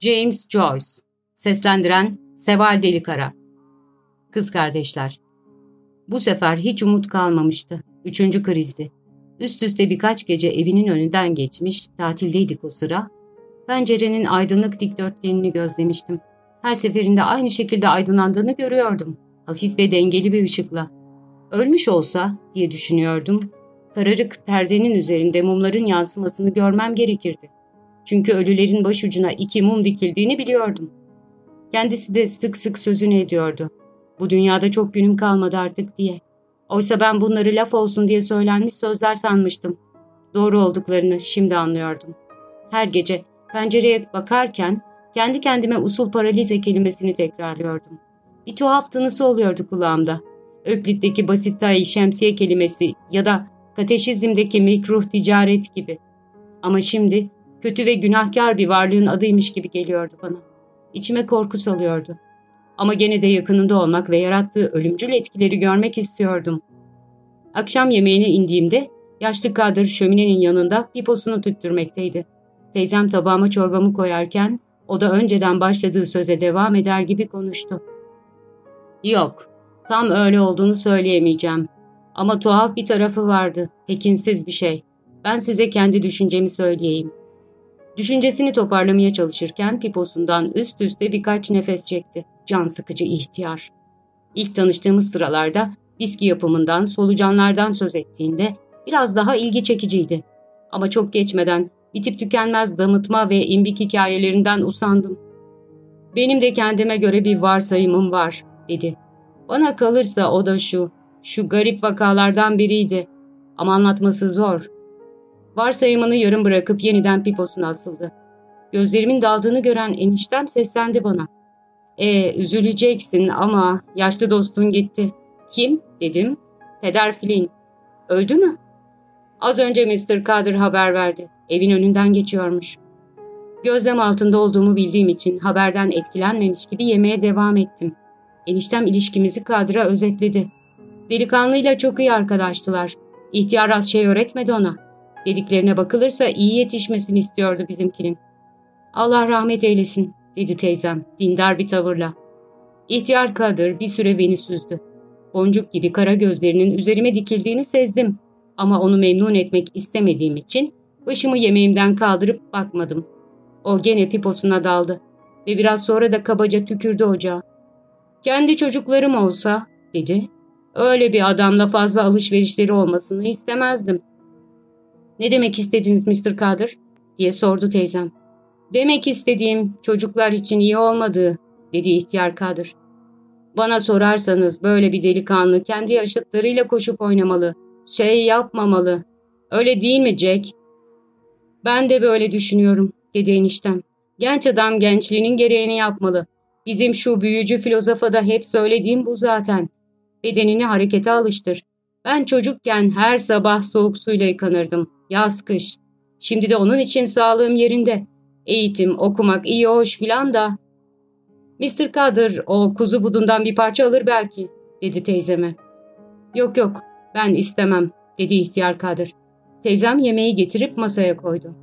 James Joyce Seslendiren Seval Delikara Kız kardeşler Bu sefer hiç umut kalmamıştı. Üçüncü krizdi. Üst üste birkaç gece evinin önünden geçmiş, tatildeydik o sıra. Pencerenin aydınlık dikdörtgenini gözlemiştim. Her seferinde aynı şekilde aydınlandığını görüyordum. Hafif ve dengeli bir ışıkla. Ölmüş olsa diye düşünüyordum. Kararık perdenin üzerinde mumların yansımasını görmem gerekirdi. Çünkü ölülerin başucuna iki mum dikildiğini biliyordum. Kendisi de sık sık sözünü ediyordu. Bu dünyada çok günüm kalmadı artık diye. Oysa ben bunları laf olsun diye söylenmiş sözler sanmıştım. Doğru olduklarını şimdi anlıyordum. Her gece pencereye bakarken kendi kendime usul paralize kelimesini tekrarlıyordum. Bir tuhaf tınısı oluyordu kulağımda. Öklit'teki basit tayi şemsiye kelimesi ya da kateşizmdeki mikruh ticaret gibi. Ama şimdi kötü ve günahkar bir varlığın adıymış gibi geliyordu bana. İçime korku salıyordu. Ama gene de yakınında olmak ve yarattığı ölümcül etkileri görmek istiyordum. Akşam yemeğine indiğimde yaşlı kadın şöminenin yanında piposunu tüttürmekteydi. Teyzem tabağıma çorbamı koyarken o da önceden başladığı söze devam eder gibi konuştu. Yok, tam öyle olduğunu söyleyemeyeceğim. Ama tuhaf bir tarafı vardı, tekinsiz bir şey. Ben size kendi düşüncemi söyleyeyim. Düşüncesini toparlamaya çalışırken piposundan üst üste birkaç nefes çekti. Can sıkıcı ihtiyar. İlk tanıştığımız sıralarda viski yapımından, solucanlardan söz ettiğinde biraz daha ilgi çekiciydi. Ama çok geçmeden bitip tükenmez damıtma ve imbik hikayelerinden usandım. Benim de kendime göre bir varsayımım var, dedi. Bana kalırsa o da şu, şu garip vakalardan biriydi. Ama anlatması zor. Varsayımını yarım bırakıp yeniden piposuna asıldı. Gözlerimin daldığını gören eniştem seslendi bana. E üzüleceksin ama yaşlı dostun gitti. Kim? dedim. Peder Flynn. Öldü mü? Az önce Mr. Carter haber verdi. Evin önünden geçiyormuş. Gözlem altında olduğumu bildiğim için haberden etkilenmemiş gibi yemeye devam ettim. Eniştem ilişkimizi Kadır'a özetledi. Delikanlıyla çok iyi arkadaştılar. İhtiyar az şey öğretmedi ona. Dediklerine bakılırsa iyi yetişmesini istiyordu bizimkinin. Allah rahmet eylesin, dedi teyzem dindar bir tavırla. İhtiyar Kadır bir süre beni süzdü. Boncuk gibi kara gözlerinin üzerime dikildiğini sezdim. Ama onu memnun etmek istemediğim için başımı yemeğimden kaldırıp bakmadım. O gene piposuna daldı ve biraz sonra da kabaca tükürdü ocağa. Kendi çocuklarım olsa, dedi, öyle bir adamla fazla alışverişleri olmasını istemezdim. Ne demek istediniz Mr. Kadir? diye sordu teyzem. Demek istediğim çocuklar için iyi olmadığı, dedi ihtiyar Kadir. Bana sorarsanız böyle bir delikanlı kendi yaşıtlarıyla koşup oynamalı, şey yapmamalı. Öyle değil mi Jack? Ben de böyle düşünüyorum, dedi eniştem. Genç adam gençliğinin gereğini yapmalı. Bizim şu büyücü filozofa da hep söylediğim bu zaten. Bedenini harekete alıştır. Ben çocukken her sabah soğuk suyla yıkanırdım. Yaz kış. Şimdi de onun için sağlığım yerinde. Eğitim, okumak iyi hoş filan da. Mr. Kadir o kuzu budundan bir parça alır belki, dedi teyzeme. Yok yok, ben istemem, dedi ihtiyar Kadir. Teyzem yemeği getirip masaya koydu.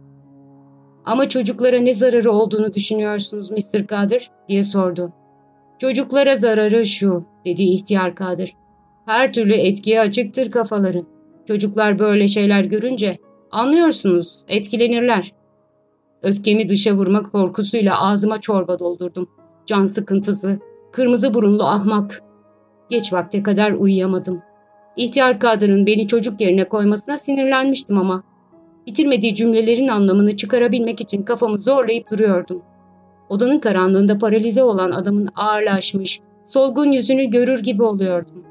Ama çocuklara ne zararı olduğunu düşünüyorsunuz Mr. Kadir, diye sordu. Çocuklara zararı şu, dedi ihtiyar Kadir. Her türlü etkiye açıktır kafaları. Çocuklar böyle şeyler görünce Anlıyorsunuz, etkilenirler. Öfkemi dışa vurmak korkusuyla ağzıma çorba doldurdum. Can sıkıntısı, kırmızı burunlu ahmak. Geç vakte kadar uyuyamadım. İhtiyar kadının beni çocuk yerine koymasına sinirlenmiştim ama. Bitirmediği cümlelerin anlamını çıkarabilmek için kafamı zorlayıp duruyordum. Odanın karanlığında paralize olan adamın ağırlaşmış, solgun yüzünü görür gibi oluyordum.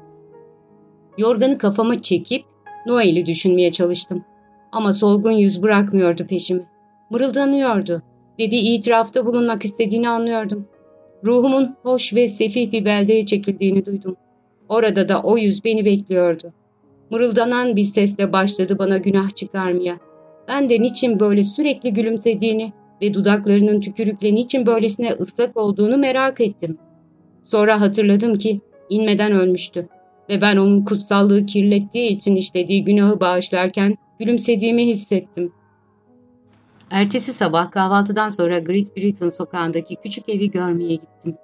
Yorganı kafama çekip Noel'i düşünmeye çalıştım. Ama solgun yüz bırakmıyordu peşimi. Mırıldanıyordu. ve bir itirafta bulunmak istediğini anlıyordum. Ruhumun hoş ve sefih bir beldeye çekildiğini duydum. Orada da o yüz beni bekliyordu. Mırıldanan bir sesle başladı bana günah çıkarmaya. Ben de niçin böyle sürekli gülümsediğini ve dudaklarının tükürükle niçin böylesine ıslak olduğunu merak ettim. Sonra hatırladım ki inmeden ölmüştü ve ben onun kutsallığı kirlettiği için işlediği günahı bağışlarken gülümsediğimi hissettim. Ertesi sabah kahvaltıdan sonra Great Britain sokağındaki küçük evi görmeye gittim.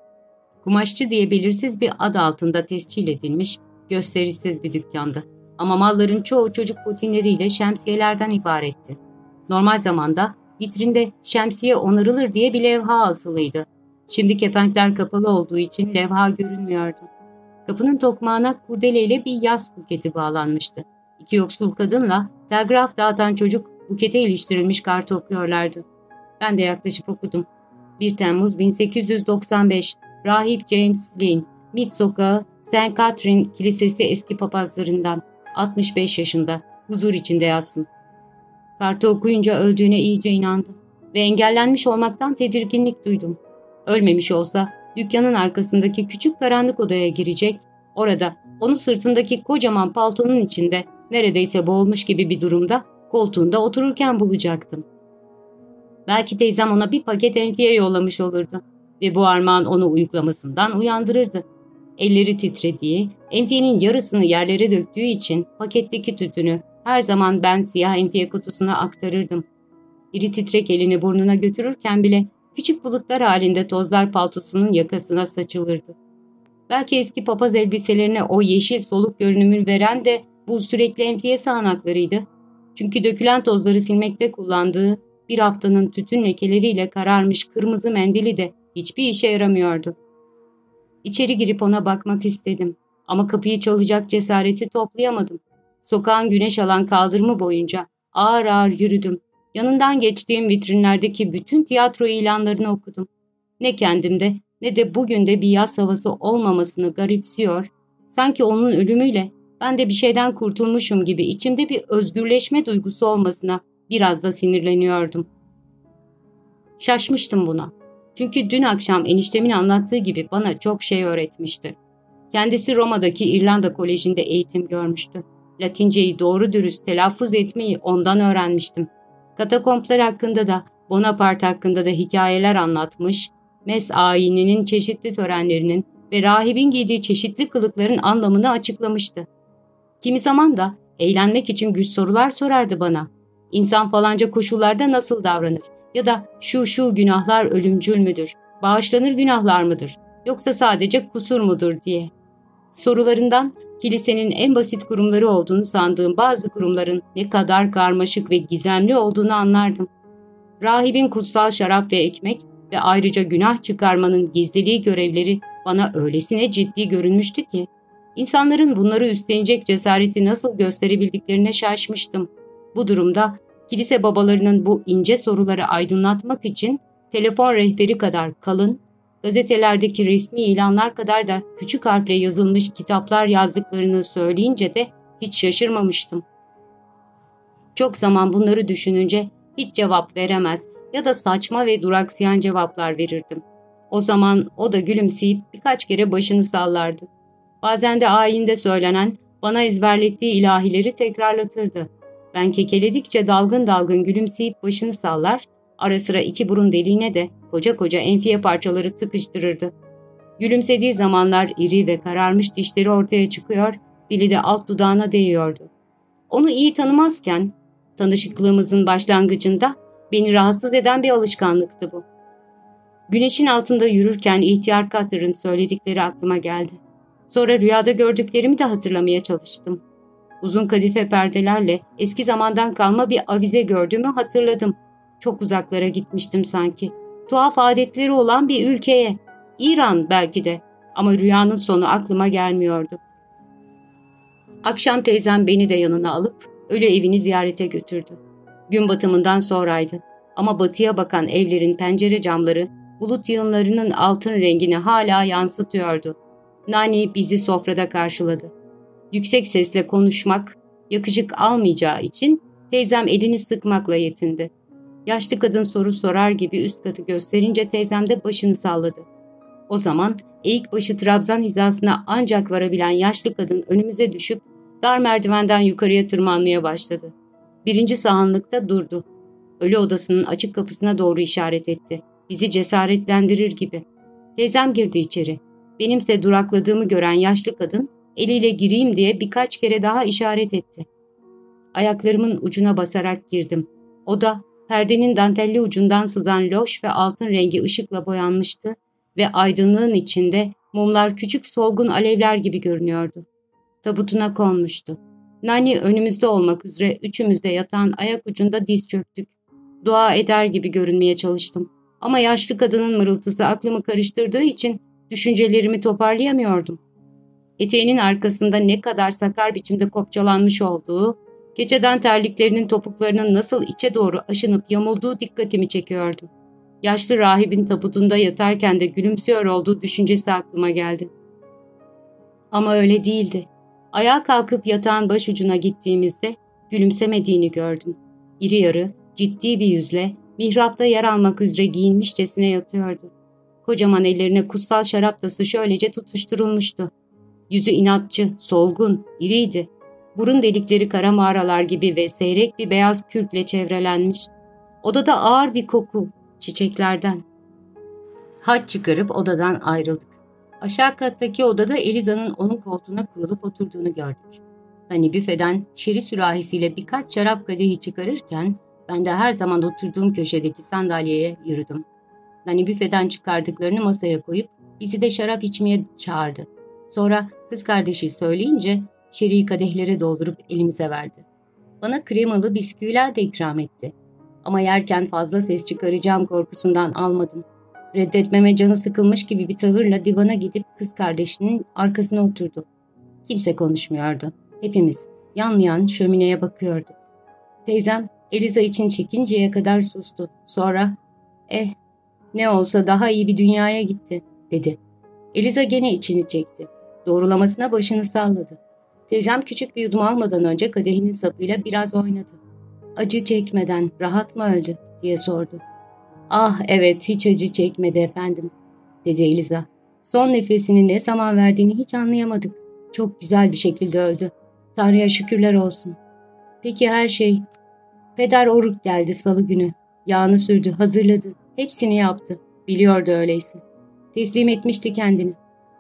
Kumaşçı diye belirsiz bir ad altında tescil edilmiş, gösterişsiz bir dükkandı. Ama malların çoğu çocuk putinleriyle şemsiyelerden ibaretti. Normal zamanda vitrinde şemsiye onarılır diye bir levha asılıydı. Şimdi kepenkler kapalı olduğu için levha görünmüyordu. Kapının tokmağına kurdeleyle bir yaz buketi bağlanmıştı. İki yoksul kadınla telgraf dağıtan çocuk bukete iliştirilmiş kartı okuyorlardı. Ben de yaklaşıp okudum. 1 Temmuz 1895 Rahip James Flynn, Mid Sokağı, St. Catherine Kilisesi eski papazlarından, 65 yaşında, huzur içinde yazsın. Kartı okuyunca öldüğüne iyice inandım ve engellenmiş olmaktan tedirginlik duydum. Ölmemiş olsa dükkanın arkasındaki küçük karanlık odaya girecek, orada onu sırtındaki kocaman paltonun içinde neredeyse boğulmuş gibi bir durumda koltuğunda otururken bulacaktım. Belki teyzem ona bir paket enfiye yollamış olurdu ve bu armağan onu uyuklamasından uyandırırdı. Elleri titrediği, enfiyenin yarısını yerlere döktüğü için paketteki tütünü her zaman ben siyah enfiye kutusuna aktarırdım. İri titrek elini burnuna götürürken bile küçük bulutlar halinde tozlar paltosunun yakasına saçılırdı. Belki eski papaz elbiselerine o yeşil soluk görünümü veren de bu sürekli enfiye sağanaklarıydı. Çünkü dökülen tozları silmekte kullandığı bir haftanın tütün lekeleriyle kararmış kırmızı mendili de hiçbir işe yaramıyordu. İçeri girip ona bakmak istedim ama kapıyı çalacak cesareti toplayamadım. Sokağın güneş alan kaldırımı boyunca ağır ağır yürüdüm. Yanından geçtiğim vitrinlerdeki bütün tiyatro ilanlarını okudum. Ne kendimde ne de bugün de bir yaz havası olmamasını garipsiyor, sanki onun ölümüyle ben de bir şeyden kurtulmuşum gibi içimde bir özgürleşme duygusu olmasına biraz da sinirleniyordum. Şaşmıştım buna. Çünkü dün akşam eniştemin anlattığı gibi bana çok şey öğretmişti. Kendisi Roma'daki İrlanda Koleji'nde eğitim görmüştü. Latinceyi doğru dürüst telaffuz etmeyi ondan öğrenmiştim. Katakomplar hakkında da Bonaparte hakkında da hikayeler anlatmış, mes ayininin çeşitli törenlerinin ve rahibin giydiği çeşitli kılıkların anlamını açıklamıştı. Kimi zaman da eğlenmek için güç sorular sorardı bana. İnsan falanca koşullarda nasıl davranır? Ya da şu şu günahlar ölümcül müdür? Bağışlanır günahlar mıdır? Yoksa sadece kusur mudur diye. Sorularından kilisenin en basit kurumları olduğunu sandığım bazı kurumların ne kadar karmaşık ve gizemli olduğunu anlardım. Rahibin kutsal şarap ve ekmek ve ayrıca günah çıkarmanın gizliliği görevleri bana öylesine ciddi görünmüştü ki, insanların bunları üstlenecek cesareti nasıl gösterebildiklerine şaşmıştım. Bu durumda kilise babalarının bu ince soruları aydınlatmak için telefon rehberi kadar kalın, gazetelerdeki resmi ilanlar kadar da küçük harfle yazılmış kitaplar yazdıklarını söyleyince de hiç şaşırmamıştım. Çok zaman bunları düşününce hiç cevap veremez ya da saçma ve duraksayan cevaplar verirdim. O zaman o da gülümseyip birkaç kere başını sallardı. Bazen de ayinde söylenen, bana ezberlettiği ilahileri tekrarlatırdı. Ben kekeledikçe dalgın dalgın gülümseyip başını sallar, ara sıra iki burun deliğine de koca koca enfiye parçaları tıkıştırırdı. Gülümsediği zamanlar iri ve kararmış dişleri ortaya çıkıyor, dili de alt dudağına değiyordu. Onu iyi tanımazken, tanışıklığımızın başlangıcında beni rahatsız eden bir alışkanlıktı bu. Güneşin altında yürürken ihtiyar Cutter'ın söyledikleri aklıma geldi. Sonra rüyada gördüklerimi de hatırlamaya çalıştım. Uzun kadife perdelerle eski zamandan kalma bir avize gördüğümü hatırladım. Çok uzaklara gitmiştim sanki. Tuhaf adetleri olan bir ülkeye. İran belki de. Ama rüyanın sonu aklıma gelmiyordu. Akşam teyzem beni de yanına alıp ölü evini ziyarete götürdü. Gün batımından sonraydı. Ama batıya bakan evlerin pencere camları bulut yığınlarının altın rengini hala yansıtıyordu. Nani bizi sofrada karşıladı. Yüksek sesle konuşmak yakışık almayacağı için teyzem elini sıkmakla yetindi. Yaşlı kadın soru sorar gibi üst katı gösterince teyzem de başını salladı. O zaman eğik başı trabzan hizasına ancak varabilen yaşlı kadın önümüze düşüp dar merdivenden yukarıya tırmanmaya başladı. Birinci sahanlıkta durdu. Ölü odasının açık kapısına doğru işaret etti. Bizi cesaretlendirir gibi. Teyzem girdi içeri. Benimse durakladığımı gören yaşlı kadın eliyle gireyim diye birkaç kere daha işaret etti. Ayaklarımın ucuna basarak girdim. Oda perdenin dantelli ucundan sızan loş ve altın rengi ışıkla boyanmıştı ve aydınlığın içinde mumlar küçük solgun alevler gibi görünüyordu. Tabutuna konmuştu. Nani önümüzde olmak üzere üçümüzde yatan ayak ucunda diz çöktük. Dua eder gibi görünmeye çalıştım. Ama yaşlı kadının mırıltısı aklımı karıştırdığı için düşüncelerimi toparlayamıyordum. Eteğinin arkasında ne kadar sakar biçimde kopçalanmış olduğu, geceden terliklerinin topuklarının nasıl içe doğru aşınıp yamulduğu dikkatimi çekiyordu. Yaşlı rahibin tabutunda yatarken de gülümsüyor olduğu düşüncesi aklıma geldi. Ama öyle değildi. Ayağa kalkıp yatağın başucuna gittiğimizde gülümsemediğini gördüm. İri yarı, ciddi bir yüzle mihrapta yer almak üzere giyinmişçesine yatıyordu. Kocaman ellerine kutsal şarap tası şöylece tutuşturulmuştu. Yüzü inatçı, solgun, iriydi. Burun delikleri kara mağaralar gibi ve seyrek bir beyaz kürkle çevrelenmiş. Odada ağır bir koku, çiçeklerden. Haç çıkarıp odadan ayrıldık. Aşağı kattaki odada Eliza'nın onun koltuğuna kurulup oturduğunu gördük. Hani büfeden şeri sürahisiyle birkaç şarap kadehi çıkarırken ben de her zaman oturduğum köşedeki sandalyeye yürüdüm. Hani büfeden çıkardıklarını masaya koyup bizi de şarap içmeye çağırdı. Sonra kız kardeşi söyleyince şeriyi kadehlere doldurup elimize verdi. Bana kremalı bisküviler de ikram etti. Ama yerken fazla ses çıkaracağım korkusundan almadım. Reddetmeme canı sıkılmış gibi bir tavırla divana gidip kız kardeşinin arkasına oturdu. Kimse konuşmuyordu. Hepimiz yanmayan şömineye bakıyorduk. Teyzem Eliza için çekinceye kadar sustu. Sonra, eh ne olsa daha iyi bir dünyaya gitti dedi. Eliza gene içini çekti. Doğrulamasına başını salladı. Teyzem küçük bir yudum almadan önce kadehinin sapıyla biraz oynadı. Acı çekmeden rahat mı öldü diye sordu. Ah evet hiç acı çekmedi efendim dedi Eliza. Son nefesini ne zaman verdiğini hiç anlayamadık. Çok güzel bir şekilde öldü. Tanrı'ya şükürler olsun. Peki her şey? Peder Oruk geldi salı günü. Yağını sürdü, hazırladı. Hepsini yaptı. Biliyordu öyleyse. Teslim etmişti kendini.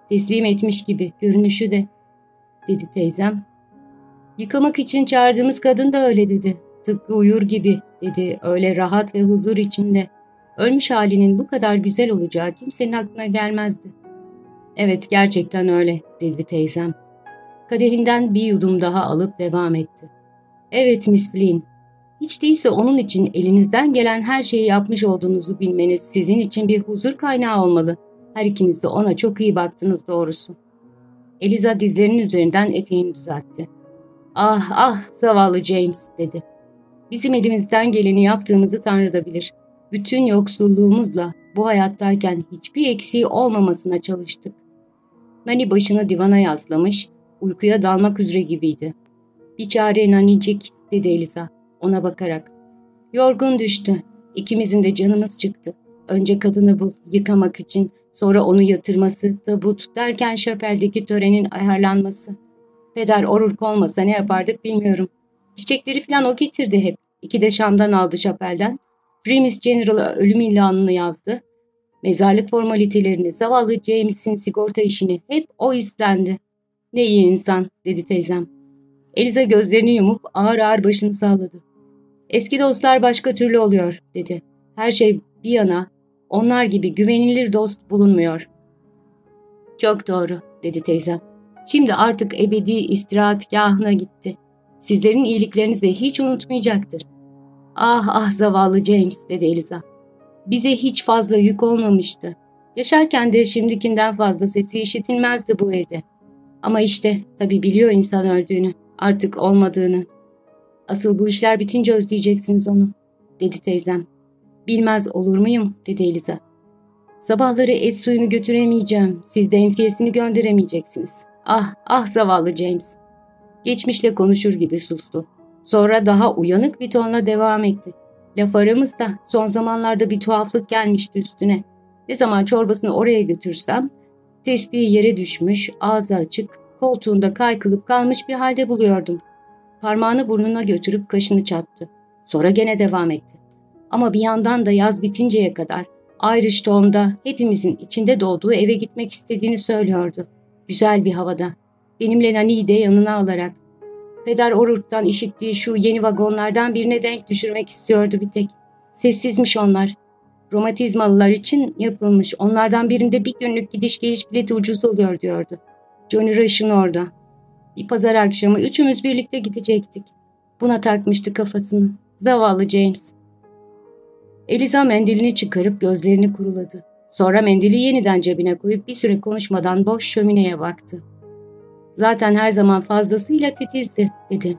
Teslim etmiş gibi, görünüşü de, dedi teyzem. Yıkamak için çağırdığımız kadın da öyle dedi. Tıpkı uyur gibi, dedi. Öyle rahat ve huzur içinde. Ölmüş halinin bu kadar güzel olacağı kimsenin aklına gelmezdi. Evet, gerçekten öyle, dedi teyzem. Kadehinden bir yudum daha alıp devam etti. Evet Miss Flynn, hiç değilse onun için elinizden gelen her şeyi yapmış olduğunuzu bilmeniz sizin için bir huzur kaynağı olmalı. Her ikiniz de ona çok iyi baktınız doğrusu. Eliza dizlerinin üzerinden eteğini düzeltti. Ah ah zavallı James dedi. Bizim elimizden geleni yaptığımızı Tanrı da bilir. Bütün yoksulluğumuzla bu hayattayken hiçbir eksiği olmamasına çalıştık. Nani başını divana yaslamış, uykuya dalmak üzere gibiydi. Bir çare Nanicik dedi Eliza ona bakarak. Yorgun düştü. İkimizin de canımız çıktı. Önce kadını bul, yıkamak için, sonra onu yatırması, tabut derken şapeldeki törenin ayarlanması. Peder Orurk olmasa ne yapardık bilmiyorum. Çiçekleri falan o getirdi hep. İki de Şam'dan aldı şapelden. Primus General'a ölüm ilanını yazdı. Mezarlık formalitelerini, zavallı James'in sigorta işini hep o istendi. Ne iyi insan, dedi teyzem. Eliza gözlerini yumup ağır ağır başını salladı. Eski dostlar başka türlü oluyor, dedi. Her şey bir yana, onlar gibi güvenilir dost bulunmuyor. Çok doğru, dedi teyzem. Şimdi artık ebedi istirahatgahına gitti. Sizlerin iyiliklerinizi hiç unutmayacaktır. Ah ah zavallı James, dedi Eliza. Bize hiç fazla yük olmamıştı. Yaşarken de şimdikinden fazla sesi işitilmezdi bu evde. Ama işte tabii biliyor insan öldüğünü, artık olmadığını. Asıl bu işler bitince özleyeceksiniz onu, dedi teyzem. Bilmez olur muyum, dedi Eliza. Sabahları et suyunu götüremeyeceğim, siz de enfiyesini gönderemeyeceksiniz. Ah, ah zavallı James. Geçmişle konuşur gibi sustu. Sonra daha uyanık bir tonla devam etti. Laf aramızda son zamanlarda bir tuhaflık gelmişti üstüne. Ne zaman çorbasını oraya götürsem tespihi yere düşmüş, ağzı açık, koltuğunda kaykılıp kalmış bir halde buluyordum. Parmağını burnuna götürüp kaşını çattı. Sonra gene devam etti. Ama bir yandan da yaz bitinceye kadar Irish Town'da hepimizin içinde dolduğu eve gitmek istediğini söylüyordu. Güzel bir havada. Benimle Nani'yi de yanına alarak. Peder Orurt'tan işittiği şu yeni vagonlardan birine denk düşürmek istiyordu bir tek. Sessizmiş onlar. Romatizmalılar için yapılmış. Onlardan birinde bir günlük gidiş geliş bileti ucuz oluyor diyordu. Johnny Rush'ın orada. Bir pazar akşamı üçümüz birlikte gidecektik. Buna takmıştı kafasını. Zavallı James. Eliza mendilini çıkarıp gözlerini kuruladı. Sonra mendili yeniden cebine koyup bir süre konuşmadan boş şömineye baktı. Zaten her zaman fazlasıyla titizdi, dedi.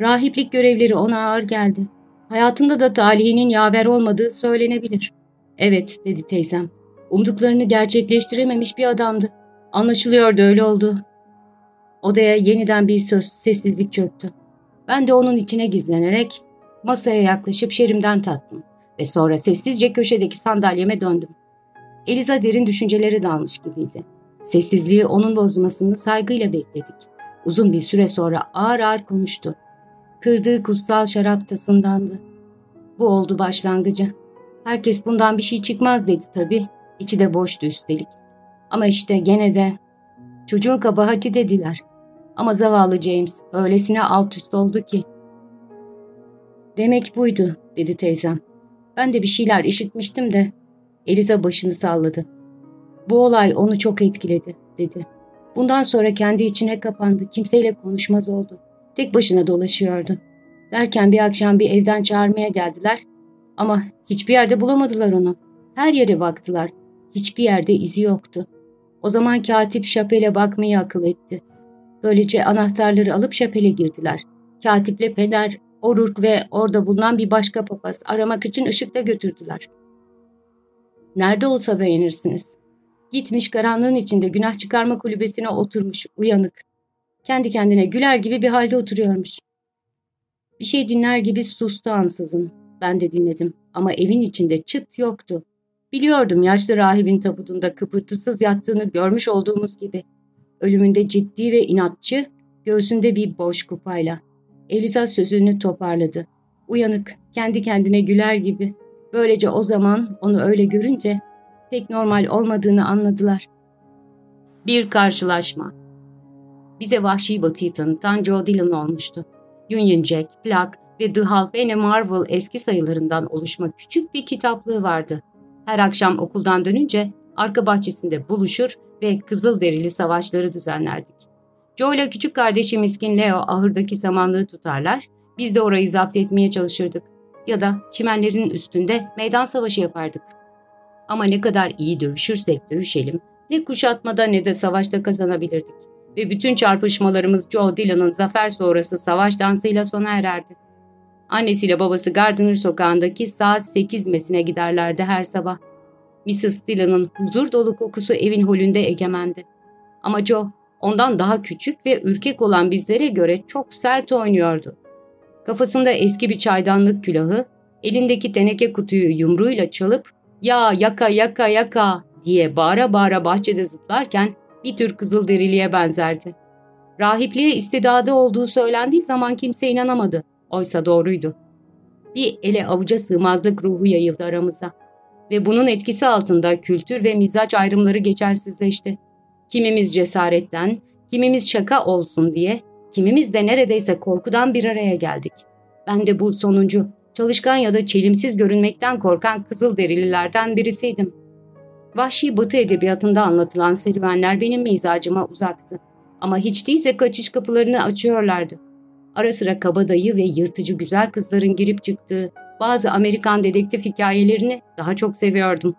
Rahiplik görevleri ona ağır geldi. Hayatında da talihinin yaver olmadığı söylenebilir. Evet, dedi teyzem. Umduklarını gerçekleştirememiş bir adamdı. Anlaşılıyordu öyle oldu. Odaya yeniden bir söz, sessizlik çöktü. Ben de onun içine gizlenerek masaya yaklaşıp şerimden tattım ve sonra sessizce köşedeki sandalyeme döndüm. Eliza derin düşünceleri dalmış gibiydi. Sessizliği onun bozmasını saygıyla bekledik. Uzun bir süre sonra ağır ağır konuştu. Kırdığı kutsal şarap tasındandı. Bu oldu başlangıcı. Herkes bundan bir şey çıkmaz dedi tabii. İçi de boştu üstelik. Ama işte gene de çocuğun kabahati dediler. Ama zavallı James öylesine alt üst oldu ki. Demek buydu dedi teyzem. Ben de bir şeyler işitmiştim de. Eliza başını salladı. Bu olay onu çok etkiledi dedi. Bundan sonra kendi içine kapandı. Kimseyle konuşmaz oldu. Tek başına dolaşıyordu. Derken bir akşam bir evden çağırmaya geldiler. Ama hiçbir yerde bulamadılar onu. Her yere baktılar. Hiçbir yerde izi yoktu. O zaman katip şapele bakmayı akıl etti. Böylece anahtarları alıp şapele girdiler. Katiple peder, Orurk ve orada bulunan bir başka papaz aramak için ışıkta götürdüler. Nerede olsa beğenirsiniz. Gitmiş karanlığın içinde günah çıkarma kulübesine oturmuş, uyanık. Kendi kendine güler gibi bir halde oturuyormuş. Bir şey dinler gibi sustu ansızın. Ben de dinledim ama evin içinde çıt yoktu. Biliyordum yaşlı rahibin tabutunda kıpırtısız yattığını görmüş olduğumuz gibi. Ölümünde ciddi ve inatçı, göğsünde bir boş kupayla. Eliza sözünü toparladı. Uyanık, kendi kendine güler gibi. Böylece o zaman onu öyle görünce pek normal olmadığını anladılar. Bir karşılaşma. Bize vahşi batıyı tanıtan Joe Dillon olmuştu. Union Jack, Plug ve The Halfpenny Marvel eski sayılarından oluşma küçük bir kitaplığı vardı. Her akşam okuldan dönünce arka bahçesinde buluşur ve kızıl derili savaşları düzenlerdik. Joe ile küçük kardeşi miskin Leo ahırdaki samanlığı tutarlar, biz de orayı zapt etmeye çalışırdık. Ya da çimenlerin üstünde meydan savaşı yapardık. Ama ne kadar iyi dövüşürsek dövüşelim, ne kuşatmada ne de savaşta kazanabilirdik. Ve bütün çarpışmalarımız Joe Dillon'ın zafer sonrası savaş dansıyla sona ererdi. Annesiyle babası Gardiner sokağındaki saat 8 mesine giderlerdi her sabah. Mrs. Dillon'ın huzur dolu kokusu evin holünde egemendi. Ama Joe ondan daha küçük ve ürkek olan bizlere göre çok sert oynuyordu. Kafasında eski bir çaydanlık külahı, elindeki teneke kutuyu yumruğuyla çalıp ''Ya yaka yaka yaka'' diye bağıra bağıra bahçede zıplarken bir tür kızıl deriliğe benzerdi. Rahipliğe istidadı olduğu söylendiği zaman kimse inanamadı. Oysa doğruydu. Bir ele avuca sığmazlık ruhu yayıldı aramıza. Ve bunun etkisi altında kültür ve mizaç ayrımları geçersizleşti. Kimimiz cesaretten, kimimiz şaka olsun diye, kimimiz de neredeyse korkudan bir araya geldik. Ben de bu sonuncu, çalışkan ya da çelimsiz görünmekten korkan kızıl derililerden birisiydim. Vahşi batı edebiyatında anlatılan serüvenler benim mizacıma uzaktı. Ama hiç değilse kaçış kapılarını açıyorlardı. Ara sıra kabadayı ve yırtıcı güzel kızların girip çıktığı bazı Amerikan dedektif hikayelerini daha çok seviyordum.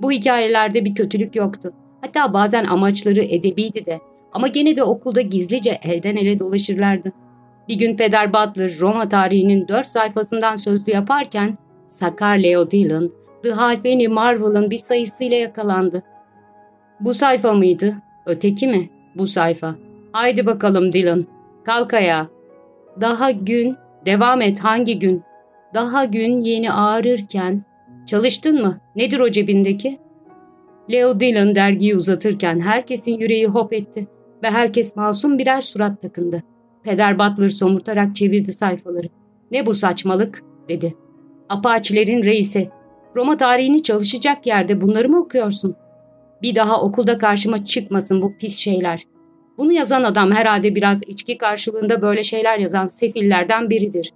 Bu hikayelerde bir kötülük yoktu. Hatta bazen amaçları edebiydi de ama gene de okulda gizlice elden ele dolaşırlardı. Bir gün Peder Butler Roma tarihinin dört sayfasından sözlü yaparken Sakar Leo Dillon, The Halfpenny Marvel'ın bir sayısıyla yakalandı. Bu sayfa mıydı? Öteki mi? Bu sayfa. Haydi bakalım Dillon. Kalk ayağa. Daha gün, devam et hangi gün? Daha gün yeni ağrırken ''Çalıştın mı? Nedir o cebindeki?'' Leo Dillon dergiyi uzatırken herkesin yüreği hop etti ve herkes masum birer surat takındı. Peder Butler somurtarak çevirdi sayfaları. ''Ne bu saçmalık?'' dedi. ''Apaçilerin reisi. Roma tarihini çalışacak yerde bunları mı okuyorsun? Bir daha okulda karşıma çıkmasın bu pis şeyler. Bunu yazan adam herhalde biraz içki karşılığında böyle şeyler yazan sefillerden biridir.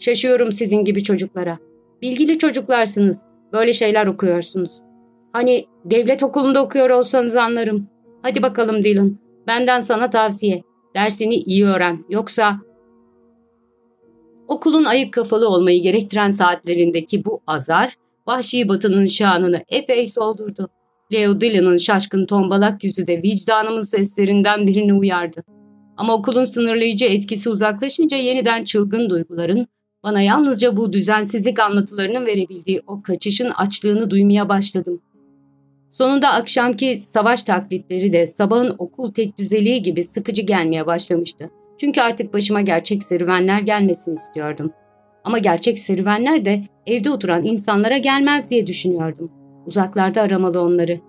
Şaşıyorum sizin gibi çocuklara. Bilgili çocuklarsınız. Böyle şeyler okuyorsunuz. Hani devlet okulunda okuyor olsanız anlarım. Hadi bakalım Dylan. Benden sana tavsiye. Dersini iyi öğren. Yoksa... Okulun ayık kafalı olmayı gerektiren saatlerindeki bu azar, vahşi batının şanını epey soldurdu. Leo Dillon'ın şaşkın tombalak yüzü de vicdanımın seslerinden birini uyardı. Ama okulun sınırlayıcı etkisi uzaklaşınca yeniden çılgın duyguların, bana yalnızca bu düzensizlik anlatılarının verebildiği o kaçışın açlığını duymaya başladım. Sonunda akşamki savaş taklitleri de sabahın okul tek düzeliği gibi sıkıcı gelmeye başlamıştı. Çünkü artık başıma gerçek serüvenler gelmesini istiyordum. Ama gerçek serüvenler de evde oturan insanlara gelmez diye düşünüyordum. Uzaklarda aramalı onları.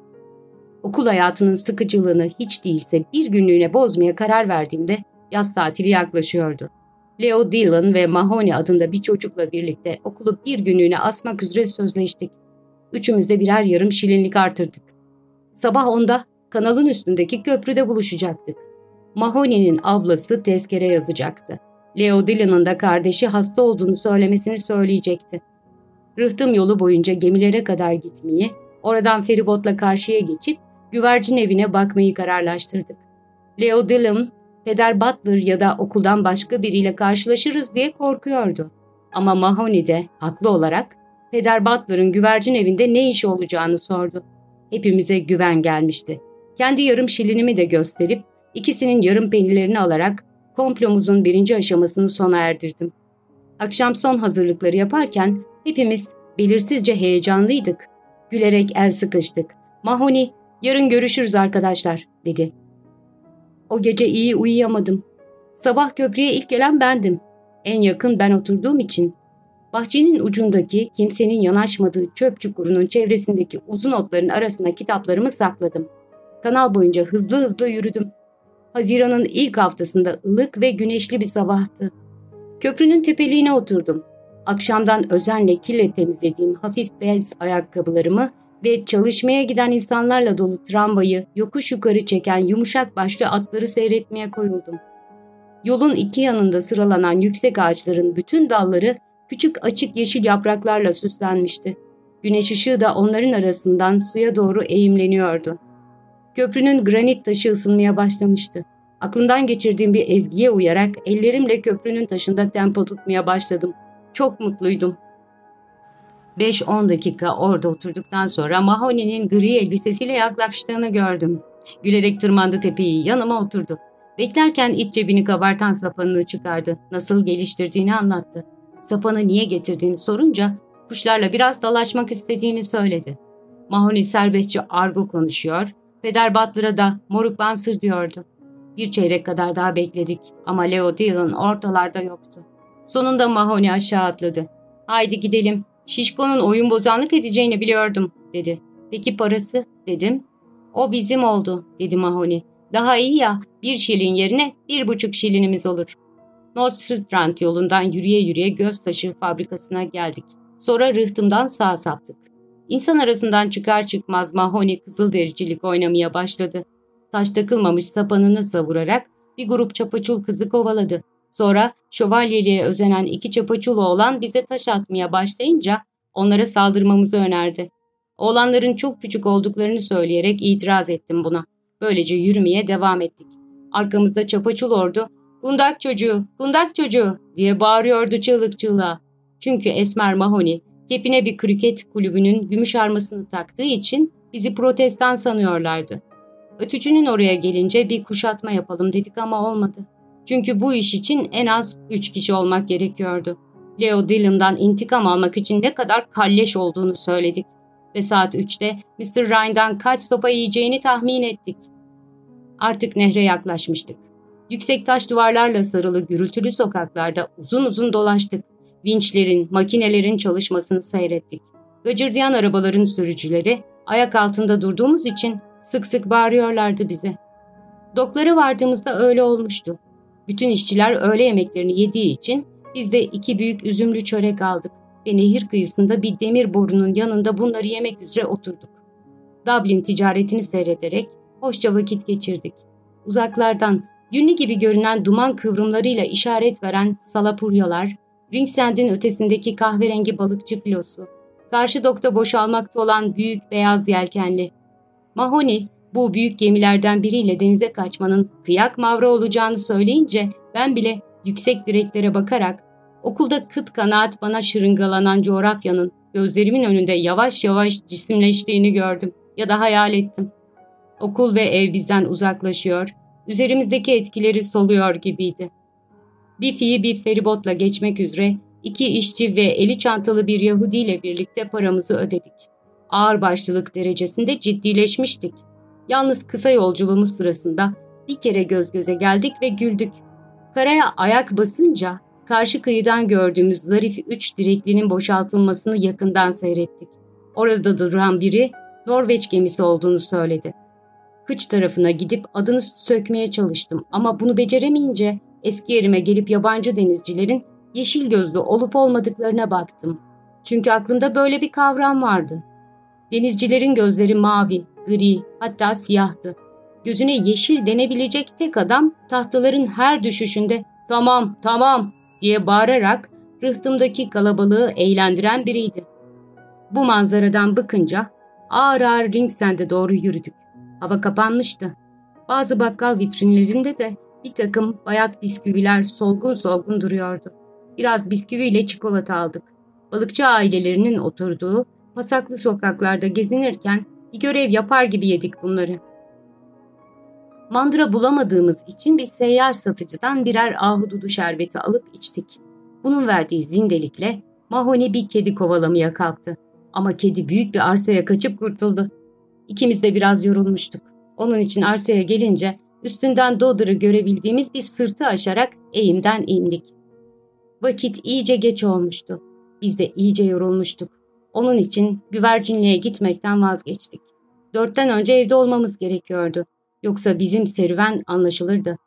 Okul hayatının sıkıcılığını hiç değilse bir günlüğüne bozmaya karar verdiğimde yaz tatili yaklaşıyordu. Leo Dillon ve Mahoney adında bir çocukla birlikte okulu bir günlüğüne asmak üzere sözleştik. Üçümüz de birer yarım şilinlik artırdık. Sabah onda kanalın üstündeki köprüde buluşacaktık. Mahoney'nin ablası tezkere yazacaktı. Leo Dillon'ın da kardeşi hasta olduğunu söylemesini söyleyecekti. Rıhtım yolu boyunca gemilere kadar gitmeyi, oradan feribotla karşıya geçip güvercin evine bakmayı kararlaştırdık. Leo Dillon, Peder Butler ya da okuldan başka biriyle karşılaşırız diye korkuyordu. Ama Mahoney de haklı olarak Peder Butler'ın güvercin evinde ne işi olacağını sordu. Hepimize güven gelmişti. Kendi yarım şilinimi de gösterip ikisinin yarım penilerini alarak komplomuzun birinci aşamasını sona erdirdim. Akşam son hazırlıkları yaparken hepimiz belirsizce heyecanlıydık. Gülerek el sıkıştık. Mahoni, yarın görüşürüz arkadaşlar, dedi. O gece iyi uyuyamadım. Sabah köprüye ilk gelen bendim. En yakın ben oturduğum için Bahçenin ucundaki kimsenin yanaşmadığı çöp çukurunun çevresindeki uzun otların arasına kitaplarımı sakladım. Kanal boyunca hızlı hızlı yürüdüm. Haziran'ın ilk haftasında ılık ve güneşli bir sabahtı. Köprünün tepeliğine oturdum. Akşamdan özenle kirle temizlediğim hafif bez ayakkabılarımı ve çalışmaya giden insanlarla dolu tramvayı yokuş yukarı çeken yumuşak başlı atları seyretmeye koyuldum. Yolun iki yanında sıralanan yüksek ağaçların bütün dalları küçük açık yeşil yapraklarla süslenmişti. Güneş ışığı da onların arasından suya doğru eğimleniyordu. Köprünün granit taşı ısınmaya başlamıştı. Aklımdan geçirdiğim bir ezgiye uyarak ellerimle köprünün taşında tempo tutmaya başladım. Çok mutluydum. 5-10 dakika orada oturduktan sonra Mahoney'nin gri elbisesiyle yaklaştığını gördüm. Gülerek tırmandı tepeyi, yanıma oturdu. Beklerken iç cebini kabartan sapanını çıkardı. Nasıl geliştirdiğini anlattı. Sapanı niye getirdiğini sorunca kuşlarla biraz dalaşmak istediğini söyledi. Mahoney serbestçe argo konuşuyor, Peder Butler'a da moruk bansır diyordu. Bir çeyrek kadar daha bekledik ama Leo Dillon ortalarda yoktu. Sonunda Mahoney aşağı atladı. Haydi gidelim. Şişko'nun oyun bozanlık edeceğini biliyordum dedi. Peki parası dedim. O bizim oldu dedi Mahoney. Daha iyi ya bir şilin yerine bir buçuk şilinimiz olur. Nordstrand yolundan yürüye yürüye Göztaşı fabrikasına geldik. Sonra rıhtımdan sağa saptık. İnsan arasından çıkar çıkmaz Mahoney kızıldericilik oynamaya başladı. Taş takılmamış sapanını savurarak bir grup çapaçul kızı kovaladı. Sonra şövalyeliğe özenen iki çapaçul oğlan bize taş atmaya başlayınca onlara saldırmamızı önerdi. Oğlanların çok küçük olduklarını söyleyerek itiraz ettim buna. Böylece yürümeye devam ettik. Arkamızda çapaçul ordu Kundak çocuğu, kundak çocuğu diye bağırıyordu çığlık çığlığa. Çünkü Esmer Mahoni kepine bir kriket kulübünün gümüş armasını taktığı için bizi protestan sanıyorlardı. Ötücünün oraya gelince bir kuşatma yapalım dedik ama olmadı. Çünkü bu iş için en az üç kişi olmak gerekiyordu. Leo Dillon'dan intikam almak için ne kadar kalleş olduğunu söyledik. Ve saat üçte Mr. Ryan'dan kaç sopa yiyeceğini tahmin ettik. Artık nehre yaklaşmıştık. Yüksek taş duvarlarla sarılı gürültülü sokaklarda uzun uzun dolaştık. vinçlerin, makinelerin çalışmasını seyrettik. Gıcırdayan arabaların sürücüleri ayak altında durduğumuz için sık sık bağırıyorlardı bize. Doklara vardığımızda öyle olmuştu. Bütün işçiler öğle yemeklerini yediği için biz de iki büyük üzümlü çörek aldık ve nehir kıyısında bir demir borunun yanında bunları yemek üzere oturduk. Dublin ticaretini seyrederek hoşça vakit geçirdik. Uzaklardan günlü gibi görünen duman kıvrımlarıyla işaret veren salapuryalar, Ringsend'in ötesindeki kahverengi balıkçı filosu, karşı dokta boşalmakta olan büyük beyaz yelkenli. Mahoney, bu büyük gemilerden biriyle denize kaçmanın kıyak mavra olacağını söyleyince ben bile yüksek direklere bakarak okulda kıt kanaat bana şırıngalanan coğrafyanın gözlerimin önünde yavaş yavaş cisimleştiğini gördüm ya da hayal ettim. Okul ve ev bizden uzaklaşıyor, üzerimizdeki etkileri soluyor gibiydi. Bir fiyi bir feribotla geçmek üzere iki işçi ve eli çantalı bir Yahudi ile birlikte paramızı ödedik. Ağır başlılık derecesinde ciddileşmiştik. Yalnız kısa yolculuğumuz sırasında bir kere göz göze geldik ve güldük. Karaya ayak basınca karşı kıyıdan gördüğümüz zarif üç direklinin boşaltılmasını yakından seyrettik. Orada duran biri Norveç gemisi olduğunu söyledi. Kıç tarafına gidip adını sökmeye çalıştım ama bunu beceremeyince eski yerime gelip yabancı denizcilerin yeşil gözlü olup olmadıklarına baktım. Çünkü aklımda böyle bir kavram vardı. Denizcilerin gözleri mavi, gri, hatta siyahtı. Gözüne yeşil denebilecek tek adam tahtaların her düşüşünde tamam tamam diye bağırarak rıhtımdaki kalabalığı eğlendiren biriydi. Bu manzaradan bakınca ağır ağır Ringsend'e doğru yürüdük. Hava kapanmıştı. Bazı bakkal vitrinlerinde de bir takım bayat bisküviler solgun solgun duruyordu. Biraz bisküviyle çikolata aldık. Balıkçı ailelerinin oturduğu pasaklı sokaklarda gezinirken bir görev yapar gibi yedik bunları. Mandıra bulamadığımız için bir seyyar satıcıdan birer ahududu şerbeti alıp içtik. Bunun verdiği zindelikle Mahone bir kedi kovalamaya kalktı. Ama kedi büyük bir arsaya kaçıp kurtuldu. İkimiz de biraz yorulmuştuk. Onun için arsaya gelince üstünden Dodder'ı görebildiğimiz bir sırtı aşarak eğimden indik. Vakit iyice geç olmuştu. Biz de iyice yorulmuştuk. Onun için güvercinliğe gitmekten vazgeçtik. Dörtten önce evde olmamız gerekiyordu. Yoksa bizim serüven anlaşılırdı.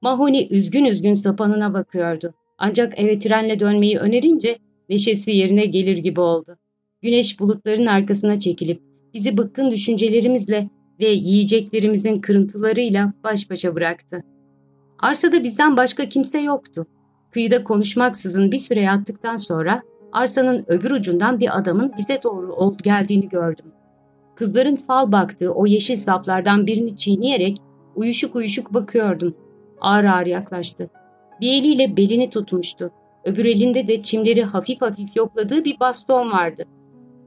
Mahoni üzgün üzgün sapanına bakıyordu. Ancak eve trenle dönmeyi önerince neşesi yerine gelir gibi oldu. Güneş bulutların arkasına çekilip bizi bıkkın düşüncelerimizle ve yiyeceklerimizin kırıntılarıyla baş başa bıraktı. Arsada bizden başka kimse yoktu. Kıyıda konuşmaksızın bir süre yattıktan sonra arsanın öbür ucundan bir adamın bize doğru geldiğini gördüm. Kızların fal baktığı o yeşil saplardan birini çiğneyerek uyuşuk uyuşuk bakıyordum. Ağır ağır yaklaştı. Bir eliyle belini tutmuştu. Öbür elinde de çimleri hafif hafif yokladığı bir baston vardı.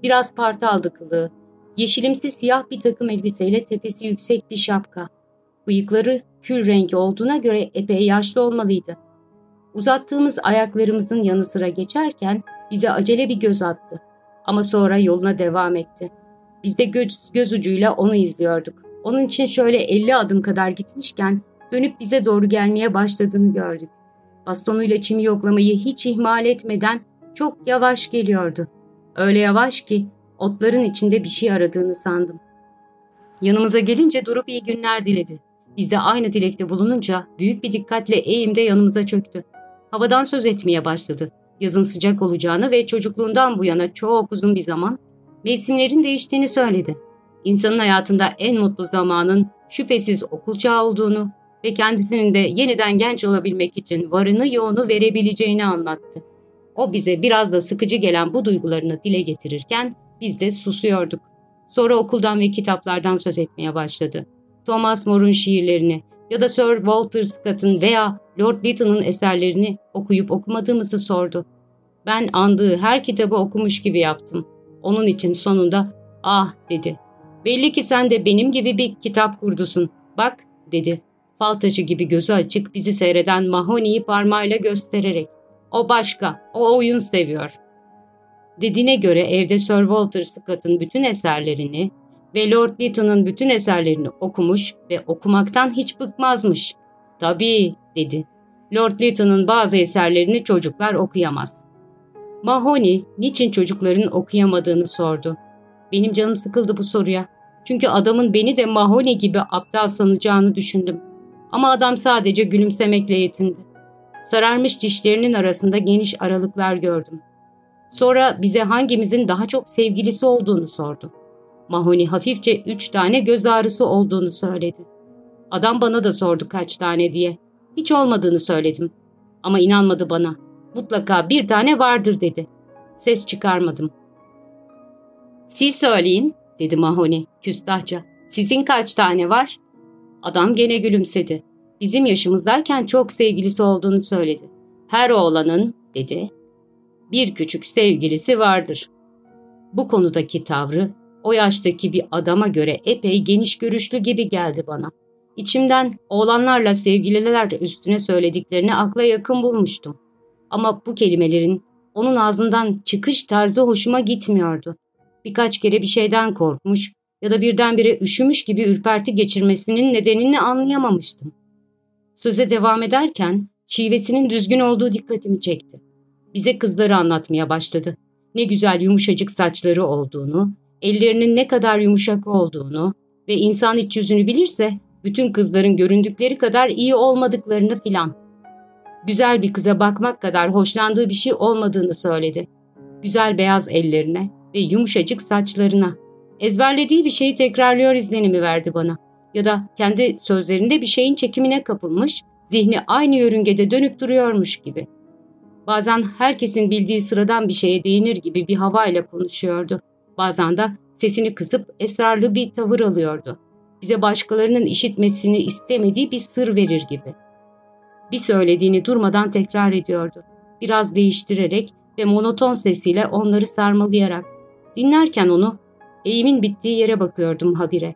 Biraz partaldı kılığı. Yeşilimsi siyah bir takım elbiseyle tepesi yüksek bir şapka. Bıyıkları kül rengi olduğuna göre epey yaşlı olmalıydı. Uzattığımız ayaklarımızın yanı sıra geçerken bize acele bir göz attı. Ama sonra yoluna devam etti. Biz de göz, göz ucuyla onu izliyorduk. Onun için şöyle 50 adım kadar gitmişken dönüp bize doğru gelmeye başladığını gördük. Bastonuyla çimi yoklamayı hiç ihmal etmeden çok yavaş geliyordu. Öyle yavaş ki otların içinde bir şey aradığını sandım. Yanımıza gelince durup iyi günler diledi. Biz de aynı dilekte bulununca büyük bir dikkatle eğimde yanımıza çöktü. Havadan söz etmeye başladı. Yazın sıcak olacağını ve çocukluğundan bu yana çok uzun bir zaman mevsimlerin değiştiğini söyledi. İnsanın hayatında en mutlu zamanın şüphesiz okul çağı olduğunu ve kendisinin de yeniden genç olabilmek için varını yoğunu verebileceğini anlattı. O bize biraz da sıkıcı gelen bu duygularını dile getirirken biz de susuyorduk. Sonra okuldan ve kitaplardan söz etmeye başladı. Thomas More'un şiirlerini ya da Sir Walter Scott'ın veya Lord Lytton'ın eserlerini okuyup okumadığımızı sordu. Ben andığı her kitabı okumuş gibi yaptım. Onun için sonunda ah dedi. Belli ki sen de benim gibi bir kitap kurdusun. Bak dedi. Fal taşı gibi gözü açık bizi seyreden Mahoney'i parmağıyla göstererek. O başka, o oyun seviyor. Dediğine göre evde Sir Walter Scott'ın bütün eserlerini ve Lord Lytton'ın bütün eserlerini okumuş ve okumaktan hiç bıkmazmış. Tabii dedi. Lord Lytton'ın bazı eserlerini çocuklar okuyamaz. Mahoney niçin çocukların okuyamadığını sordu. Benim canım sıkıldı bu soruya. Çünkü adamın beni de Mahoney gibi aptal sanacağını düşündüm. Ama adam sadece gülümsemekle yetindi. Sararmış dişlerinin arasında geniş aralıklar gördüm. Sonra bize hangimizin daha çok sevgilisi olduğunu sordu. Mahoney hafifçe üç tane göz ağrısı olduğunu söyledi. Adam bana da sordu kaç tane diye. Hiç olmadığını söyledim. Ama inanmadı bana. Mutlaka bir tane vardır dedi. Ses çıkarmadım. Siz söyleyin dedi Mahoney küstahça. Sizin kaç tane var? Adam gene gülümsedi. Bizim yaşımızdayken çok sevgilisi olduğunu söyledi. Her oğlanın dedi bir küçük sevgilisi vardır. Bu konudaki tavrı o yaştaki bir adama göre epey geniş görüşlü gibi geldi bana. İçimden oğlanlarla sevgililer üstüne söylediklerini akla yakın bulmuştum. Ama bu kelimelerin onun ağzından çıkış tarzı hoşuma gitmiyordu. Birkaç kere bir şeyden korkmuş ya da birdenbire üşümüş gibi ürperti geçirmesinin nedenini anlayamamıştım. Söze devam ederken şivesinin düzgün olduğu dikkatimi çekti. Bize kızları anlatmaya başladı. Ne güzel yumuşacık saçları olduğunu, ellerinin ne kadar yumuşak olduğunu ve insan iç yüzünü bilirse bütün kızların göründükleri kadar iyi olmadıklarını filan. Güzel bir kıza bakmak kadar hoşlandığı bir şey olmadığını söyledi. Güzel beyaz ellerine ve yumuşacık saçlarına. Ezberlediği bir şeyi tekrarlıyor izlenimi verdi bana. Ya da kendi sözlerinde bir şeyin çekimine kapılmış, zihni aynı yörüngede dönüp duruyormuş gibi. Bazen herkesin bildiği sıradan bir şeye değinir gibi bir havayla konuşuyordu. Bazen de sesini kısıp esrarlı bir tavır alıyordu. Bize başkalarının işitmesini istemediği bir sır verir gibi. Bir söylediğini durmadan tekrar ediyordu. Biraz değiştirerek ve monoton sesiyle onları sarmalayarak. Dinlerken onu eğimin bittiği yere bakıyordum habire.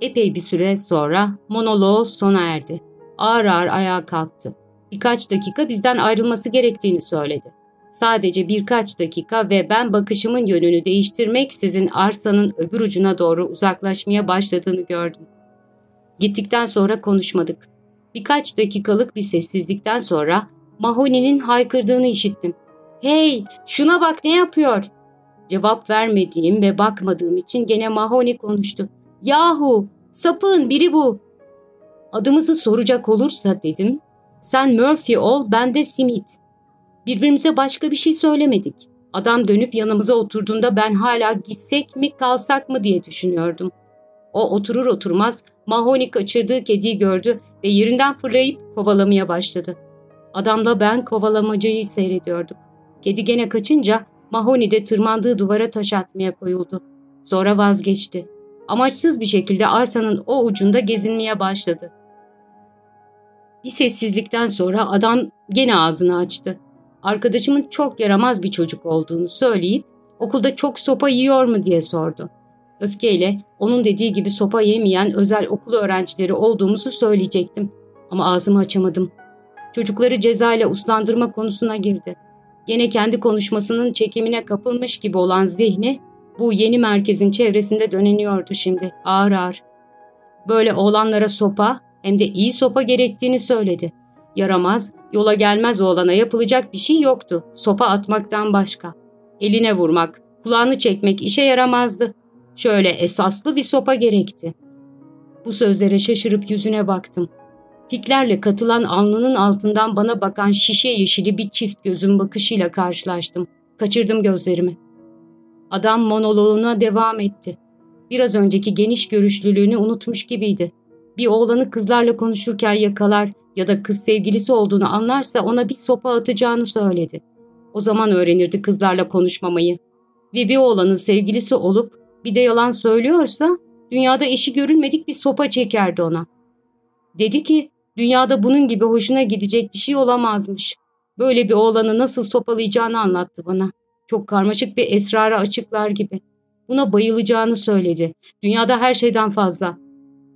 Epey bir süre sonra monoloğu sona erdi. Ağır ağır ayağa kalktı. Birkaç dakika bizden ayrılması gerektiğini söyledi. Sadece birkaç dakika ve ben bakışımın yönünü değiştirmek sizin arsanın öbür ucuna doğru uzaklaşmaya başladığını gördüm. Gittikten sonra konuşmadık. Birkaç dakikalık bir sessizlikten sonra Mahoni'nin haykırdığını işittim. ''Hey, şuna bak ne yapıyor?'' Cevap vermediğim ve bakmadığım için gene Mahoni konuştu. ''Yahu, sapığın biri bu.'' Adımızı soracak olursa dedim, ''Sen Murphy ol, ben de Smith.'' Birbirimize başka bir şey söylemedik. Adam dönüp yanımıza oturduğunda ben hala gitsek mi kalsak mı diye düşünüyordum. O oturur oturmaz Mahoni kaçırdığı kediyi gördü ve yerinden fırlayıp kovalamaya başladı. Adamla ben kovalamacayı seyrediyorduk. Kedi gene kaçınca Mahoni de tırmandığı duvara taş atmaya koyuldu. Sonra vazgeçti. Amaçsız bir şekilde arsanın o ucunda gezinmeye başladı. Bir sessizlikten sonra adam gene ağzını açtı arkadaşımın çok yaramaz bir çocuk olduğunu söyleyip okulda çok sopa yiyor mu diye sordu. Öfkeyle onun dediği gibi sopa yemeyen özel okul öğrencileri olduğumuzu söyleyecektim. Ama ağzımı açamadım. Çocukları cezayla uslandırma konusuna girdi. Gene kendi konuşmasının çekimine kapılmış gibi olan zihni bu yeni merkezin çevresinde döneniyordu şimdi ağır ağır. Böyle oğlanlara sopa hem de iyi sopa gerektiğini söyledi. Yaramaz, yola gelmez oğlana yapılacak bir şey yoktu. Sopa atmaktan başka. Eline vurmak, kulağını çekmek işe yaramazdı. Şöyle esaslı bir sopa gerekti. Bu sözlere şaşırıp yüzüne baktım. Tiklerle katılan alnının altından bana bakan şişe yeşili bir çift gözün bakışıyla karşılaştım. Kaçırdım gözlerimi. Adam monoloğuna devam etti. Biraz önceki geniş görüşlülüğünü unutmuş gibiydi. Bir oğlanı kızlarla konuşurken yakalar ya da kız sevgilisi olduğunu anlarsa ona bir sopa atacağını söyledi. O zaman öğrenirdi kızlarla konuşmamayı. Ve bir oğlanın sevgilisi olup bir de yalan söylüyorsa dünyada eşi görülmedik bir sopa çekerdi ona. Dedi ki dünyada bunun gibi hoşuna gidecek bir şey olamazmış. Böyle bir oğlanı nasıl sopalayacağını anlattı bana. Çok karmaşık bir esrara açıklar gibi. Buna bayılacağını söyledi. Dünyada her şeyden fazla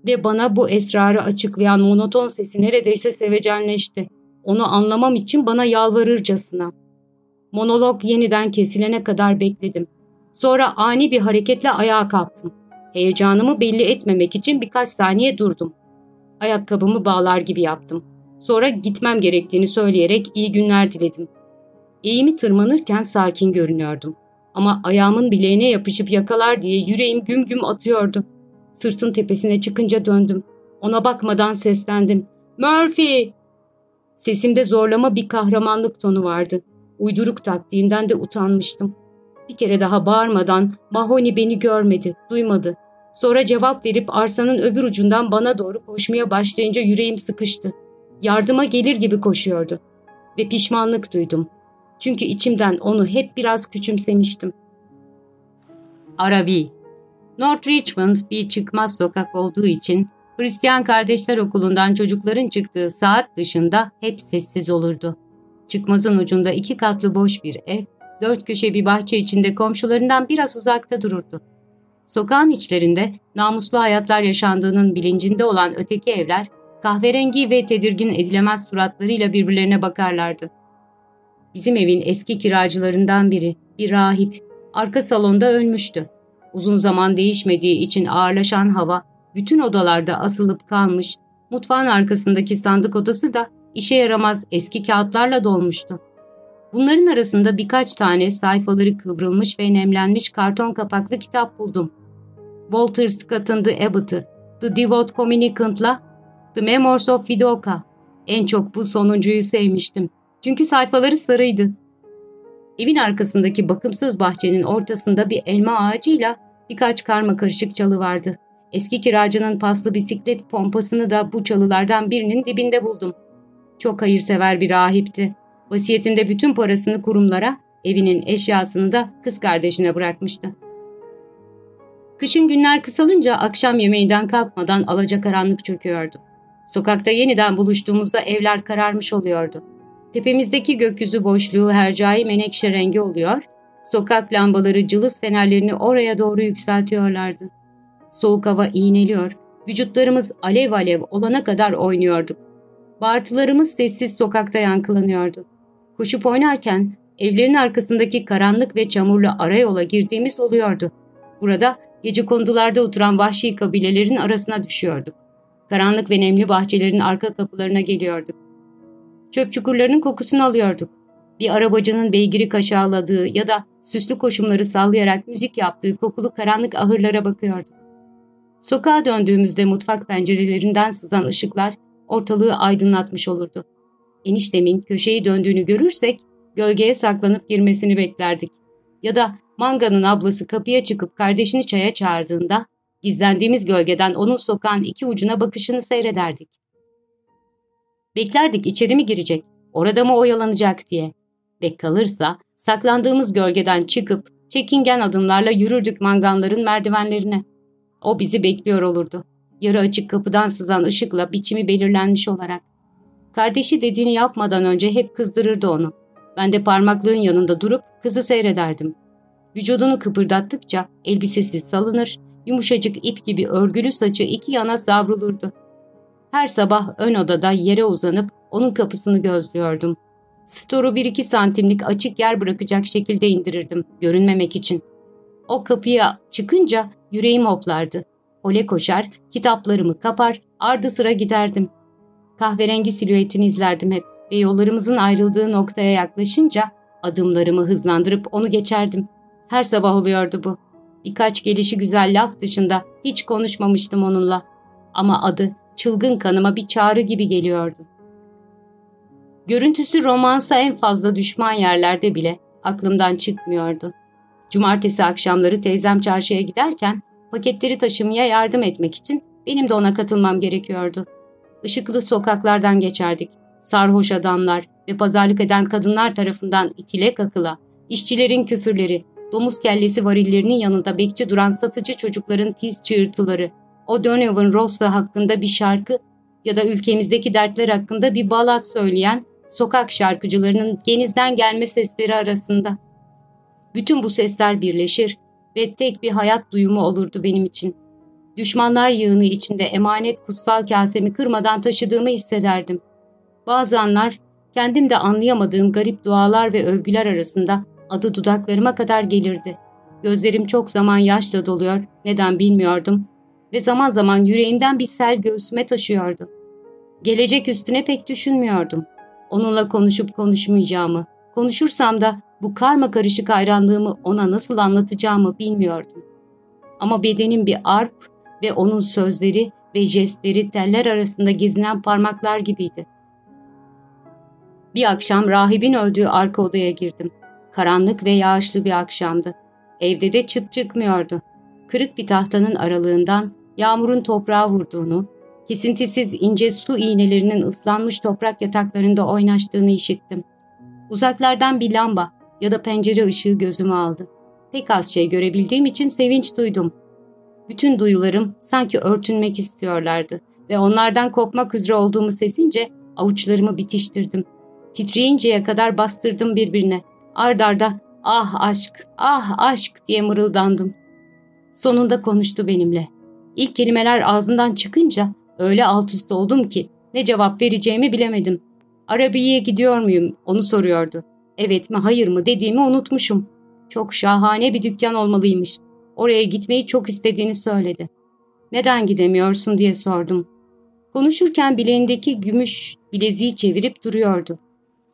ve bana bu esrarı açıklayan monoton sesi neredeyse sevecenleşti. Onu anlamam için bana yalvarırcasına. Monolog yeniden kesilene kadar bekledim. Sonra ani bir hareketle ayağa kalktım. Heyecanımı belli etmemek için birkaç saniye durdum. Ayakkabımı bağlar gibi yaptım. Sonra gitmem gerektiğini söyleyerek iyi günler diledim. Eğimi tırmanırken sakin görünüyordum. Ama ayağımın bileğine yapışıp yakalar diye yüreğim güm güm atıyordu. Sırtın tepesine çıkınca döndüm. Ona bakmadan seslendim. Murphy! Sesimde zorlama bir kahramanlık tonu vardı. Uyduruk taktiğinden de utanmıştım. Bir kere daha bağırmadan Mahoni beni görmedi, duymadı. Sonra cevap verip arsanın öbür ucundan bana doğru koşmaya başlayınca yüreğim sıkıştı. Yardıma gelir gibi koşuyordu. Ve pişmanlık duydum. Çünkü içimden onu hep biraz küçümsemiştim. Arabi North Richmond bir çıkmaz sokak olduğu için Hristiyan Kardeşler Okulu'ndan çocukların çıktığı saat dışında hep sessiz olurdu. Çıkmazın ucunda iki katlı boş bir ev, dört köşe bir bahçe içinde komşularından biraz uzakta dururdu. Sokağın içlerinde namuslu hayatlar yaşandığının bilincinde olan öteki evler, kahverengi ve tedirgin edilemez suratlarıyla birbirlerine bakarlardı. Bizim evin eski kiracılarından biri, bir rahip, arka salonda ölmüştü. Uzun zaman değişmediği için ağırlaşan hava, bütün odalarda asılıp kalmış, mutfağın arkasındaki sandık odası da işe yaramaz eski kağıtlarla dolmuştu. Bunların arasında birkaç tane sayfaları kıvrılmış ve nemlenmiş karton kapaklı kitap buldum. Walter Scott'ın The Abbot'ı, The Devout Communicant'la The Memoirs of Vidoka. En çok bu sonuncuyu sevmiştim. Çünkü sayfaları sarıydı. Evin arkasındaki bakımsız bahçenin ortasında bir elma ağacıyla birkaç karma karışık çalı vardı. Eski kiracının paslı bisiklet pompasını da bu çalılardan birinin dibinde buldum. Çok hayırsever bir rahipti. Vasiyetinde bütün parasını kurumlara, evinin eşyasını da kız kardeşine bırakmıştı. Kışın günler kısalınca akşam yemeğinden kalkmadan alacakaranlık çöküyordu. Sokakta yeniden buluştuğumuzda evler kararmış oluyordu. Tepemizdeki gökyüzü boşluğu hercai menekşe rengi oluyor, sokak lambaları cılız fenerlerini oraya doğru yükseltiyorlardı. Soğuk hava iğneliyor, vücutlarımız alev alev olana kadar oynuyorduk. Bağırtılarımız sessiz sokakta yankılanıyordu. Koşup oynarken evlerin arkasındaki karanlık ve çamurlu arayola girdiğimiz oluyordu. Burada gece kondularda oturan vahşi kabilelerin arasına düşüyorduk. Karanlık ve nemli bahçelerin arka kapılarına geliyorduk. Çöp çukurlarının kokusunu alıyorduk. Bir arabacının beygiri kaşağıladığı ya da süslü koşumları sallayarak müzik yaptığı kokulu karanlık ahırlara bakıyorduk. Sokağa döndüğümüzde mutfak pencerelerinden sızan ışıklar ortalığı aydınlatmış olurdu. Eniştemin köşeyi döndüğünü görürsek gölgeye saklanıp girmesini beklerdik. Ya da Manga'nın ablası kapıya çıkıp kardeşini çaya çağırdığında gizlendiğimiz gölgeden onun sokağın iki ucuna bakışını seyrederdik. Beklerdik içeri mi girecek, orada mı oyalanacak diye. Ve kalırsa saklandığımız gölgeden çıkıp çekingen adımlarla yürürdük manganların merdivenlerine. O bizi bekliyor olurdu. Yarı açık kapıdan sızan ışıkla biçimi belirlenmiş olarak. Kardeşi dediğini yapmadan önce hep kızdırırdı onu. Ben de parmaklığın yanında durup kızı seyrederdim. Vücudunu kıpırdattıkça elbisesi salınır, yumuşacık ip gibi örgülü saçı iki yana savrulurdu. Her sabah ön odada yere uzanıp onun kapısını gözlüyordum. Storu bir iki santimlik açık yer bırakacak şekilde indirirdim, görünmemek için. O kapıya çıkınca yüreğim hoplardı. Ole koşar, kitaplarımı kapar, ardı sıra giderdim. Kahverengi silüetini izlerdim hep ve yollarımızın ayrıldığı noktaya yaklaşınca adımlarımı hızlandırıp onu geçerdim. Her sabah oluyordu bu. Birkaç gelişi güzel laf dışında hiç konuşmamıştım onunla. Ama adı çılgın kanıma bir çağrı gibi geliyordu. Görüntüsü romansa en fazla düşman yerlerde bile aklımdan çıkmıyordu. Cumartesi akşamları teyzem çarşıya giderken paketleri taşımaya yardım etmek için benim de ona katılmam gerekiyordu. Işıklı sokaklardan geçerdik. Sarhoş adamlar ve pazarlık eden kadınlar tarafından itile kakıla, işçilerin küfürleri, domuz kellesi varillerinin yanında bekçi duran satıcı çocukların tiz çığırtıları, o Donovan Rossa hakkında bir şarkı ya da ülkemizdeki dertler hakkında bir balat söyleyen sokak şarkıcılarının genizden gelme sesleri arasında. Bütün bu sesler birleşir ve tek bir hayat duyumu olurdu benim için. Düşmanlar yığını içinde emanet kutsal kasemi kırmadan taşıdığımı hissederdim. Bazı anlar kendim de anlayamadığım garip dualar ve övgüler arasında adı dudaklarıma kadar gelirdi. Gözlerim çok zaman yaşla doluyor, neden bilmiyordum ve zaman zaman yüreğimden bir sel göğsüme taşıyordu. Gelecek üstüne pek düşünmüyordum. Onunla konuşup konuşmayacağımı, Konuşursam da bu karma karışık hayranlığımı ona nasıl anlatacağımı bilmiyordum. Ama bedenim bir arp ve onun sözleri ve jestleri teller arasında gezinen parmaklar gibiydi. Bir akşam rahibin öldüğü arka odaya girdim. Karanlık ve yağışlı bir akşamdı. Evde de çıt çıkmıyordu. Kırık bir tahtanın aralığından yağmurun toprağa vurduğunu, kesintisiz ince su iğnelerinin ıslanmış toprak yataklarında oynaştığını işittim. Uzaklardan bir lamba ya da pencere ışığı gözümü aldı. Pek az şey görebildiğim için sevinç duydum. Bütün duyularım sanki örtünmek istiyorlardı ve onlardan kopmak üzere olduğumu sezince avuçlarımı bitiştirdim. Titreyinceye kadar bastırdım birbirine. Ard arda ah aşk, ah aşk diye mırıldandım. Sonunda konuştu benimle. İlk kelimeler ağzından çıkınca öyle alt üst oldum ki ne cevap vereceğimi bilemedim. Arabiye'ye gidiyor muyum onu soruyordu. Evet mi hayır mı dediğimi unutmuşum. Çok şahane bir dükkan olmalıymış. Oraya gitmeyi çok istediğini söyledi. Neden gidemiyorsun diye sordum. Konuşurken bileğindeki gümüş bileziği çevirip duruyordu.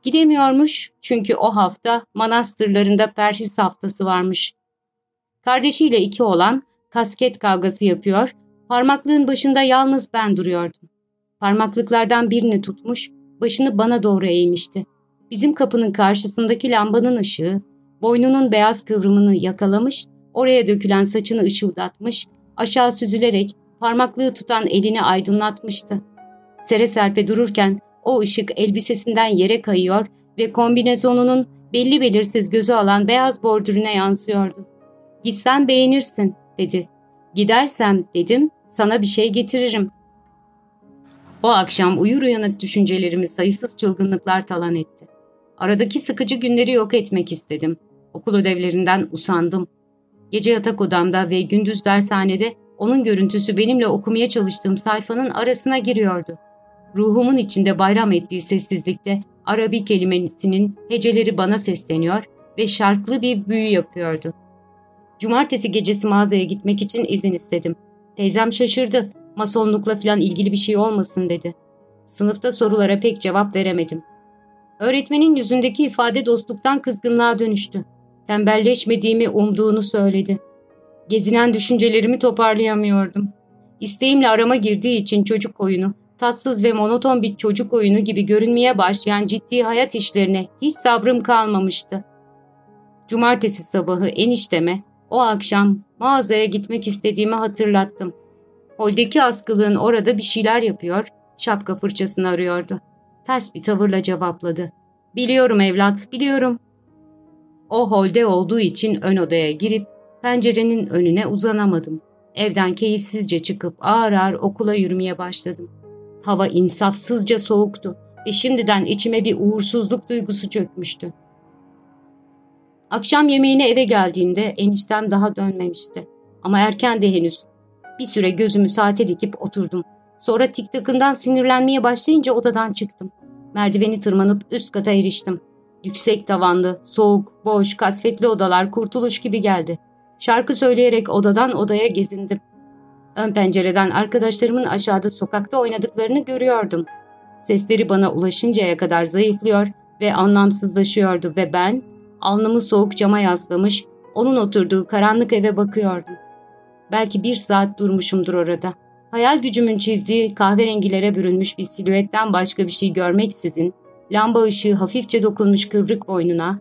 Gidemiyormuş çünkü o hafta manastırlarında perhis haftası varmış. Kardeşiyle iki olan kasket kavgası yapıyor, parmaklığın başında yalnız ben duruyordum. Parmaklıklardan birini tutmuş, başını bana doğru eğmişti. Bizim kapının karşısındaki lambanın ışığı, boynunun beyaz kıvrımını yakalamış, oraya dökülen saçını ışıldatmış, aşağı süzülerek parmaklığı tutan elini aydınlatmıştı. Sere serpe dururken o ışık elbisesinden yere kayıyor ve kombinezonunun belli belirsiz gözü alan beyaz bordürüne yansıyordu. Gitsen beğenirsin, dedi. Gidersem, dedim, sana bir şey getiririm. O akşam uyur uyanık düşüncelerimi sayısız çılgınlıklar talan etti. Aradaki sıkıcı günleri yok etmek istedim. Okul ödevlerinden usandım. Gece yatak odamda ve gündüz dershanede onun görüntüsü benimle okumaya çalıştığım sayfanın arasına giriyordu. Ruhumun içinde bayram ettiği sessizlikte Arabi kelimesinin heceleri bana sesleniyor ve şarklı bir büyü yapıyordu. Cumartesi gecesi mağazaya gitmek için izin istedim. Teyzem şaşırdı. Masonlukla falan ilgili bir şey olmasın dedi. Sınıfta sorulara pek cevap veremedim. Öğretmenin yüzündeki ifade dostluktan kızgınlığa dönüştü. Tembelleşmediğimi umduğunu söyledi. Gezinen düşüncelerimi toparlayamıyordum. İsteğimle arama girdiği için çocuk oyunu, tatsız ve monoton bir çocuk oyunu gibi görünmeye başlayan ciddi hayat işlerine hiç sabrım kalmamıştı. Cumartesi sabahı enişteme o akşam mağazaya gitmek istediğimi hatırlattım. Holdeki askılığın orada bir şeyler yapıyor, şapka fırçasını arıyordu. Ters bir tavırla cevapladı. Biliyorum evlat, biliyorum. O holde olduğu için ön odaya girip pencerenin önüne uzanamadım. Evden keyifsizce çıkıp ağır ağır okula yürümeye başladım. Hava insafsızca soğuktu ve şimdiden içime bir uğursuzluk duygusu çökmüştü. Akşam yemeğine eve geldiğimde eniştem daha dönmemişti. Ama erken de henüz. Bir süre gözümü saate dikip oturdum. Sonra tik takından sinirlenmeye başlayınca odadan çıktım. Merdiveni tırmanıp üst kata eriştim. Yüksek tavanlı, soğuk, boş, kasvetli odalar kurtuluş gibi geldi. Şarkı söyleyerek odadan odaya gezindim. Ön pencereden arkadaşlarımın aşağıda sokakta oynadıklarını görüyordum. Sesleri bana ulaşıncaya kadar zayıflıyor ve anlamsızlaşıyordu ve ben alnımı soğuk cama yaslamış, onun oturduğu karanlık eve bakıyordum. Belki bir saat durmuşumdur orada. Hayal gücümün çizdiği kahverengilere bürünmüş bir silüetten başka bir şey görmeksizin, lamba ışığı hafifçe dokunmuş kıvrık boynuna,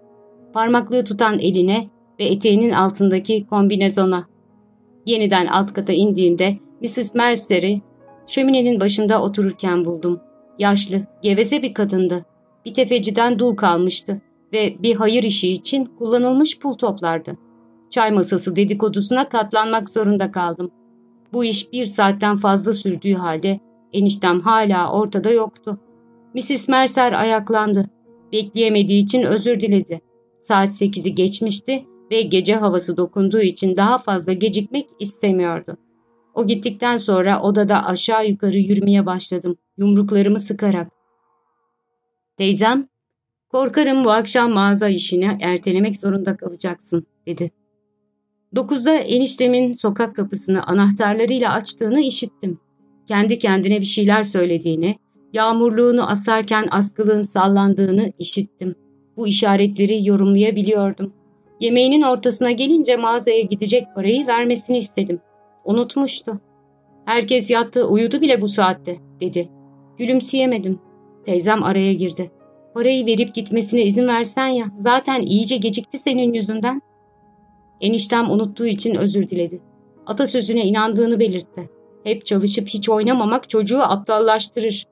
parmaklığı tutan eline ve eteğinin altındaki kombinezona. Yeniden alt kata indiğimde Mrs. Mercer'i şöminenin başında otururken buldum. Yaşlı, geveze bir kadındı. Bir tefeciden dul kalmıştı ve bir hayır işi için kullanılmış pul toplardı. Çay masası dedikodusuna katlanmak zorunda kaldım. Bu iş bir saatten fazla sürdüğü halde eniştem hala ortada yoktu. Mrs. Mercer ayaklandı. Bekleyemediği için özür diledi. Saat sekizi geçmişti ve gece havası dokunduğu için daha fazla gecikmek istemiyordu. O gittikten sonra odada aşağı yukarı yürümeye başladım, yumruklarımı sıkarak. Teyzem, korkarım bu akşam mağaza işini ertelemek zorunda kalacaksın, dedi. Dokuzda eniştemin sokak kapısını anahtarlarıyla açtığını işittim. Kendi kendine bir şeyler söylediğini, yağmurluğunu asarken askılığın sallandığını işittim. Bu işaretleri yorumlayabiliyordum. Yemeğinin ortasına gelince mağazaya gidecek parayı vermesini istedim. Unutmuştu. Herkes yattı, uyudu bile bu saatte, dedi. Gülümseyemedim. Teyzem araya girdi. Parayı verip gitmesine izin versen ya, zaten iyice gecikti senin yüzünden. Eniştem unuttuğu için özür diledi. Atasözüne inandığını belirtti. Hep çalışıp hiç oynamamak çocuğu aptallaştırır.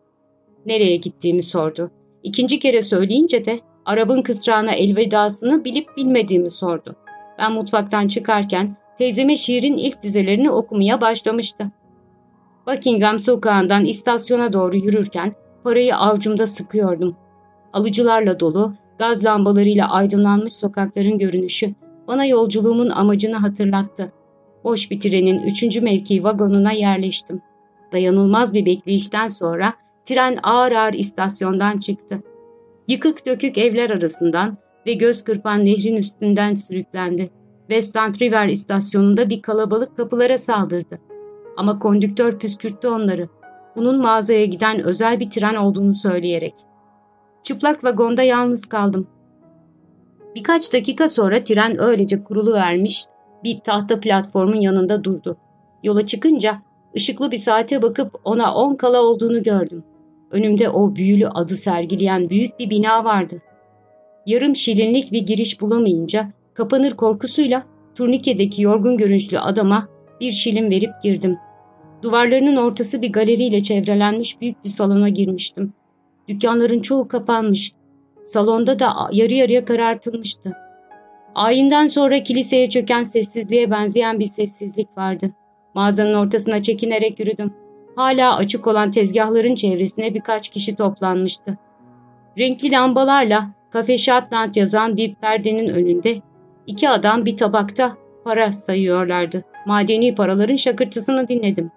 Nereye gittiğimi sordu. İkinci kere söyleyince de Arap'ın kısrağına elvedasını bilip bilmediğimi sordu. Ben mutfaktan çıkarken teyzeme şiirin ilk dizelerini okumaya başlamıştı. Buckingham sokağından istasyona doğru yürürken parayı avcumda sıkıyordum. Alıcılarla dolu, gaz lambalarıyla aydınlanmış sokakların görünüşü bana yolculuğumun amacını hatırlattı. Boş bir trenin üçüncü mevki vagonuna yerleştim. Dayanılmaz bir bekleyişten sonra tren ağır ağır istasyondan çıktı. Yıkık dökük evler arasından ve göz kırpan nehrin üstünden sürüklendi. Westland River istasyonunda bir kalabalık kapılara saldırdı. Ama kondüktör püskürttü onları. Bunun mağazaya giden özel bir tren olduğunu söyleyerek. Çıplak vagonda yalnız kaldım. Birkaç dakika sonra tren öylece kurulu vermiş bir tahta platformun yanında durdu. Yola çıkınca ışıklı bir saate bakıp ona on kala olduğunu gördüm. Önümde o büyülü adı sergileyen büyük bir bina vardı. Yarım şilinlik bir giriş bulamayınca kapanır korkusuyla turnikedeki yorgun görünüşlü adama bir şilin verip girdim. Duvarlarının ortası bir galeriyle çevrelenmiş büyük bir salona girmiştim. Dükkanların çoğu kapanmış. Salonda da yarı yarıya karartılmıştı. Ayinden sonra kiliseye çöken sessizliğe benzeyen bir sessizlik vardı. Mağazanın ortasına çekinerek yürüdüm. Hala açık olan tezgahların çevresine birkaç kişi toplanmıştı. Renkli lambalarla Kafe Şatland yazan bir perdenin önünde iki adam bir tabakta para sayıyorlardı. Madeni paraların şakırtısını dinledim.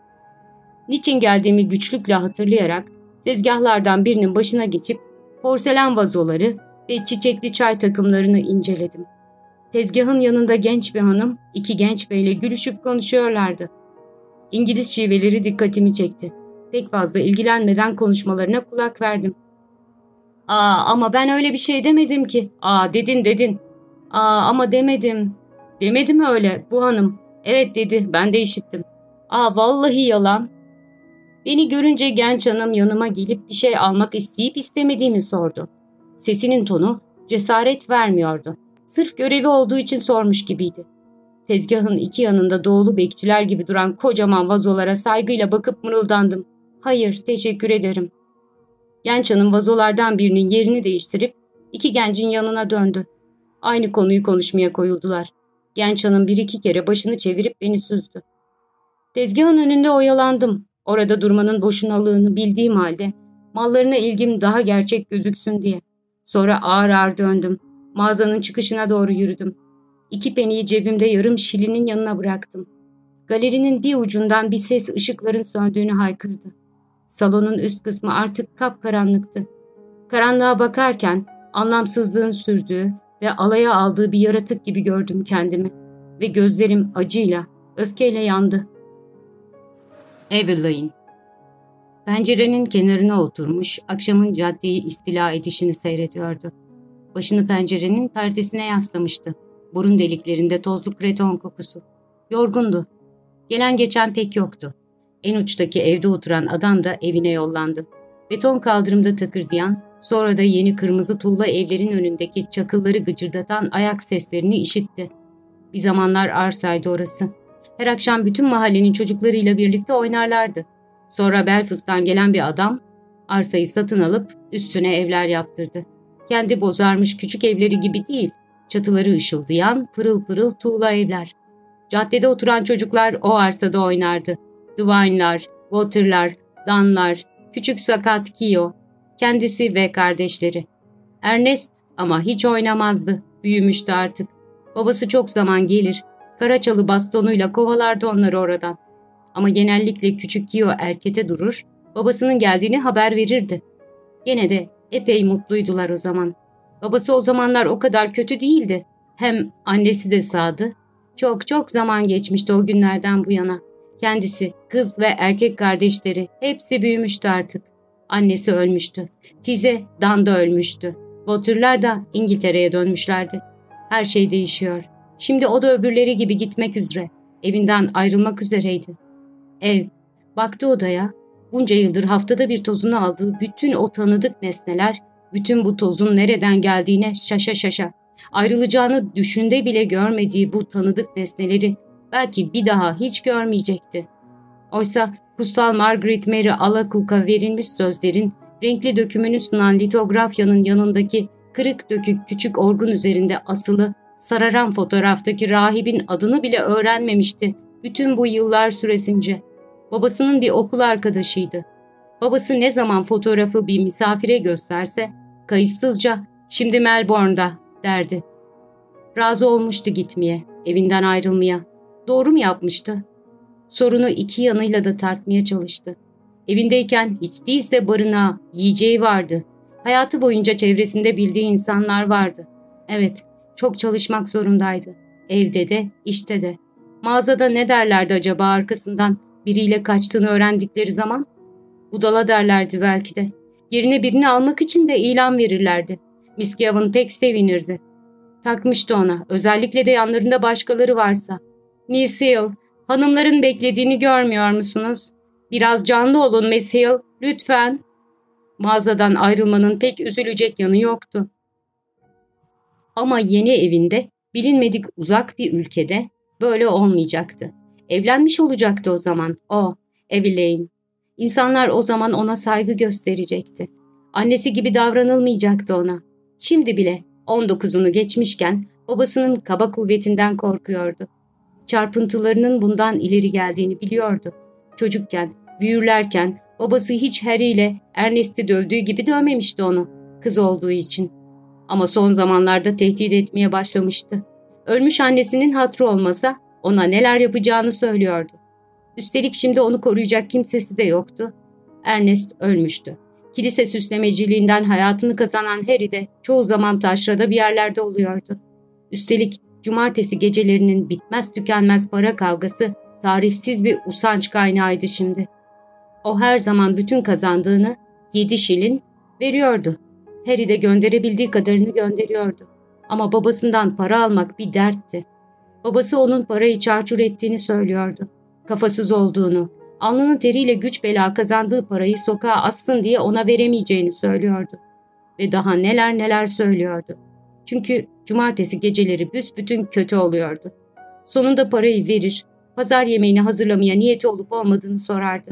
Niçin geldiğimi güçlükle hatırlayarak tezgahlardan birinin başına geçip porselen vazoları ve çiçekli çay takımlarını inceledim. Tezgahın yanında genç bir hanım, iki genç beyle gülüşüp konuşuyorlardı. İngiliz şiveleri dikkatimi çekti. Pek fazla ilgilenmeden konuşmalarına kulak verdim. Aa ama ben öyle bir şey demedim ki. Aa dedin dedin. Aa ama demedim. Demedim öyle bu hanım. Evet dedi ben de işittim. Aa vallahi yalan. Beni görünce genç hanım yanıma gelip bir şey almak isteyip istemediğimi sordu. Sesinin tonu cesaret vermiyordu. Sırf görevi olduğu için sormuş gibiydi. Tezgahın iki yanında doğulu bekçiler gibi duran kocaman vazolara saygıyla bakıp mırıldandım. Hayır, teşekkür ederim. Genç hanım vazolardan birinin yerini değiştirip iki gencin yanına döndü. Aynı konuyu konuşmaya koyuldular. Genç hanım bir iki kere başını çevirip beni süzdü. Tezgahın önünde oyalandım. Orada durmanın boşunalığını bildiğim halde mallarına ilgim daha gerçek gözüksün diye. Sonra ağır ağır döndüm. Mağazanın çıkışına doğru yürüdüm. İki peniyi cebimde yarım şilinin yanına bıraktım. Galerinin bir ucundan bir ses ışıkların söndüğünü haykırdı. Salonun üst kısmı artık kapkaranlıktı. Karanlığa bakarken anlamsızlığın sürdüğü ve alaya aldığı bir yaratık gibi gördüm kendimi. Ve gözlerim acıyla, öfkeyle yandı. Evelyn Pencerenin kenarına oturmuş, akşamın caddeyi istila edişini seyrediyordu. Başını pencerenin perdesine yaslamıştı. Burun deliklerinde tozlu kreton kokusu. Yorgundu. Gelen geçen pek yoktu. En uçtaki evde oturan adam da evine yollandı. Beton kaldırımda takırdayan, sonra da yeni kırmızı tuğla evlerin önündeki çakılları gıcırdatan ayak seslerini işitti. Bir zamanlar arsaydı orası. Her akşam bütün mahallenin çocuklarıyla birlikte oynarlardı. Sonra Belfast'tan gelen bir adam arsayı satın alıp üstüne evler yaptırdı. Kendi bozarmış küçük evleri gibi değil, çatıları ışıldayan pırıl pırıl tuğla evler. Caddede oturan çocuklar o arsada oynardı. Dvine'lar, Water'lar, Dan'lar, küçük sakat Kio, kendisi ve kardeşleri. Ernest ama hiç oynamazdı, büyümüştü artık. Babası çok zaman gelir, karaçalı bastonuyla kovalardı onları oradan. Ama genellikle küçük Kio erkete durur, babasının geldiğini haber verirdi. Gene de epey mutluydular o zaman. Babası o zamanlar o kadar kötü değildi. Hem annesi de sağdı. Çok çok zaman geçmişti o günlerden bu yana. Kendisi, kız ve erkek kardeşleri hepsi büyümüştü artık. Annesi ölmüştü. Tize, Dan da ölmüştü. Water'lar da İngiltere'ye dönmüşlerdi. Her şey değişiyor. Şimdi o da öbürleri gibi gitmek üzere. Evinden ayrılmak üzereydi. Ev. Baktı odaya. Bunca yıldır haftada bir tozunu aldığı bütün o tanıdık nesneler, bütün bu tozun nereden geldiğine şaşa şaşa. Ayrılacağını düşünde bile görmediği bu tanıdık nesneleri belki bir daha hiç görmeyecekti. Oysa kutsal Margaret Mary Alacook'a verilmiş sözlerin renkli dökümünü sunan litografyanın yanındaki kırık dökük küçük orgun üzerinde asılı sararan fotoğraftaki rahibin adını bile öğrenmemişti bütün bu yıllar süresince. Babasının bir okul arkadaşıydı. Babası ne zaman fotoğrafı bir misafire gösterse kayıtsızca şimdi Melbourne'da derdi. Razı olmuştu gitmeye, evinden ayrılmaya. Doğru mu yapmıştı? Sorunu iki yanıyla da tartmaya çalıştı. Evindeyken hiç değilse barınağı, yiyeceği vardı. Hayatı boyunca çevresinde bildiği insanlar vardı. Evet, çok çalışmak zorundaydı. Evde de, işte de. Mağazada ne derlerdi acaba arkasından biriyle kaçtığını öğrendikleri zaman? Budala derlerdi belki de. Yerine birini almak için de ilan verirlerdi. Miss pek sevinirdi. Takmıştı ona, özellikle de yanlarında başkaları varsa. Miss Hill, hanımların beklediğini görmüyor musunuz? Biraz canlı olun Miss Hill, lütfen. Mağazadan ayrılmanın pek üzülecek yanı yoktu. Ama yeni evinde, bilinmedik uzak bir ülkede böyle olmayacaktı. Evlenmiş olacaktı o zaman o, Evelyn. İnsanlar o zaman ona saygı gösterecekti. Annesi gibi davranılmayacaktı ona. Şimdi bile 19'unu geçmişken babasının kaba kuvvetinden korkuyordu. Çarpıntılarının bundan ileri geldiğini biliyordu. Çocukken, büyürlerken babası hiç Harry ile Ernest'i dövdüğü gibi dövmemişti onu, kız olduğu için. Ama son zamanlarda tehdit etmeye başlamıştı. Ölmüş annesinin hatrı olmasa ona neler yapacağını söylüyordu. Üstelik şimdi onu koruyacak kimsesi de yoktu. Ernest ölmüştü. Kilise süslemeciliğinden hayatını kazanan Harry de çoğu zaman taşrada bir yerlerde oluyordu. Üstelik cumartesi gecelerinin bitmez tükenmez para kavgası tarifsiz bir usanç kaynağıydı şimdi. O her zaman bütün kazandığını yedi şilin veriyordu. Harry de gönderebildiği kadarını gönderiyordu. Ama babasından para almak bir dertti. Babası onun parayı çarçur ettiğini söylüyordu. Kafasız olduğunu, alnının teriyle güç bela kazandığı parayı sokağa atsın diye ona veremeyeceğini söylüyordu. Ve daha neler neler söylüyordu. Çünkü cumartesi geceleri büsbütün kötü oluyordu. Sonunda parayı verir, pazar yemeğini hazırlamaya niyeti olup olmadığını sorardı.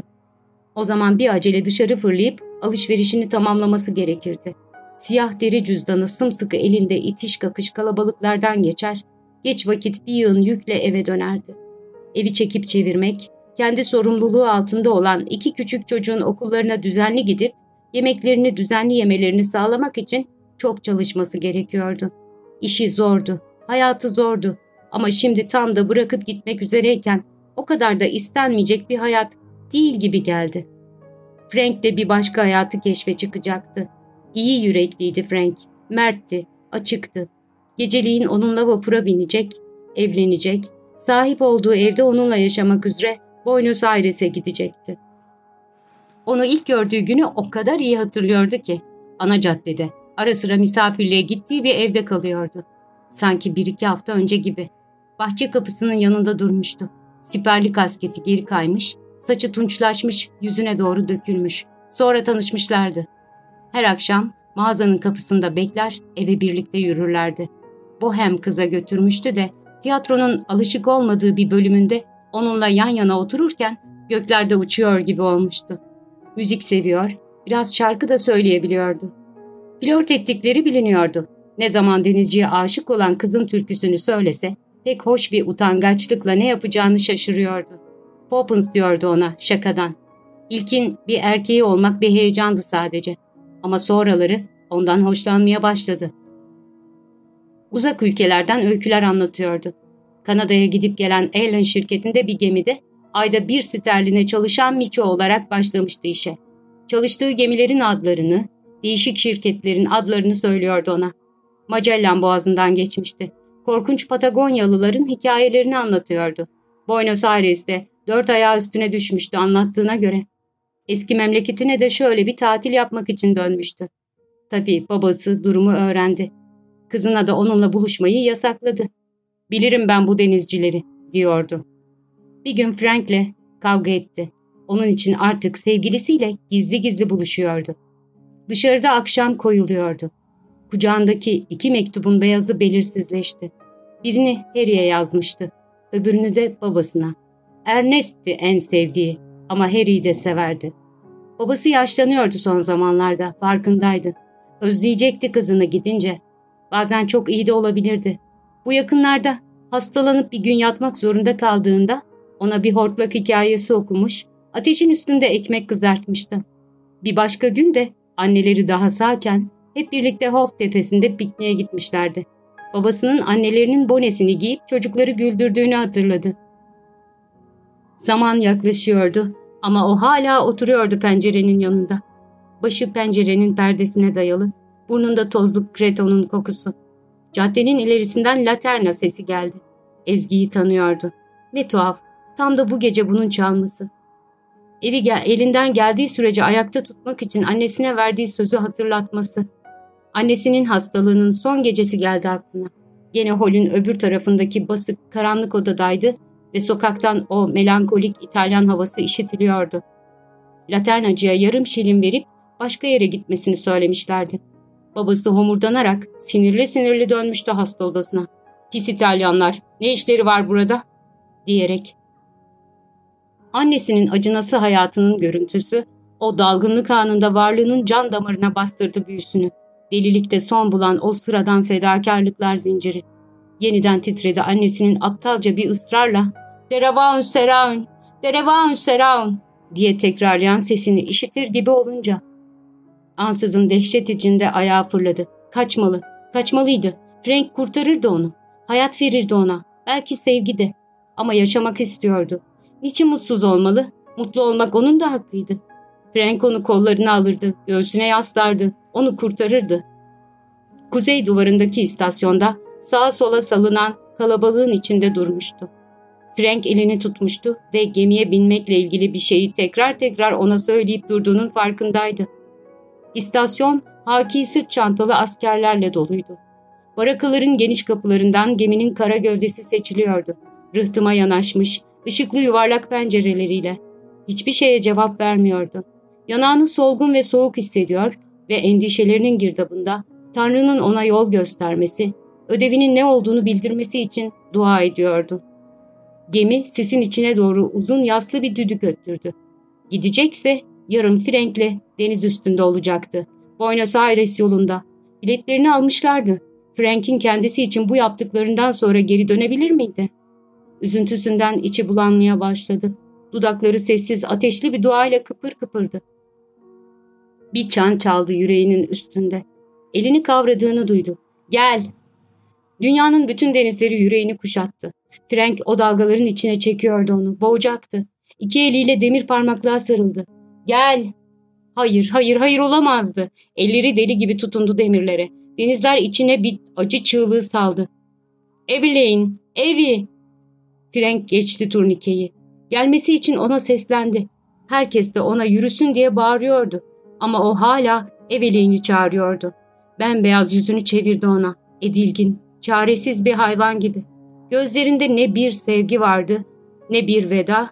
O zaman bir acele dışarı fırlayıp alışverişini tamamlaması gerekirdi. Siyah deri cüzdanı sımsıkı elinde itiş kakış kalabalıklardan geçer, geç vakit bir yığın yükle eve dönerdi. Evi çekip çevirmek, kendi sorumluluğu altında olan iki küçük çocuğun okullarına düzenli gidip yemeklerini düzenli yemelerini sağlamak için çok çalışması gerekiyordu. İşi zordu, hayatı zordu ama şimdi tam da bırakıp gitmek üzereyken o kadar da istenmeyecek bir hayat değil gibi geldi. Frank de bir başka hayatı keşfe çıkacaktı. İyi yürekliydi Frank, mertti, açıktı. Geceliğin onunla vapura binecek, evlenecek, sahip olduğu evde onunla yaşamak üzere Buenos Aires'e gidecekti. Onu ilk gördüğü günü o kadar iyi hatırlıyordu ki, ana caddede, ara sıra misafirliğe gittiği bir evde kalıyordu. Sanki bir iki hafta önce gibi. Bahçe kapısının yanında durmuştu. Siperli kasketi geri kaymış, saçı tunçlaşmış, yüzüne doğru dökülmüş. Sonra tanışmışlardı. Her akşam mağazanın kapısında bekler, eve birlikte yürürlerdi. Bohem kıza götürmüştü de tiyatronun alışık olmadığı bir bölümünde onunla yan yana otururken göklerde uçuyor gibi olmuştu. Müzik seviyor, biraz şarkı da söyleyebiliyordu. Flört ettikleri biliniyordu. Ne zaman denizciye aşık olan kızın türküsünü söylese pek hoş bir utangaçlıkla ne yapacağını şaşırıyordu. Poppins diyordu ona şakadan. İlkin bir erkeği olmak bir heyecandı sadece. Ama sonraları ondan hoşlanmaya başladı. Uzak ülkelerden öyküler anlatıyordu. Kanada'ya gidip gelen Allen şirketinde bir gemide ayda bir sterline çalışan miço olarak başlamıştı işe. Çalıştığı gemilerin adlarını, değişik şirketlerin adlarını söylüyordu ona. Magellan boğazından geçmişti. Korkunç Patagonyalıların hikayelerini anlatıyordu. Buenos Aires'te dört ayağı üstüne düşmüştü anlattığına göre. Eski memleketine de şöyle bir tatil yapmak için dönmüştü. Tabii babası durumu öğrendi. Kızına da onunla buluşmayı yasakladı. Bilirim ben bu denizcileri, diyordu. Bir gün Frank'le kavga etti. Onun için artık sevgilisiyle gizli gizli buluşuyordu. Dışarıda akşam koyuluyordu. Kucağındaki iki mektubun beyazı belirsizleşti. Birini Harry'e yazmıştı, öbürünü de babasına. Ernest'ti en sevdiği ama Harry'i de severdi. Babası yaşlanıyordu son zamanlarda, farkındaydı. Özleyecekti kızını gidince. Bazen çok iyi de olabilirdi. Bu yakınlarda hastalanıp bir gün yatmak zorunda kaldığında ona bir hortlak hikayesi okumuş, ateşin üstünde ekmek kızartmıştı. Bir başka gün de anneleri daha sağken hep birlikte Hof tepesinde pikniğe gitmişlerdi. Babasının annelerinin bonesini giyip çocukları güldürdüğünü hatırladı. Zaman yaklaşıyordu ama o hala oturuyordu pencerenin yanında. Başı pencerenin perdesine dayalı, burnunda tozlu kretonun kokusu. Caddenin ilerisinden laterna sesi geldi. Ezgi'yi tanıyordu. Ne tuhaf, tam da bu gece bunun çalması. Evi gel elinden geldiği sürece ayakta tutmak için annesine verdiği sözü hatırlatması. Annesinin hastalığının son gecesi geldi aklına. Gene holün öbür tarafındaki basık, karanlık odadaydı ve sokaktan o melankolik İtalyan havası işitiliyordu. Laternacıya yarım şilin verip başka yere gitmesini söylemişlerdi. Babası homurdanarak sinirli sinirli dönmüştü hasta odasına. Pis İtalyanlar, ne işleri var burada? diyerek. Annesinin acınası hayatının görüntüsü, o dalgınlık anında varlığının can damarına bastırdı büyüsünü. Delilikte son bulan o sıradan fedakarlıklar zinciri. Yeniden titredi annesinin aptalca bir ısrarla ''Derevaun seraun, derevaun seraun'' diye tekrarlayan sesini işitir gibi olunca. Ansızın dehşet içinde ayağa fırladı. Kaçmalı, kaçmalıydı. Frank kurtarırdı onu. Hayat verirdi ona. Belki sevgi de. Ama yaşamak istiyordu. Niçin mutsuz olmalı? Mutlu olmak onun da hakkıydı. Frank onu kollarına alırdı, göğsüne yaslardı, onu kurtarırdı. Kuzey duvarındaki istasyonda sağa sola salınan kalabalığın içinde durmuştu. Frank elini tutmuştu ve gemiye binmekle ilgili bir şeyi tekrar tekrar ona söyleyip durduğunun farkındaydı. İstasyon haki sırt çantalı askerlerle doluydu. Barakaların geniş kapılarından geminin kara gövdesi seçiliyordu. Rıhtıma yanaşmış, ışıklı yuvarlak pencereleriyle. Hiçbir şeye cevap vermiyordu. Yanağını solgun ve soğuk hissediyor ve endişelerinin girdabında Tanrı'nın ona yol göstermesi, ödevinin ne olduğunu bildirmesi için dua ediyordu. Gemi sisin içine doğru uzun yaslı bir düdük öttürdü. Gidecekse yarın Frank'le deniz üstünde olacaktı. Buenos Aires yolunda. Biletlerini almışlardı. Frank'in kendisi için bu yaptıklarından sonra geri dönebilir miydi? Üzüntüsünden içi bulanmaya başladı. Dudakları sessiz, ateşli bir duayla kıpır kıpırdı. Bir çan çaldı yüreğinin üstünde. Elini kavradığını duydu. Gel! Dünyanın bütün denizleri yüreğini kuşattı. Frank o dalgaların içine çekiyordu onu. Boğacaktı. İki eliyle demir parmaklığa sarıldı. Gel! Hayır, hayır, hayır olamazdı. Elleri deli gibi tutundu demirlere. Denizler içine bir acı çığlığı saldı. Evelyn, Evi! Frank geçti turnikeyi. Gelmesi için ona seslendi. Herkes de ona yürüsün diye bağırıyordu. Ama o hala Evelyn'i çağırıyordu. Bembeyaz yüzünü çevirdi ona. Edilgin, çaresiz bir hayvan gibi. Gözlerinde ne bir sevgi vardı, ne bir veda,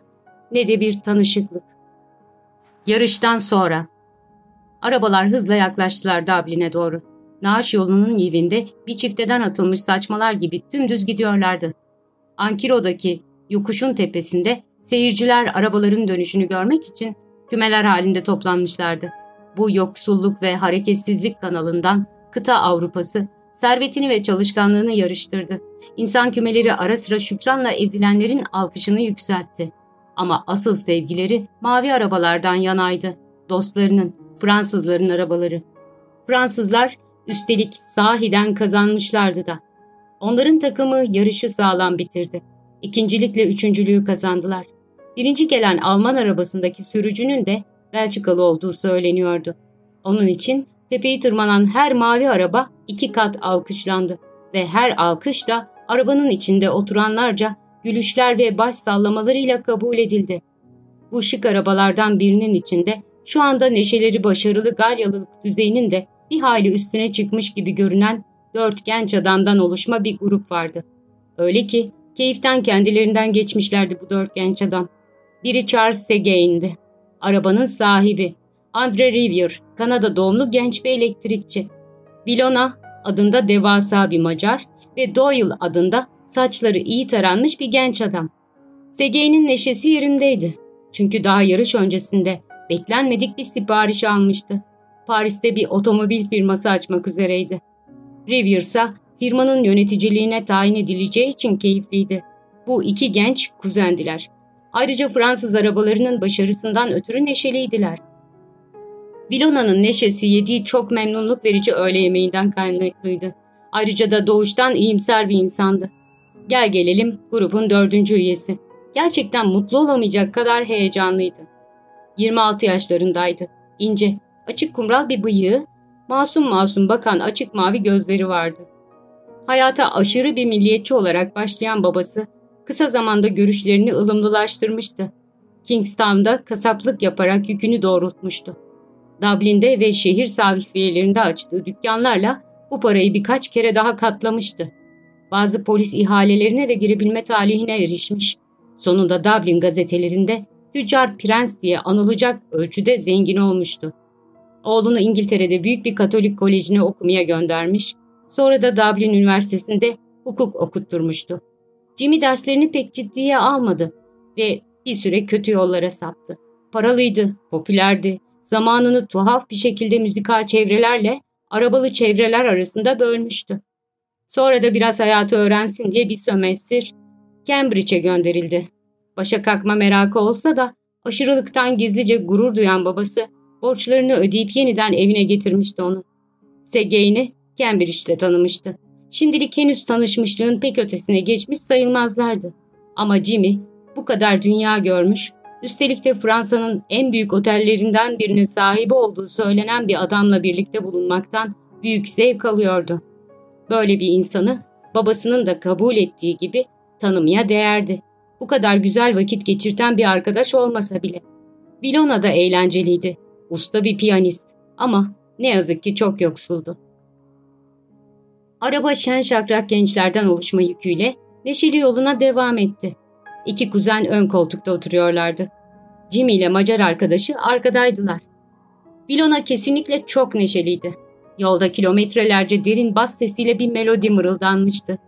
ne de bir tanışıklık. Yarıştan sonra. Arabalar hızla yaklaştılar Dublin'e doğru. Naaş yolunun yivinde bir çifteden atılmış saçmalar gibi dümdüz gidiyorlardı. Ankiro'daki yokuşun tepesinde seyirciler arabaların dönüşünü görmek için kümeler halinde toplanmışlardı. Bu yoksulluk ve hareketsizlik kanalından kıta Avrupası servetini ve çalışkanlığını yarıştırdı. İnsan kümeleri ara sıra şükranla ezilenlerin alkışını yükseltti. Ama asıl sevgileri mavi arabalardan yanaydı. Dostlarının, Fransızların arabaları. Fransızlar üstelik sahiden kazanmışlardı da. Onların takımı yarışı sağlam bitirdi. İkincilikle üçüncülüğü kazandılar. Birinci gelen Alman arabasındaki sürücünün de Belçikalı olduğu söyleniyordu. Onun için tepeyi tırmanan her mavi araba iki kat alkışlandı ve her alkış da arabanın içinde oturanlarca gülüşler ve baş sallamalarıyla kabul edildi. Bu şık arabalardan birinin içinde şu anda neşeleri başarılı Galyalılık düzeyinin de bir hayli üstüne çıkmış gibi görünen dört genç adamdan oluşma bir grup vardı. Öyle ki keyiften kendilerinden geçmişlerdi bu dört genç adam. Biri Charles Seguin'di. Arabanın sahibi. Andre Rivier, Kanada doğumlu genç bir elektrikçi. Vilona adında devasa bir Macar ve Doyle adında saçları iyi taranmış bir genç adam. Seguin'in neşesi yerindeydi. Çünkü daha yarış öncesinde beklenmedik bir sipariş almıştı. Paris'te bir otomobil firması açmak üzereydi. Rivier ise firmanın yöneticiliğine tayin edileceği için keyifliydi. Bu iki genç kuzendiler. Ayrıca Fransız arabalarının başarısından ötürü neşeliydiler. Vilona'nın neşesi yediği çok memnunluk verici öğle yemeğinden kaynaklıydı. Ayrıca da doğuştan iyimser bir insandı. Gel gelelim grubun dördüncü üyesi. Gerçekten mutlu olamayacak kadar heyecanlıydı. 26 yaşlarındaydı. İnce, açık kumral bir bıyığı, masum masum bakan açık mavi gözleri vardı. Hayata aşırı bir milliyetçi olarak başlayan babası, kısa zamanda görüşlerini ılımlılaştırmıştı. Kingstown'da kasaplık yaparak yükünü doğrultmuştu. Dublin'de ve şehir sahifiyelerinde açtığı dükkanlarla bu parayı birkaç kere daha katlamıştı. Bazı polis ihalelerine de girebilme talihine erişmiş. Sonunda Dublin gazetelerinde tüccar prens diye anılacak ölçüde zengin olmuştu. Oğlunu İngiltere'de büyük bir Katolik kolejine okumaya göndermiş, sonra da Dublin Üniversitesi'nde hukuk okutturmuştu. Jimmy derslerini pek ciddiye almadı ve bir süre kötü yollara saptı. Paralıydı, popülerdi, zamanını tuhaf bir şekilde müzikal çevrelerle arabalı çevreler arasında bölmüştü. Sonra da biraz hayatı öğrensin diye bir sömestr Cambridge'e gönderildi. Başa kalkma merakı olsa da aşırılıktan gizlice gurur duyan babası borçlarını ödeyip yeniden evine getirmişti onu. Segeyn'i Cambridge'de tanımıştı. Şimdilik henüz tanışmışlığın pek ötesine geçmiş sayılmazlardı. Ama Jimmy bu kadar dünya görmüş, üstelik de Fransa'nın en büyük otellerinden birinin sahibi olduğu söylenen bir adamla birlikte bulunmaktan büyük zevk alıyordu. Böyle bir insanı babasının da kabul ettiği gibi tanımaya değerdi. Bu kadar güzel vakit geçirten bir arkadaş olmasa bile. Bilona da eğlenceliydi. Usta bir piyanist ama ne yazık ki çok yoksuldu. Araba şen şakrak gençlerden oluşma yüküyle neşeli yoluna devam etti. İki kuzen ön koltukta oturuyorlardı. Jimmy ile Macar arkadaşı arkadaydılar. Bilona kesinlikle çok neşeliydi. Yolda kilometrelerce derin bas sesiyle bir melodi mırıldanmıştı.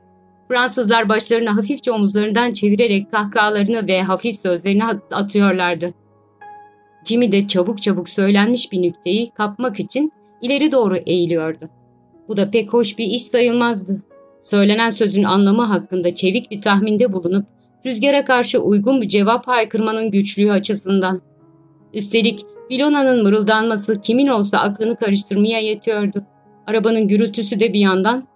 Fransızlar başlarını hafifçe omuzlarından çevirerek kahkahalarını ve hafif sözlerini atıyorlardı. Jimmy de çabuk çabuk söylenmiş bir nükteyi kapmak için ileri doğru eğiliyordu. Bu da pek hoş bir iş sayılmazdı. Söylenen sözün anlamı hakkında çevik bir tahminde bulunup rüzgara karşı uygun bir cevap haykırmanın güçlüğü açısından. Üstelik Vilona'nın mırıldanması kimin olsa aklını karıştırmaya yetiyordu. Arabanın gürültüsü de bir yandan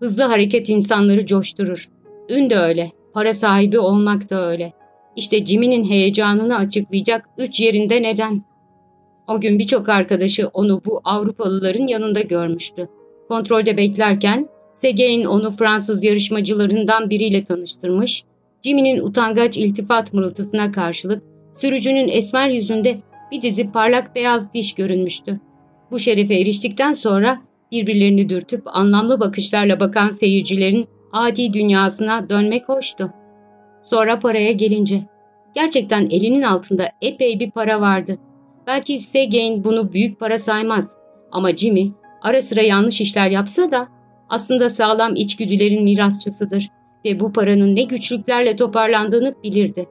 Hızlı hareket insanları coşturur. Ün de öyle, para sahibi olmak da öyle. İşte Jimmy'nin heyecanını açıklayacak üç yerinde neden. O gün birçok arkadaşı onu bu Avrupalıların yanında görmüştü. Kontrolde beklerken Seguin onu Fransız yarışmacılarından biriyle tanıştırmış, Jimmy'nin utangaç iltifat mırıltısına karşılık sürücünün esmer yüzünde bir dizi parlak beyaz diş görünmüştü. Bu şerefe eriştikten sonra birbirlerini dürtüp anlamlı bakışlarla bakan seyircilerin adi dünyasına dönmek hoştu. Sonra paraya gelince, gerçekten elinin altında epey bir para vardı. Belki Seguin bunu büyük para saymaz ama Jimmy ara sıra yanlış işler yapsa da aslında sağlam içgüdülerin mirasçısıdır ve bu paranın ne güçlüklerle toparlandığını bilirdi.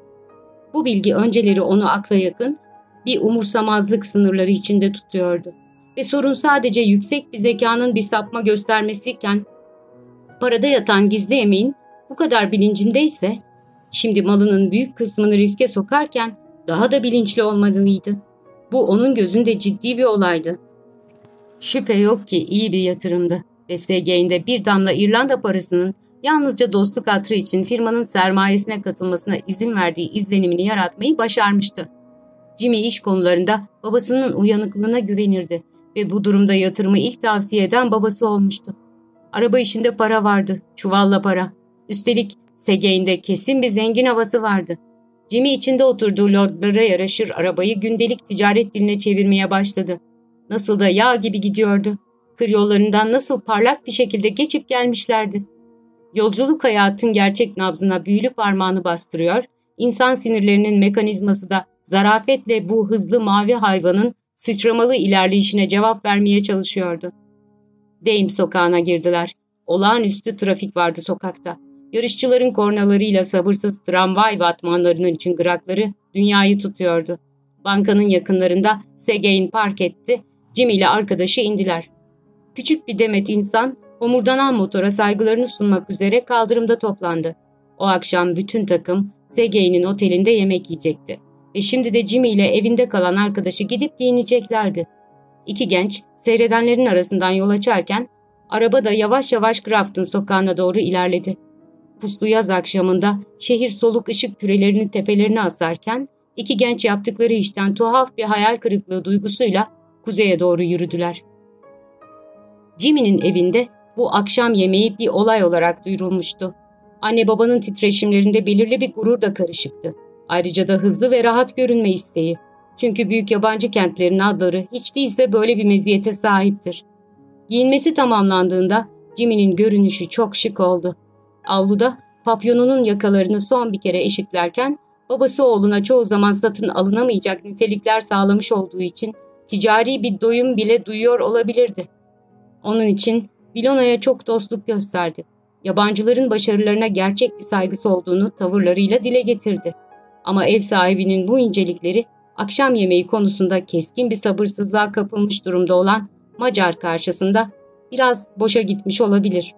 Bu bilgi önceleri onu akla yakın bir umursamazlık sınırları içinde tutuyordu ve sorun sadece yüksek bir zekanın bir sapma göstermesiyken, parada yatan gizli emeğin bu kadar bilincindeyse, şimdi malının büyük kısmını riske sokarken daha da bilinçli olmalıydı. Bu onun gözünde ciddi bir olaydı. Şüphe yok ki iyi bir yatırımdı ve SG'inde bir damla İrlanda parasının yalnızca dostluk hatrı için firmanın sermayesine katılmasına izin verdiği izlenimini yaratmayı başarmıştı. Jimmy iş konularında babasının uyanıklığına güvenirdi ve bu durumda yatırımı ilk tavsiye eden babası olmuştu. Araba işinde para vardı, çuvalla para. Üstelik Segein'de kesin bir zengin havası vardı. Jimmy içinde oturduğu lordlara yaraşır arabayı gündelik ticaret diline çevirmeye başladı. Nasıl da yağ gibi gidiyordu. Kır yollarından nasıl parlak bir şekilde geçip gelmişlerdi. Yolculuk hayatın gerçek nabzına büyülü parmağını bastırıyor, insan sinirlerinin mekanizması da zarafetle bu hızlı mavi hayvanın sıçramalı ilerleyişine cevap vermeye çalışıyordu. Dame sokağına girdiler. Olağanüstü trafik vardı sokakta. Yarışçıların kornalarıyla sabırsız tramvay vatmanlarının çıngırakları dünyayı tutuyordu. Bankanın yakınlarında Segein park etti, Jim ile arkadaşı indiler. Küçük bir demet insan homurdanan motora saygılarını sunmak üzere kaldırımda toplandı. O akşam bütün takım Segein'in otelinde yemek yiyecekti. Ve şimdi de Jimmy ile evinde kalan arkadaşı gidip giyineceklerdi. İki genç seyredenlerin arasından yol açarken araba da yavaş yavaş Grafton sokağına doğru ilerledi. Puslu yaz akşamında şehir soluk ışık kürelerini tepelerine asarken iki genç yaptıkları işten tuhaf bir hayal kırıklığı duygusuyla kuzeye doğru yürüdüler. Jimmy'nin evinde bu akşam yemeği bir olay olarak duyurulmuştu. Anne babanın titreşimlerinde belirli bir gurur da karışıktı. Ayrıca da hızlı ve rahat görünme isteği. Çünkü büyük yabancı kentlerin adları hiç değilse böyle bir meziyete sahiptir. Giyinmesi tamamlandığında Jimmy'nin görünüşü çok şık oldu. Avluda papyonunun yakalarını son bir kere eşitlerken babası oğluna çoğu zaman satın alınamayacak nitelikler sağlamış olduğu için ticari bir doyum bile duyuyor olabilirdi. Onun için Vilona'ya çok dostluk gösterdi. Yabancıların başarılarına gerçek bir saygısı olduğunu tavırlarıyla dile getirdi. Ama ev sahibinin bu incelikleri akşam yemeği konusunda keskin bir sabırsızlığa kapılmış durumda olan Macar karşısında biraz boşa gitmiş olabilir.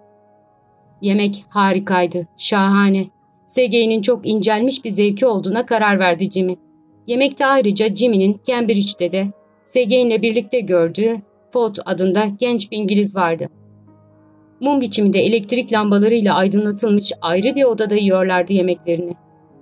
Yemek harikaydı, şahane. Sergey'nin çok incelmiş bir zevki olduğuna karar verdi Jimmy. Yemekte ayrıca Jimmy'nin Cambridge'de de Sergey'inle birlikte gördüğü Ford adında genç bir İngiliz vardı. Mum biçiminde elektrik lambalarıyla aydınlatılmış ayrı bir odada yiyorlardı yemeklerini.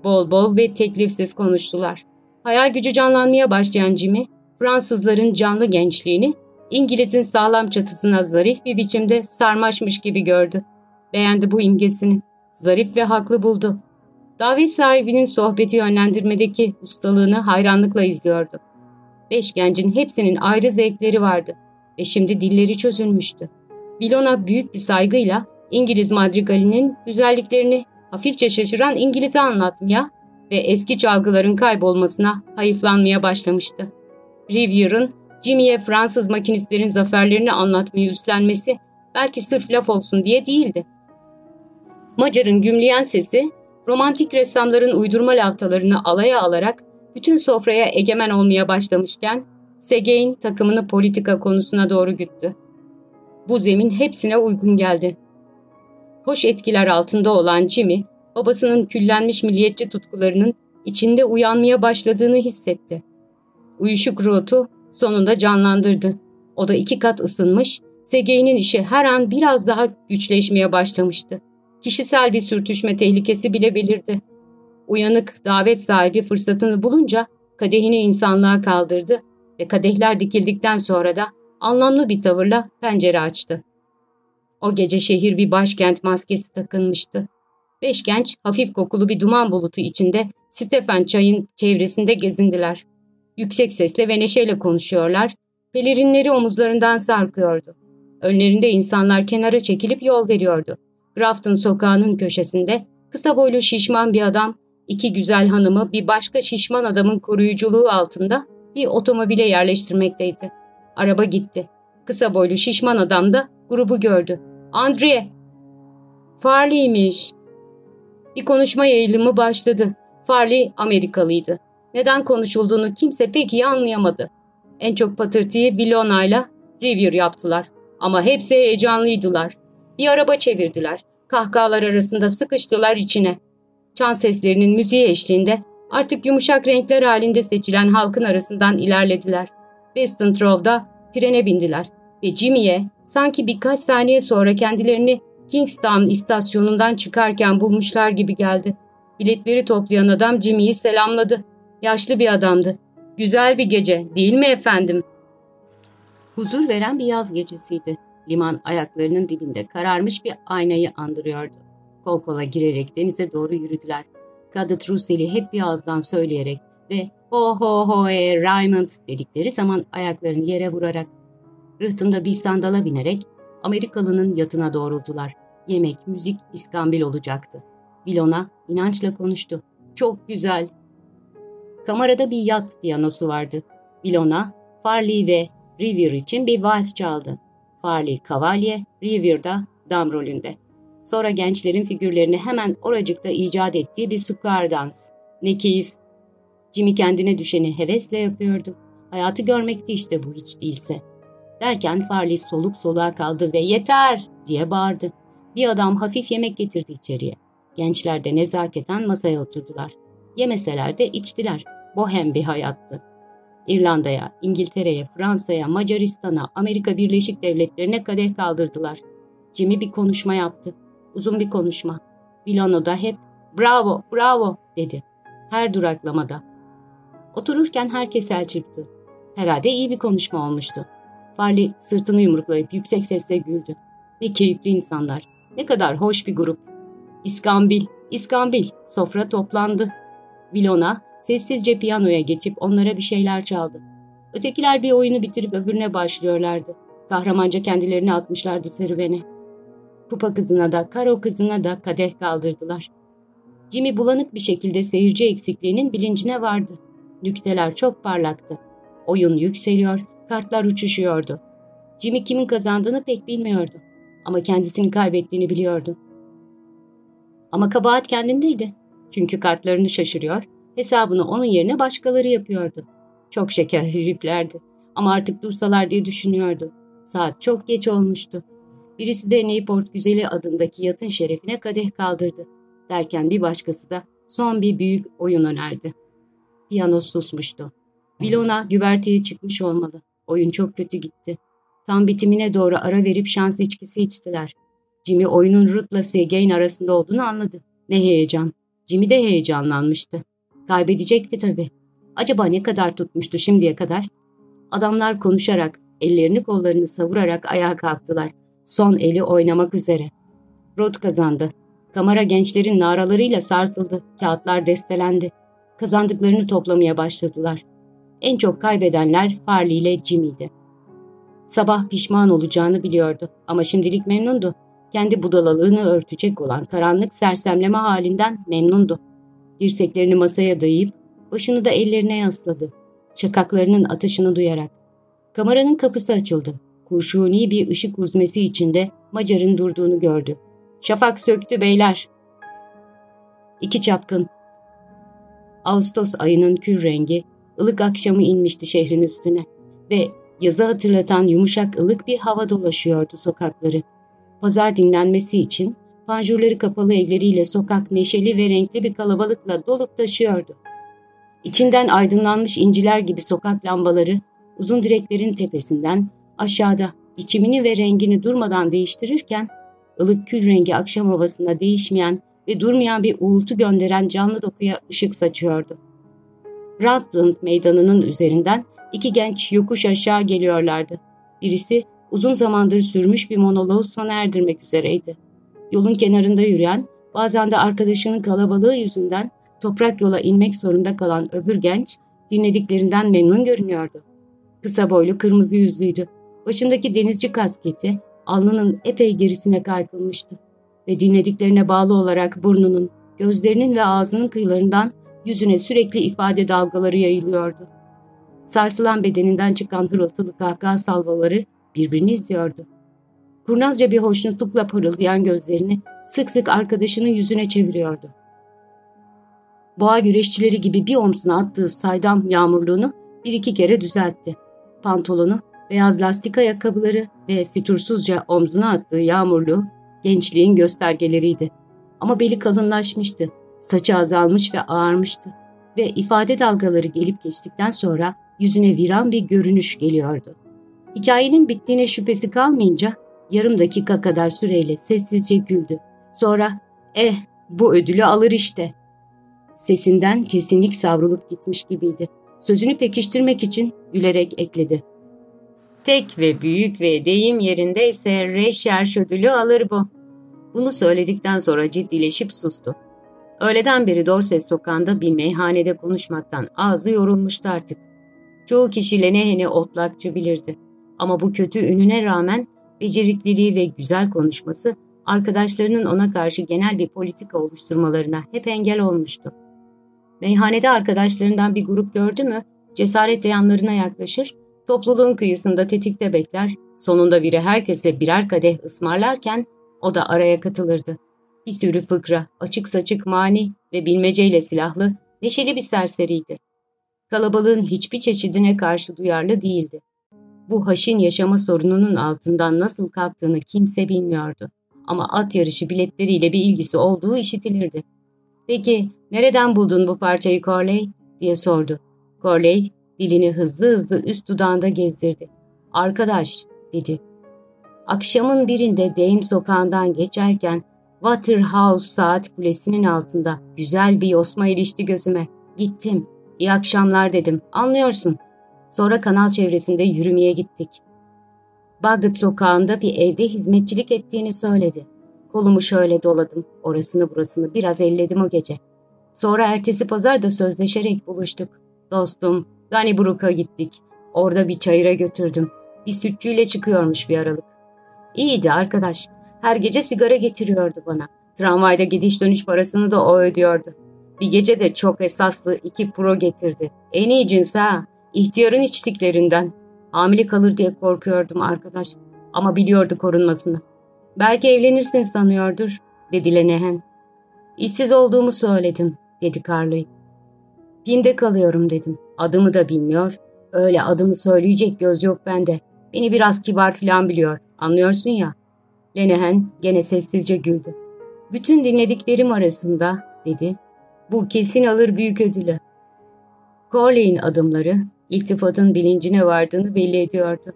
Bol bol ve teklifsiz konuştular. Hayal gücü canlanmaya başlayan Jimmy, Fransızların canlı gençliğini, İngiliz'in sağlam çatısına zarif bir biçimde sarmaşmış gibi gördü. Beğendi bu imgesini. Zarif ve haklı buldu. Davet sahibinin sohbeti yönlendirmedeki ustalığını hayranlıkla izliyordu. Beş gencin hepsinin ayrı zevkleri vardı ve şimdi dilleri çözülmüştü. Bilona büyük bir saygıyla İngiliz madrigalinin güzelliklerini hafifçe şaşıran İngiliz'e anlatmaya ve eski çalgıların kaybolmasına hayıflanmaya başlamıştı. Rivier'ın Jimmy'ye Fransız makinistlerin zaferlerini anlatmayı üstlenmesi belki sırf laf olsun diye değildi. Macar'ın gümleyen sesi, romantik ressamların uydurma laftalarını alaya alarak bütün sofraya egemen olmaya başlamışken, Segein takımını politika konusuna doğru güttü. Bu zemin hepsine uygun geldi. Hoş etkiler altında olan Jimmy, babasının küllenmiş milliyetçi tutkularının içinde uyanmaya başladığını hissetti. Uyuşuk ruhu sonunda canlandırdı. O da iki kat ısınmış, Segey'nin işi her an biraz daha güçleşmeye başlamıştı. Kişisel bir sürtüşme tehlikesi bile belirdi. Uyanık davet sahibi fırsatını bulunca kadehini insanlığa kaldırdı ve kadehler dikildikten sonra da anlamlı bir tavırla pencere açtı. O gece şehir bir başkent maskesi takılmıştı. Beş genç hafif kokulu bir duman bulutu içinde Stefan çayın çevresinde gezindiler. Yüksek sesle ve neşeyle konuşuyorlar, pelerinleri omuzlarından sarkıyordu. Önlerinde insanlar kenara çekilip yol veriyordu. Grafton sokağının köşesinde kısa boylu şişman bir adam, iki güzel hanımı bir başka şişman adamın koruyuculuğu altında bir otomobile yerleştirmekteydi. Araba gitti. Kısa boylu şişman adam da grubu gördü. Andre! Farley'miş. Bir konuşma yayılımı başladı. Farley Amerikalıydı. Neden konuşulduğunu kimse pek iyi anlayamadı. En çok patırtıyı Vilona ile Rivier yaptılar. Ama hepsi heyecanlıydılar. Bir araba çevirdiler. Kahkahalar arasında sıkıştılar içine. Çan seslerinin müziği eşliğinde artık yumuşak renkler halinde seçilen halkın arasından ilerlediler. Weston Trove'da trene bindiler ve Jimmy'ye sanki birkaç saniye sonra kendilerini Kingstown istasyonundan çıkarken bulmuşlar gibi geldi. Biletleri toplayan adam Jimmy'yi selamladı. Yaşlı bir adamdı. Güzel bir gece değil mi efendim? Huzur veren bir yaz gecesiydi. Liman ayaklarının dibinde kararmış bir aynayı andırıyordu. Kol kola girerek denize doğru yürüdüler. Cadet Russell'i hep bir ağızdan söyleyerek ve ho ho ho e Raymond dedikleri zaman ayaklarını yere vurarak rıhtımda bir sandala binerek Amerikalının yatına doğruldular. Yemek, müzik, iskambil olacaktı. Bilona inançla konuştu. Çok güzel. Kamerada bir yat piyanosu vardı. Bilona, Farley ve Rivier için bir vals çaldı. Farley kavalye, Rivier'da dam rolünde. Sonra gençlerin figürlerini hemen oracıkta icat ettiği bir sukar dans. Ne keyif. Jimmy kendine düşeni hevesle yapıyordu. Hayatı görmekti işte bu hiç değilse. Derken Farley soluk soluğa kaldı ve yeter diye bağırdı. Bir adam hafif yemek getirdi içeriye. Gençler de nezaketen masaya oturdular. Yemeseler de içtiler. Bohem bir hayattı. İrlanda'ya, İngiltere'ye, Fransa'ya, Macaristan'a, Amerika Birleşik Devletleri'ne kadeh kaldırdılar. Jimmy bir konuşma yaptı. Uzun bir konuşma. Milano da hep bravo, bravo dedi. Her duraklamada. Otururken herkes el çırptı. Herhalde iyi bir konuşma olmuştu. Farley sırtını yumruklayıp yüksek sesle güldü. Ne keyifli insanlar. Ne kadar hoş bir grup. İskambil, İskambil. Sofra toplandı. Vilona sessizce piyanoya geçip onlara bir şeyler çaldı. Ötekiler bir oyunu bitirip öbürüne başlıyorlardı. Kahramanca kendilerini atmışlardı serüvene. Kupa kızına da, karo kızına da kadeh kaldırdılar. Jimmy bulanık bir şekilde seyirci eksikliğinin bilincine vardı. Nükteler çok parlaktı. Oyun yükseliyor, kartlar uçuşuyordu. Jimmy kimin kazandığını pek bilmiyordu. Ama kendisini kaybettiğini biliyordu. Ama kabahat kendindeydi. Çünkü kartlarını şaşırıyor, hesabını onun yerine başkaları yapıyordu. Çok şeker heriflerdi. Ama artık dursalar diye düşünüyordu. Saat çok geç olmuştu. Birisi de Neyport Güzeli adındaki yatın şerefine kadeh kaldırdı. Derken bir başkası da son bir büyük oyun önerdi. Piyano susmuştu. Vilona güverteye çıkmış olmalı. Oyun çok kötü gitti. Tam bitimine doğru ara verip şans içkisi içtiler. Jimmy oyunun Ruth'la Segain arasında olduğunu anladı. Ne heyecan. Jimmy de heyecanlanmıştı. Kaybedecekti tabii. Acaba ne kadar tutmuştu şimdiye kadar? Adamlar konuşarak, ellerini kollarını savurarak ayağa kalktılar. Son eli oynamak üzere. Rod kazandı. Kamera gençlerin naralarıyla sarsıldı. Kağıtlar destelendi. Kazandıklarını toplamaya başladılar. En çok kaybedenler Farley ile Jimmy'di. Sabah pişman olacağını biliyordu ama şimdilik memnundu. Kendi budalalığını örtecek olan karanlık sersemleme halinden memnundu. Dirseklerini masaya dayayıp başını da ellerine yasladı. Şakaklarının atışını duyarak. Kameranın kapısı açıldı. Kurşuni bir ışık uzmesi içinde Macar'ın durduğunu gördü. Şafak söktü beyler. İki çapkın. Ağustos ayının kül rengi ılık akşamı inmişti şehrin üstüne ve yazı hatırlatan yumuşak ılık bir hava dolaşıyordu sokakları. Pazar dinlenmesi için panjurları kapalı evleriyle sokak neşeli ve renkli bir kalabalıkla dolup taşıyordu. İçinden aydınlanmış inciler gibi sokak lambaları uzun direklerin tepesinden aşağıda biçimini ve rengini durmadan değiştirirken ılık kül rengi akşam havasında değişmeyen ve durmayan bir uğultu gönderen canlı dokuya ışık saçıyordu. Rutland meydanının üzerinden iki genç yokuş aşağı geliyorlardı. Birisi uzun zamandır sürmüş bir monoloğu sona erdirmek üzereydi. Yolun kenarında yürüyen, bazen de arkadaşının kalabalığı yüzünden toprak yola inmek zorunda kalan öbür genç, dinlediklerinden memnun görünüyordu. Kısa boylu kırmızı yüzlüydü. Başındaki denizci kasketi alnının epey gerisine kaykılmıştı ve dinlediklerine bağlı olarak burnunun, gözlerinin ve ağzının kıyılarından yüzüne sürekli ifade dalgaları yayılıyordu. Sarsılan bedeninden çıkan hırıltılı kahkaha salvaları birbirini izliyordu. Kurnazca bir hoşnutlukla parıldayan gözlerini sık sık arkadaşının yüzüne çeviriyordu. Boğa güreşçileri gibi bir omzuna attığı saydam yağmurluğunu bir iki kere düzeltti. Pantolonu, beyaz lastik ayakkabıları ve fütursuzca omzuna attığı yağmurluğu gençliğin göstergeleriydi. Ama beli kalınlaşmıştı, saçı azalmış ve ağarmıştı ve ifade dalgaları gelip geçtikten sonra yüzüne viran bir görünüş geliyordu. Hikayenin bittiğine şüphesi kalmayınca yarım dakika kadar süreyle sessizce güldü. Sonra eh bu ödülü alır işte. Sesinden kesinlik savrulup gitmiş gibiydi. Sözünü pekiştirmek için gülerek ekledi. Tek ve büyük ve deyim yerindeyse Reşerş ödülü alır bu. Bunu söyledikten sonra ciddileşip sustu. Öğleden beri Dorset sokağında bir meyhanede konuşmaktan ağzı yorulmuştu artık. Çoğu kişi Lenehen'i otlakçı bilirdi. Ama bu kötü ününe rağmen becerikliliği ve güzel konuşması arkadaşlarının ona karşı genel bir politika oluşturmalarına hep engel olmuştu. Meyhanede arkadaşlarından bir grup gördü mü cesaretle yanlarına yaklaşır, topluluğun kıyısında tetikte bekler, sonunda biri herkese birer kadeh ısmarlarken o da araya katılırdı. Bir sürü fıkra, açık saçık mani ve bilmeceyle silahlı, neşeli bir serseriydi. Kalabalığın hiçbir çeşidine karşı duyarlı değildi. Bu haşin yaşama sorununun altından nasıl kalktığını kimse bilmiyordu. Ama at yarışı biletleriyle bir ilgisi olduğu işitilirdi. ''Peki nereden buldun bu parçayı Corley?'' diye sordu. Corley dilini hızlı hızlı üst dudağında gezdirdi. ''Arkadaş'' dedi. Akşamın birinde Dame sokağından geçerken Waterhouse saat kulesinin altında güzel bir yosma ilişti gözüme. Gittim. İyi akşamlar dedim. Anlıyorsun. Sonra kanal çevresinde yürümeye gittik. Bagdad sokağında bir evde hizmetçilik ettiğini söyledi. Kolumu şöyle doladım. Orasını burasını biraz elledim o gece. Sonra ertesi pazar da sözleşerek buluştuk. Dostum, Donnybrook'a gittik. Orada bir çayıra götürdüm. Bir sütçüyle çıkıyormuş bir aralık. İyiydi arkadaş. Her gece sigara getiriyordu bana. Tramvayda gidiş dönüş parasını da o ödüyordu. Bir gece de çok esaslı iki pro getirdi. En iyi cins ha. İhtiyarın içtiklerinden. Hamile kalır diye korkuyordum arkadaş. Ama biliyordu korunmasını. Belki evlenirsin sanıyordur, dedi Lenehen. İşsiz olduğumu söyledim, dedi Carly. Pim'de kalıyorum dedim. Adımı da bilmiyor. Öyle adımı söyleyecek göz yok bende. Beni biraz kibar filan biliyor. Anlıyorsun ya. Lenehen gene sessizce güldü. Bütün dinlediklerim arasında, dedi. Bu kesin alır büyük ödülü. Corley'in adımları iltifatın bilincine vardığını belli ediyordu.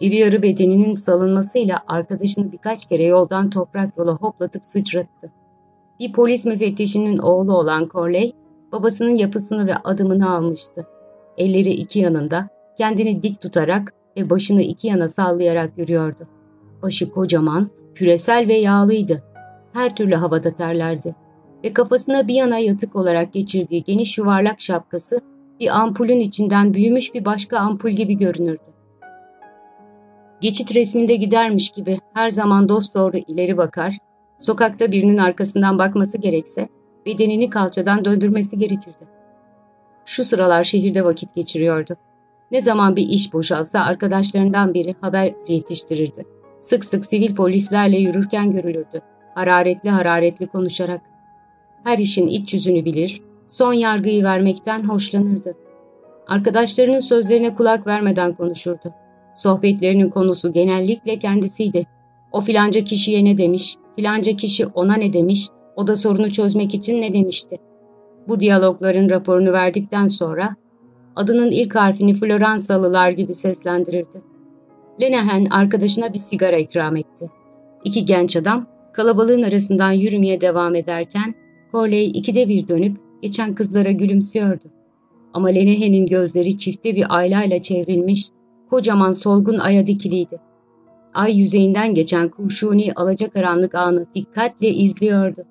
İri yarı bedeninin salınmasıyla arkadaşını birkaç kere yoldan toprak yola hoplatıp sıçrattı. Bir polis müfettişinin oğlu olan Corley, babasının yapısını ve adımını almıştı. Elleri iki yanında, kendini dik tutarak ve başını iki yana sallayarak yürüyordu. Başı kocaman, küresel ve yağlıydı. Her türlü havada terlerdi. Ve kafasına bir yana yatık olarak geçirdiği geniş yuvarlak şapkası bir ampulün içinden büyümüş bir başka ampul gibi görünürdü. Geçit resminde gidermiş gibi her zaman dost doğru ileri bakar, sokakta birinin arkasından bakması gerekse bedenini kalçadan döndürmesi gerekirdi. Şu sıralar şehirde vakit geçiriyordu. Ne zaman bir iş boşalsa arkadaşlarından biri haber yetiştirirdi. Sık sık sivil polislerle yürürken görülürdü. Hararetli hararetli konuşarak. Her işin iç yüzünü bilir, son yargıyı vermekten hoşlanırdı. Arkadaşlarının sözlerine kulak vermeden konuşurdu. Sohbetlerinin konusu genellikle kendisiydi. O filanca kişiye ne demiş, filanca kişi ona ne demiş, o da sorunu çözmek için ne demişti. Bu diyalogların raporunu verdikten sonra adının ilk harfini Floransalılar gibi seslendirirdi. Lenahan arkadaşına bir sigara ikram etti. İki genç adam kalabalığın arasından yürümeye devam ederken Corley ikide bir dönüp geçen kızlara gülümsüyordu. Ama Lenehe'nin gözleri çifte bir aylayla çevrilmiş, kocaman solgun aya dikiliydi. Ay yüzeyinden geçen kurşuni alacakaranlık anı dikkatle izliyordu.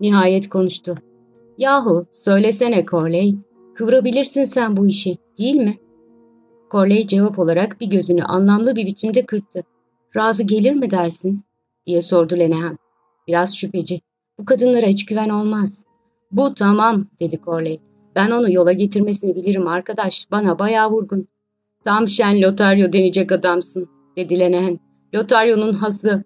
Nihayet konuştu. Yahu söylesene Corley, kıvırabilirsin sen bu işi değil mi? Corley cevap olarak bir gözünü anlamlı bir biçimde kırptı. Razı gelir mi dersin? diye sordu Lenehan. Biraz şüpheci. Bu kadınlara hiç güven olmaz. Bu tamam dedi Corley. Ben onu yola getirmesini bilirim arkadaş. Bana bayağı vurgun. Tam şen Lotario denecek adamsın dedi Lenehan. Lotario'nun hası.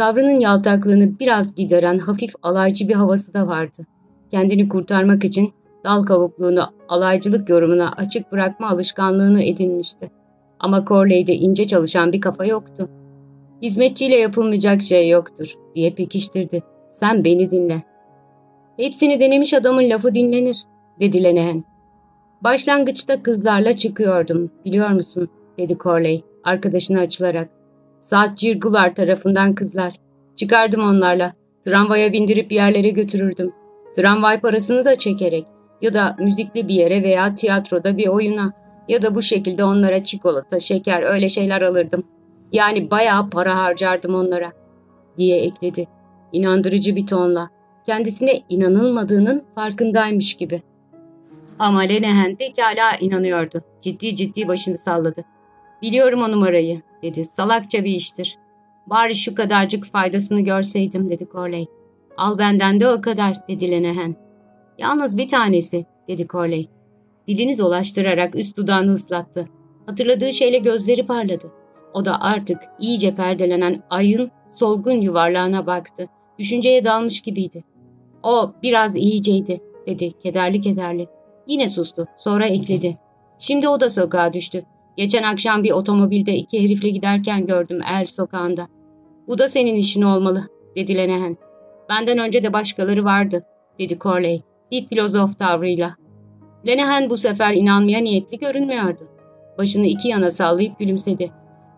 Tavrının yaltaklığını biraz gideren hafif alaycı bir havası da vardı. Kendini kurtarmak için dal kavukluğunu alaycılık yorumuna açık bırakma alışkanlığını edinmişti. Ama Corley'de ince çalışan bir kafa yoktu. Hizmetçiyle yapılmayacak şey yoktur diye pekiştirdi. Sen beni dinle. Hepsini denemiş adamın lafı dinlenir, dedi Lenehen. Başlangıçta kızlarla çıkıyordum, biliyor musun, dedi Corley, arkadaşına açılarak. Saat Cirgular tarafından kızlar. Çıkardım onlarla. Tramvaya bindirip yerlere götürürdüm. Tramvay parasını da çekerek ya da müzikli bir yere veya tiyatroda bir oyuna ya da bu şekilde onlara çikolata, şeker öyle şeyler alırdım. Yani bayağı para harcardım onlara diye ekledi. İnandırıcı bir tonla kendisine inanılmadığının farkındaymış gibi. Ama Lenehen pekala inanıyordu. Ciddi ciddi başını salladı. Biliyorum o numarayı dedi. Salakça bir iştir. Bari şu kadarcık faydasını görseydim dedi Corley. Al benden de o kadar dedi Lenehen. Yalnız bir tanesi dedi Corley. Dilini dolaştırarak üst dudağını ıslattı. Hatırladığı şeyle gözleri parladı. O da artık iyice perdelenen ayın solgun yuvarlağına baktı. Düşünceye dalmış gibiydi. O biraz iyiceydi dedi kederli kederli. Yine sustu. Sonra ekledi. Şimdi o da sokağa düştü. Geçen akşam bir otomobilde iki herifle giderken gördüm Er sokağında. Bu da senin işin olmalı dedi Lenehen. Benden önce de başkaları vardı dedi Corley bir filozof tavrıyla. Lenehen bu sefer inanmaya niyetli görünmüyordu. Başını iki yana sallayıp gülümsedi.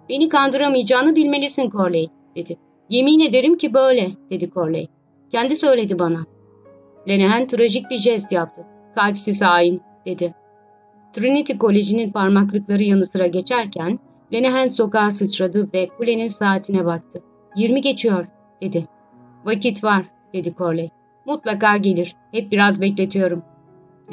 Beni kandıramayacağını bilmelisin Corley dedi. Yemin ederim ki böyle dedi Corley. Kendi söyledi bana. Lenehen trajik bir jest yaptı. Kalpsiz hain dedi. Trinity Koleji'nin parmaklıkları yanı sıra geçerken Lenehen sokağa sıçradı ve kulenin saatine baktı. Yirmi geçiyor dedi. Vakit var dedi Corley. Mutlaka gelir. Hep biraz bekletiyorum.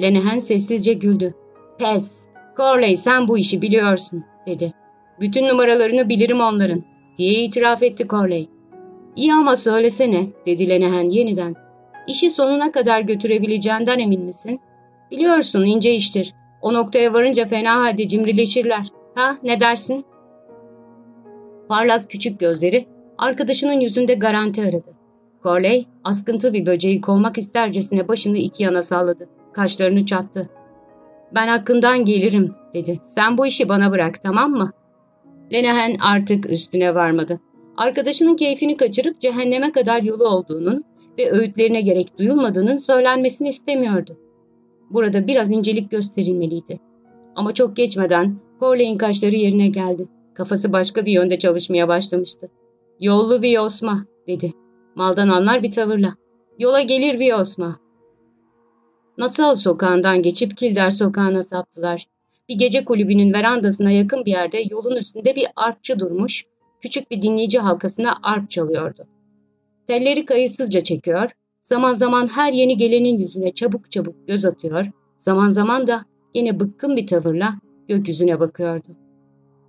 Lenehen sessizce güldü. Pes. Corley sen bu işi biliyorsun dedi. Bütün numaralarını bilirim onların diye itiraf etti Corley. İyi ama söylesene dedi Lenehen yeniden. İşi sonuna kadar götürebileceğinden emin misin? Biliyorsun ince iştir. O noktaya varınca fena halde cimrileşirler. Ha ne dersin? Parlak küçük gözleri arkadaşının yüzünde garanti aradı. Corley askıntı bir böceği kovmak istercesine başını iki yana salladı. Kaşlarını çattı. Ben hakkından gelirim dedi. Sen bu işi bana bırak tamam mı? Lenahen artık üstüne varmadı. Arkadaşının keyfini kaçırıp cehenneme kadar yolu olduğunun ve öğütlerine gerek duyulmadığının söylenmesini istemiyordu. Burada biraz incelik gösterilmeliydi. Ama çok geçmeden Corley'in kaşları yerine geldi. Kafası başka bir yönde çalışmaya başlamıştı. Yollu bir yosma dedi. Maldan anlar bir tavırla. Yola gelir bir yosma. Nasıl sokağından geçip Kilder sokağına saptılar. Bir gece kulübünün verandasına yakın bir yerde yolun üstünde bir arpçı durmuş, küçük bir dinleyici halkasına arp çalıyordu. Telleri kayıtsızca çekiyor, zaman zaman her yeni gelenin yüzüne çabuk çabuk göz atıyor, zaman zaman da yine bıkkın bir tavırla gökyüzüne bakıyordu.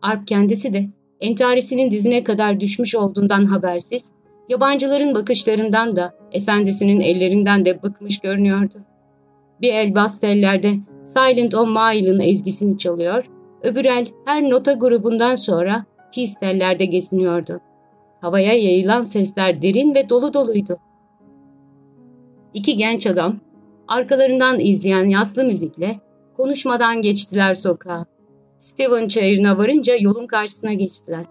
Arp kendisi de entarisinin dizine kadar düşmüş olduğundan habersiz, yabancıların bakışlarından da efendisinin ellerinden de bıkmış görünüyordu. Bir el bas tellerde Silent on Mile'ın ezgisini çalıyor, öbür el her nota grubundan sonra tiz tellerde geziniyordu. Havaya yayılan sesler derin ve dolu doluydu. İki genç adam, arkalarından izleyen yaslı müzikle konuşmadan geçtiler sokağa. Steven çayırına varınca yolun karşısına geçtiler.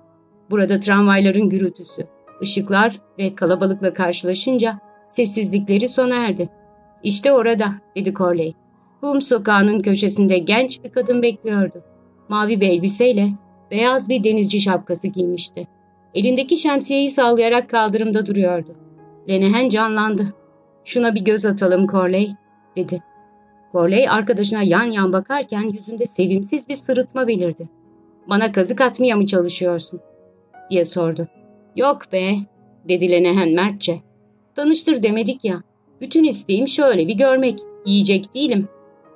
Burada tramvayların gürültüsü, ışıklar ve kalabalıkla karşılaşınca sessizlikleri sona erdi. İşte orada, dedi Corley. Hum sokağının köşesinde genç bir kadın bekliyordu. Mavi bir elbiseyle beyaz bir denizci şapkası giymişti. Elindeki şemsiyeyi sallayarak kaldırımda duruyordu. Lenehen canlandı. Şuna bir göz atalım Corley, dedi. Corley arkadaşına yan yan bakarken yüzünde sevimsiz bir sırıtma belirdi. Bana kazık atmaya mı çalışıyorsun? diye sordu. Yok be, dedi Lenehen mertçe. Tanıştır demedik ya. Bütün isteğim şöyle bir görmek. Yiyecek değilim.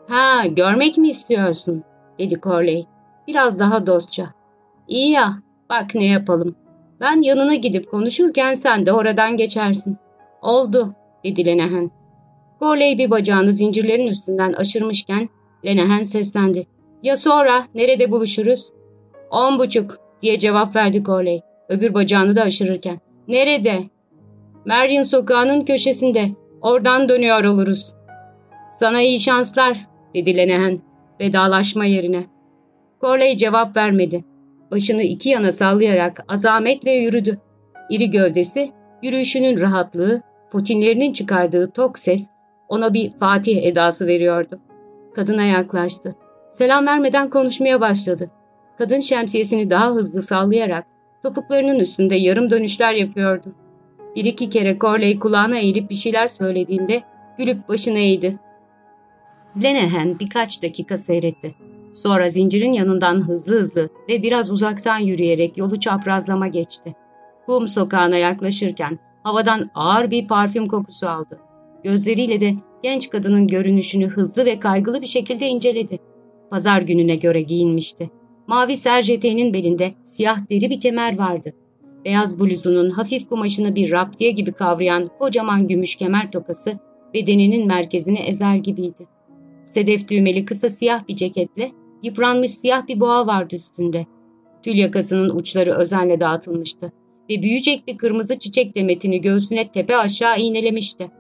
Ha, görmek mi istiyorsun? dedi Corley. Biraz daha dostça. İyi ya, bak ne yapalım. Ben yanına gidip konuşurken sen de oradan geçersin. Oldu, dedi Lenehan. Corley bir bacağını zincirlerin üstünden aşırmışken Lenehan seslendi. Ya sonra nerede buluşuruz? On buçuk diye cevap verdi Corley. Öbür bacağını da aşırırken. Nerede? Marion sokağının köşesinde. Oradan dönüyor oluruz. Sana iyi şanslar, dedi Lenehan vedalaşma yerine. Corley cevap vermedi. Başını iki yana sallayarak azametle yürüdü. İri gövdesi, yürüyüşünün rahatlığı, potinlerinin çıkardığı tok ses ona bir Fatih edası veriyordu. Kadına yaklaştı. Selam vermeden konuşmaya başladı. Kadın şemsiyesini daha hızlı sallayarak topuklarının üstünde yarım dönüşler yapıyordu. Bir iki kere Corley kulağına eğilip bir şeyler söylediğinde gülüp başını eğdi. Lenehen birkaç dakika seyretti. Sonra zincirin yanından hızlı hızlı ve biraz uzaktan yürüyerek yolu çaprazlama geçti. Hum sokağına yaklaşırken havadan ağır bir parfüm kokusu aldı. Gözleriyle de genç kadının görünüşünü hızlı ve kaygılı bir şekilde inceledi. Pazar gününe göre giyinmişti. Mavi serjeteğinin belinde siyah deri bir kemer vardı. Beyaz bluzunun hafif kumaşını bir raptiye gibi kavrayan kocaman gümüş kemer tokası bedeninin merkezini ezer gibiydi. Sedef düğmeli kısa siyah bir ceketle yıpranmış siyah bir boğa vardı üstünde. Tül yakasının uçları özenle dağıtılmıştı ve büyücekli kırmızı çiçek demetini göğsüne tepe aşağı iğnelemişti.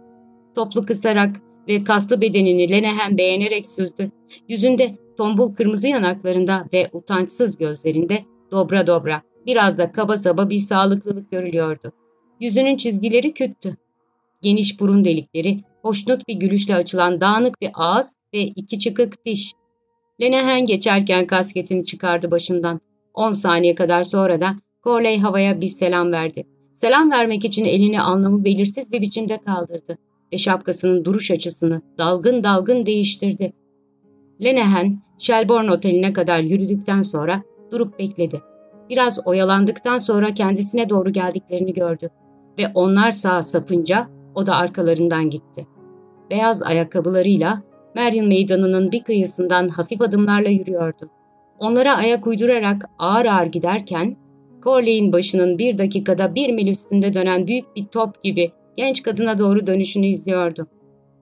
Toplu kısarak ve kaslı bedenini Lenehan beğenerek süzdü. Yüzünde tombul kırmızı yanaklarında ve utançsız gözlerinde dobra dobra, biraz da kaba saba bir sağlıklılık görülüyordu. Yüzünün çizgileri küttü. Geniş burun delikleri, hoşnut bir gülüşle açılan dağınık bir ağız ve iki çıkık diş. Lenehan geçerken kasketini çıkardı başından. On saniye kadar sonra da Corley havaya bir selam verdi. Selam vermek için elini anlamı belirsiz bir biçimde kaldırdı ve şapkasının duruş açısını dalgın dalgın değiştirdi. Lenehan, Shelbourne Oteli'ne kadar yürüdükten sonra durup bekledi. Biraz oyalandıktan sonra kendisine doğru geldiklerini gördü ve onlar sağa sapınca o da arkalarından gitti. Beyaz ayakkabılarıyla Marion Meydanı'nın bir kıyısından hafif adımlarla yürüyordu. Onlara ayak uydurarak ağır ağır giderken, Corley'in başının bir dakikada bir mil üstünde dönen büyük bir top gibi genç kadına doğru dönüşünü izliyordu.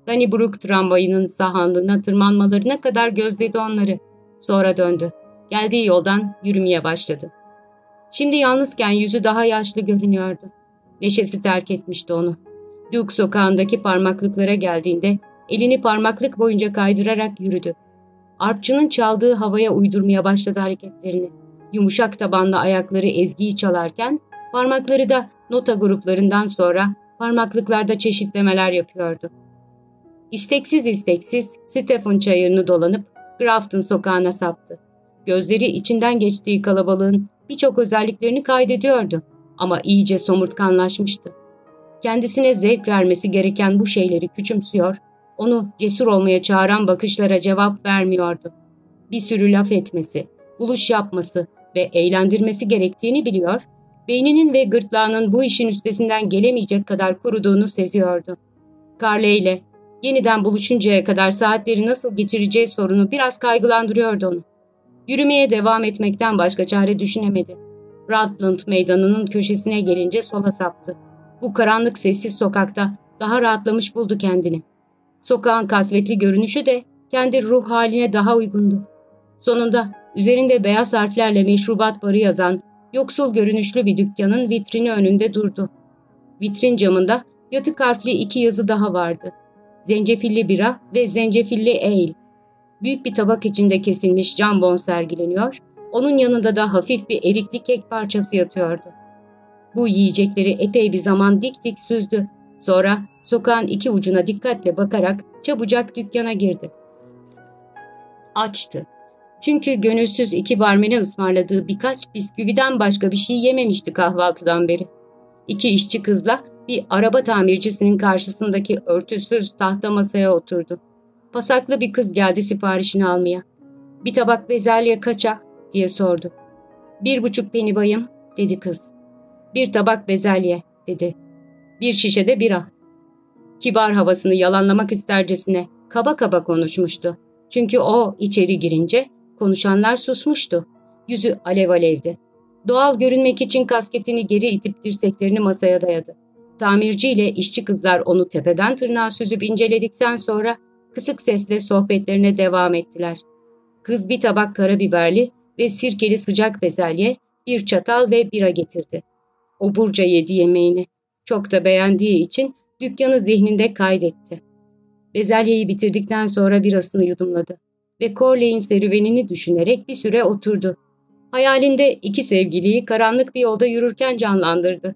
Donnybrook tramvayının sahanlığına tırmanmalarına kadar gözledi onları. Sonra döndü. Geldiği yoldan yürümeye başladı. Şimdi yalnızken yüzü daha yaşlı görünüyordu. Neşesi terk etmişti onu. Duke sokağındaki parmaklıklara geldiğinde elini parmaklık boyunca kaydırarak yürüdü. Arpçının çaldığı havaya uydurmaya başladı hareketlerini. Yumuşak tabanlı ayakları ezgiyi çalarken parmakları da nota gruplarından sonra parmaklıklarda çeşitlemeler yapıyordu. İsteksiz isteksiz Stephen çayırını dolanıp Grafton sokağına saptı. Gözleri içinden geçtiği kalabalığın birçok özelliklerini kaydediyordu ama iyice somurtkanlaşmıştı. Kendisine zevk vermesi gereken bu şeyleri küçümsüyor, onu cesur olmaya çağıran bakışlara cevap vermiyordu. Bir sürü laf etmesi, buluş yapması ve eğlendirmesi gerektiğini biliyor, beyninin ve gırtlağının bu işin üstesinden gelemeyecek kadar kuruduğunu seziyordu. Carley ile yeniden buluşuncaya kadar saatleri nasıl geçireceği sorunu biraz kaygılandırıyordu onu. Yürümeye devam etmekten başka çare düşünemedi. Rutland meydanının köşesine gelince sola saptı. Bu karanlık sessiz sokakta daha rahatlamış buldu kendini. Sokağın kasvetli görünüşü de kendi ruh haline daha uygundu. Sonunda üzerinde beyaz harflerle meşrubat barı yazan yoksul görünüşlü bir dükkanın vitrini önünde durdu. Vitrin camında yatık harfli iki yazı daha vardı. Zencefilli bira ve zencefilli ale. Büyük bir tabak içinde kesilmiş jambon sergileniyor, onun yanında da hafif bir erikli kek parçası yatıyordu. Bu yiyecekleri epey bir zaman dik dik süzdü. Sonra sokağın iki ucuna dikkatle bakarak çabucak dükkana girdi. Açtı. Çünkü gönülsüz iki barmene ısmarladığı birkaç bisküviden başka bir şey yememişti kahvaltıdan beri. İki işçi kızla bir araba tamircisinin karşısındaki örtüsüz tahta masaya oturdu. Pasaklı bir kız geldi siparişini almaya. Bir tabak bezelye kaça diye sordu. Bir buçuk peni bayım dedi kız. Bir tabak bezelye dedi. Bir şişe de bira. Kibar havasını yalanlamak istercesine kaba kaba konuşmuştu. Çünkü o içeri girince konuşanlar susmuştu. Yüzü alev alevdi. Doğal görünmek için kasketini geri itip dirseklerini masaya dayadı. Tamirci ile işçi kızlar onu tepeden tırnağa süzüp inceledikten sonra kısık sesle sohbetlerine devam ettiler. Kız bir tabak karabiberli ve sirkeli sıcak bezelye, bir çatal ve bira getirdi. O burca yedi yemeğini. Çok da beğendiği için dükkanı zihninde kaydetti. Bezelyeyi bitirdikten sonra birasını yudumladı ve Corley'in serüvenini düşünerek bir süre oturdu. Hayalinde iki sevgiliyi karanlık bir yolda yürürken canlandırdı.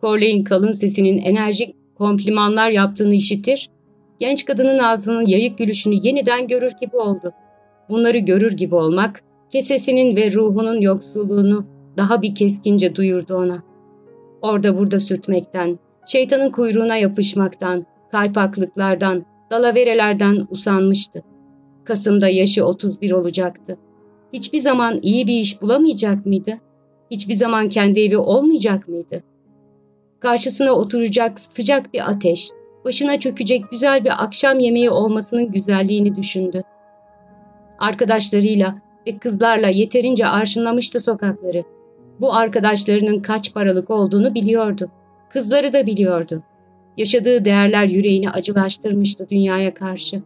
Corley'in kalın sesinin enerjik komplimanlar yaptığını işitir, genç kadının ağzının yayık gülüşünü yeniden görür gibi oldu. Bunları görür gibi olmak, kesesinin ve ruhunun yoksulluğunu daha bir keskince duyurdu ona. Orada burada sürtmekten, şeytanın kuyruğuna yapışmaktan, kaypaklıklardan, dalaverelerden usanmıştı. Kasım'da yaşı 31 olacaktı. Hiçbir zaman iyi bir iş bulamayacak mıydı? Hiçbir zaman kendi evi olmayacak mıydı? Karşısına oturacak sıcak bir ateş, başına çökecek güzel bir akşam yemeği olmasının güzelliğini düşündü. Arkadaşlarıyla ve kızlarla yeterince arşınlamıştı sokakları. Bu arkadaşlarının kaç paralık olduğunu biliyordu. Kızları da biliyordu. Yaşadığı değerler yüreğini acılaştırmıştı dünyaya karşı.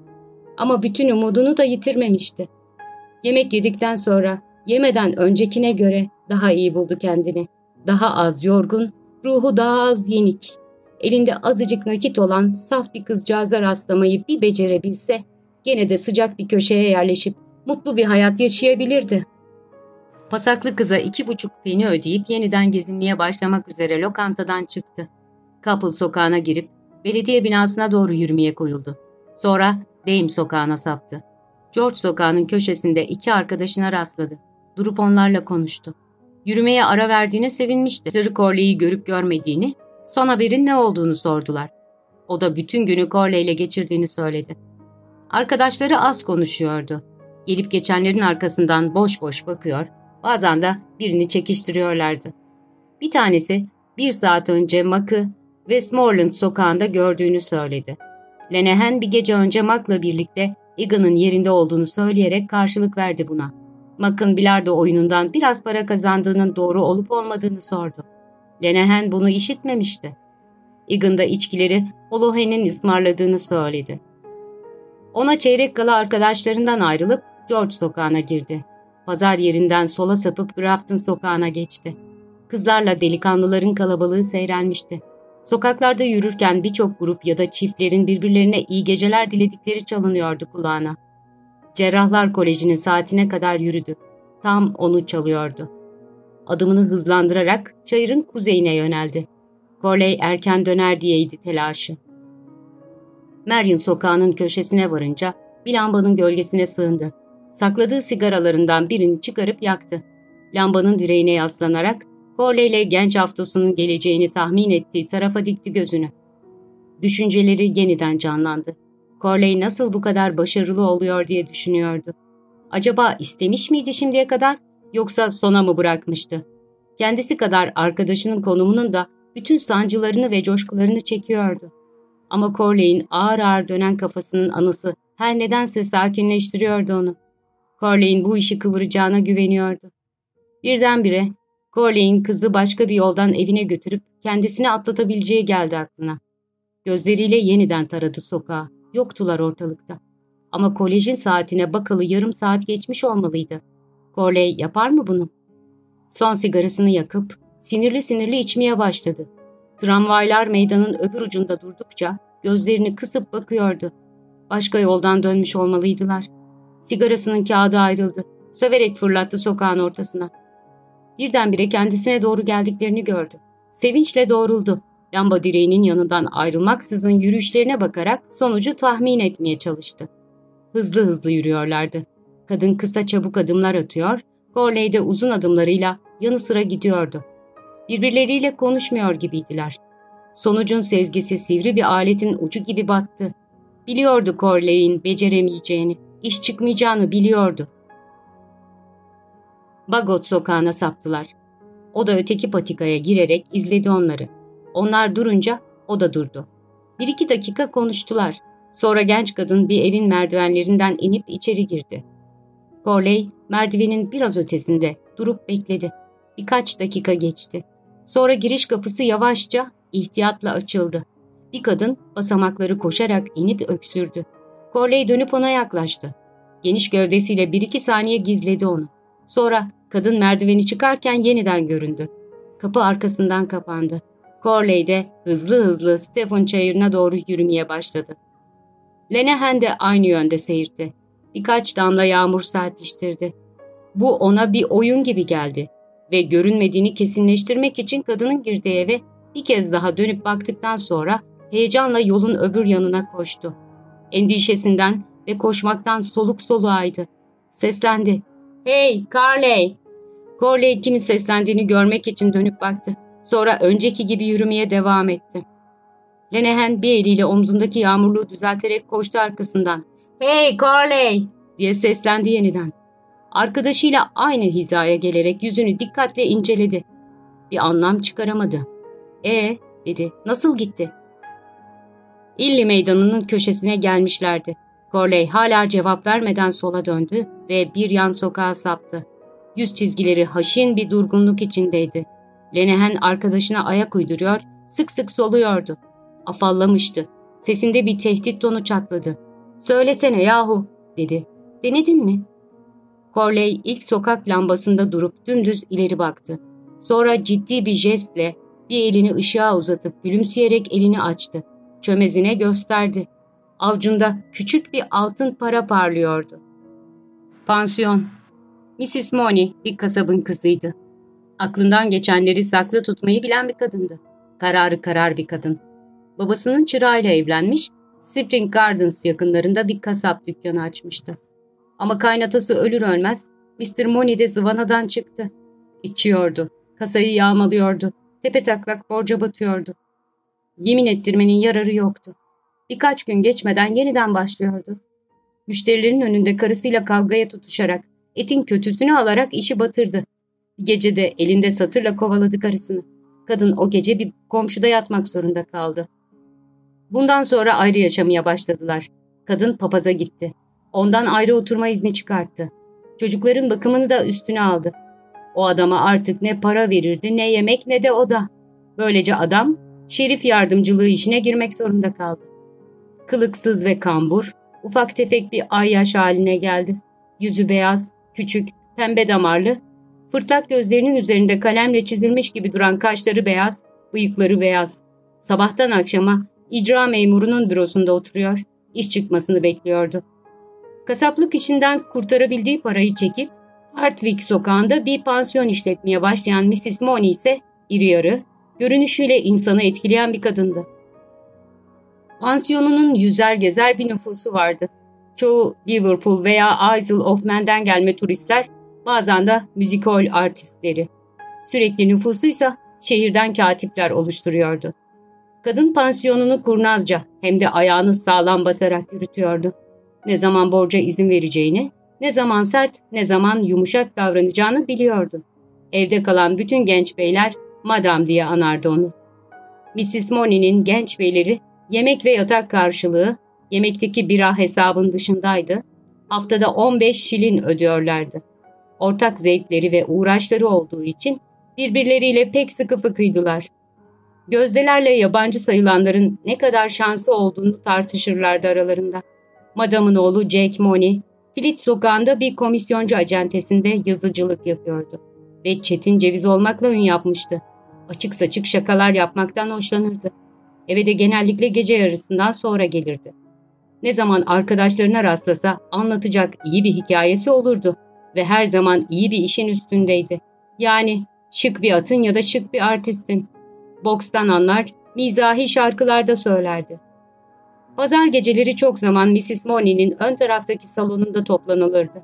Ama bütün umudunu da yitirmemişti. Yemek yedikten sonra yemeden öncekine göre daha iyi buldu kendini. Daha az yorgun, ruhu daha az yenik. Elinde azıcık nakit olan saf bir kızcağıza rastlamayı bir becerebilse, gene de sıcak bir köşeye yerleşip mutlu bir hayat yaşayabilirdi. Pasaklı kıza iki buçuk peni ödeyip yeniden gezinliğe başlamak üzere lokantadan çıktı. Kapıl sokağına girip belediye binasına doğru yürümeye koyuldu. Sonra Dame sokağına saptı. George sokağının köşesinde iki arkadaşına rastladı. Durup onlarla konuştu. Yürümeye ara verdiğine sevinmişti. Sir Corley'i görüp görmediğini, son haberin ne olduğunu sordular. O da bütün günü Corley ile geçirdiğini söyledi. Arkadaşları az konuşuyordu. Gelip geçenlerin arkasından boş boş bakıyor, bazen de birini çekiştiriyorlardı. Bir tanesi bir saat önce Mac'ı Westmoreland sokağında gördüğünü söyledi. Lenehan bir gece önce Mac'la birlikte Egan'ın yerinde olduğunu söyleyerek karşılık verdi buna. Mac'ın bilardo oyunundan biraz para kazandığının doğru olup olmadığını sordu. Lenehan bunu işitmemişti. Egan da içkileri Holohen'in ısmarladığını söyledi. Ona çeyrek kala arkadaşlarından ayrılıp George sokağına girdi. Pazar yerinden sola sapıp Grafton sokağına geçti. Kızlarla delikanlıların kalabalığı seyrelmişti. Sokaklarda yürürken birçok grup ya da çiftlerin birbirlerine iyi geceler diledikleri çalınıyordu kulağına. Cerrahlar Koleji'nin saatine kadar yürüdü. Tam onu çalıyordu. Adımını hızlandırarak çayırın kuzeyine yöneldi. Corley erken döner diyeydi telaşı. Marion sokağının köşesine varınca bir lambanın gölgesine sığındı. Sakladığı sigaralarından birini çıkarıp yaktı. Lambanın direğine yaslanarak Corley ile genç haftosunun geleceğini tahmin ettiği tarafa dikti gözünü. Düşünceleri yeniden canlandı. Corley nasıl bu kadar başarılı oluyor diye düşünüyordu. Acaba istemiş miydi şimdiye kadar yoksa sona mı bırakmıştı? Kendisi kadar arkadaşının konumunun da bütün sancılarını ve coşkularını çekiyordu. Ama Corley'in ağır ağır dönen kafasının anısı her nedense sakinleştiriyordu onu. Corley'in bu işi kıvıracağına güveniyordu. Birdenbire Corley'in kızı başka bir yoldan evine götürüp kendisini atlatabileceği geldi aklına. Gözleriyle yeniden taradı sokağa. Yoktular ortalıkta. Ama kolejin saatine bakalı yarım saat geçmiş olmalıydı. Corley yapar mı bunu? Son sigarasını yakıp sinirli sinirli içmeye başladı. Tramvaylar meydanın öbür ucunda durdukça gözlerini kısıp bakıyordu. Başka yoldan dönmüş olmalıydılar. Sigarasının kağıdı ayrıldı. Söverek fırlattı sokağın ortasına. Birdenbire kendisine doğru geldiklerini gördü. Sevinçle doğruldu. Lamba direğinin yanından ayrılmaksızın yürüyüşlerine bakarak sonucu tahmin etmeye çalıştı. Hızlı hızlı yürüyorlardı. Kadın kısa çabuk adımlar atıyor, Corley de uzun adımlarıyla yanı sıra gidiyordu. Birbirleriyle konuşmuyor gibiydiler. Sonucun sezgisi sivri bir aletin ucu gibi battı. Biliyordu Corley'in beceremeyeceğini, iş çıkmayacağını biliyordu. Bagot sokağına saptılar. O da öteki patikaya girerek izledi onları. Onlar durunca o da durdu. Bir iki dakika konuştular. Sonra genç kadın bir evin merdivenlerinden inip içeri girdi. Corley merdivenin biraz ötesinde durup bekledi. Birkaç dakika geçti. Sonra giriş kapısı yavaşça, ihtiyatla açıldı. Bir kadın basamakları koşarak inip öksürdü. Corley dönüp ona yaklaştı. Geniş gövdesiyle bir iki saniye gizledi onu. Sonra kadın merdiveni çıkarken yeniden göründü. Kapı arkasından kapandı. Corley de hızlı hızlı Stephen çayırına doğru yürümeye başladı. Lenehan de aynı yönde seyirtti. Birkaç damla yağmur serpiştirdi. Bu ona bir oyun gibi geldi ve görünmediğini kesinleştirmek için kadının girdiği eve bir kez daha dönüp baktıktan sonra heyecanla yolun öbür yanına koştu. Endişesinden ve koşmaktan soluk soluğaydı. Seslendi. ''Hey Carley!'' Corley kimin seslendiğini görmek için dönüp baktı. Sonra önceki gibi yürümeye devam etti. Lenehen bir eliyle omzundaki yağmurluğu düzelterek koştu arkasından. ''Hey Corley!'' diye seslendi yeniden. Arkadaşıyla aynı hizaya gelerek yüzünü dikkatle inceledi. Bir anlam çıkaramadı. ''E'' dedi. ''Nasıl gitti?'' İlli meydanının köşesine gelmişlerdi. Corley hala cevap vermeden sola döndü ve bir yan sokağa saptı. Yüz çizgileri haşin bir durgunluk içindeydi. Lenehen arkadaşına ayak uyduruyor, sık sık soluyordu. Afallamıştı. Sesinde bir tehdit tonu çatladı. ''Söylesene yahu'' dedi. ''Denedin mi?'' Corley ilk sokak lambasında durup dümdüz ileri baktı. Sonra ciddi bir jestle bir elini ışığa uzatıp gülümseyerek elini açtı. Çömezine gösterdi. Avcunda küçük bir altın para parlıyordu. Pansiyon. Mrs. Money bir kasabın kızıydı. Aklından geçenleri saklı tutmayı bilen bir kadındı. Kararı karar bir kadın. Babasının çırağıyla evlenmiş, Spring Gardens yakınlarında bir kasap dükkanı açmıştı. Ama kaynatası ölür ölmez Mr. Money de zıvanadan çıktı. İçiyordu, kasayı yağmalıyordu, tepe taklak borca batıyordu. Yemin ettirmenin yararı yoktu. Birkaç gün geçmeden yeniden başlıyordu. Müşterilerin önünde karısıyla kavgaya tutuşarak, etin kötüsünü alarak işi batırdı. Bir gecede elinde satırla kovaladı karısını. Kadın o gece bir komşuda yatmak zorunda kaldı. Bundan sonra ayrı yaşamaya başladılar. Kadın papaza gitti. Ondan ayrı oturma izni çıkarttı. Çocukların bakımını da üstüne aldı. O adama artık ne para verirdi ne yemek ne de oda. Böylece adam şerif yardımcılığı işine girmek zorunda kaldı. Kılıksız ve kambur, ufak tefek bir ayyaş haline geldi. Yüzü beyaz, küçük, pembe damarlı, fırtlak gözlerinin üzerinde kalemle çizilmiş gibi duran kaşları beyaz, bıyıkları beyaz. Sabahtan akşama icra memurunun bürosunda oturuyor, iş çıkmasını bekliyordu. Kasaplık işinden kurtarabildiği parayı çekip Hartwick sokağında bir pansiyon işletmeye başlayan Mrs. Money ise iri yarı, görünüşüyle insanı etkileyen bir kadındı. Pansiyonunun yüzer gezer bir nüfusu vardı. Çoğu Liverpool veya Isle of Man'den gelme turistler, bazen de müzikol artistleri. Sürekli nüfusuysa şehirden katipler oluşturuyordu. Kadın pansiyonunu kurnazca hem de ayağını sağlam basarak yürütüyordu. Ne zaman borca izin vereceğini, ne zaman sert, ne zaman yumuşak davranacağını biliyordu. Evde kalan bütün genç beyler madam diye anardı onu. Mrs. Money'nin genç beyleri yemek ve yatak karşılığı, yemekteki bira hesabın dışındaydı. Haftada 15 şilin ödüyorlardı. Ortak zevkleri ve uğraşları olduğu için birbirleriyle pek sıkı fıkıydılar. Gözdelerle yabancı sayılanların ne kadar şansı olduğunu tartışırlardı aralarında. Madamın oğlu Jack Money, Filit sokağında bir komisyoncu acentesinde yazıcılık yapıyordu. Ve çetin ceviz olmakla ün yapmıştı. Açık saçık şakalar yapmaktan hoşlanırdı. Eve de genellikle gece yarısından sonra gelirdi. Ne zaman arkadaşlarına rastlasa anlatacak iyi bir hikayesi olurdu ve her zaman iyi bir işin üstündeydi. Yani şık bir atın ya da şık bir artistin. Bokstan anlar, mizahi şarkılarda söylerdi. Pazar geceleri çok zaman Mrs. Money'nin ön taraftaki salonunda toplanılırdı.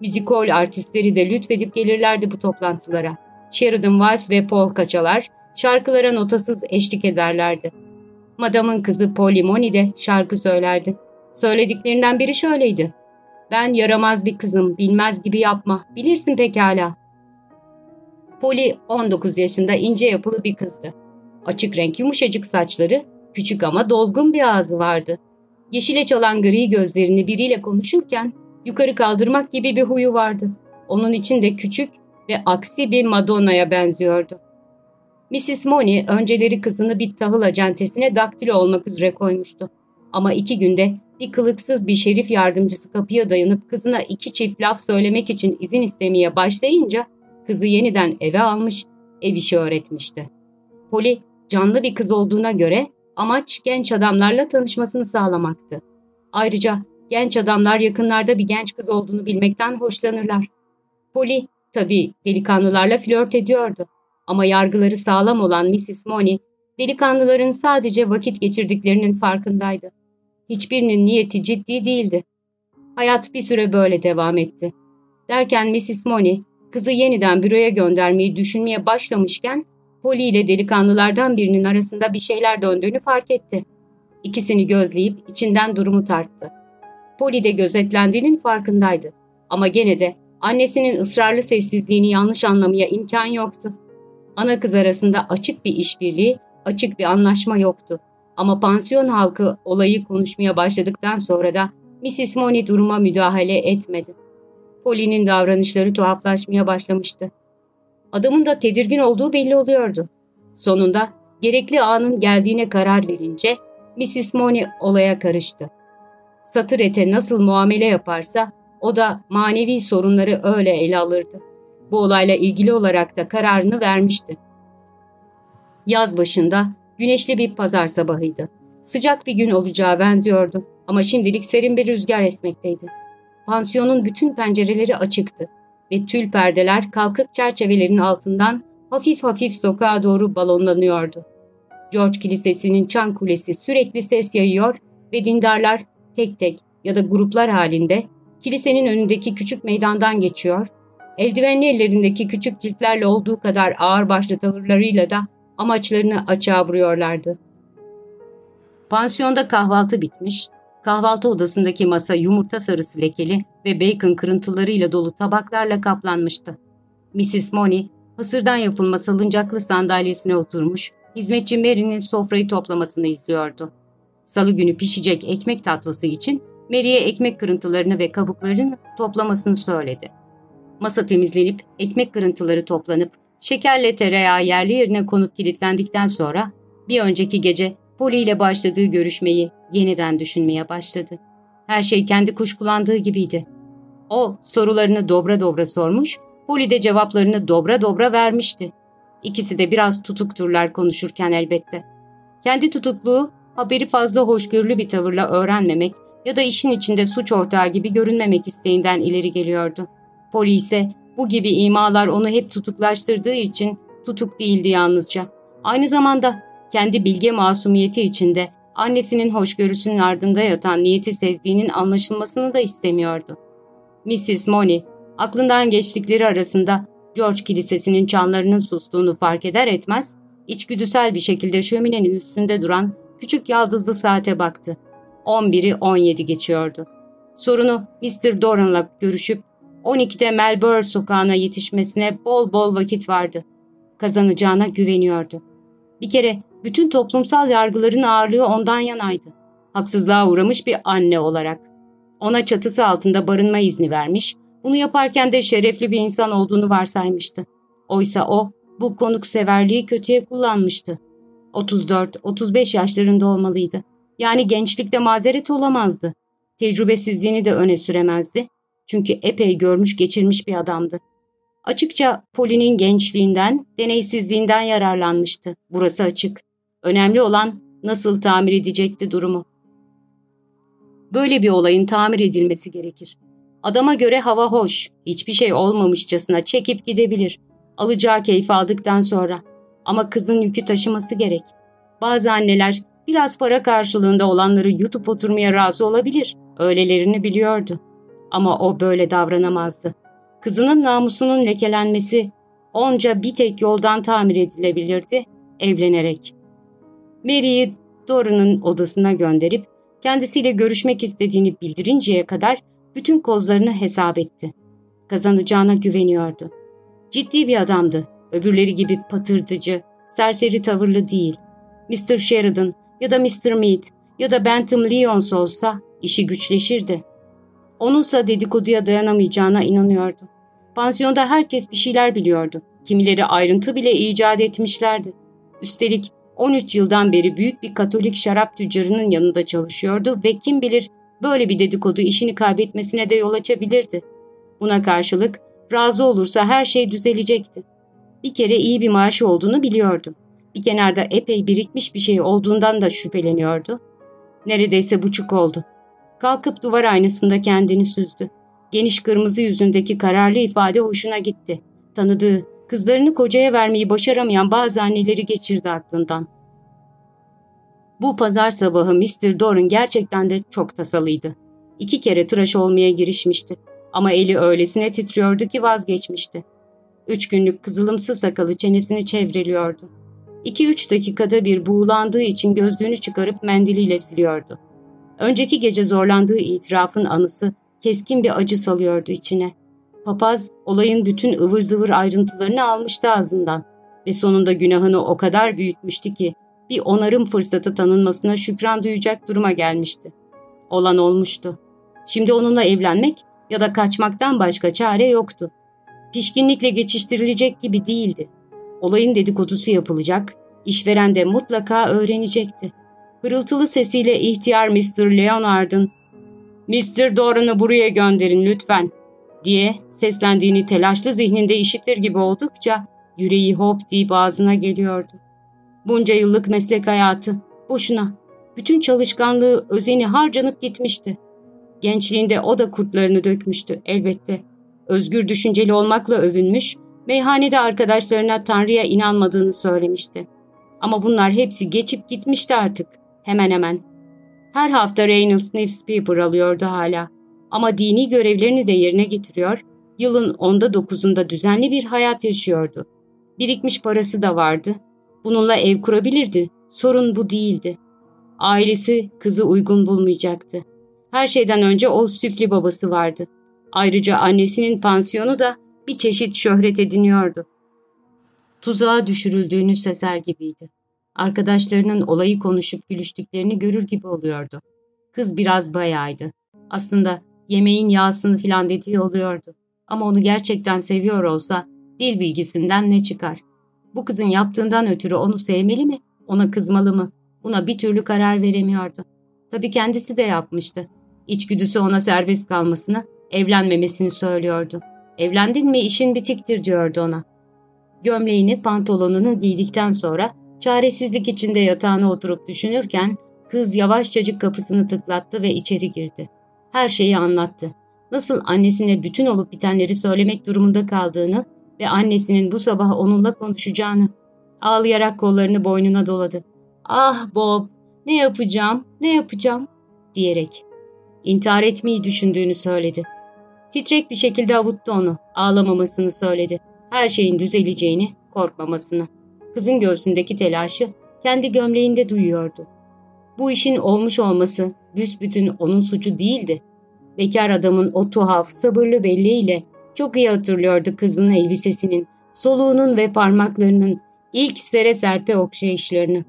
Müzikol artistleri de lütfedip gelirlerdi bu toplantılara. Sheridan Weiss ve Paul Kaçalar şarkılara notasız eşlik ederlerdi. Madamın kızı Polly Money de şarkı söylerdi. Söylediklerinden biri şöyleydi. Ben yaramaz bir kızım, bilmez gibi yapma, bilirsin pekala. Polly 19 yaşında ince yapılı bir kızdı. Açık renk yumuşacık saçları, küçük ama dolgun bir ağzı vardı. Yeşile çalan gri gözlerini biriyle konuşurken yukarı kaldırmak gibi bir huyu vardı. Onun için de küçük ve aksi bir Madonna'ya benziyordu. Mrs. Money önceleri kızını bir tahıl acentesine daktilo olmak üzere koymuştu. Ama iki günde bir kılıksız bir şerif yardımcısı kapıya dayanıp kızına iki çift laf söylemek için izin istemeye başlayınca kızı yeniden eve almış, ev işi öğretmişti. Polly canlı bir kız olduğuna göre amaç genç adamlarla tanışmasını sağlamaktı. Ayrıca genç adamlar yakınlarda bir genç kız olduğunu bilmekten hoşlanırlar. Polly tabii delikanlılarla flört ediyordu. Ama yargıları sağlam olan Mrs. Money, delikanlıların sadece vakit geçirdiklerinin farkındaydı. Hiçbirinin niyeti ciddi değildi. Hayat bir süre böyle devam etti. Derken Mrs. Money, kızı yeniden büroya göndermeyi düşünmeye başlamışken, Polly ile delikanlılardan birinin arasında bir şeyler döndüğünü fark etti. İkisini gözleyip içinden durumu tarttı. Polly de gözetlendiğinin farkındaydı. Ama gene de annesinin ısrarlı sessizliğini yanlış anlamaya imkan yoktu. Ana kız arasında açık bir işbirliği, açık bir anlaşma yoktu. Ama pansiyon halkı olayı konuşmaya başladıktan sonra da Mrs. Money duruma müdahale etmedi. Polly'nin davranışları tuhaflaşmaya başlamıştı. Adamın da tedirgin olduğu belli oluyordu. Sonunda gerekli anın geldiğine karar verince Mrs. Money olaya karıştı. Satır ete nasıl muamele yaparsa o da manevi sorunları öyle ele alırdı. Bu olayla ilgili olarak da kararını vermişti. Yaz başında güneşli bir pazar sabahıydı. Sıcak bir gün olacağı benziyordu ama şimdilik serin bir rüzgar esmekteydi. Pansiyonun bütün pencereleri açıktı ve tül perdeler kalkık çerçevelerin altından hafif hafif sokağa doğru balonlanıyordu. George Kilisesi'nin çan kulesi sürekli ses yayıyor ve dindarlar tek tek ya da gruplar halinde kilisenin önündeki küçük meydandan geçiyor, eldivenli ellerindeki küçük ciltlerle olduğu kadar ağırbaşlı tavırlarıyla da amaçlarını açığa vuruyorlardı. Pansiyonda kahvaltı bitmiş, kahvaltı odasındaki masa yumurta sarısı lekeli ve bacon kırıntılarıyla dolu tabaklarla kaplanmıştı. Mrs. Money, hasırdan yapılma salıncaklı sandalyesine oturmuş, hizmetçi Mary'nin sofrayı toplamasını izliyordu. Salı günü pişecek ekmek tatlısı için Mary'e ekmek kırıntılarını ve kabuklarını toplamasını söyledi. Masa temizlenip ekmek kırıntıları toplanıp şekerle tereyağı yerli yerine konup kilitlendikten sonra bir önceki gece Polly ile başladığı görüşmeyi yeniden düşünmeye başladı. Her şey kendi kuşkulandığı gibiydi. O sorularını dobra dobra sormuş, Polly de cevaplarını dobra dobra vermişti. İkisi de biraz tutukturlar konuşurken elbette. Kendi tutukluğu haberi fazla hoşgörülü bir tavırla öğrenmemek ya da işin içinde suç ortağı gibi görünmemek isteğinden ileri geliyordu. Polly ise bu gibi imalar onu hep tutuklaştırdığı için tutuk değildi yalnızca. Aynı zamanda kendi bilge masumiyeti içinde annesinin hoşgörüsünün ardında yatan niyeti sezdiğinin anlaşılmasını da istemiyordu. Mrs. Money, aklından geçtikleri arasında George Kilisesi'nin çanlarının sustuğunu fark eder etmez, içgüdüsel bir şekilde şöminenin üstünde duran küçük yaldızlı saate baktı. 11'i 17 geçiyordu. Sorunu Mr. Doran'la görüşüp 12'de Melbourne sokağına yetişmesine bol bol vakit vardı. Kazanacağına güveniyordu. Bir kere bütün toplumsal yargıların ağırlığı ondan yanaydı. Haksızlığa uğramış bir anne olarak. Ona çatısı altında barınma izni vermiş, bunu yaparken de şerefli bir insan olduğunu varsaymıştı. Oysa o bu konukseverliği kötüye kullanmıştı. 34-35 yaşlarında olmalıydı. Yani gençlikte mazeret olamazdı. Tecrübesizliğini de öne süremezdi. Çünkü epey görmüş geçirmiş bir adamdı. Açıkça Poli'nin gençliğinden, deneysizliğinden yararlanmıştı. Burası açık. Önemli olan nasıl tamir edecekti durumu. Böyle bir olayın tamir edilmesi gerekir. Adama göre hava hoş, hiçbir şey olmamışçasına çekip gidebilir. Alacağı keyfi aldıktan sonra. Ama kızın yükü taşıması gerek. Bazı anneler biraz para karşılığında olanları yutup oturmaya razı olabilir. Öylelerini biliyordu. Ama o böyle davranamazdı. Kızının namusunun lekelenmesi onca bir tek yoldan tamir edilebilirdi, evlenerek. Mary'i Dora'nın odasına gönderip kendisiyle görüşmek istediğini bildirinceye kadar bütün kozlarını hesap etti. Kazanacağına güveniyordu. Ciddi bir adamdı. Öbürleri gibi patırtıcı, serseri tavırlı değil. Mr. Sheridan ya da Mr. Mead ya da Bentham Lyons olsa işi güçleşirdi. Onunsa dedikoduya dayanamayacağına inanıyordu. Pansiyonda herkes bir şeyler biliyordu. Kimileri ayrıntı bile icat etmişlerdi. Üstelik 13 yıldan beri büyük bir Katolik şarap tüccarının yanında çalışıyordu ve kim bilir böyle bir dedikodu işini kaybetmesine de yol açabilirdi. Buna karşılık razı olursa her şey düzelecekti. Bir kere iyi bir maaşı olduğunu biliyordu. Bir kenarda epey birikmiş bir şey olduğundan da şüpheleniyordu. Neredeyse buçuk oldu. Kalkıp duvar aynasında kendini süzdü. Geniş kırmızı yüzündeki kararlı ifade hoşuna gitti. Tanıdığı, kızlarını kocaya vermeyi başaramayan bazı anneleri geçirdi aklından. Bu pazar sabahı Mr. Doran gerçekten de çok tasalıydı. İki kere tıraş olmaya girişmişti. Ama eli öylesine titriyordu ki vazgeçmişti. Üç günlük kızılımsı sakalı çenesini çevreliyordu. İki üç dakikada bir buğulandığı için gözlüğünü çıkarıp mendiliyle siliyordu. Önceki gece zorlandığı itirafın anısı keskin bir acı salıyordu içine. Papaz olayın bütün ıvır zıvır ayrıntılarını almıştı ağzından ve sonunda günahını o kadar büyütmüştü ki bir onarım fırsatı tanınmasına şükran duyacak duruma gelmişti. Olan olmuştu. Şimdi onunla evlenmek ya da kaçmaktan başka çare yoktu. Pişkinlikle geçiştirilecek gibi değildi. Olayın dedikodusu yapılacak, işveren de mutlaka öğrenecekti. Hırıltılı sesiyle ihtiyar Mr. Leonard'ın ''Mr. Doran'ı buraya gönderin lütfen.'' diye seslendiğini telaşlı zihninde işitir gibi oldukça yüreği hop deyip ağzına geliyordu. Bunca yıllık meslek hayatı, boşuna, bütün çalışkanlığı, özeni harcanıp gitmişti. Gençliğinde o da kurtlarını dökmüştü elbette. Özgür düşünceli olmakla övünmüş, meyhanede arkadaşlarına Tanrı'ya inanmadığını söylemişti. Ama bunlar hepsi geçip gitmişti artık, hemen hemen. Her hafta Reynolds newspaper alıyordu hala. Ama dini görevlerini de yerine getiriyor, yılın onda dokuzunda düzenli bir hayat yaşıyordu. Birikmiş parası da vardı. Bununla ev kurabilirdi. Sorun bu değildi. Ailesi kızı uygun bulmayacaktı. Her şeyden önce o süfli babası vardı. Ayrıca annesinin pansiyonu da bir çeşit şöhret ediniyordu. Tuzağa düşürüldüğünü sezer gibiydi. Arkadaşlarının olayı konuşup gülüştüklerini görür gibi oluyordu. Kız biraz bayağıydı. Aslında yemeğin yağsını filan dediği oluyordu. Ama onu gerçekten seviyor olsa dil bilgisinden ne çıkar? Bu kızın yaptığından ötürü onu sevmeli mi? Ona kızmalı mı? Buna bir türlü karar veremiyordu. Tabii kendisi de yapmıştı. İçgüdüsü ona serbest kalmasını, evlenmemesini söylüyordu. Evlendin mi işin bitiktir diyordu ona. Gömleğini, pantolonunu giydikten sonra çaresizlik içinde yatağına oturup düşünürken kız yavaşçacık kapısını tıklattı ve içeri girdi. Her şeyi anlattı. Nasıl annesine bütün olup bitenleri söylemek durumunda kaldığını ve annesinin bu sabah onunla konuşacağını. Ağlayarak kollarını boynuna doladı. ''Ah Bob, ne yapacağım, ne yapacağım?'' diyerek. İntihar etmeyi düşündüğünü söyledi. Titrek bir şekilde avuttu onu. Ağlamamasını söyledi. Her şeyin düzeleceğini, korkmamasını. Kızın göğsündeki telaşı kendi gömleğinde duyuyordu. Bu işin olmuş olması büsbütün onun suçu değildi. Bekar adamın o tuhaf, sabırlı belleğiyle çok iyi hatırlıyordu kızın elbisesinin, soluğunun ve parmaklarının ilk sere serpe okşayışlarını.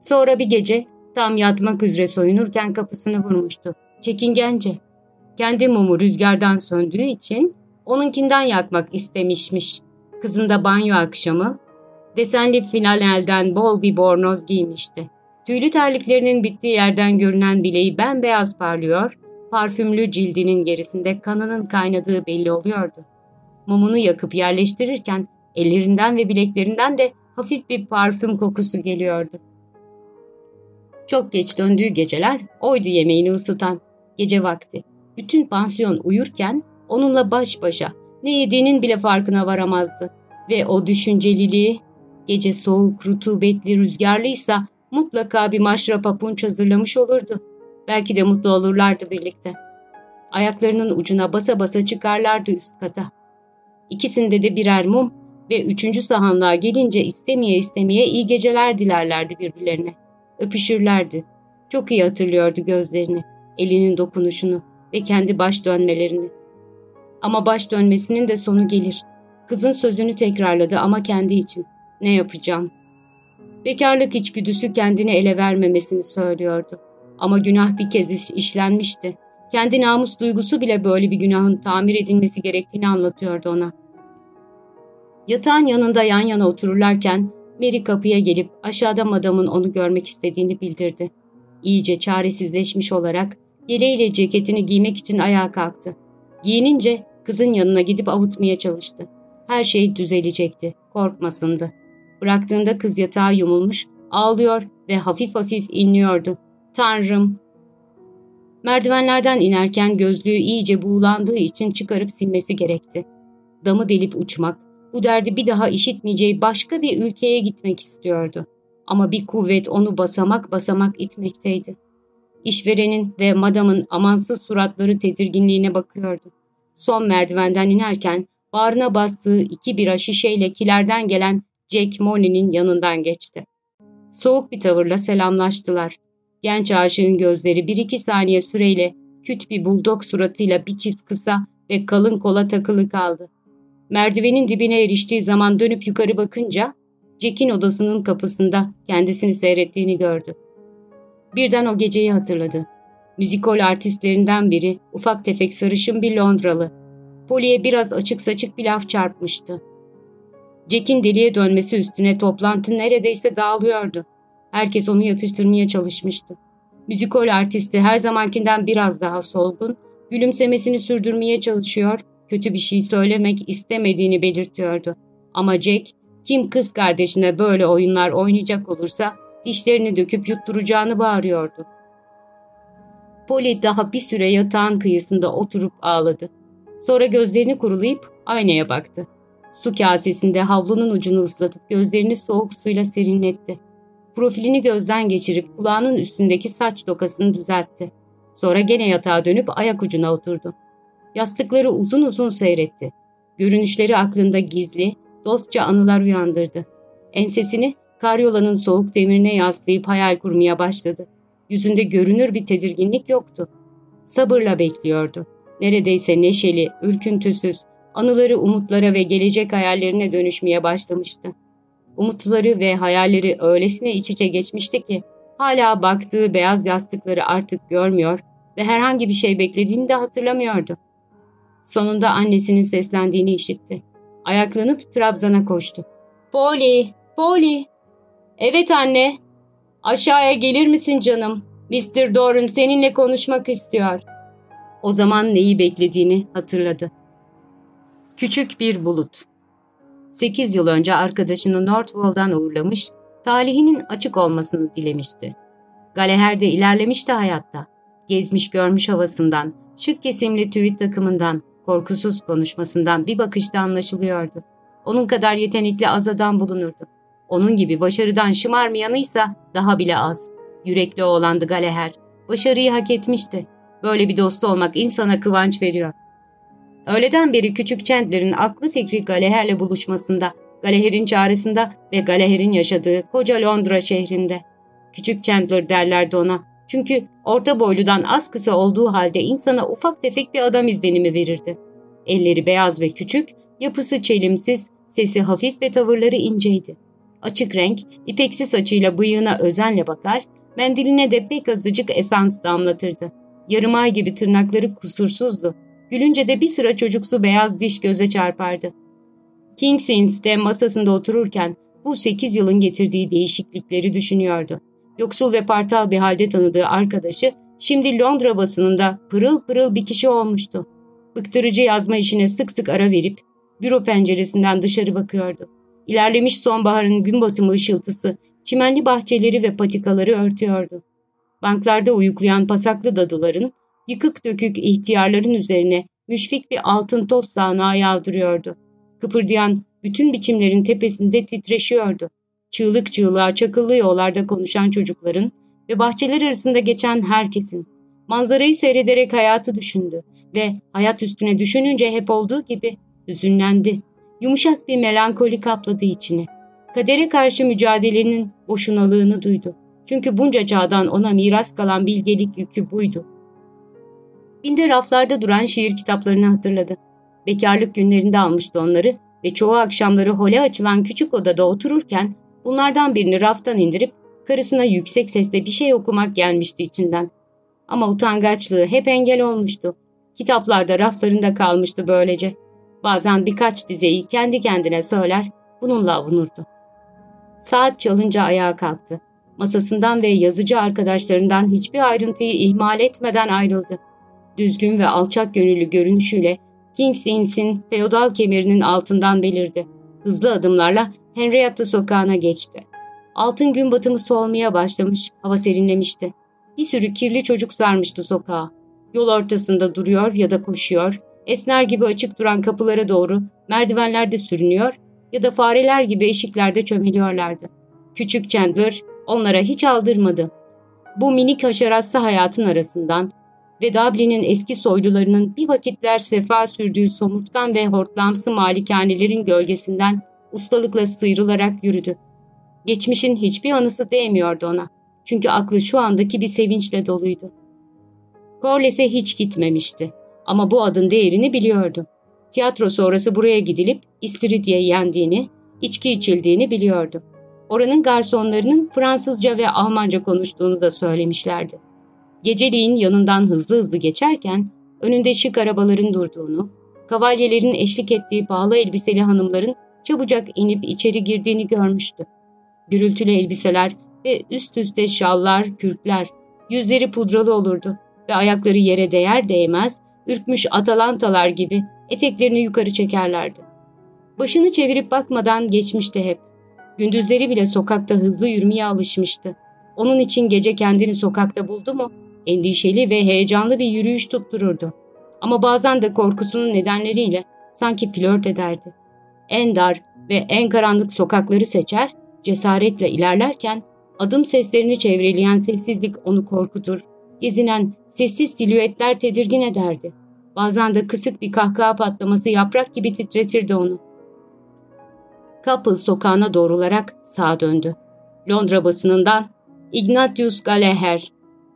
Sonra bir gece tam yatmak üzere soyunurken kapısını vurmuştu. Çekingence. Kendi mumu rüzgardan söndüğü için onunkinden yakmak istemişmiş. Kızın da banyo akşamı desenli finalelden bol bir bornoz giymişti. Tüylü terliklerinin bittiği yerden görünen bileği bembeyaz parlıyor, parfümlü cildinin gerisinde kanının kaynadığı belli oluyordu. Mumunu yakıp yerleştirirken ellerinden ve bileklerinden de hafif bir parfüm kokusu geliyordu. Çok geç döndüğü geceler oydu yemeğini ısıtan. Gece vakti. Bütün pansiyon uyurken onunla baş başa ne yediğinin bile farkına varamazdı. Ve o düşünceliliği gece soğuk, rutubetli, rüzgarlıysa mutlaka bir maşrapa punç hazırlamış olurdu. Belki de mutlu olurlardı birlikte. Ayaklarının ucuna basa basa çıkarlardı üst kata. İkisinde de birer mum ve üçüncü sahanlığa gelince istemeye istemeye iyi geceler dilerlerdi birbirlerine. Öpüşürlerdi. Çok iyi hatırlıyordu gözlerini, elinin dokunuşunu ve kendi baş dönmelerini. Ama baş dönmesinin de sonu gelir. Kızın sözünü tekrarladı ama kendi için. Ne yapacağım? Bekarlık içgüdüsü kendini ele vermemesini söylüyordu. Ama günah bir kez iş, işlenmişti. Kendi namus duygusu bile böyle bir günahın tamir edilmesi gerektiğini anlatıyordu ona. Yatağın yanında yan yana otururlarken Mary kapıya gelip aşağıda madamın onu görmek istediğini bildirdi. İyice çaresizleşmiş olarak yeleğiyle ceketini giymek için ayağa kalktı. Giyinince kızın yanına gidip avutmaya çalıştı. Her şey düzelecekti, korkmasındı. Bıraktığında kız yatağa yumulmuş, ağlıyor ve hafif hafif inliyordu. Tanrım! Merdivenlerden inerken gözlüğü iyice buğulandığı için çıkarıp silmesi gerekti. Damı delip uçmak, bu derdi bir daha işitmeyeceği başka bir ülkeye gitmek istiyordu. Ama bir kuvvet onu basamak basamak itmekteydi. İşverenin ve madamın amansız suratları tedirginliğine bakıyordu. Son merdivenden inerken bağrına bastığı iki bira şişeyle kilerden gelen Jack Money'nin yanından geçti. Soğuk bir tavırla selamlaştılar. Genç aşığın gözleri bir iki saniye süreyle küt bir buldog suratıyla bir çift kısa ve kalın kola takılı kaldı. Merdivenin dibine eriştiği zaman dönüp yukarı bakınca Jack'in odasının kapısında kendisini seyrettiğini gördü. Birden o geceyi hatırladı. Müzikol artistlerinden biri, ufak tefek sarışın bir Londralı. Polly'e biraz açık saçık bir laf çarpmıştı. Jack'in deliye dönmesi üstüne toplantı neredeyse dağılıyordu. Herkes onu yatıştırmaya çalışmıştı. Müzikol artisti her zamankinden biraz daha solgun, gülümsemesini sürdürmeye çalışıyor, kötü bir şey söylemek istemediğini belirtiyordu. Ama Jack, kim kız kardeşine böyle oyunlar oynayacak olursa dişlerini döküp yutturacağını bağırıyordu. Polly daha bir süre yatağın kıyısında oturup ağladı. Sonra gözlerini kurulayıp aynaya baktı. Su kasesinde havlunun ucunu ıslatıp gözlerini soğuk suyla serinletti. Profilini gözden geçirip kulağının üstündeki saç dokasını düzeltti. Sonra gene yatağa dönüp ayak ucuna oturdu. Yastıkları uzun uzun seyretti. Görünüşleri aklında gizli, dostça anılar uyandırdı. Ensesini karyolanın soğuk demirine yaslayıp hayal kurmaya başladı. Yüzünde görünür bir tedirginlik yoktu. Sabırla bekliyordu. Neredeyse neşeli, ürküntüsüz, anıları umutlara ve gelecek hayallerine dönüşmeye başlamıştı. Umutları ve hayalleri öylesine iç içe geçmişti ki hala baktığı beyaz yastıkları artık görmüyor ve herhangi bir şey beklediğini de hatırlamıyordu. Sonunda annesinin seslendiğini işitti. Ayaklanıp Trabzan'a koştu. ''Polly, Polly!'' ''Evet anne.'' ''Aşağıya gelir misin canım? Mr. Doran seninle konuşmak istiyor.'' O zaman neyi beklediğini hatırladı. Küçük bir bulut. Sekiz yıl önce arkadaşını Northwall'dan uğurlamış, talihinin açık olmasını dilemişti. Galeher de ilerlemişti hayatta. Gezmiş görmüş havasından, şık kesimli tüvit takımından, korkusuz konuşmasından bir bakışta anlaşılıyordu. Onun kadar yetenekli az adam bulunurdu. Onun gibi başarıdan şımarmayanıysa daha bile az. Yürekli oğlandı Galeher. Başarıyı hak etmişti. Böyle bir dostu olmak insana kıvanç veriyor. Öğleden beri küçük Chandler'ın aklı fikri Galeher'le buluşmasında, Galeher'in çağrısında ve Galeher'in yaşadığı koca Londra şehrinde. Küçük Chandler derlerdi ona. Çünkü orta boyludan az kısa olduğu halde insana ufak tefek bir adam izlenimi verirdi. Elleri beyaz ve küçük, yapısı çelimsiz, sesi hafif ve tavırları inceydi. Açık renk, ipeksi saçıyla bıyığına özenle bakar, mendiline de pek azıcık esans damlatırdı. Yarım ay gibi tırnakları kusursuzdu. Gülünce de bir sıra çocuksu beyaz diş göze çarpardı. King's Inns'te masasında otururken bu sekiz yılın getirdiği değişiklikleri düşünüyordu. Yoksul ve partal bir halde tanıdığı arkadaşı şimdi Londra basınında pırıl pırıl bir kişi olmuştu. Bıktırıcı yazma işine sık sık ara verip büro penceresinden dışarı bakıyordu. İlerlemiş sonbaharın gün batımı ışıltısı çimenli bahçeleri ve patikaları örtüyordu. Banklarda uyuklayan pasaklı dadıların, yıkık dökük ihtiyarların üzerine müşfik bir altın toz sağanağı yağdırıyordu. Kıpırdayan bütün biçimlerin tepesinde titreşiyordu. Çığlık çığlığa çakıllı yollarda konuşan çocukların ve bahçeler arasında geçen herkesin. Manzarayı seyrederek hayatı düşündü ve hayat üstüne düşününce hep olduğu gibi hüzünlendi. Yumuşak bir melankoli kapladı içini. Kadere karşı mücadelenin boşunalığını duydu. Çünkü bunca çağdan ona miras kalan bilgelik yükü buydu. Binde raflarda duran şiir kitaplarını hatırladı. Bekarlık günlerinde almıştı onları ve çoğu akşamları hole açılan küçük odada otururken bunlardan birini raftan indirip karısına yüksek sesle bir şey okumak gelmişti içinden. Ama utangaçlığı hep engel olmuştu. Kitaplarda raflarında kalmıştı böylece. Bazen birkaç dizeyi kendi kendine söyler, bununla avunurdu. Saat çalınca ayağa kalktı. Masasından ve yazıcı arkadaşlarından hiçbir ayrıntıyı ihmal etmeden ayrıldı. Düzgün ve alçak gönüllü görünüşüyle King's Inns'in feodal kemerinin altından belirdi. Hızlı adımlarla Henrietta sokağına geçti. Altın gün batımı soğumaya başlamış, hava serinlemişti. Bir sürü kirli çocuk sarmıştı sokağa. Yol ortasında duruyor ya da koşuyor, esner gibi açık duran kapılara doğru merdivenlerde sürünüyor ya da fareler gibi eşiklerde çömeliyorlardı. Küçük Chandler onlara hiç aldırmadı. Bu minik haşeratsı hayatın arasından ve Dublin'in eski soylularının bir vakitler sefa sürdüğü somurtkan ve hortlamsı malikanelerin gölgesinden ustalıkla sıyrılarak yürüdü. Geçmişin hiçbir anısı değmiyordu ona. Çünkü aklı şu andaki bir sevinçle doluydu. Corles'e hiç gitmemişti. Ama bu adın değerini biliyordu. Tiyatro sonrası buraya gidilip istiridye yendiğini, içki içildiğini biliyordu. Oranın garsonlarının Fransızca ve Almanca konuştuğunu da söylemişlerdi. Geceliğin yanından hızlı hızlı geçerken önünde şık arabaların durduğunu, kavalyelerin eşlik ettiği pahalı elbiseli hanımların çabucak inip içeri girdiğini görmüştü. Gürültülü elbiseler ve üst üste şallar, kürkler, yüzleri pudralı olurdu ve ayakları yere değer değmez, ürkmüş atalantalar gibi eteklerini yukarı çekerlerdi. Başını çevirip bakmadan geçmişti hep. Gündüzleri bile sokakta hızlı yürümeye alışmıştı. Onun için gece kendini sokakta buldu mu, endişeli ve heyecanlı bir yürüyüş tuttururdu. Ama bazen de korkusunun nedenleriyle sanki flört ederdi. En dar ve en karanlık sokakları seçer, cesaretle ilerlerken adım seslerini çevreleyen sessizlik onu korkutur, gezinen sessiz silüetler tedirgin ederdi. Bazen de kısık bir kahkaha patlaması yaprak gibi titretirdi onu. Couple sokağına doğrularak sağa döndü. Londra basınından Ignatius Gallagher.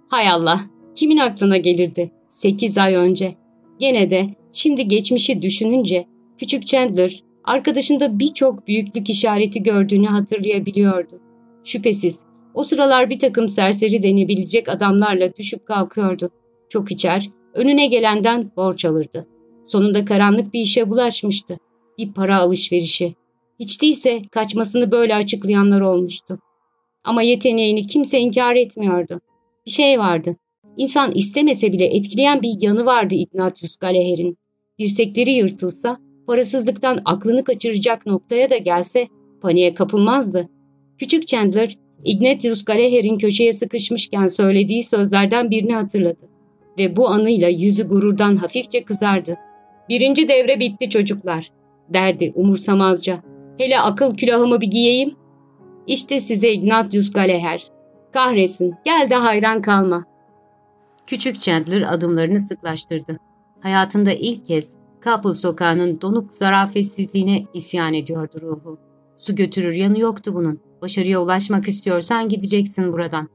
Hay Allah, kimin aklına gelirdi? Sekiz ay önce. Gene de şimdi geçmişi düşününce küçük Chandler arkadaşında birçok büyüklük işareti gördüğünü hatırlayabiliyordu. Şüphesiz o sıralar bir takım serseri denebilecek adamlarla düşüp kalkıyordu. Çok içer, önüne gelenden borç alırdı. Sonunda karanlık bir işe bulaşmıştı. Bir para alışverişi. Hiç değilse kaçmasını böyle açıklayanlar olmuştu. Ama yeteneğini kimse inkar etmiyordu. Bir şey vardı. İnsan istemese bile etkileyen bir yanı vardı Ignatius Gallagher'in. Dirsekleri yırtılsa, parasızlıktan aklını kaçıracak noktaya da gelse paniğe kapılmazdı. Küçük Chandler, Ignatius Gallagher'in köşeye sıkışmışken söylediği sözlerden birini hatırladı. Ve bu anıyla yüzü gururdan hafifçe kızardı. Birinci devre bitti çocuklar, derdi umursamazca. Hele akıl külahımı bir giyeyim. İşte size Ignatius Gallagher. Kahretsin, gel de hayran kalma. Küçük Chandler adımlarını sıklaştırdı. Hayatında ilk kez Couple sokağının donuk zarafetsizliğine isyan ediyordu ruhu. Su götürür yanı yoktu bunun. Başarıya ulaşmak istiyorsan gideceksin buradan.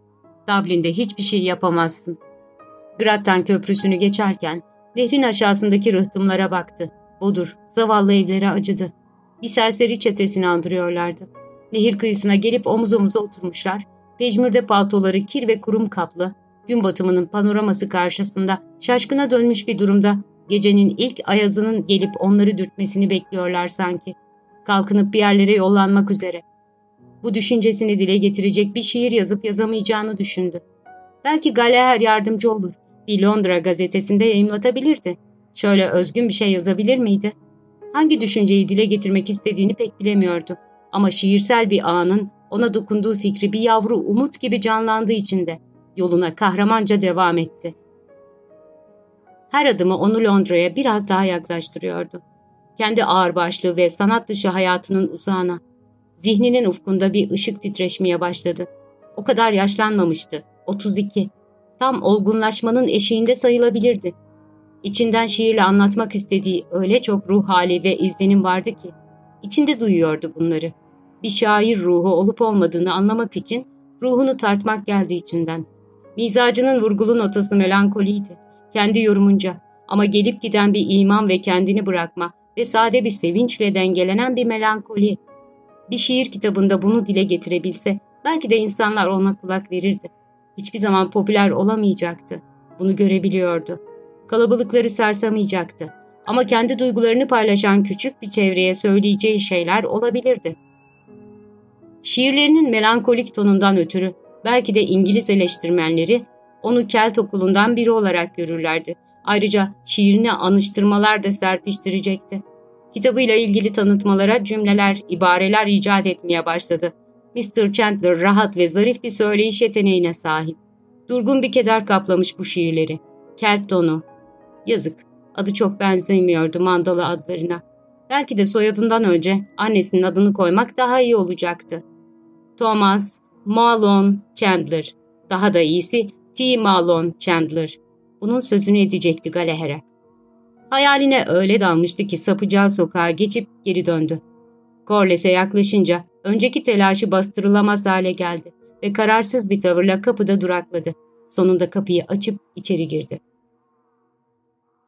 Dublin'de hiçbir şey yapamazsın. Grattan köprüsünü geçerken nehrin aşağısındaki rıhtımlara baktı. Bodur, zavallı evlere acıdı. Bir serseri çetesini andırıyorlardı. Nehir kıyısına gelip omuz omuza oturmuşlar. Pejmürde paltoları kir ve kurum kaplı, gün batımının panoraması karşısında şaşkına dönmüş bir durumda gecenin ilk ayazının gelip onları dürtmesini bekliyorlar sanki. Kalkınıp bir yerlere yollanmak üzere. Bu düşüncesini dile getirecek bir şiir yazıp yazamayacağını düşündü. Belki Gallagher yardımcı olur. Bir Londra gazetesinde yayımlatabilirdi. Şöyle özgün bir şey yazabilir miydi? Hangi düşünceyi dile getirmek istediğini pek bilemiyordu. Ama şiirsel bir anın ona dokunduğu fikri bir yavru umut gibi canlandığı içinde yoluna kahramanca devam etti. Her adımı onu Londra'ya biraz daha yaklaştırıyordu. Kendi ağırbaşlı ve sanat dışı hayatının uzağına. Zihninin ufkunda bir ışık titreşmeye başladı. O kadar yaşlanmamıştı. 32. Tam olgunlaşmanın eşiğinde sayılabilirdi. İçinden şiirle anlatmak istediği öyle çok ruh hali ve izlenim vardı ki, içinde duyuyordu bunları. Bir şair ruhu olup olmadığını anlamak için ruhunu tartmak geldi içinden. Mizacının vurgulu notası melankoliydi, kendi yorumunca ama gelip giden bir iman ve kendini bırakma ve sade bir sevinçle dengelenen bir melankoli. Bir şiir kitabında bunu dile getirebilse belki de insanlar ona kulak verirdi. Hiçbir zaman popüler olamayacaktı. Bunu görebiliyordu kalabalıkları sarsamayacaktı. Ama kendi duygularını paylaşan küçük bir çevreye söyleyeceği şeyler olabilirdi. Şiirlerinin melankolik tonundan ötürü belki de İngiliz eleştirmenleri onu Kelt okulundan biri olarak görürlerdi. Ayrıca şiirine anıştırmalar da serpiştirecekti. Kitabıyla ilgili tanıtmalara cümleler, ibareler icat etmeye başladı. Mr. Chandler rahat ve zarif bir söyleyiş yeteneğine sahip. Durgun bir keder kaplamış bu şiirleri. Kelt tonu, Yazık, adı çok benzemiyordu mandalı adlarına. Belki de soyadından önce annesinin adını koymak daha iyi olacaktı. Thomas Malone Chandler. Daha da iyisi T. Malone Chandler. Bunun sözünü edecekti Gallagher'e. Hayaline öyle dalmıştı ki sapacağı sokağa geçip geri döndü. Corles'e yaklaşınca önceki telaşı bastırılamaz hale geldi ve kararsız bir tavırla kapıda durakladı. Sonunda kapıyı açıp içeri girdi.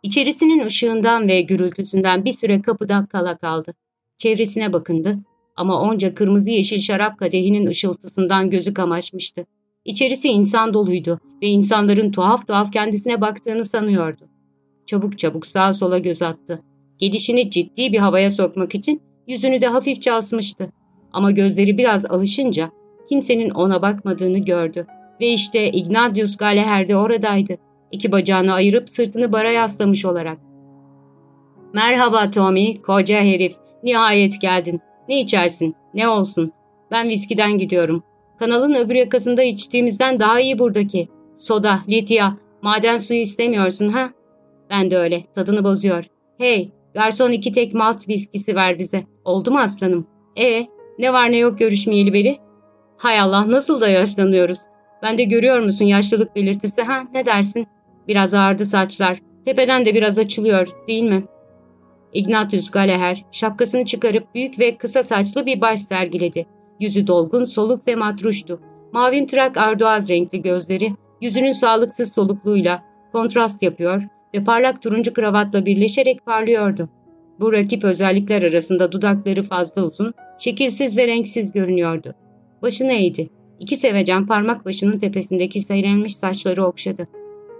İçerisinin ışığından ve gürültüsünden bir süre kapıda kala kaldı. Çevresine bakındı ama onca kırmızı yeşil şarap kadehinin ışıltısından gözü kamaşmıştı. İçerisi insan doluydu ve insanların tuhaf tuhaf kendisine baktığını sanıyordu. Çabuk çabuk sağa sola göz attı. Gelişini ciddi bir havaya sokmak için yüzünü de hafifçe asmıştı. Ama gözleri biraz alışınca kimsenin ona bakmadığını gördü. Ve işte Ignatius Gallagher de oradaydı. İki bacağını ayırıp sırtını bara yaslamış olarak. ''Merhaba Tommy, koca herif. Nihayet geldin. Ne içersin? Ne olsun? Ben viskiden gidiyorum. Kanalın öbür yakasında içtiğimizden daha iyi buradaki. Soda, litya, maden suyu istemiyorsun ha? Ben de öyle. Tadını bozuyor. Hey, garson iki tek malt viskisi ver bize. Oldu mu aslanım? E, ne var ne yok görüşmeyeli beri? Hay Allah nasıl da yaşlanıyoruz. Ben de görüyor musun yaşlılık belirtisi ha? Ne dersin? Biraz ağardı saçlar. Tepeden de biraz açılıyor değil mi? Ignatius Gallagher şapkasını çıkarıp büyük ve kısa saçlı bir baş sergiledi. Yüzü dolgun, soluk ve matruştu. Mavimtırak ardoaz renkli gözleri, yüzünün sağlıksız solukluğuyla kontrast yapıyor ve parlak turuncu kravatla birleşerek parlıyordu. Bu rakip özellikler arasında dudakları fazla uzun, şekilsiz ve renksiz görünüyordu. Başını eğdi. İki sevecen parmak başının tepesindeki seyrelmiş saçları okşadı.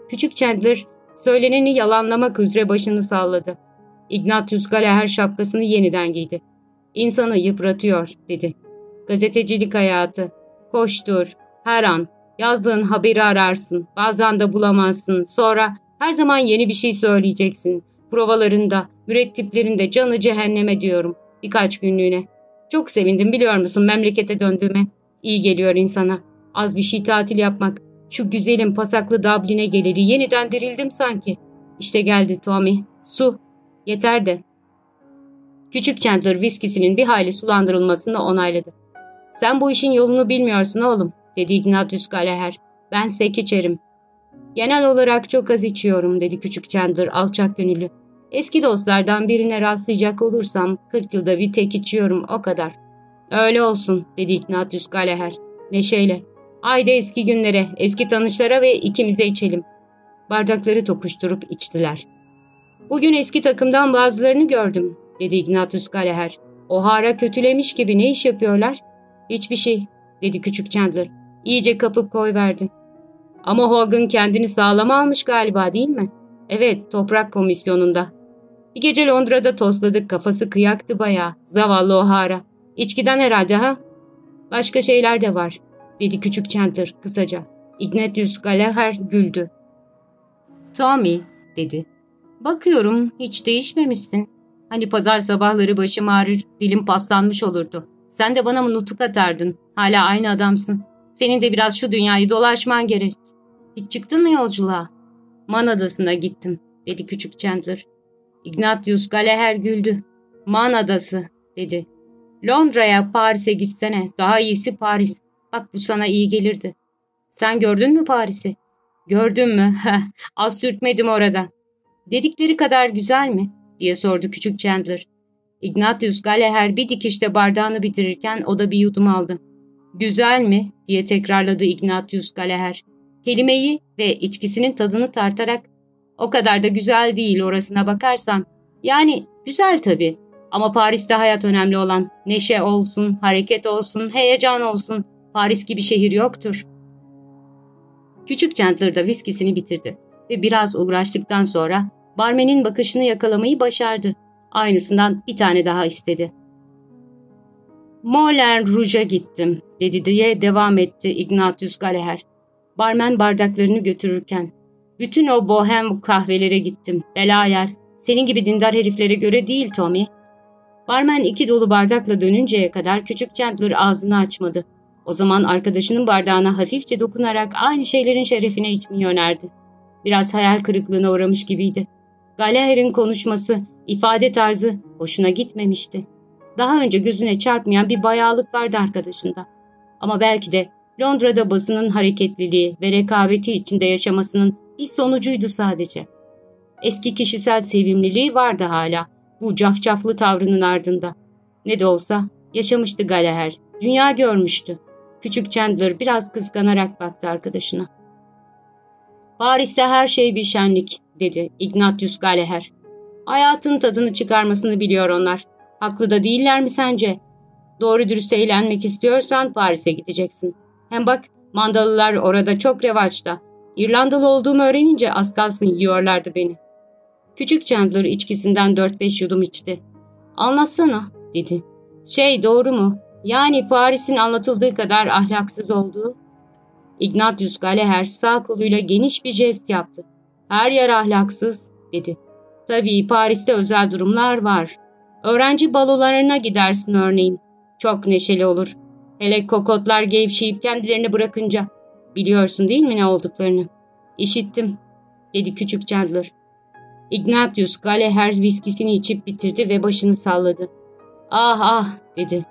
Küçük Chandler, söyleneni yalanlamak üzere başını salladı. Ignatius Gallagher şapkasını yeniden giydi. İnsanı yıpratıyor, dedi. Gazetecilik hayatı. Koştur, her an. Yazdığın haberi ararsın, bazen de bulamazsın. Sonra her zaman yeni bir şey söyleyeceksin. Provalarında, mürettiplerinde canı cehenneme diyorum. Birkaç günlüğüne. Çok sevindim biliyor musun memlekete döndüğüme. İyi geliyor insana. Az bir şey tatil yapmak. Şu güzelim pasaklı Dublin'e geleli yeniden dirildim sanki. İşte geldi Tommy. Su. Yeter de. Küçük Chandler viskisinin bir hayli sulandırılmasını onayladı. Sen bu işin yolunu bilmiyorsun oğlum, dedi Ignatius Gallagher. Ben sek içerim. Genel olarak çok az içiyorum, dedi küçük Chandler alçak gönüllü. Eski dostlardan birine rastlayacak olursam 40 yılda bir tek içiyorum o kadar. Öyle olsun, dedi Ignatius Gallagher. Neşeyle. Ayda eski günlere, eski tanışlara ve ikimize içelim. Bardakları tokuşturup içtiler. Bugün eski takımdan bazılarını gördüm, dedi Ignatius Gallagher. O'Hara kötülemiş gibi ne iş yapıyorlar? Hiçbir şey, dedi küçük Chandler. İyice kapıp koy verdi. Ama Hogan kendini sağlam almış galiba değil mi? Evet, toprak komisyonunda. Bir gece Londra'da tosladık, kafası kıyaktı bayağı. Zavallı O'Hara. İçkiden herhalde ha? Başka şeyler de var, dedi küçük Chandler kısaca. Ignatius Gallagher güldü. Tommy, dedi. Bakıyorum, hiç değişmemişsin. Hani pazar sabahları başım ağrır, dilim paslanmış olurdu. Sen de bana mı nutuk atardın? Hala aynı adamsın. Senin de biraz şu dünyayı dolaşman gerek. Hiç çıktın mı yolculuğa? Man Adası'na gittim, dedi küçük Chandler. Ignatius Gallagher güldü. Man Adası, dedi. Londra'ya, Paris'e gitsene. Daha iyisi Paris. Bak bu sana iyi gelirdi. Sen gördün mü Paris'i? Gördün mü? Az sürtmedim orada. Dedikleri kadar güzel mi? diye sordu küçük Chandler. Ignatius Gallagher bir dikişte bardağını bitirirken o da bir yudum aldı. Güzel mi? diye tekrarladı Ignatius Gallagher. Kelimeyi ve içkisinin tadını tartarak o kadar da güzel değil orasına bakarsan. Yani güzel tabii ama Paris'te hayat önemli olan neşe olsun, hareket olsun, heyecan olsun. Paris gibi şehir yoktur. Küçük Chandler da viskisini bitirdi ve biraz uğraştıktan sonra barmenin bakışını yakalamayı başardı. Aynısından bir tane daha istedi. Moulin Rouge'a gittim, dedi diye devam etti Ignatius Gallagher. Barmen bardaklarını götürürken. Bütün o bohem kahvelere gittim, bela yer. Senin gibi dindar heriflere göre değil Tommy. Barmen iki dolu bardakla dönünceye kadar küçük Chandler ağzını açmadı. O zaman arkadaşının bardağına hafifçe dokunarak aynı şeylerin şerefine içmeyi önerdi. Biraz hayal kırıklığına uğramış gibiydi. Gallagher'in konuşması, ifade tarzı hoşuna gitmemişti. Daha önce gözüne çarpmayan bir bayağılık vardı arkadaşında. Ama belki de Londra'da basının hareketliliği ve rekabeti içinde yaşamasının bir sonucuydu sadece. Eski kişisel sevimliliği vardı hala bu cafcaflı tavrının ardında. Ne de olsa yaşamıştı Gallagher, dünya görmüştü. Küçük Chandler biraz kıskanarak baktı arkadaşına. Paris'te her şey bir şenlik, dedi Ignatius Gallagher. Hayatın tadını çıkarmasını biliyor onlar. Haklı da değiller mi sence? Doğru dürüst eğlenmek istiyorsan Paris'e gideceksin. Hem bak Mandalılar orada çok revaçta. İrlandalı olduğumu öğrenince az kalsın yiyorlardı beni. Küçük Chandler içkisinden 4-5 yudum içti. Anlatsana, dedi. Şey doğru mu? Yani Paris'in anlatıldığı kadar ahlaksız olduğu? Ignatius Galeher sağ koluyla geniş bir jest yaptı. Her yer ahlaksız, dedi. Tabii Paris'te özel durumlar var. Öğrenci balolarına gidersin örneğin. Çok neşeli olur. Hele kokotlar gevşeyip kendilerini bırakınca. Biliyorsun değil mi ne olduklarını? İşittim, dedi küçük Chandler. Ignatius Galeher viskisini içip bitirdi ve başını salladı. Ah ah, dedi.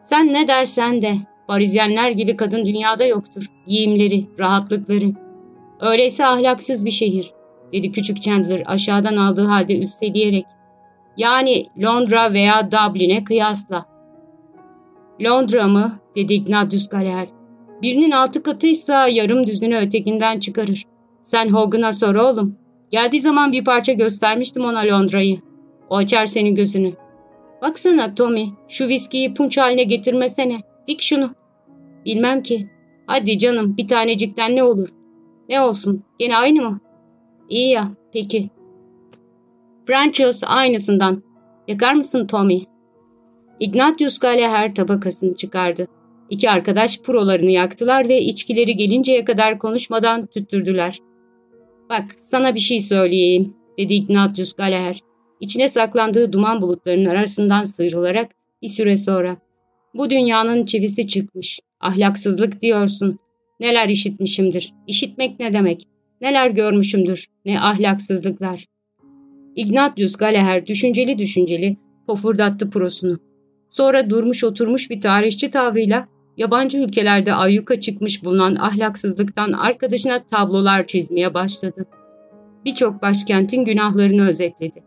Sen ne dersen de, Parizyenler gibi kadın dünyada yoktur. Giyimleri, rahatlıkları. Öyleyse ahlaksız bir şehir, dedi küçük Chandler aşağıdan aldığı halde üsteleyerek. Yani Londra veya Dublin'e kıyasla. Londra mı? dedi Ignatius Galer. Birinin altı katıysa yarım düzünü ötekinden çıkarır. Sen Hogan'a sor oğlum. Geldiği zaman bir parça göstermiştim ona Londra'yı. O açar senin gözünü. Baksana Tommy, şu viskiyi punç haline getirmesene. Dik şunu. Bilmem ki. Hadi canım, bir tanecikten ne olur? Ne olsun, gene aynı mı? İyi ya, peki. Franchos aynısından. Yakar mısın Tommy? Ignatius her tabakasını çıkardı. İki arkadaş prolarını yaktılar ve içkileri gelinceye kadar konuşmadan tüttürdüler. Bak sana bir şey söyleyeyim, dedi Ignatius Galeher. İçine saklandığı duman bulutlarının arasından sıyrılarak bir süre sonra. Bu dünyanın çivisi çıkmış. Ahlaksızlık diyorsun. Neler işitmişimdir. İşitmek ne demek? Neler görmüşümdür. Ne ahlaksızlıklar. Ignatius Galeher düşünceli düşünceli pofurdattı prosunu. Sonra durmuş oturmuş bir tarihçi tavrıyla yabancı ülkelerde ayyuka çıkmış bulunan ahlaksızlıktan arkadaşına tablolar çizmeye başladı. Birçok başkentin günahlarını özetledi.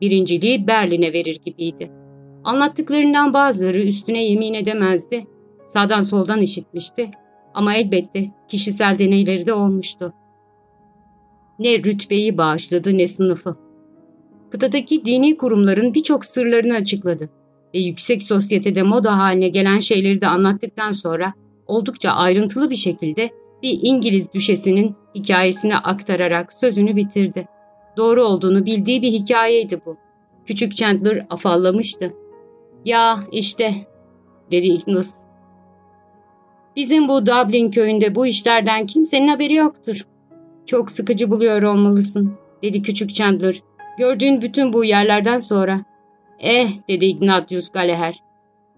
Birinciliği Berlin'e verir gibiydi. Anlattıklarından bazıları üstüne yemin edemezdi. Sağdan soldan işitmişti. Ama elbette kişisel deneyleri de olmuştu. Ne rütbeyi bağışladı ne sınıfı. Kıtadaki dini kurumların birçok sırlarını açıkladı ve yüksek sosyetede moda haline gelen şeyleri de anlattıktan sonra oldukça ayrıntılı bir şekilde bir İngiliz düşesinin hikayesini aktararak sözünü bitirdi. Doğru olduğunu bildiği bir hikayeydi bu. Küçük Chandler afallamıştı. Ya işte, dedi Ignis. Bizim bu Dublin köyünde bu işlerden kimsenin haberi yoktur. Çok sıkıcı buluyor olmalısın, dedi küçük Chandler. Gördüğün bütün bu yerlerden sonra. Eh, dedi Ignatius Galeher.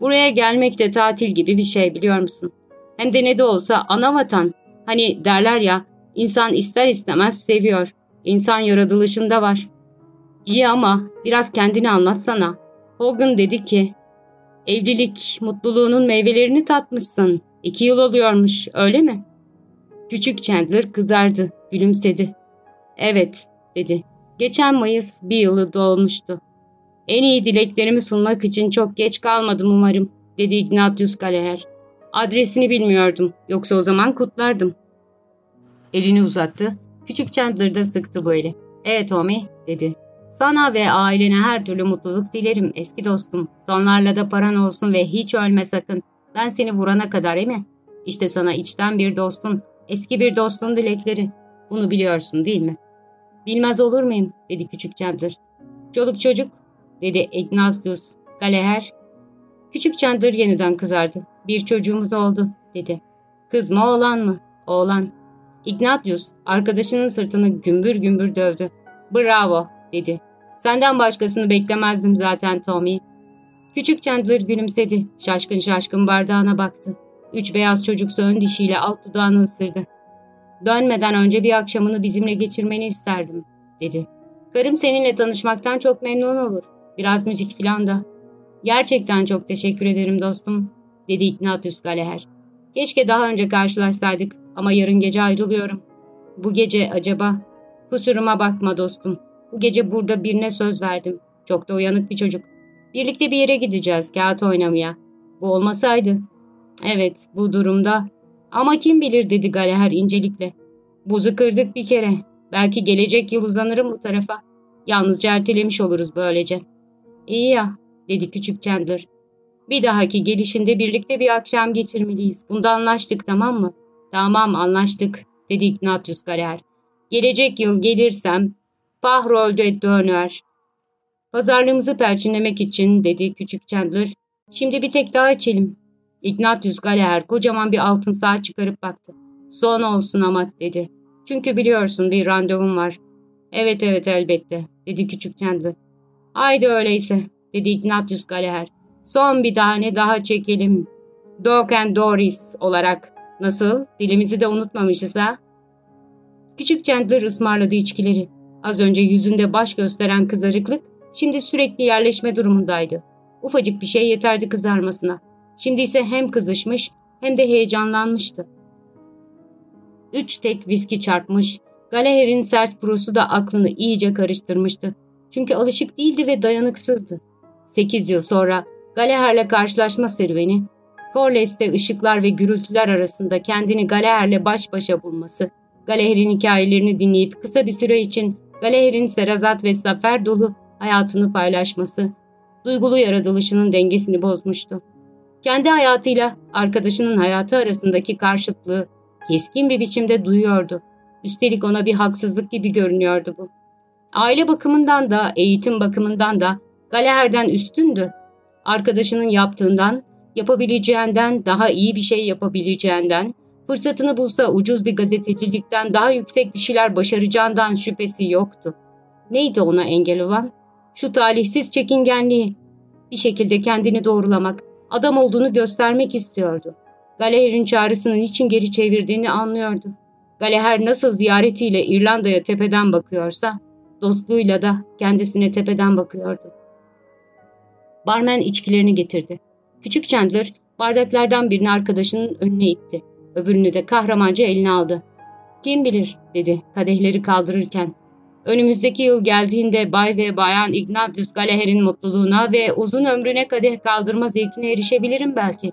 Buraya gelmek de tatil gibi bir şey biliyor musun? Hem de ne de olsa ana vatan. Hani derler ya, insan ister istemez seviyor. İnsan yaratılışında var. İyi ama biraz kendini anlatsana. Hogan dedi ki, evlilik mutluluğunun meyvelerini tatmışsın. İki yıl oluyormuş, öyle mi? Küçük Chandler kızardı, gülümsedi. Evet, dedi. Geçen Mayıs bir yılı dolmuştu. En iyi dileklerimi sunmak için çok geç kalmadım umarım, dedi Ignatius Galeher. Adresini bilmiyordum, yoksa o zaman kutlardım. Elini uzattı, küçük Chandler da sıktı böyle. Evet Tommy, dedi. Sana ve ailene her türlü mutluluk dilerim eski dostum. Tonlarla da paran olsun ve hiç ölme sakın. Ben seni vurana kadar değil mi? İşte sana içten bir dostun, eski bir dostun dilekleri. Bunu biliyorsun değil mi? Bilmez olur muyum? dedi küçük Chandler. Çoluk çocuk, dedi Ignatius Galeher. Küçük Chandler yeniden kızardı. Bir çocuğumuz oldu, dedi. Kız mı oğlan mı? Oğlan. Ignatius arkadaşının sırtını gümbür gümbür dövdü. Bravo, dedi. Senden başkasını beklemezdim zaten Tommy. Küçük Chandler gülümsedi. Şaşkın şaşkın bardağına baktı. Üç beyaz çocuksa ön dişiyle alt dudağını ısırdı. Dönmeden önce bir akşamını bizimle geçirmeni isterdim, dedi. Karım seninle tanışmaktan çok memnun olur. Biraz müzik filan da. Gerçekten çok teşekkür ederim dostum, dedi Ignatius Galeher. Keşke daha önce karşılaşsaydık ama yarın gece ayrılıyorum. Bu gece acaba? Kusuruma bakma dostum. Bu gece burada birine söz verdim. Çok da uyanık bir çocuk. Birlikte bir yere gideceğiz kağıt oynamaya. Bu olmasaydı. Evet bu durumda. Ama kim bilir dedi Galeher incelikle. Buzu kırdık bir kere. Belki gelecek yıl uzanırım bu tarafa. Yalnızca ertelemiş oluruz böylece. İyi ya dedi küçük Chandler. Bir dahaki gelişinde birlikte bir akşam geçirmeliyiz. Bunda anlaştık tamam mı? Tamam anlaştık dedi Ignatius Galer. Gelecek yıl gelirsem Pahrol'de döner. Pazarlığımızı perçinlemek için dedi küçük Chandler. Şimdi bir tek daha içelim. Ignatius Galer kocaman bir altın saat çıkarıp baktı. Son olsun ama dedi. Çünkü biliyorsun bir randevum var. Evet evet elbette dedi küçük Chandler. Haydi öyleyse dedi Ignatius Gallagher. Son bir tane daha çekelim. Dog and Doris olarak. Nasıl? Dilimizi de unutmamışız ha? Küçük Chandler ısmarladı içkileri. Az önce yüzünde baş gösteren kızarıklık şimdi sürekli yerleşme durumundaydı. Ufacık bir şey yeterdi kızarmasına. Şimdi ise hem kızışmış hem de heyecanlanmıştı. Üç tek viski çarpmış, Gallagher'in sert purusu da aklını iyice karıştırmıştı. Çünkü alışık değildi ve dayanıksızdı. Sekiz yıl sonra Gallagher'le karşılaşma serüveni, Corless'te ışıklar ve gürültüler arasında kendini Gallagher'le baş başa bulması, Gallagher'in hikayelerini dinleyip kısa bir süre için Gallagher'in serazat ve zafer dolu hayatını paylaşması, duygulu yaratılışının dengesini bozmuştu. Kendi hayatıyla arkadaşının hayatı arasındaki karşıtlığı keskin bir biçimde duyuyordu. Üstelik ona bir haksızlık gibi görünüyordu bu. Aile bakımından da, eğitim bakımından da Galaher'den üstündü. Arkadaşının yaptığından, yapabileceğinden, daha iyi bir şey yapabileceğinden, fırsatını bulsa ucuz bir gazetecilikten daha yüksek bir şeyler başaracağından şüphesi yoktu. Neydi ona engel olan? Şu talihsiz çekingenliği. Bir şekilde kendini doğrulamak, adam olduğunu göstermek istiyordu. Galaher'in çağrısının için geri çevirdiğini anlıyordu. Galaher nasıl ziyaretiyle İrlanda'ya tepeden bakıyorsa, dostluğuyla da kendisine tepeden bakıyordu. Barmen içkilerini getirdi. Küçük Chandler bardaklardan birini arkadaşının önüne itti. Öbürünü de kahramanca eline aldı. Kim bilir dedi kadehleri kaldırırken. Önümüzdeki yıl geldiğinde Bay ve Bayan Ignatius Gallagher'in mutluluğuna ve uzun ömrüne kadeh kaldırma zevkine erişebilirim belki.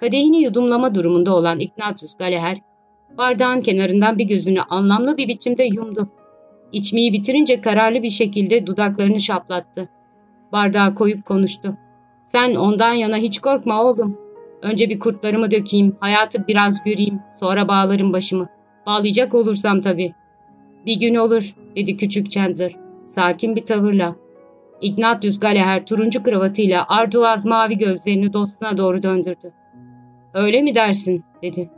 Kadehini yudumlama durumunda olan Ignatius Gallagher, bardağın kenarından bir gözünü anlamlı bir biçimde yumdu. İçmeyi bitirince kararlı bir şekilde dudaklarını şaplattı. Bardağı koyup konuştu. Sen ondan yana hiç korkma oğlum. Önce bir kurtlarımı dökeyim, hayatı biraz göreyim, sonra bağlarım başımı. Bağlayacak olursam tabii. Bir gün olur, dedi küçük Chandler, sakin bir tavırla. Ignatius Gallagher turuncu kravatıyla arduaz mavi gözlerini dostuna doğru döndürdü. Öyle mi dersin, dedi.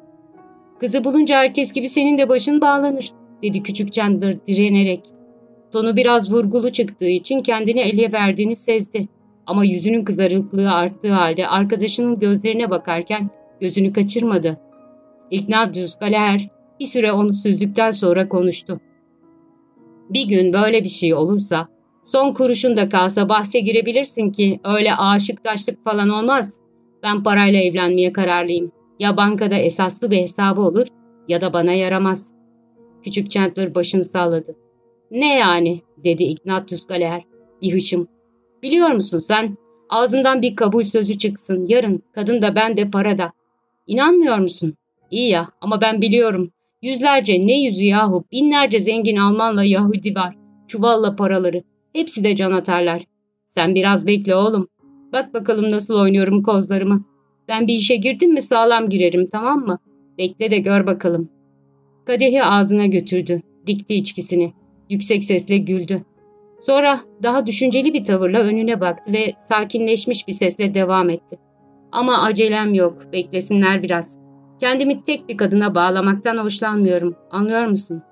Kızı bulunca herkes gibi senin de başın bağlanır dedi küçük Chandler direnerek. Tonu biraz vurgulu çıktığı için kendini ele verdiğini sezdi. Ama yüzünün kızarıklığı arttığı halde arkadaşının gözlerine bakarken gözünü kaçırmadı. Ignatius Galer bir süre onu süzdükten sonra konuştu. Bir gün böyle bir şey olursa, son kuruşun da kalsa bahse girebilirsin ki öyle aşık taşlık falan olmaz. Ben parayla evlenmeye kararlıyım. Ya bankada esaslı bir hesabı olur ya da bana yaramaz. Küçük Chandler başını salladı. Ne yani dedi Ignatius Galer bir hışım. Biliyor musun sen? Ağzından bir kabul sözü çıksın yarın kadın da ben de parada. İnanmıyor musun? İyi ya ama ben biliyorum. Yüzlerce ne yüzü yahu binlerce zengin Almanla Yahudi var. Çuvalla paraları. Hepsi de can atarlar. Sen biraz bekle oğlum. Bak bakalım nasıl oynuyorum kozlarımı. Ben bir işe girdim mi sağlam girerim tamam mı? Bekle de gör bakalım. Kadehi ağzına götürdü. Dikti içkisini. Yüksek sesle güldü. Sonra daha düşünceli bir tavırla önüne baktı ve sakinleşmiş bir sesle devam etti. Ama acelem yok, beklesinler biraz. Kendimi tek bir kadına bağlamaktan hoşlanmıyorum, anlıyor musun?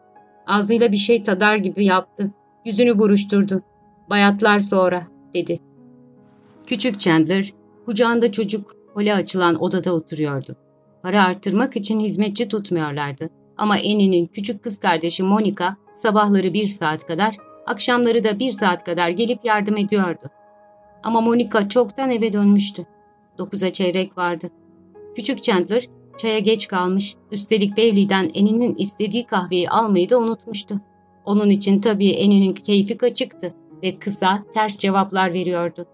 Ağzıyla bir şey tadar gibi yaptı. Yüzünü buruşturdu. Bayatlar sonra, dedi. Küçük Chandler, kucağında çocuk, hole açılan odada oturuyordu. Para arttırmak için hizmetçi tutmuyorlardı. Ama Annie'nin küçük kız kardeşi Monica sabahları bir saat kadar, akşamları da bir saat kadar gelip yardım ediyordu. Ama Monica çoktan eve dönmüştü. Dokuza çeyrek vardı. Küçük Chandler çaya geç kalmış, üstelik Beverly'den Annie'nin istediği kahveyi almayı da unutmuştu. Onun için tabii Annie'nin keyfi kaçıktı ve kısa, ters cevaplar veriyordu.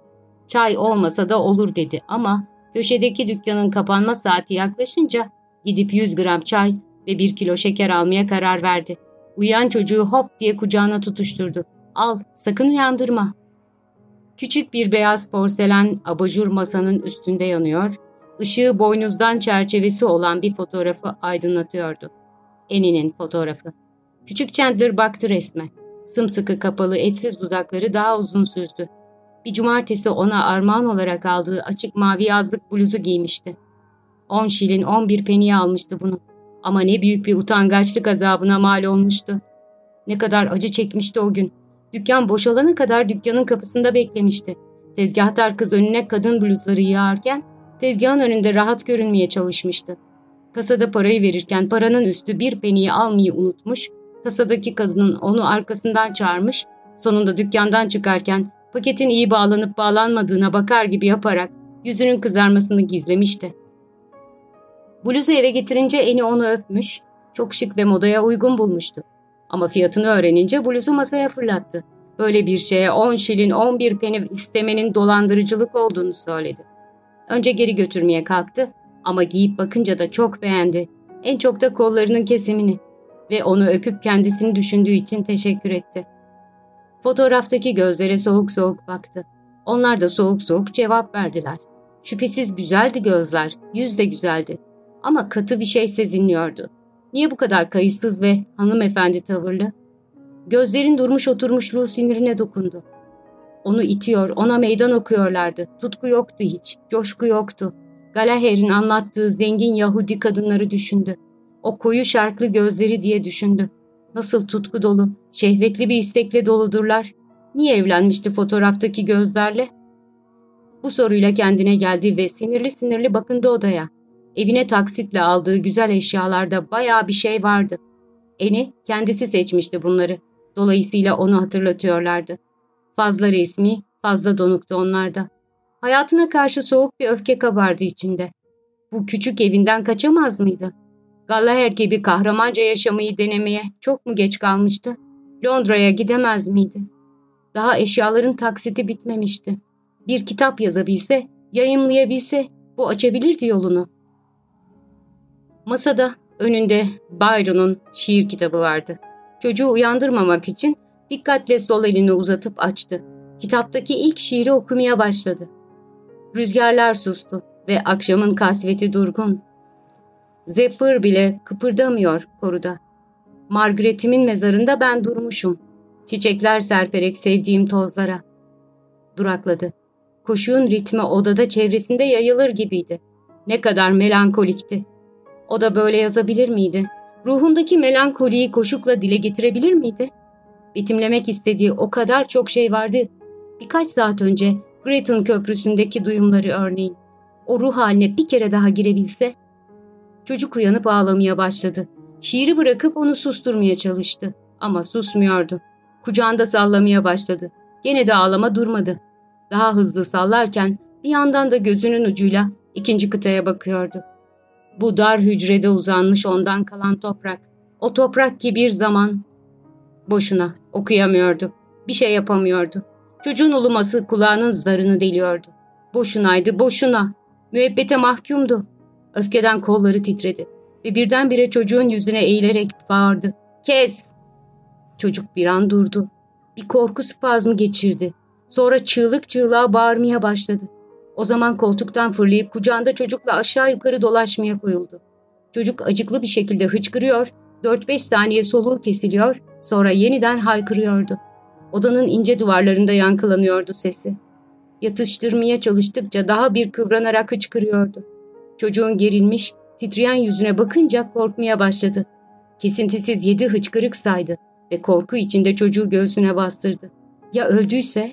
Çay olmasa da olur dedi ama köşedeki dükkanın kapanma saati yaklaşınca gidip 100 gram çay ve bir kilo şeker almaya karar verdi. Uyan çocuğu hop diye kucağına tutuşturdu. Al, sakın uyandırma. Küçük bir beyaz porselen abajur masanın üstünde yanıyor, Işığı boynuzdan çerçevesi olan bir fotoğrafı aydınlatıyordu. Eni'nin fotoğrafı. Küçük Chandler baktı resme. Sımsıkı kapalı etsiz dudakları daha uzun süzdü. Bir cumartesi ona armağan olarak aldığı açık mavi yazlık bluzu giymişti. On şilin on bir peniye almıştı bunu. Ama ne büyük bir utangaçlık azabına mal olmuştu. Ne kadar acı çekmişti o gün. Dükkan boşalana kadar dükkanın kapısında beklemişti. Tezgahtar kız önüne kadın bluzları yağarken tezgahın önünde rahat görünmeye çalışmıştı. Kasada parayı verirken paranın üstü bir peniyi almayı unutmuş, kasadaki kadının onu arkasından çağırmış, sonunda dükkandan çıkarken paketin iyi bağlanıp bağlanmadığına bakar gibi yaparak yüzünün kızarmasını gizlemişti. Bluzu eve getirince Eni onu öpmüş, çok şık ve modaya uygun bulmuştu. Ama fiyatını öğrenince bluzu masaya fırlattı. Böyle bir şeye 10 şilin 11 peni istemenin dolandırıcılık olduğunu söyledi. Önce geri götürmeye kalktı ama giyip bakınca da çok beğendi. En çok da kollarının kesimini ve onu öpüp kendisini düşündüğü için teşekkür etti. Fotoğraftaki gözlere soğuk soğuk baktı. Onlar da soğuk soğuk cevap verdiler. Şüphesiz güzeldi gözler, yüz de güzeldi. Ama katı bir şey sezinliyordu. Niye bu kadar kayıtsız ve hanımefendi tavırlı? Gözlerin durmuş oturmuşluğu sinirine dokundu. Onu itiyor, ona meydan okuyorlardı. Tutku yoktu hiç, coşku yoktu. Galaher'in anlattığı zengin Yahudi kadınları düşündü. O koyu şarklı gözleri diye düşündü. Nasıl tutku dolu, şehvetli bir istekle doludurlar. Niye evlenmişti fotoğraftaki gözlerle? Bu soruyla kendine geldi ve sinirli sinirli bakındı odaya. Evine taksitle aldığı güzel eşyalarda bayağı bir şey vardı. Eni kendisi seçmişti bunları. Dolayısıyla onu hatırlatıyorlardı. Fazla resmi, fazla donuktu onlarda. Hayatına karşı soğuk bir öfke kabardı içinde. Bu küçük evinden kaçamaz mıydı? Gallagher gibi kahramanca yaşamayı denemeye çok mu geç kalmıştı? Londra'ya gidemez miydi? Daha eşyaların taksiti bitmemişti. Bir kitap yazabilse, yayımlayabilse bu açabilirdi yolunu. Masada önünde Byron'un şiir kitabı vardı. Çocuğu uyandırmamak için dikkatle sol elini uzatıp açtı. Kitaptaki ilk şiiri okumaya başladı. Rüzgarlar sustu ve akşamın kasveti durgun. Zephyr bile kıpırdamıyor koruda. Margaret'imin mezarında ben durmuşum. Çiçekler serperek sevdiğim tozlara. Durakladı. Koşuğun ritmi odada çevresinde yayılır gibiydi. Ne kadar melankolikti. O da böyle yazabilir miydi? Ruhundaki melankoliyi koşukla dile getirebilir miydi? Betimlemek istediği o kadar çok şey vardı. Birkaç saat önce Gretton Köprüsü'ndeki duyumları örneğin. O ruh haline bir kere daha girebilse. Çocuk uyanıp ağlamaya başladı. Şiiri bırakıp onu susturmaya çalıştı. Ama susmuyordu. Kucağında sallamaya başladı. Gene de ağlama durmadı. Daha hızlı sallarken bir yandan da gözünün ucuyla ikinci kıtaya bakıyordu. Bu dar hücrede uzanmış ondan kalan toprak. O toprak ki bir zaman... Boşuna okuyamıyordu. Bir şey yapamıyordu. Çocuğun uluması kulağının zarını deliyordu. Boşunaydı, boşuna. Müebbete mahkumdu. Öfkeden kolları titredi ve birdenbire çocuğun yüzüne eğilerek bağırdı. Kes! Çocuk bir an durdu. Bir korku spazmı geçirdi. Sonra çığlık çığlığa bağırmaya başladı. O zaman koltuktan fırlayıp kucağında çocukla aşağı yukarı dolaşmaya koyuldu. Çocuk acıklı bir şekilde hıçkırıyor, 4-5 saniye soluğu kesiliyor, sonra yeniden haykırıyordu. Odanın ince duvarlarında yankılanıyordu sesi. Yatıştırmaya çalıştıkça daha bir kıvranarak hıçkırıyordu. Çocuğun gerilmiş, titreyen yüzüne bakınca korkmaya başladı. Kesintisiz yedi hıçkırık saydı ve korku içinde çocuğu göğsüne bastırdı. Ya öldüyse?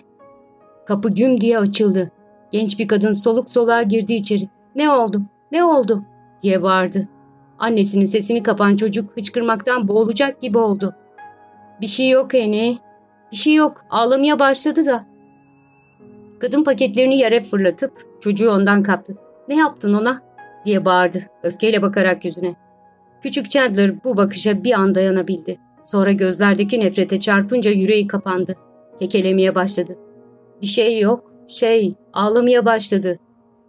Kapı güm diye açıldı. Genç bir kadın soluk soluğa girdi içeri. Ne oldu? Ne oldu? diye bağırdı. Annesinin sesini kapan çocuk hıçkırmaktan boğulacak gibi oldu. Bir şey yok Eni. Bir şey yok. Ağlamaya başladı da. Kadın paketlerini yere fırlatıp çocuğu ondan kaptı. Ne yaptın ona? diye bağırdı öfkeyle bakarak yüzüne. Küçük Chandler bu bakışa bir an dayanabildi. Sonra gözlerdeki nefrete çarpınca yüreği kapandı. Kekelemeye başladı. Bir şey yok. Şey, ağlamaya başladı.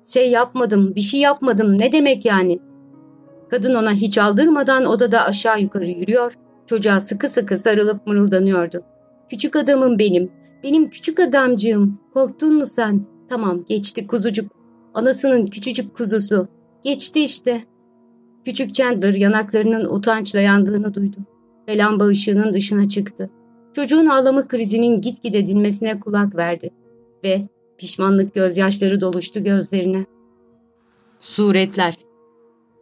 Şey yapmadım, bir şey yapmadım. Ne demek yani? Kadın ona hiç aldırmadan odada aşağı yukarı yürüyor, çocuğa sıkı sıkı sarılıp mırıldanıyordu. Küçük adamım benim, benim küçük adamcığım. Korktun mu sen? Tamam, geçti kuzucuk. Anasının küçücük kuzusu. Geçti işte. Küçük Chandler yanaklarının utançla yandığını duydu ve lamba ışığının dışına çıktı. Çocuğun ağlama krizinin gitgide dinmesine kulak verdi ve pişmanlık gözyaşları doluştu gözlerine. Suretler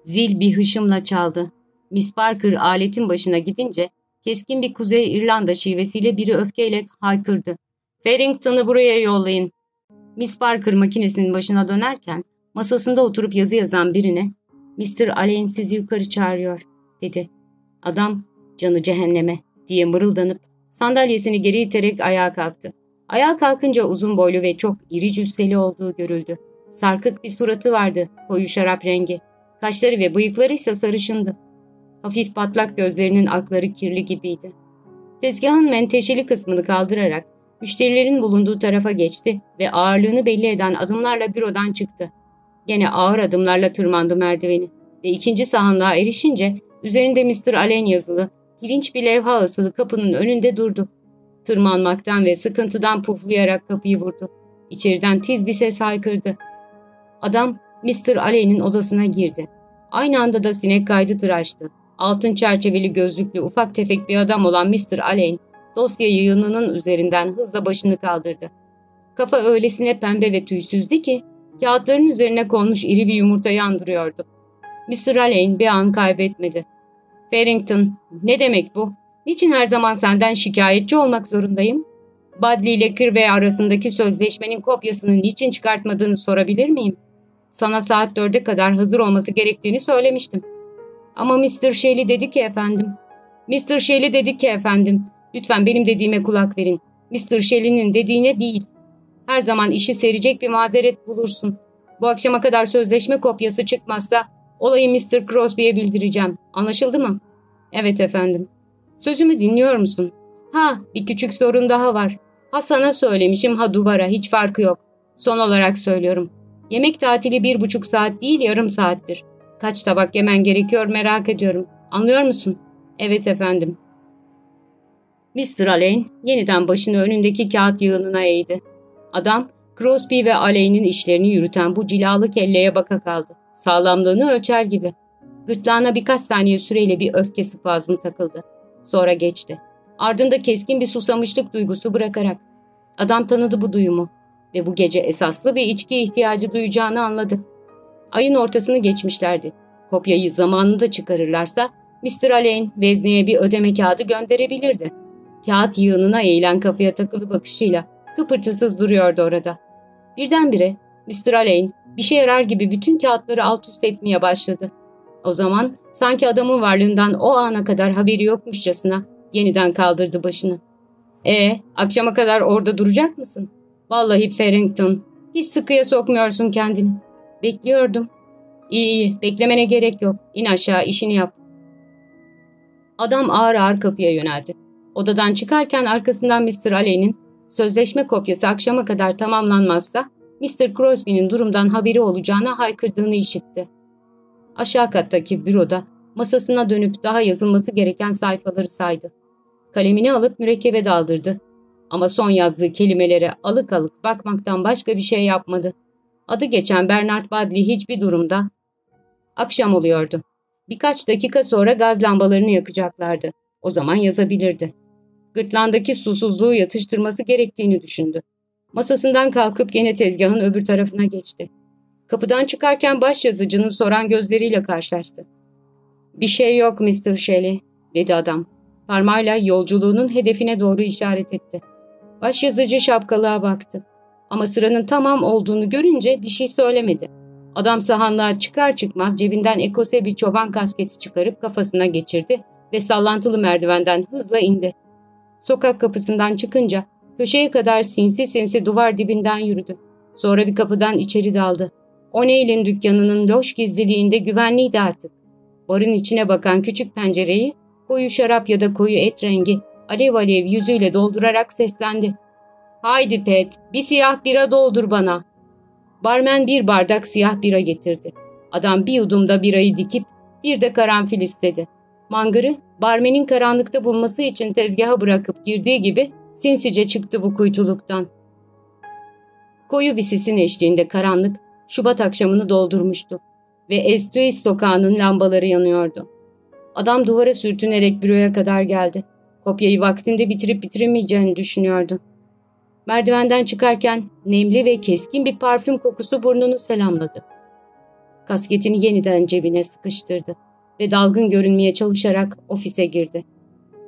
Zil bir hışımla çaldı. Miss Parker aletin başına gidince keskin bir Kuzey İrlanda şivesiyle biri öfkeyle haykırdı. Farrington'ı buraya yollayın. Miss Parker makinesinin başına dönerken masasında oturup yazı yazan birine Mr. Allen sizi yukarı çağırıyor dedi. Adam canı cehenneme diye mırıldanıp sandalyesini geri iterek ayağa kalktı. Ayağa kalkınca uzun boylu ve çok iri cüsseli olduğu görüldü. Sarkık bir suratı vardı, koyu şarap rengi. Kaşları ve bıyıkları ise sarışındı. Hafif patlak gözlerinin akları kirli gibiydi. Tezgahın menteşeli kısmını kaldırarak müşterilerin bulunduğu tarafa geçti ve ağırlığını belli eden adımlarla bürodan çıktı. Gene ağır adımlarla tırmandı merdiveni ve ikinci sahanlığa erişince üzerinde Mr. Allen yazılı, pirinç bir levha asılı kapının önünde durdu. Tırmanmaktan ve sıkıntıdan puflayarak kapıyı vurdu. İçeriden tiz bir ses haykırdı. Adam Mr. Allen'in odasına girdi. Aynı anda da sinek kaydı tıraştı. Altın çerçeveli gözlüklü ufak tefek bir adam olan Mr. Allen, dosya yığınının üzerinden hızla başını kaldırdı. Kafa öylesine pembe ve tüysüzdü ki, kağıtların üzerine konmuş iri bir yumurtayı andırıyordu. Mr. Allen bir an kaybetmedi. Farrington, ne demek bu? Niçin her zaman senden şikayetçi olmak zorundayım? Badley ile Kirve arasındaki sözleşmenin kopyasını niçin çıkartmadığını sorabilir miyim? Sana saat dörde kadar hazır olması gerektiğini söylemiştim. Ama Mr. Shelley dedi ki efendim. Mr. Shelley dedi ki efendim. Lütfen benim dediğime kulak verin. Mr. Shelley'nin dediğine değil. Her zaman işi serecek bir mazeret bulursun. Bu akşama kadar sözleşme kopyası çıkmazsa olayı Mr. Crosby'ye bildireceğim. Anlaşıldı mı? Evet efendim. Sözümü dinliyor musun? Ha bir küçük sorun daha var. Ha sana söylemişim ha duvara hiç farkı yok. Son olarak söylüyorum. Yemek tatili bir buçuk saat değil yarım saattir. Kaç tabak yemen gerekiyor merak ediyorum. Anlıyor musun? Evet efendim. Mr. Allen yeniden başını önündeki kağıt yığınına eğdi. Adam, Crosby ve Allen'in işlerini yürüten bu cilalı kelleye baka kaldı. Sağlamlığını ölçer gibi. Gırtlağına birkaç saniye süreyle bir öfke spazmı takıldı. Sonra geçti. Ardında keskin bir susamışlık duygusu bırakarak. Adam tanıdı bu duyumu ve bu gece esaslı bir içki ihtiyacı duyacağını anladı. Ayın ortasını geçmişlerdi. Kopyayı zamanında çıkarırlarsa Mr. Allen vezneye bir ödeme kağıdı gönderebilirdi. Kağıt yığınına eğilen kafaya takılı bakışıyla kıpırtısız duruyordu orada. Birdenbire Mr. Allen bir şey yarar gibi bütün kağıtları alt üst etmeye başladı. O zaman sanki adamın varlığından o ana kadar haberi yokmuşçasına yeniden kaldırdı başını. E, akşama kadar orada duracak mısın? Vallahi Farrington, hiç sıkıya sokmuyorsun kendini. Bekliyordum. İyi iyi, beklemene gerek yok. İn aşağı, işini yap. Adam ağır ağır kapıya yöneldi. Odadan çıkarken arkasından Mr. Allen'in sözleşme kopyası akşama kadar tamamlanmazsa Mr. Crosby'nin durumdan haberi olacağına haykırdığını işitti. Aşağı kattaki büroda masasına dönüp daha yazılması gereken sayfaları saydı. Kalemini alıp mürekkebe daldırdı. Ama son yazdığı kelimelere alık alık bakmaktan başka bir şey yapmadı. Adı geçen Bernard Badley hiçbir durumda. Akşam oluyordu. Birkaç dakika sonra gaz lambalarını yakacaklardı. O zaman yazabilirdi. Gırtlandaki susuzluğu yatıştırması gerektiğini düşündü. Masasından kalkıp gene tezgahın öbür tarafına geçti. Kapıdan çıkarken baş yazıcının soran gözleriyle karşılaştı. ''Bir şey yok Mr. Shelley'' dedi adam. Parmağıyla yolculuğunun hedefine doğru işaret etti. Baş yazıcı şapkalığa baktı. Ama sıranın tamam olduğunu görünce bir şey söylemedi. Adam sahanlığa çıkar çıkmaz cebinden ekose bir çoban kasketi çıkarıp kafasına geçirdi ve sallantılı merdivenden hızla indi. Sokak kapısından çıkınca köşeye kadar sinsi sinsi duvar dibinden yürüdü. Sonra bir kapıdan içeri daldı. O'Neill'in dükkanının loş gizliliğinde güvenliydi artık. Barın içine bakan küçük pencereyi koyu şarap ya da koyu et rengi alev alev yüzüyle doldurarak seslendi. ''Haydi Pet, bir siyah bira doldur bana.'' Barmen bir bardak siyah bira getirdi. Adam bir yudumda birayı dikip bir de karanfil istedi. Mangırı barmenin karanlıkta bulması için tezgaha bırakıp girdiği gibi sinsice çıktı bu kuytuluktan. Koyu bir sisin eşliğinde karanlık Şubat akşamını doldurmuştu ve Estuis sokağının lambaları yanıyordu. Adam duvara sürtünerek büroya kadar geldi. Kopyayı vaktinde bitirip bitiremeyeceğini düşünüyordu. Merdivenden çıkarken nemli ve keskin bir parfüm kokusu burnunu selamladı. Kasketini yeniden cebine sıkıştırdı ve dalgın görünmeye çalışarak ofise girdi.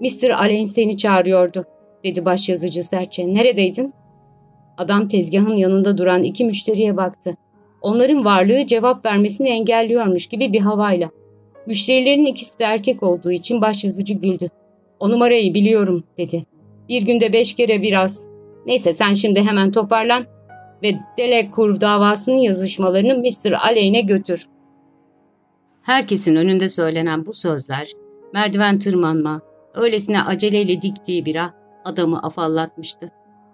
Mr. Allen seni çağırıyordu, dedi başyazıcı sertçe. Neredeydin? Adam tezgahın yanında duran iki müşteriye baktı. Onların varlığı cevap vermesini engelliyormuş gibi bir havayla. Müşterilerin ikisi de erkek olduğu için başyazıcı güldü. O numarayı biliyorum, dedi. Bir günde beş kere biraz. Neyse sen şimdi hemen toparlan ve Delecour davasının yazışmalarını Mr. Aleyne götür. Herkesin önünde söylenen bu sözler, merdiven tırmanma, öylesine aceleyle diktiği bira adamı afallatmıştı.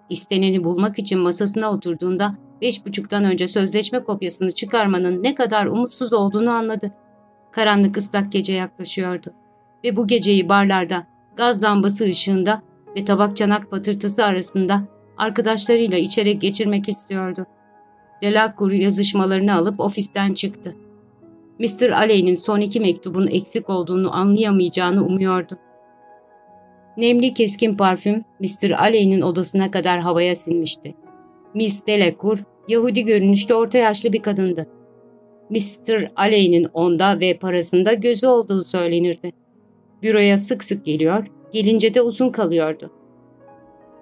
İsteneni bulmak için masasına oturduğunda beş buçuktan önce sözleşme kopyasını çıkarmanın ne kadar umutsuz olduğunu anladı. Karanlık ıslak gece yaklaşıyordu ve bu geceyi barlarda, gaz lambası ışığında ve tabak çanak patırtısı arasında arkadaşlarıyla içerek geçirmek istiyordu. Delacour yazışmalarını alıp ofisten çıktı. Mr. Aley'nin son iki mektubun eksik olduğunu anlayamayacağını umuyordu. Nemli keskin parfüm Mr. Aley'nin odasına kadar havaya sinmişti. Miss Delacour, Yahudi görünüşlü orta yaşlı bir kadındı. Mr. Aley'nin onda ve parasında gözü olduğu söylenirdi. Büroya sık sık geliyor, gelince de uzun kalıyordu.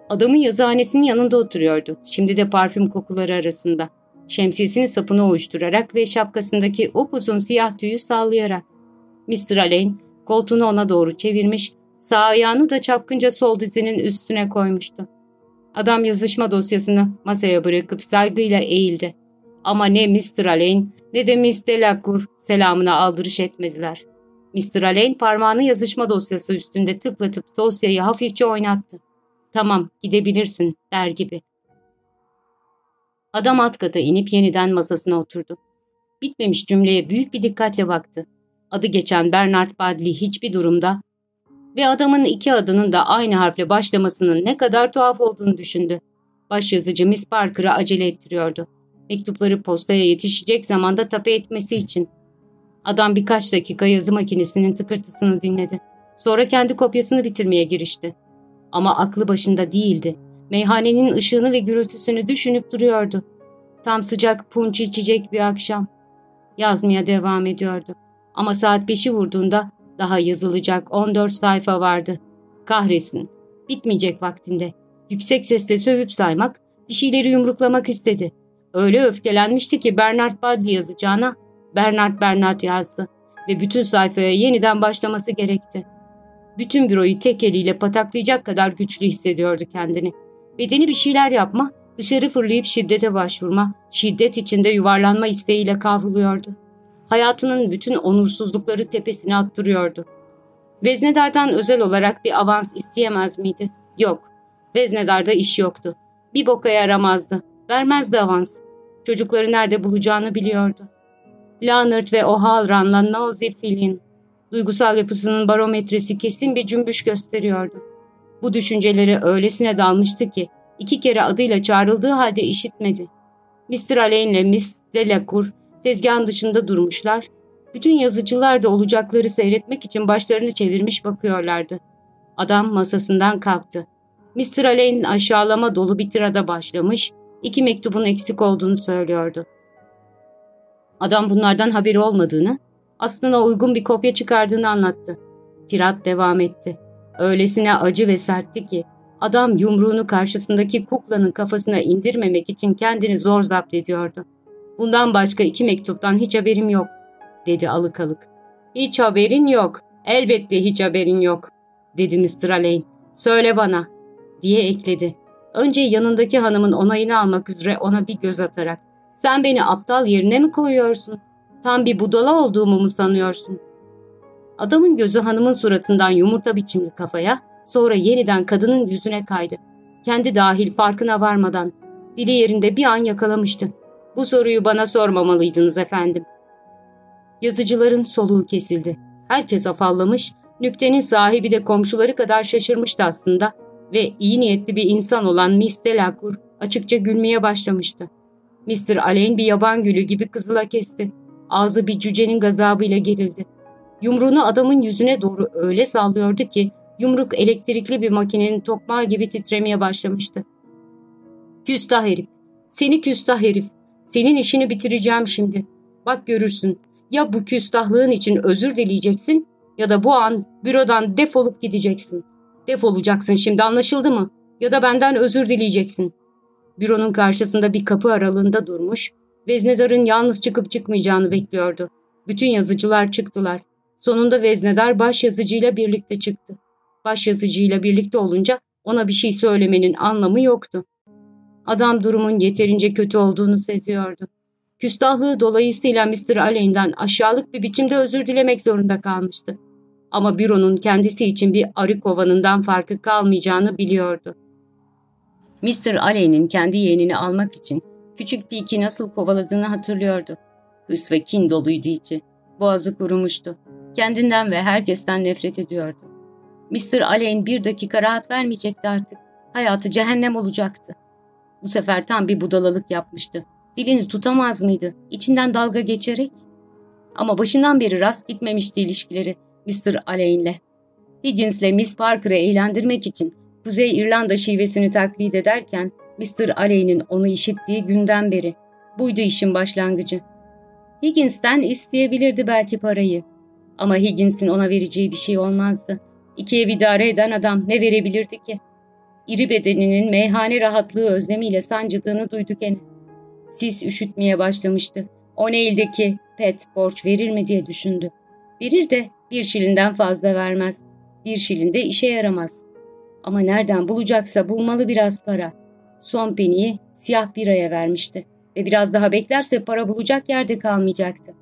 Adamın yazıhanesinin yanında oturuyordu. Şimdi de parfüm kokuları arasında. Şemsiyesini sapına uyuşturarak ve şapkasındaki upuzun siyah tüyü sallayarak. Mr. Allen koltuğunu ona doğru çevirmiş, sağ ayağını da çapkınca sol dizinin üstüne koymuştu. Adam yazışma dosyasını masaya bırakıp saygıyla eğildi. Ama ne Mr. Allen ne de Miss Delacour selamına aldırış etmediler. Mr. Allen parmağını yazışma dosyası üstünde tıklatıp dosyayı hafifçe oynattı. Tamam gidebilirsin der gibi. Adam alt kata inip yeniden masasına oturdu. Bitmemiş cümleye büyük bir dikkatle baktı. Adı geçen Bernard Badley hiçbir durumda ve adamın iki adının da aynı harfle başlamasının ne kadar tuhaf olduğunu düşündü. Başyazıcı Miss Parker'ı acele ettiriyordu. Mektupları postaya yetişecek zamanda tape etmesi için. Adam birkaç dakika yazı makinesinin tıkırtısını dinledi. Sonra kendi kopyasını bitirmeye girişti. Ama aklı başında değildi. Meyhanenin ışığını ve gürültüsünü düşünüp duruyordu. Tam sıcak punç içecek bir akşam. Yazmaya devam ediyordu. Ama saat beşi vurduğunda daha yazılacak 14 sayfa vardı. Kahretsin. Bitmeyecek vaktinde. Yüksek sesle sövüp saymak, bir şeyleri yumruklamak istedi. Öyle öfkelenmişti ki Bernard Badley yazacağına Bernard Bernard yazdı ve bütün sayfaya yeniden başlaması gerekti. Bütün büroyu tek eliyle pataklayacak kadar güçlü hissediyordu kendini. Bedeni bir şeyler yapma, dışarı fırlayıp şiddete başvurma, şiddet içinde yuvarlanma isteğiyle kavruluyordu. Hayatının bütün onursuzlukları tepesine attırıyordu. Veznedar'dan özel olarak bir avans isteyemez miydi? Yok. Veznedar'da iş yoktu. Bir boka yaramazdı. Vermezdi avans. Çocukları nerede bulacağını biliyordu. Leonard ve O'Halloran'la Nosy Fillin Duygusal yapısının barometresi kesin bir cümbüş gösteriyordu. Bu düşüncelere öylesine dalmıştı ki iki kere adıyla çağrıldığı halde işitmedi. Mr. Alain ile Miss Delacour tezgahın dışında durmuşlar, bütün yazıcılar da olacakları seyretmek için başlarını çevirmiş bakıyorlardı. Adam masasından kalktı. Mr. Alain aşağılama dolu bir tirada başlamış, iki mektubun eksik olduğunu söylüyordu. Adam bunlardan haberi olmadığını, aslına uygun bir kopya çıkardığını anlattı. Tirat devam etti. Öylesine acı ve sertti ki adam yumruğunu karşısındaki kuklanın kafasına indirmemek için kendini zor zapt ediyordu. Bundan başka iki mektuptan hiç haberim yok, dedi alık alık. Hiç haberin yok, elbette hiç haberin yok, dedi Mr. Alain. Söyle bana, diye ekledi. Önce yanındaki hanımın onayını almak üzere ona bir göz atarak. Sen beni aptal yerine mi koyuyorsun? Tam bir budala olduğumu mu sanıyorsun? Adamın gözü hanımın suratından yumurta biçimli kafaya, sonra yeniden kadının yüzüne kaydı. Kendi dahil farkına varmadan. Dili yerinde bir an yakalamıştı. Bu soruyu bana sormamalıydınız efendim. Yazıcıların soluğu kesildi. Herkes afallamış, nüktenin sahibi de komşuları kadar şaşırmıştı aslında ve iyi niyetli bir insan olan Miss Delacour açıkça gülmeye başlamıştı. Mr. Allen bir yaban gülü gibi kızıla kesti. Ağzı bir cücenin gazabıyla gerildi. Yumruğunu adamın yüzüne doğru öyle sallıyordu ki yumruk elektrikli bir makinenin tokmağı gibi titremeye başlamıştı. Küstah herif, seni küstah herif, senin işini bitireceğim şimdi. Bak görürsün, ya bu küstahlığın için özür dileyeceksin ya da bu an bürodan defolup gideceksin. Defolacaksın şimdi anlaşıldı mı? Ya da benden özür dileyeceksin. Büronun karşısında bir kapı aralığında durmuş, veznedarın yalnız çıkıp çıkmayacağını bekliyordu. Bütün yazıcılar çıktılar. Sonunda veznedar baş yazıcıyla birlikte çıktı. Baş yazıcıyla birlikte olunca ona bir şey söylemenin anlamı yoktu. Adam durumun yeterince kötü olduğunu seziyordu. Küstahlığı dolayısıyla Mr. Allen'den aşağılık bir biçimde özür dilemek zorunda kalmıştı. Ama büronun kendisi için bir arı kovanından farkı kalmayacağını biliyordu. Mr. Allen'in kendi yeğenini almak için küçük Peak'i nasıl kovaladığını hatırlıyordu. Hırs ve kin doluydu içi. Boğazı kurumuştu. Kendinden ve herkesten nefret ediyordu. Mr. Allen bir dakika rahat vermeyecekti artık. Hayatı cehennem olacaktı. Bu sefer tam bir budalalık yapmıştı. Dilini tutamaz mıydı? İçinden dalga geçerek. Ama başından beri rast gitmemişti ilişkileri Mr. Alain'le. Higgins'le Miss Parker'ı eğlendirmek için Kuzey İrlanda şivesini taklit ederken Mr. Alain'in onu işittiği günden beri. Buydu işin başlangıcı. Higgins'ten isteyebilirdi belki parayı. Ama Higgins'in ona vereceği bir şey olmazdı. İki ev idare eden adam ne verebilirdi ki? İri bedeninin meyhane rahatlığı özlemiyle sancıdığını duydu gene. Sis üşütmeye başlamıştı. O neildeki pet borç verir mi diye düşündü. Verir de bir şilinden fazla vermez. Bir şilinde işe yaramaz. Ama nereden bulacaksa bulmalı biraz para. Son peniyi siyah biraya vermişti ve biraz daha beklerse para bulacak yerde kalmayacaktı.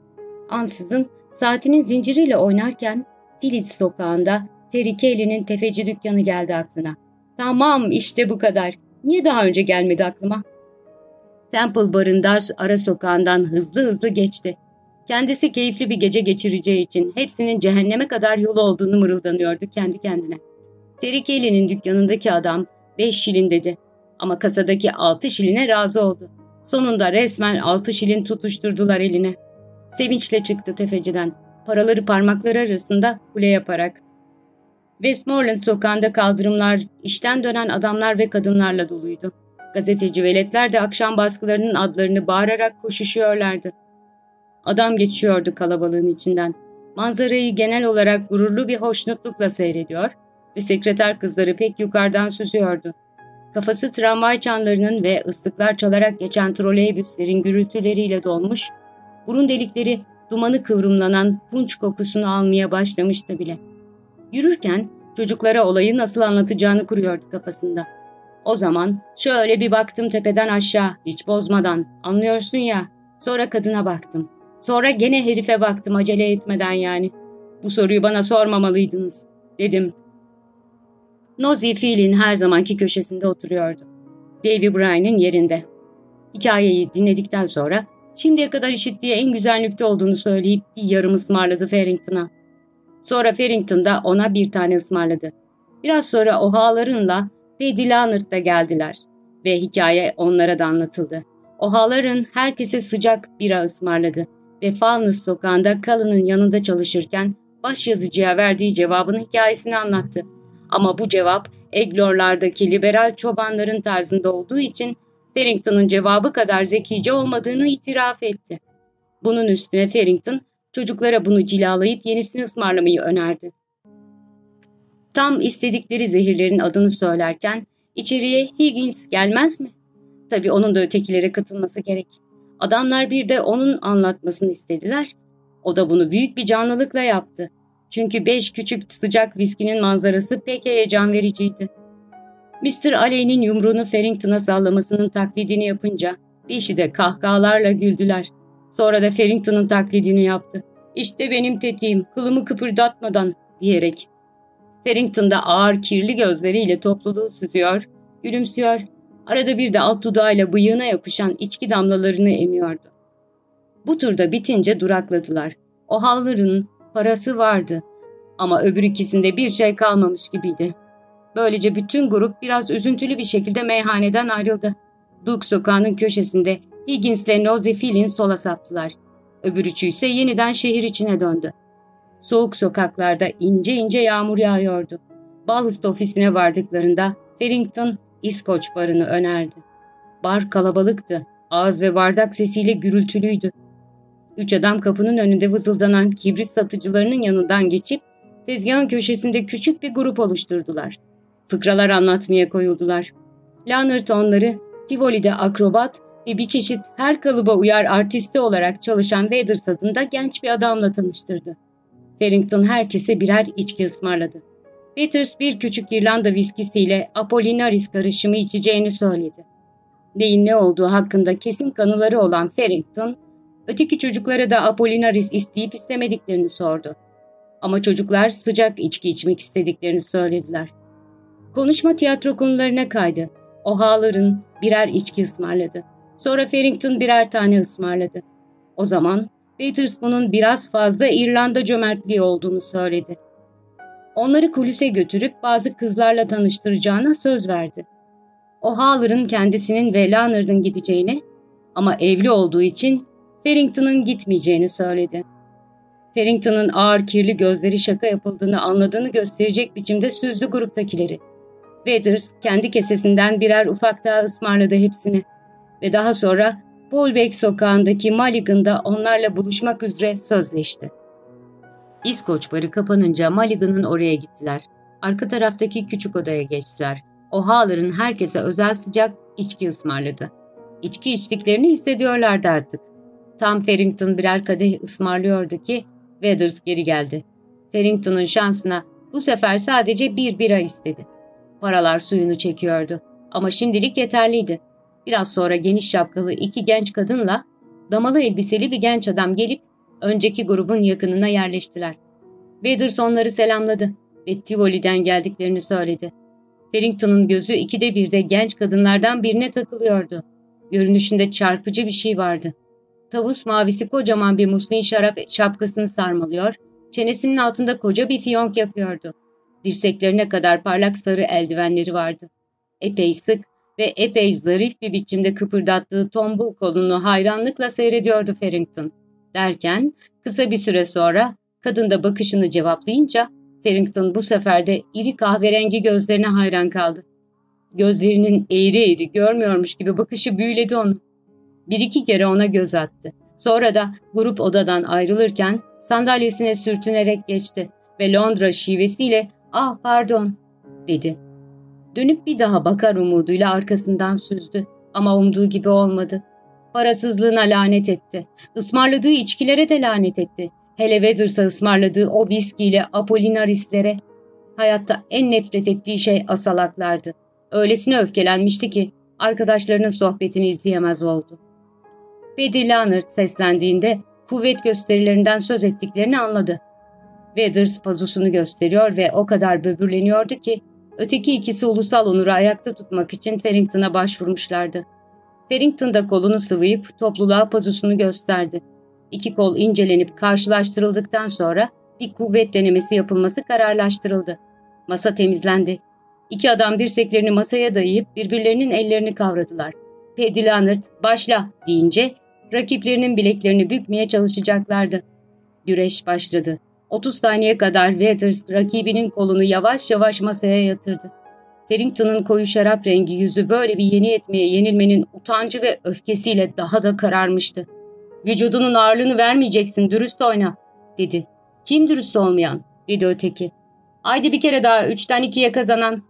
Ansızın saatinin zinciriyle oynarken Filiz sokağında Terry Kelly'nin tefeci dükkanı geldi aklına. Tamam işte bu kadar. Niye daha önce gelmedi aklıma? Temple Bar'ın dar ara sokağından hızlı hızlı geçti. Kendisi keyifli bir gece geçireceği için hepsinin cehenneme kadar yolu olduğunu mırıldanıyordu kendi kendine. Terry Kelly'nin dükkanındaki adam beş şilin dedi ama kasadaki altı şiline razı oldu. Sonunda resmen altı şilin tutuşturdular eline. Sevinçle çıktı tefeciden. Paraları parmakları arasında kule yaparak. Westmoreland sokağında kaldırımlar, işten dönen adamlar ve kadınlarla doluydu. Gazeteci veletler de akşam baskılarının adlarını bağırarak koşuşuyorlardı. Adam geçiyordu kalabalığın içinden. Manzarayı genel olarak gururlu bir hoşnutlukla seyrediyor ve sekreter kızları pek yukarıdan süzüyordu. Kafası tramvay çanlarının ve ıslıklar çalarak geçen troleybüslerin gürültüleriyle dolmuş, burun delikleri dumanı kıvrımlanan punç kokusunu almaya başlamıştı bile. Yürürken çocuklara olayı nasıl anlatacağını kuruyordu kafasında. O zaman şöyle bir baktım tepeden aşağı, hiç bozmadan, anlıyorsun ya. Sonra kadına baktım. Sonra gene herife baktım acele etmeden yani. Bu soruyu bana sormamalıydınız, dedim. Nozi fiilin her zamanki köşesinde oturuyordu. Davy Bryan'ın yerinde. Hikayeyi dinledikten sonra şimdiye kadar işittiği en güzel nükte olduğunu söyleyip bir yarım ısmarladı Farrington'a. Sonra Farrington da ona bir tane ısmarladı. Biraz sonra Oha'larınla Paddy Leonard da geldiler ve hikaye onlara da anlatıldı. Oha'ların herkese sıcak bira ısmarladı ve Fownes sokağında Cullen'ın yanında çalışırken baş yazıcıya verdiği cevabın hikayesini anlattı. Ama bu cevap Eglor'lardaki liberal çobanların tarzında olduğu için Farrington'ın cevabı kadar zekice olmadığını itiraf etti. Bunun üstüne Farrington çocuklara bunu cilalayıp yenisini ısmarlamayı önerdi. Tam istedikleri zehirlerin adını söylerken içeriye Higgins gelmez mi? Tabii onun da ötekilere katılması gerek. Adamlar bir de onun anlatmasını istediler. O da bunu büyük bir canlılıkla yaptı. Çünkü beş küçük sıcak viskinin manzarası pek heyecan vericiydi. Mr. Aley'nin yumruğunu Farrington'a sallamasının taklidini yapınca beşi de kahkahalarla güldüler. Sonra da Farrington'ın taklidini yaptı. İşte benim tetiğim, kılımı kıpırdatmadan diyerek. Farrington da ağır kirli gözleriyle topluluğu süzüyor, gülümsüyor, arada bir de alt dudağıyla bıyığına yapışan içki damlalarını emiyordu. Bu turda bitince durakladılar. O halların parası vardı ama öbür ikisinde bir şey kalmamış gibiydi. Böylece bütün grup biraz üzüntülü bir şekilde meyhaneden ayrıldı. Duk sokağının köşesinde Higgins ile Nosy Phil'in sola saptılar. Öbür üçü ise yeniden şehir içine döndü. Soğuk sokaklarda ince ince yağmur yağıyordu. Ballast ofisine vardıklarında Farrington İskoç barını önerdi. Bar kalabalıktı. Ağız ve bardak sesiyle gürültülüydü. Üç adam kapının önünde vızıldanan kibrit satıcılarının yanından geçip tezgahın köşesinde küçük bir grup oluşturdular. Fıkralar anlatmaya koyuldular. Leonard onları Tivoli'de akrobat ve bir çeşit her kalıba uyar artisti olarak çalışan Waders adında genç bir adamla tanıştırdı. Farrington herkese birer içki ısmarladı. Peters bir küçük İrlanda viskisiyle Apollinaris karışımı içeceğini söyledi. Neyin ne olduğu hakkında kesin kanıları olan Farrington, öteki çocuklara da Apollinaris isteyip istemediklerini sordu. Ama çocuklar sıcak içki içmek istediklerini söylediler. Konuşma tiyatro konularına kaydı. O'Halloran birer içki ısmarladı. Sonra Farrington birer tane ısmarladı. O zaman Peters bunun biraz fazla İrlanda cömertliği olduğunu söyledi. Onları kulise götürüp bazı kızlarla tanıştıracağına söz verdi. O'Halloran kendisinin ve Leonard'ın gideceğini ama evli olduğu için Farrington'ın gitmeyeceğini söyledi. Farrington'ın ağır kirli gözleri şaka yapıldığını anladığını gösterecek biçimde süzdü gruptakileri. Weathers kendi kesesinden birer ufak daha ısmarladı hepsini ve daha sonra Bolbeck sokağındaki Mulligan'da onlarla buluşmak üzere sözleşti. İskoç barı kapanınca Mulligan'ın oraya gittiler. Arka taraftaki küçük odaya geçtiler. O'Halloran herkese özel sıcak içki ısmarladı. İçki içtiklerini hissediyorlardı artık. Tam Farrington birer kadeh ısmarlıyordu ki Weathers geri geldi. Farrington'ın şansına bu sefer sadece bir bira istedi. Paralar suyunu çekiyordu ama şimdilik yeterliydi. Biraz sonra geniş şapkalı iki genç kadınla damalı elbiseli bir genç adam gelip önceki grubun yakınına yerleştiler. Weathers onları selamladı ve Tivoli'den geldiklerini söyledi. Farrington'ın gözü ikide birde genç kadınlardan birine takılıyordu. Görünüşünde çarpıcı bir şey vardı. Tavus mavisi kocaman bir muslin şarap şapkasını sarmalıyor, çenesinin altında koca bir fiyonk yapıyordu. Dirseklerine kadar parlak sarı eldivenleri vardı. Epey sık ve epey zarif bir biçimde kıpırdattığı tombul kolunu hayranlıkla seyrediyordu Farrington. Derken kısa bir süre sonra kadın da bakışını cevaplayınca Farrington bu sefer de iri kahverengi gözlerine hayran kaldı. Gözlerinin eğri eğri görmüyormuş gibi bakışı büyüledi onu. Bir iki kere ona göz attı. Sonra da grup odadan ayrılırken sandalyesine sürtünerek geçti ve Londra şivesiyle ''Ah pardon'' dedi. Dönüp bir daha bakar umuduyla arkasından süzdü ama umduğu gibi olmadı. Parasızlığına lanet etti. Ismarladığı içkilere de lanet etti. Hele Weathers'a ısmarladığı o viskiyle Apollinaris'lere. Hayatta en nefret ettiği şey asalaklardı. Öylesine öfkelenmişti ki arkadaşlarının sohbetini izleyemez oldu. Betty Leonard seslendiğinde kuvvet gösterilerinden söz ettiklerini anladı. Weathers pazusunu gösteriyor ve o kadar böbürleniyordu ki öteki ikisi ulusal onuru ayakta tutmak için Farrington'a başvurmuşlardı. Farrington da kolunu sıvayıp topluluğa pazusunu gösterdi. İki kol incelenip karşılaştırıldıktan sonra bir kuvvet denemesi yapılması kararlaştırıldı. Masa temizlendi. İki adam dirseklerini masaya dayayıp birbirlerinin ellerini kavradılar. Paddy Leonard başla deyince rakiplerinin bileklerini bükmeye çalışacaklardı. Güreş başladı. 30 saniye kadar Weathers rakibinin kolunu yavaş yavaş masaya yatırdı. Farrington'ın koyu şarap rengi yüzü böyle bir yeni etmeye yenilmenin utancı ve öfkesiyle daha da kararmıştı. Vücudunun ağırlığını vermeyeceksin, dürüst oyna, dedi. Kim dürüst olmayan, dedi öteki. Haydi bir kere daha, üçten ikiye kazanan.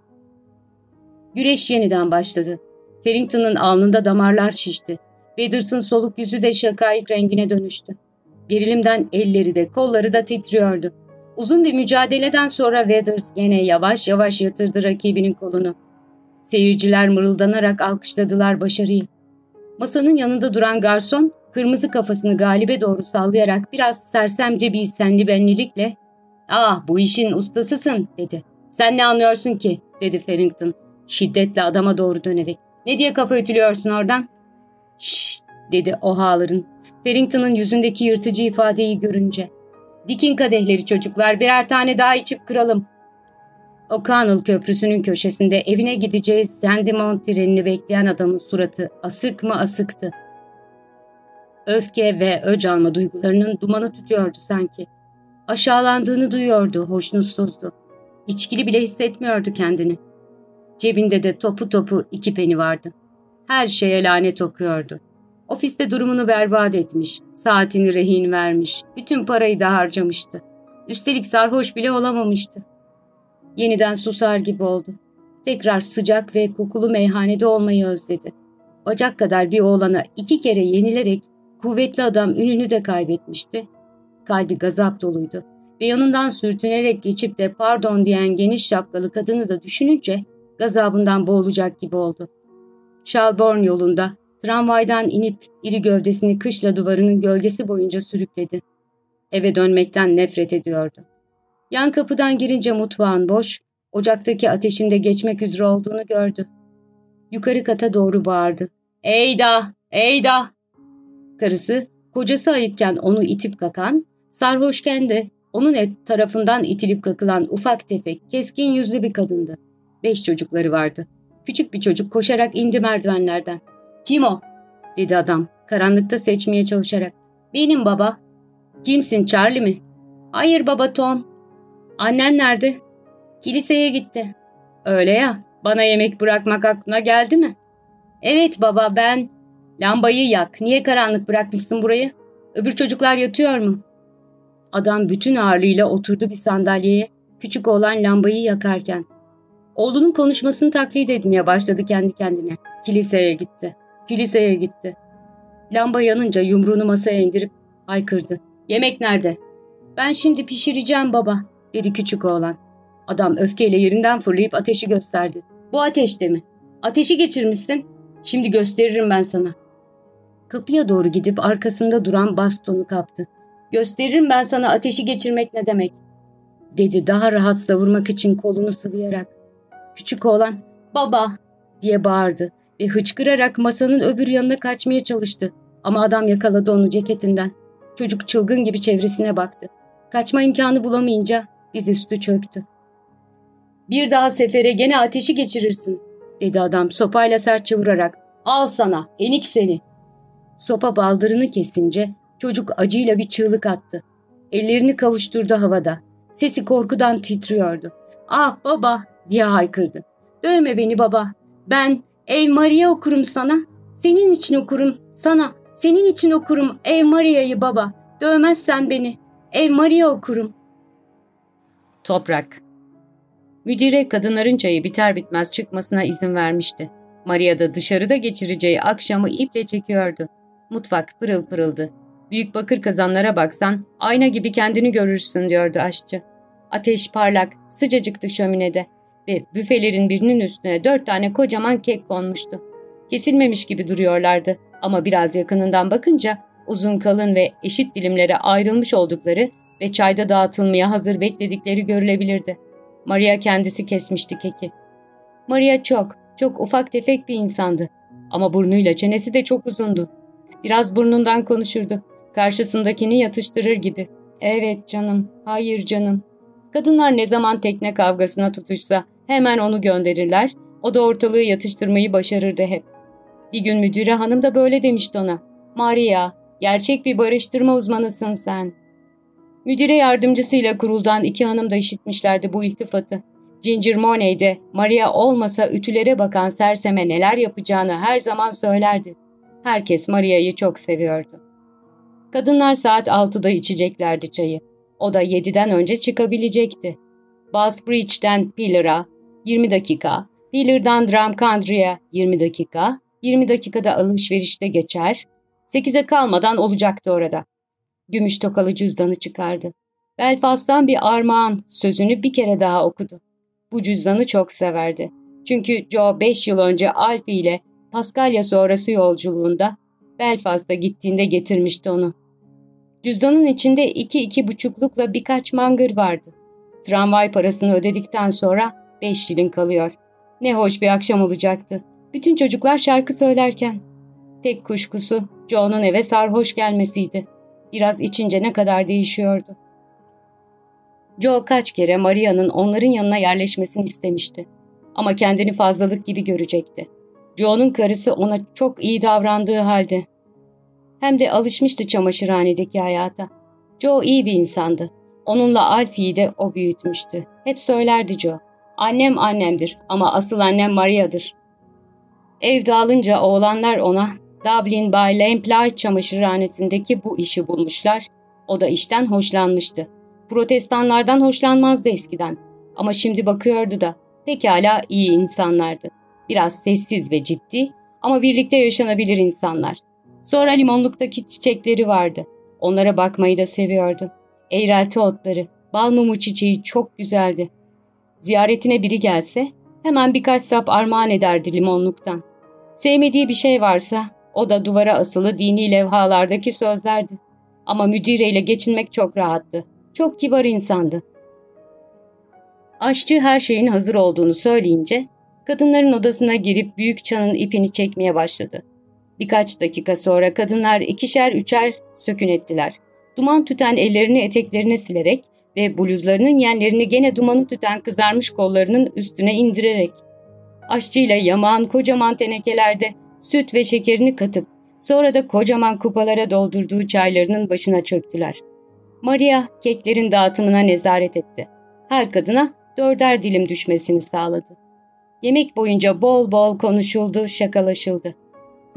Güreş yeniden başladı. Farrington'ın alnında damarlar şişti. Weathers'ın soluk yüzü de şakayık rengine dönüştü. Gerilimden elleri de kolları da titriyordu. Uzun bir mücadeleden sonra Weathers gene yavaş yavaş yatırdı rakibinin kolunu. Seyirciler mırıldanarak alkışladılar başarıyı. Masanın yanında duran garson kırmızı kafasını galibe doğru sallayarak biraz sersemce bir senli benlilikle ''Ah bu işin ustasısın'' dedi. ''Sen ne anlıyorsun ki?'' dedi Farrington şiddetle adama doğru dönerek. ''Ne diye kafa ütülüyorsun oradan?'' ''Şşş'' dedi O'Halloran Farrington'ın yüzündeki yırtıcı ifadeyi görünce. ''Dikin kadehleri çocuklar birer tane daha içip kıralım.'' O'Connell köprüsünün köşesinde evine gideceği Sandymount trenini bekleyen adamın suratı asık mı asıktı. Öfke ve öc alma duygularının dumanı tutuyordu sanki. Aşağılandığını duyuyordu, hoşnutsuzdu. İçkili bile hissetmiyordu kendini. Cebinde de topu topu iki peni vardı. Her şeye lanet okuyordu. Ofiste durumunu berbat etmiş, saatini rehin vermiş, bütün parayı da harcamıştı. Üstelik sarhoş bile olamamıştı. Yeniden susar gibi oldu. Tekrar sıcak ve kokulu meyhanede olmayı özledi. Bacak kadar bir oğlana iki kere yenilerek kuvvetli adam ününü de kaybetmişti. Kalbi gazap doluydu ve yanından sürtünerek geçip de pardon diyen geniş şapkalı kadını da düşününce gazabından boğulacak gibi oldu. Shelbourne yolunda tramvaydan inip iri gövdesini kışla duvarının gölgesi boyunca sürükledi. Eve dönmekten nefret ediyordu. Yan kapıdan girince mutfağın boş, ocaktaki ateşinde geçmek üzere olduğunu gördü. Yukarı kata doğru bağırdı. Eyda! Eyda! Karısı, kocası ayıkken onu itip kakan, sarhoşken de onun et tarafından itilip kakılan ufak tefek, keskin yüzlü bir kadındı. Beş çocukları vardı. Küçük bir çocuk koşarak indi merdivenlerden. Kim o? dedi adam karanlıkta seçmeye çalışarak. Benim baba. Kimsin Charlie mi? Hayır baba Tom. Annen nerede? Kiliseye gitti. Öyle ya bana yemek bırakmak aklına geldi mi? Evet baba ben. Lambayı yak. Niye karanlık bırakmışsın burayı? Öbür çocuklar yatıyor mu? Adam bütün ağırlığıyla oturdu bir sandalyeye küçük oğlan lambayı yakarken. Oğlunun konuşmasını taklit etmeye başladı kendi kendine. Kiliseye gitti. Kiliseye gitti. Lamba yanınca yumruğunu masaya indirip haykırdı. Yemek nerede? Ben şimdi pişireceğim baba, dedi küçük oğlan. Adam öfkeyle yerinden fırlayıp ateşi gösterdi. Bu ateşte mi? Ateşi geçirmişsin. Şimdi gösteririm ben sana. Kapıya doğru gidip arkasında duran bastonu kaptı. Gösteririm ben sana ateşi geçirmek ne demek. Dedi daha rahat savurmak için kolunu sıvayarak. Küçük oğlan baba diye bağırdı ve hıçkırarak masanın öbür yanına kaçmaya çalıştı. Ama adam yakaladı onu ceketinden. Çocuk çılgın gibi çevresine baktı. Kaçma imkanı bulamayınca dizüstü çöktü. Bir daha sefere gene ateşi geçirirsin, dedi adam sopayla sertçe vurarak. Al sana, enik seni. Sopa baldırını kesince çocuk acıyla bir çığlık attı. Ellerini kavuşturdu havada. Sesi korkudan titriyordu. Ah baba diye haykırdı. Dövme beni baba. Ben Ev Maria okurum sana. Senin için okurum sana. Senin için okurum Ev Maria'yı baba. Dövmezsen beni. Ev Maria okurum. Toprak Müdire kadınların çayı biter bitmez çıkmasına izin vermişti. Maria da dışarıda geçireceği akşamı iple çekiyordu. Mutfak pırıl pırıldı. Büyük bakır kazanlara baksan ayna gibi kendini görürsün diyordu aşçı. Ateş parlak, sıcacıktı şöminede ve büfelerin birinin üstüne dört tane kocaman kek konmuştu. Kesilmemiş gibi duruyorlardı ama biraz yakınından bakınca uzun kalın ve eşit dilimlere ayrılmış oldukları ve çayda dağıtılmaya hazır bekledikleri görülebilirdi. Maria kendisi kesmişti keki. Maria çok, çok ufak tefek bir insandı. Ama burnuyla çenesi de çok uzundu. Biraz burnundan konuşurdu. Karşısındakini yatıştırır gibi. Evet canım, hayır canım. Kadınlar ne zaman tekne kavgasına tutuşsa Hemen onu gönderirler, o da ortalığı yatıştırmayı başarırdı hep. Bir gün müdüre hanım da böyle demişti ona. Maria, gerçek bir barıştırma uzmanısın sen. Müdüre yardımcısıyla kuruldan iki hanım da işitmişlerdi bu iltifatı. Ginger Money de Maria olmasa ütülere bakan serseme neler yapacağını her zaman söylerdi. Herkes Maria'yı çok seviyordu. Kadınlar saat 6'da içeceklerdi çayı. O da 7'den önce çıkabilecekti. Bridge'den Pillar'a, 20 dakika, Wheeler'dan Drumcondry'e 20 dakika, 20 dakikada alışverişte geçer, 8'e kalmadan olacaktı orada. Gümüş tokalı cüzdanı çıkardı. Belfast'tan bir armağan sözünü bir kere daha okudu. Bu cüzdanı çok severdi. Çünkü Joe 5 yıl önce Alfie ile Paskalya sonrası yolculuğunda Belfast'a gittiğinde getirmişti onu. Cüzdanın içinde iki iki buçuklukla birkaç mangır vardı. Tramvay parasını ödedikten sonra Beş şilin kalıyor. Ne hoş bir akşam olacaktı. Bütün çocuklar şarkı söylerken. Tek kuşkusu Joe'nun eve sarhoş gelmesiydi. Biraz içince ne kadar değişiyordu. Joe kaç kere Maria'nın onların yanına yerleşmesini istemişti. Ama kendini fazlalık gibi görecekti. Joe'nun karısı ona çok iyi davrandığı halde. hem de alışmıştı çamaşırhanedeki hayata. Joe iyi bir insandı. Onunla Alfie'yi de o büyütmüştü. Hep söylerdi Joe. Annem annemdir ama asıl annem Maria'dır. Ev dağılınca oğlanlar ona Dublin Bay Lamplight çamaşırhanesindeki bu işi bulmuşlar. O da işten hoşlanmıştı. Protestanlardan hoşlanmazdı eskiden. Ama şimdi bakıyordu da pekala iyi insanlardı. Biraz sessiz ve ciddi ama birlikte yaşanabilir insanlar. Sonra limonluktaki çiçekleri vardı. Onlara bakmayı da seviyordu. Eğrelti otları, bal mumu çiçeği çok güzeldi. Ziyaretine biri gelse hemen birkaç sap armağan ederdi limonluktan. Sevmediği bir şey varsa o da duvara asılı dini levhalardaki sözlerdi. Ama müdireyle geçinmek çok rahattı. Çok kibar insandı. Aşçı her şeyin hazır olduğunu söyleyince kadınların odasına girip büyük çanın ipini çekmeye başladı. Birkaç dakika sonra kadınlar ikişer üçer sökün ettiler. Duman tüten ellerini eteklerine silerek ve bluzlarının yenlerini gene dumanı tüten kızarmış kollarının üstüne indirerek. Aşçıyla yamağın kocaman tenekelerde süt ve şekerini katıp sonra da kocaman kupalara doldurduğu çaylarının başına çöktüler. Maria keklerin dağıtımına nezaret etti. Her kadına dörder dilim düşmesini sağladı. Yemek boyunca bol bol konuşuldu, şakalaşıldı.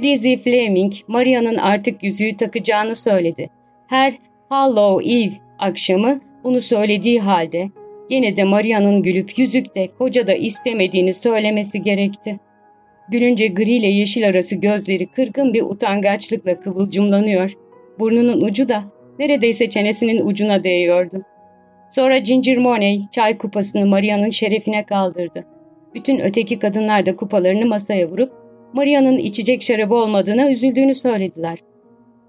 Lizzie Fleming, Maria'nın artık yüzüğü takacağını söyledi. Her Hallow Eve akşamı bunu söylediği halde gene de Maria'nın gülüp yüzükte koca da istemediğini söylemesi gerekti. Gülünce gri ile yeşil arası gözleri kırgın bir utangaçlıkla kıvılcımlanıyor. Burnunun ucu da neredeyse çenesinin ucuna değiyordu. Sonra Ginger Money çay kupasını Maria'nın şerefine kaldırdı. Bütün öteki kadınlar da kupalarını masaya vurup Maria'nın içecek şarabı olmadığına üzüldüğünü söylediler.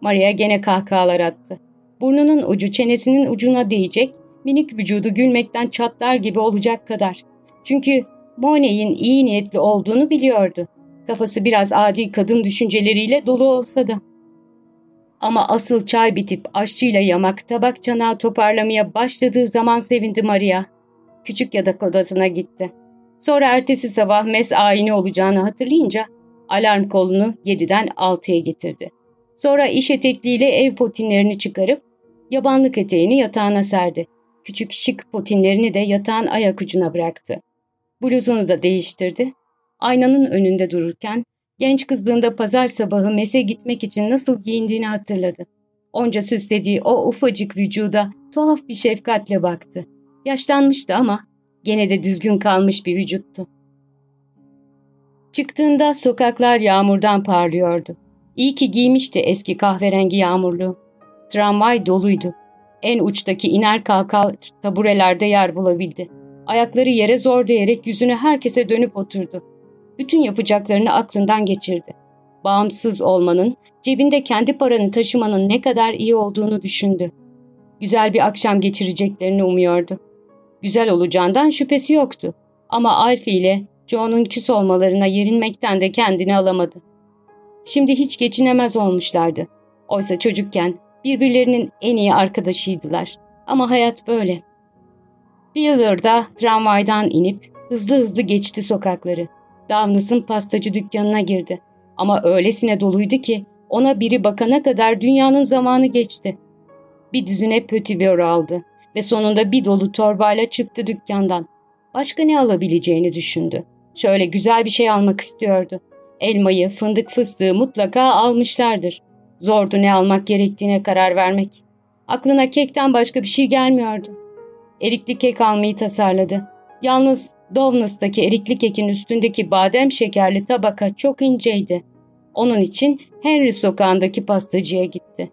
Maria gene kahkahalar attı. Burnunun ucu çenesinin ucuna değecek, minik vücudu gülmekten çatlar gibi olacak kadar. Çünkü Monet'in iyi niyetli olduğunu biliyordu. Kafası biraz adi kadın düşünceleriyle dolu olsa da. Ama asıl çay bitip aşçıyla yamak tabak çanağı toparlamaya başladığı zaman sevindi Maria. Küçük yatak odasına gitti. Sonra ertesi sabah mes ayini olacağını hatırlayınca alarm kolunu 7'den 6'ya getirdi. Sonra iş etekliyle ev potinlerini çıkarıp yabanlık eteğini yatağına serdi. Küçük şık potinlerini de yatağın ayak ucuna bıraktı. Bluzunu da değiştirdi. Aynanın önünde dururken genç kızlığında pazar sabahı mese gitmek için nasıl giyindiğini hatırladı. Onca süslediği o ufacık vücuda tuhaf bir şefkatle baktı. Yaşlanmıştı ama gene de düzgün kalmış bir vücuttu. Çıktığında sokaklar yağmurdan parlıyordu. İyi ki giymişti eski kahverengi yağmurluğu. Tramvay doluydu. En uçtaki iner kalkar taburelerde yer bulabildi. Ayakları yere zor değerek yüzünü herkese dönüp oturdu. Bütün yapacaklarını aklından geçirdi. Bağımsız olmanın, cebinde kendi paranı taşımanın ne kadar iyi olduğunu düşündü. Güzel bir akşam geçireceklerini umuyordu. Güzel olacağından şüphesi yoktu. Ama Alfie ile Joe'nun küs olmalarına yerinmekten de kendini alamadı. Şimdi hiç geçinemez olmuşlardı. Oysa çocukken birbirlerinin en iyi arkadaşıydılar. Ama hayat böyle. Wheeler da tramvaydan inip hızlı hızlı geçti sokakları. Douglas'ın pastacı dükkanına girdi. Ama öylesine doluydu ki ona biri bakana kadar dünyanın zamanı geçti. Bir düzine pötibör aldı ve sonunda bir dolu torbayla çıktı dükkandan. Başka ne alabileceğini düşündü. Şöyle güzel bir şey almak istiyordu. Elmayı, fındık fıstığı mutlaka almışlardır. Zordu ne almak gerektiğine karar vermek. Aklına kekten başka bir şey gelmiyordu. Erikli kek almayı tasarladı. Yalnız Douglas'taki erikli kekin üstündeki badem şekerli tabaka çok inceydi. Onun için Henry sokağındaki pastacıya gitti.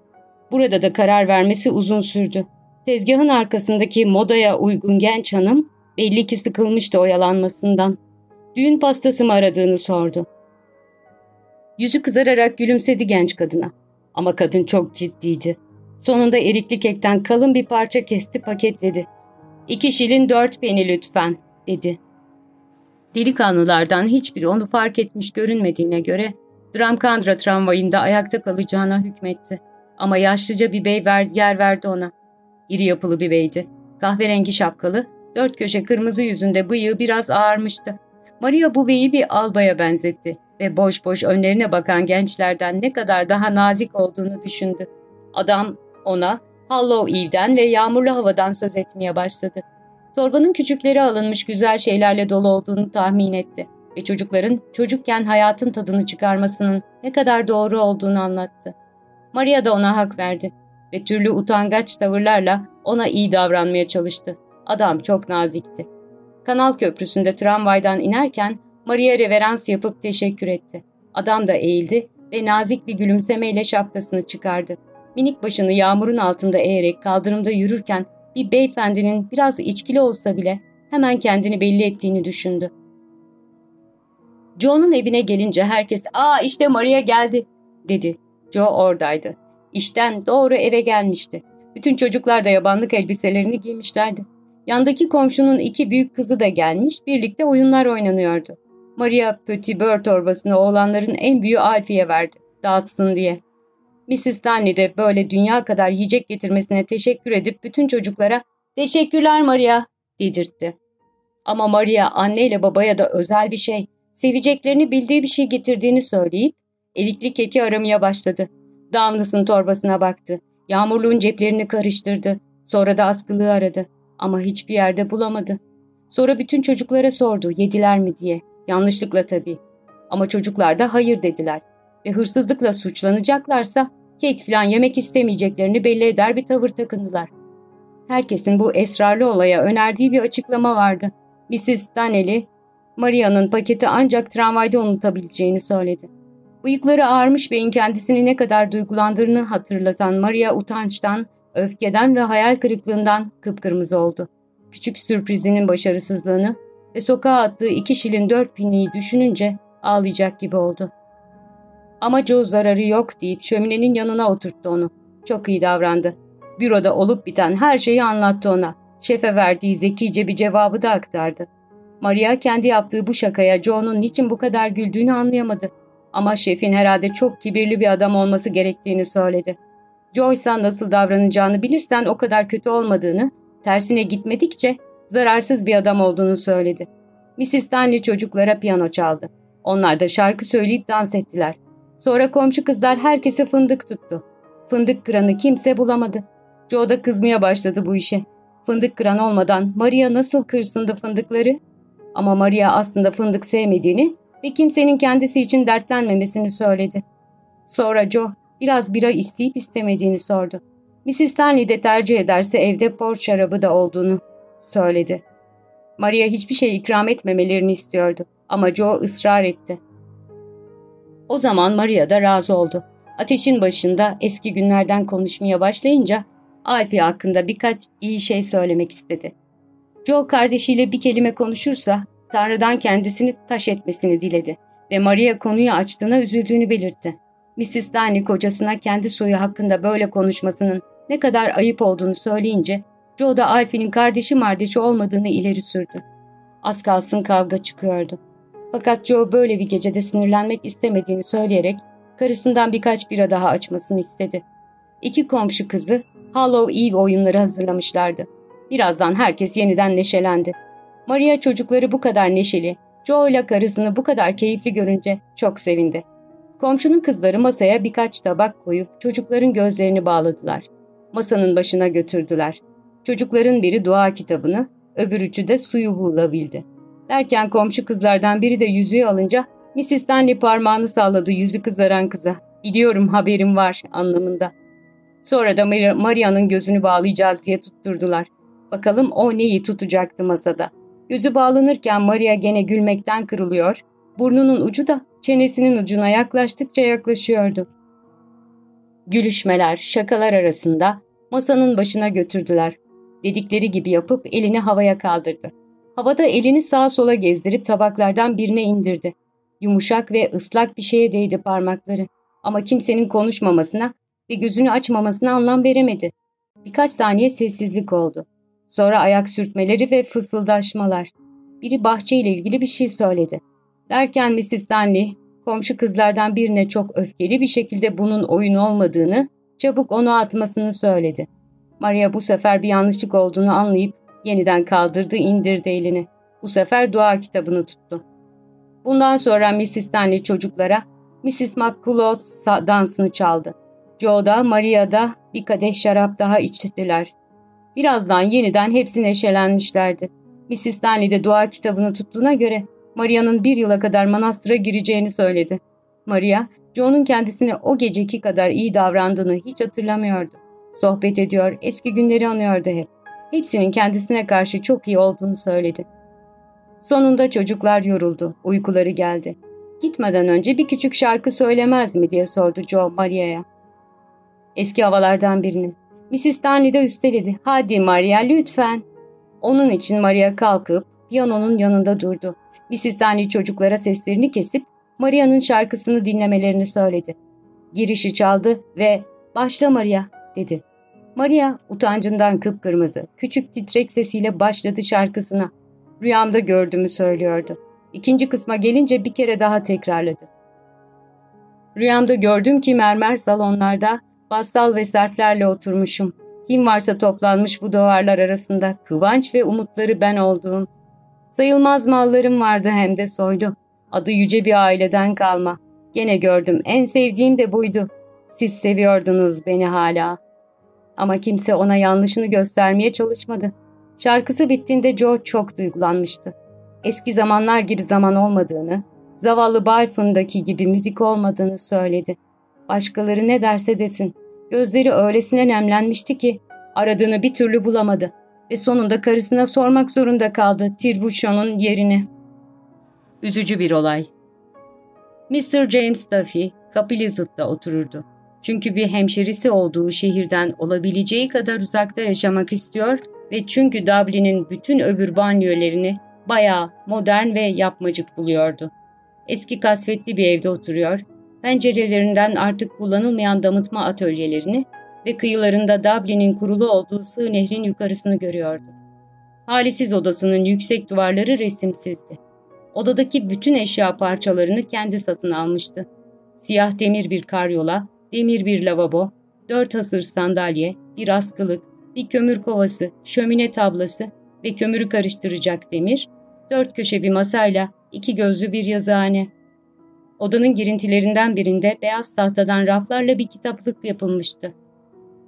Burada da karar vermesi uzun sürdü. Tezgahın arkasındaki modaya uygun genç hanım belli ki sıkılmıştı oyalanmasından. Düğün pastası mı aradığını sordu. Yüzü kızararak gülümsedi genç kadına. Ama kadın çok ciddiydi. Sonunda erikli kekten kalın bir parça kesti paketledi. İki şilin dört peni lütfen, dedi. Delikanlılardan hiçbiri onu fark etmiş görünmediğine göre Dramkandra tramvayında ayakta kalacağına hükmetti. Ama yaşlıca bir bey ver, yer verdi ona. İri yapılı bir beydi. Kahverengi şapkalı, dört köşe kırmızı yüzünde bıyığı biraz ağarmıştı. Maria bu beyi bir albaya benzetti. Ve boş boş önlerine bakan gençlerden ne kadar daha nazik olduğunu düşündü. Adam ona Hollow Eve'den ve yağmurlu havadan söz etmeye başladı. Torbanın küçükleri alınmış güzel şeylerle dolu olduğunu tahmin etti ve çocukların çocukken hayatın tadını çıkarmasının ne kadar doğru olduğunu anlattı. Maria da ona hak verdi ve türlü utangaç tavırlarla ona iyi davranmaya çalıştı. Adam çok nazikti. Kanal köprüsünde tramvaydan inerken Maria reverans yapıp teşekkür etti. Adam da eğildi ve nazik bir gülümsemeyle şapkasını çıkardı. Minik başını yağmurun altında eğerek kaldırımda yürürken bir beyefendinin biraz içkili olsa bile hemen kendini belli ettiğini düşündü. Joe'nun evine gelince herkes ''Aa işte Maria geldi'' dedi. Joe oradaydı. İşten doğru eve gelmişti. Bütün çocuklar da yabanlık elbiselerini giymişlerdi. Yandaki komşunun iki büyük kızı da gelmiş, birlikte oyunlar oynanıyordu. Maria Petit Beurre torbasını oğlanların en büyüğü Alfie'ye verdi, dağıtsın diye. Mrs. Stanley de böyle dünya kadar yiyecek getirmesine teşekkür edip bütün çocuklara ''Teşekkürler Maria'' dedirtti. Ama Maria anneyle babaya da özel bir şey, seveceklerini bildiği bir şey getirdiğini söyleyip elikli keki aramaya başladı. Damlıs'ın torbasına baktı. Yağmurluğun ceplerini karıştırdı. Sonra da askılığı aradı. Ama hiçbir yerde bulamadı. Sonra bütün çocuklara sordu yediler mi diye. Yanlışlıkla tabii. Ama çocuklar da hayır dediler. Ve hırsızlıkla suçlanacaklarsa kek falan yemek istemeyeceklerini belli eder bir tavır takındılar. Herkesin bu esrarlı olaya önerdiği bir açıklama vardı. Mrs. Danelli, Maria'nın paketi ancak tramvayda unutabileceğini söyledi. Bıyıkları ağarmış beyin kendisini ne kadar duygulandığını hatırlatan Maria utançtan, öfkeden ve hayal kırıklığından kıpkırmızı oldu. Küçük sürprizinin başarısızlığını ve sokağa attığı iki şilin dört pinliği düşününce ağlayacak gibi oldu. Ama Joe zararı yok deyip şöminenin yanına oturttu onu. Çok iyi davrandı. Büroda olup biten her şeyi anlattı ona. Şefe verdiği zekice bir cevabı da aktardı. Maria kendi yaptığı bu şakaya Joe'nun niçin bu kadar güldüğünü anlayamadı. Ama şefin herhalde çok kibirli bir adam olması gerektiğini söyledi. Joyce'a nasıl davranacağını bilirsen o kadar kötü olmadığını, tersine gitmedikçe zararsız bir adam olduğunu söyledi. Mrs. Stanley çocuklara piyano çaldı. Onlar da şarkı söyleyip dans ettiler. Sonra komşu kızlar herkese fındık tuttu. Fındık kıranı kimse bulamadı. Joe da kızmaya başladı bu işe. Fındık kıran olmadan Maria nasıl kırsındı fındıkları? Ama Maria aslında fındık sevmediğini ve kimsenin kendisi için dertlenmemesini söyledi. Sonra Joe biraz bira isteyip istemediğini sordu. Mrs. Stanley de tercih ederse evde port şarabı da olduğunu söyledi. Maria hiçbir şey ikram etmemelerini istiyordu ama Joe ısrar etti. O zaman Maria da razı oldu. Ateşin başında eski günlerden konuşmaya başlayınca Alfie hakkında birkaç iyi şey söylemek istedi. Joe kardeşiyle bir kelime konuşursa Tanrı'dan kendisini taş etmesini diledi ve Maria konuyu açtığına üzüldüğünü belirtti. Mrs. Danny kocasına kendi soyu hakkında böyle konuşmasının ne kadar ayıp olduğunu söyleyince Joe da Alfie'nin kardeşi mardeşi olmadığını ileri sürdü. Az kalsın kavga çıkıyordu. Fakat Joe böyle bir gecede sinirlenmek istemediğini söyleyerek karısından birkaç bira daha açmasını istedi. İki komşu kızı Hollow Eve oyunları hazırlamışlardı. Birazdan herkes yeniden neşelendi. Maria çocukları bu kadar neşeli, Joe ile karısını bu kadar keyifli görünce çok sevindi. Komşunun kızları masaya birkaç tabak koyup çocukların gözlerini bağladılar. Masanın başına götürdüler. Çocukların biri dua kitabını, öbür üçü de suyu bulabildi. Derken komşu kızlardan biri de yüzüğü alınca Mrs. Stanley parmağını salladı yüzü kızaran kıza. Biliyorum haberim var anlamında. Sonra da Maria'nın gözünü bağlayacağız diye tutturdular. Bakalım o neyi tutacaktı masada. Gözü bağlanırken Maria gene gülmekten kırılıyor, burnunun ucu da çenesinin ucuna yaklaştıkça yaklaşıyordu. Gülüşmeler, şakalar arasında masanın başına götürdüler. Dedikleri gibi yapıp elini havaya kaldırdı. Havada elini sağa sola gezdirip tabaklardan birine indirdi. Yumuşak ve ıslak bir şeye değdi parmakları. Ama kimsenin konuşmamasına ve gözünü açmamasına anlam veremedi. Birkaç saniye sessizlik oldu. Sonra ayak sürtmeleri ve fısıldaşmalar. Biri bahçeyle ilgili bir şey söyledi. Derken Mrs. Stanley, komşu kızlardan birine çok öfkeli bir şekilde bunun oyun olmadığını, çabuk onu atmasını söyledi. Maria bu sefer bir yanlışlık olduğunu anlayıp yeniden kaldırdı indirdi elini. Bu sefer dua kitabını tuttu. Bundan sonra Mrs. Stanley çocuklara Mrs. McCullough dansını çaldı. Joe da Maria da bir kadeh şarap daha içtiler. Birazdan yeniden hepsi neşelenmişlerdi. Mrs. Stanley de dua kitabını tuttuğuna göre Maria'nın bir yıla kadar manastıra gireceğini söyledi. Maria, Joe'nun kendisine o geceki kadar iyi davrandığını hiç hatırlamıyordu. Sohbet ediyor, eski günleri anıyordu hep. Hepsinin kendisine karşı çok iyi olduğunu söyledi. Sonunda çocuklar yoruldu, uykuları geldi. Gitmeden önce bir küçük şarkı söylemez mi diye sordu Joe Maria'ya. Eski havalardan birini. Mrs. Stanley de üsteledi. Hadi Maria lütfen. Onun için Maria kalkıp piyanonun yanında durdu. Mrs. Stanley çocuklara seslerini kesip Maria'nın şarkısını dinlemelerini söyledi. Girişi çaldı ve ''Başla Maria'' dedi. Maria utancından kıpkırmızı, küçük titrek sesiyle başladı şarkısına. Rüyamda gördüğümü söylüyordu. İkinci kısma gelince bir kere daha tekrarladı. Rüyamda gördüm ki mermer salonlarda bassal ve serflerle oturmuşum. Kim varsa toplanmış bu duvarlar arasında kıvanç ve umutları ben olduğum. Sayılmaz mallarım vardı hem de soydu. Adı yüce bir aileden kalma. Gene gördüm en sevdiğim de buydu. Siz seviyordunuz beni hala. Ama kimse ona yanlışını göstermeye çalışmadı. Şarkısı bittiğinde Joe çok duygulanmıştı. Eski zamanlar gibi zaman olmadığını, zavallı Balfon'daki gibi müzik olmadığını söyledi. Başkaları ne derse desin, gözleri öylesine nemlenmişti ki aradığını bir türlü bulamadı ve sonunda karısına sormak zorunda kaldı Tirbuchon'un yerini. Üzücü bir olay. Mr. James Duffy, Capilizot'ta otururdu. Çünkü bir hemşerisi olduğu şehirden olabileceği kadar uzakta yaşamak istiyor ve çünkü Dublin'in bütün öbür banyolarını bayağı modern ve yapmacık buluyordu. Eski kasvetli bir evde oturuyor, pencerelerinden artık kullanılmayan damıtma atölyelerini ve kıyılarında Dublin'in kurulu olduğu sığ nehrin yukarısını görüyordu. Halisiz odasının yüksek duvarları resimsizdi. Odadaki bütün eşya parçalarını kendi satın almıştı. Siyah demir bir karyola, demir bir lavabo, dört hasır sandalye, bir askılık, bir kömür kovası, şömine tablası ve kömürü karıştıracak demir, dört köşe bir masayla iki gözlü bir yazıhane. Odanın girintilerinden birinde beyaz tahtadan raflarla bir kitaplık yapılmıştı.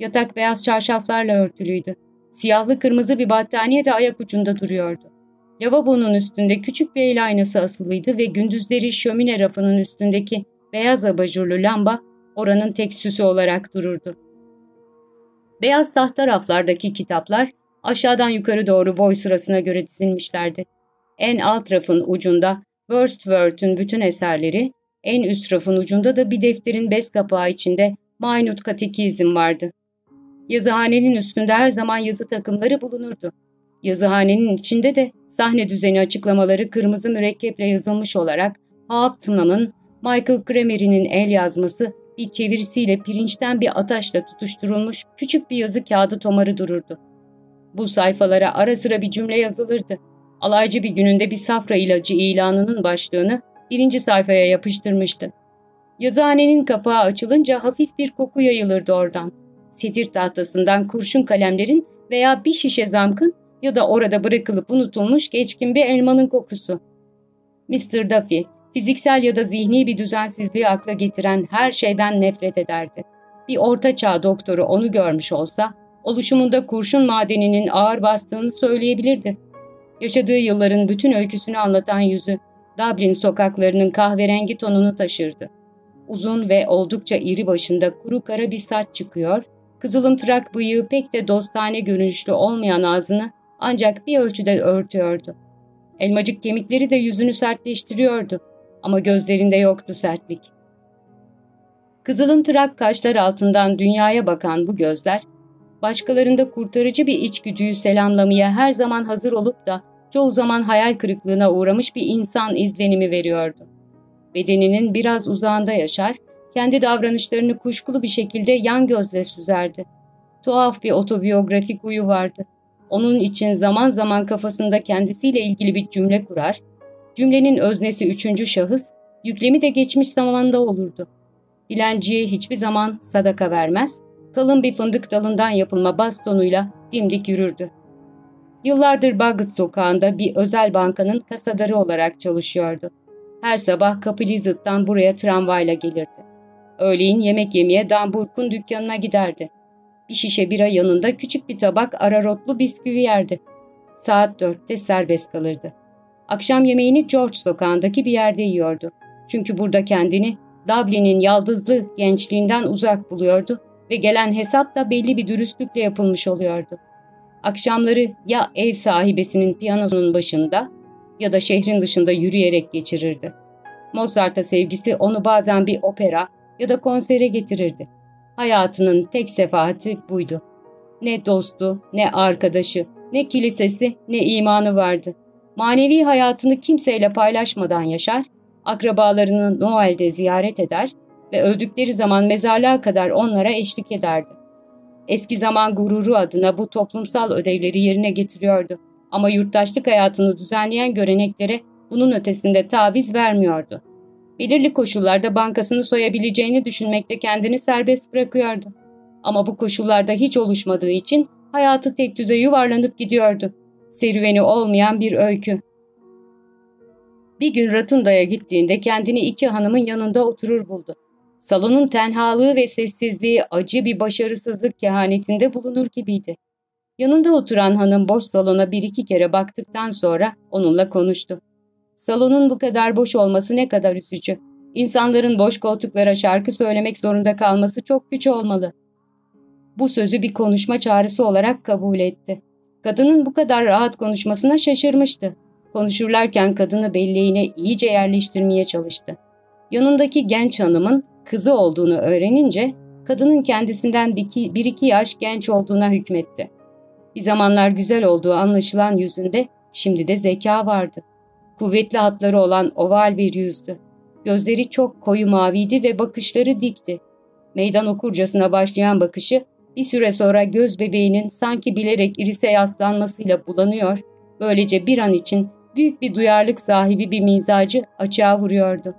Yatak beyaz çarşaflarla örtülüydü. Siyahlı kırmızı bir battaniye de ayak ucunda duruyordu. Lavabonun üstünde küçük bir el aynası asılıydı ve gündüzleri şömine rafının üstündeki beyaz abajurlu lamba oranın tek süsü olarak dururdu. Beyaz tahta raflardaki kitaplar aşağıdan yukarı doğru boy sırasına göre dizilmişlerdi. En alt rafın ucunda Wordsworth'un bütün eserleri, en üst rafın ucunda da bir defterin bez kapağı içinde Maynut Katekizm vardı. Yazıhanenin üstünde her zaman yazı takımları bulunurdu. Yazıhanenin içinde de sahne düzeni açıklamaları kırmızı mürekkeple yazılmış olarak Hauptmann'ın Michael Kramer'in el yazması bir çevirisiyle pirinçten bir ataşla tutuşturulmuş küçük bir yazı kağıdı tomarı dururdu. Bu sayfalara ara sıra bir cümle yazılırdı. Alaycı bir gününde bir safra ilacı ilanının başlığını birinci sayfaya yapıştırmıştı. Yazıhanenin kapağı açılınca hafif bir koku yayılırdı oradan. Sedir tahtasından kurşun kalemlerin veya bir şişe zamkın ya da orada bırakılıp unutulmuş geçkin bir elmanın kokusu. Mr. Duffy, fiziksel ya da zihni bir düzensizliği akla getiren her şeyden nefret ederdi. Bir orta çağ doktoru onu görmüş olsa, oluşumunda kurşun madeninin ağır bastığını söyleyebilirdi. Yaşadığı yılların bütün öyküsünü anlatan yüzü, Dublin sokaklarının kahverengi tonunu taşırdı. Uzun ve oldukça iri başında kuru kara bir saç çıkıyor, kızılımtırak bıyığı pek de dostane görünüşlü olmayan ağzını ancak bir ölçüde örtüyordu. Elmacık kemikleri de yüzünü sertleştiriyordu ama gözlerinde yoktu sertlik. Kızılımtırak kaşlar altından dünyaya bakan bu gözler, başkalarında kurtarıcı bir içgüdüyü selamlamaya her zaman hazır olup da çoğu zaman hayal kırıklığına uğramış bir insan izlenimi veriyordu. Bedeninin biraz uzağında yaşar, kendi davranışlarını kuşkulu bir şekilde yan gözle süzerdi. Tuhaf bir otobiyografik uyu vardı. Onun için zaman zaman kafasında kendisiyle ilgili bir cümle kurar, cümlenin öznesi üçüncü şahıs, yüklemi de geçmiş zamanda olurdu. Dilenciye hiçbir zaman sadaka vermez, kalın bir fındık dalından yapılma bastonuyla dimdik yürürdü. Yıllardır Baggett sokağında bir özel bankanın kasadarı olarak çalışıyordu. Her sabah Kapı Lizard'dan buraya tramvayla gelirdi. Öğleyin yemek yemeye Damburk'un dükkanına giderdi. Bir şişe bira yanında küçük bir tabak ararotlu bisküvi yerdi. Saat dörtte serbest kalırdı. Akşam yemeğini George sokağındaki bir yerde yiyordu. Çünkü burada kendini Dublin'in yaldızlı gençliğinden uzak buluyordu ve gelen hesap da belli bir dürüstlükle yapılmış oluyordu. Akşamları ya ev sahibesinin piyanosunun başında ya da şehrin dışında yürüyerek geçirirdi. Mozart'a sevgisi onu bazen bir opera ya da konsere getirirdi. Hayatının tek sefahati buydu. Ne dostu, ne arkadaşı, ne kilisesi, ne imanı vardı. Manevi hayatını kimseyle paylaşmadan yaşar, akrabalarını Noel'de ziyaret eder ve öldükleri zaman mezarlığa kadar onlara eşlik ederdi. Eski zaman gururu adına bu toplumsal ödevleri yerine getiriyordu ama yurttaşlık hayatını düzenleyen göreneklere bunun ötesinde taviz vermiyordu. Belirli koşullarda bankasını soyabileceğini düşünmekte kendini serbest bırakıyordu. Ama bu koşullarda hiç oluşmadığı için hayatı tek düze yuvarlanıp gidiyordu. Serüveni olmayan bir öykü. Bir gün Ratunda'ya gittiğinde kendini iki hanımın yanında oturur buldu. Salonun tenhalığı ve sessizliği acı bir başarısızlık kehanetinde bulunur gibiydi. Yanında oturan hanım boş salona bir iki kere baktıktan sonra onunla konuştu. Salonun bu kadar boş olması ne kadar üzücü. İnsanların boş koltuklara şarkı söylemek zorunda kalması çok güç olmalı. Bu sözü bir konuşma çağrısı olarak kabul etti. Kadının bu kadar rahat konuşmasına şaşırmıştı. Konuşurlarken kadını belleğine iyice yerleştirmeye çalıştı. Yanındaki genç hanımın kızı olduğunu öğrenince kadının kendisinden bir iki yaş genç olduğuna hükmetti. Bir zamanlar güzel olduğu anlaşılan yüzünde şimdi de zeka vardı. Kuvvetli hatları olan oval bir yüzdü. Gözleri çok koyu maviydi ve bakışları dikti. Meydan okurcasına başlayan bakışı bir süre sonra göz bebeğinin sanki bilerek irise yaslanmasıyla bulanıyor, böylece bir an için büyük bir duyarlılık sahibi bir mizacı açığa vuruyordu.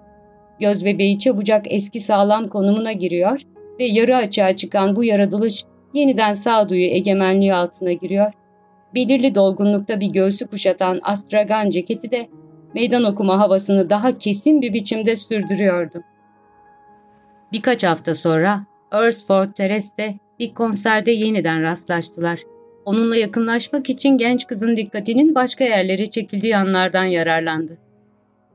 Göz bebeği çabucak eski sağlam konumuna giriyor ve yarı açığa çıkan bu yaratılış yeniden sağduyu egemenliği altına giriyor. Belirli dolgunlukta bir göğsü kuşatan astragan ceketi de meydan okuma havasını daha kesin bir biçimde sürdürüyordu. Birkaç hafta sonra Earthford Terrace'de bir konserde yeniden rastlaştılar. Onunla yakınlaşmak için genç kızın dikkatinin başka yerlere çekildiği anlardan yararlandı.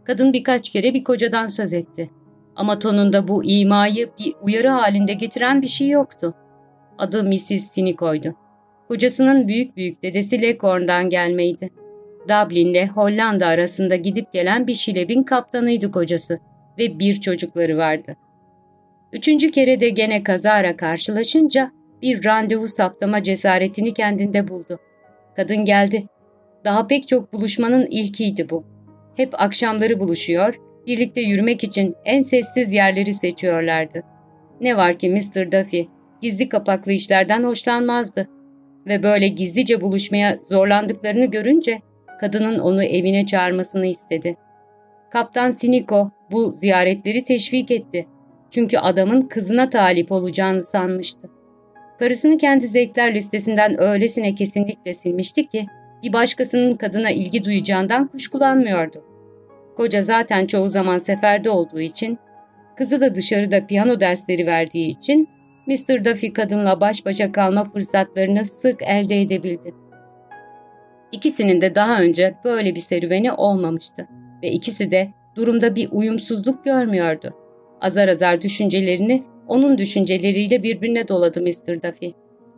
Kadın birkaç kere bir kocadan söz etti. Ama tonunda bu imayı bir uyarı halinde getiren bir şey yoktu. Adı Mrs. Siniko'ydu. Kocasının büyük büyük dedesi Leghorn'dan gelmeydi. Dublin ile Hollanda arasında gidip gelen bir şilebin kaptanıydı kocası ve bir çocukları vardı. Üçüncü kere de gene kazara karşılaşınca bir randevu saptama cesaretini kendinde buldu. Kadın geldi. Daha pek çok buluşmanın ilkiydi bu. Hep akşamları buluşuyor, birlikte yürümek için en sessiz yerleri seçiyorlardı. Ne var ki Mr. Duffy gizli kapaklı işlerden hoşlanmazdı ve böyle gizlice buluşmaya zorlandıklarını görünce kadının onu evine çağırmasını istedi. Kaptan Siniko bu ziyaretleri teşvik etti. Çünkü adamın kızına talip olacağını sanmıştı. Karısını kendi zevkler listesinden öylesine kesinlikle silmişti ki bir başkasının kadına ilgi duyacağından kuşkulanmıyordu. Koca zaten çoğu zaman seferde olduğu için, kızı da dışarıda piyano dersleri verdiği için Mr. Duffy kadınla baş başa kalma fırsatlarını sık elde edebildi. İkisinin de daha önce böyle bir serüveni olmamıştı ve ikisi de durumda bir uyumsuzluk görmüyordu. Azar azar düşüncelerini onun düşünceleriyle birbirine doladı Mr. Duffy.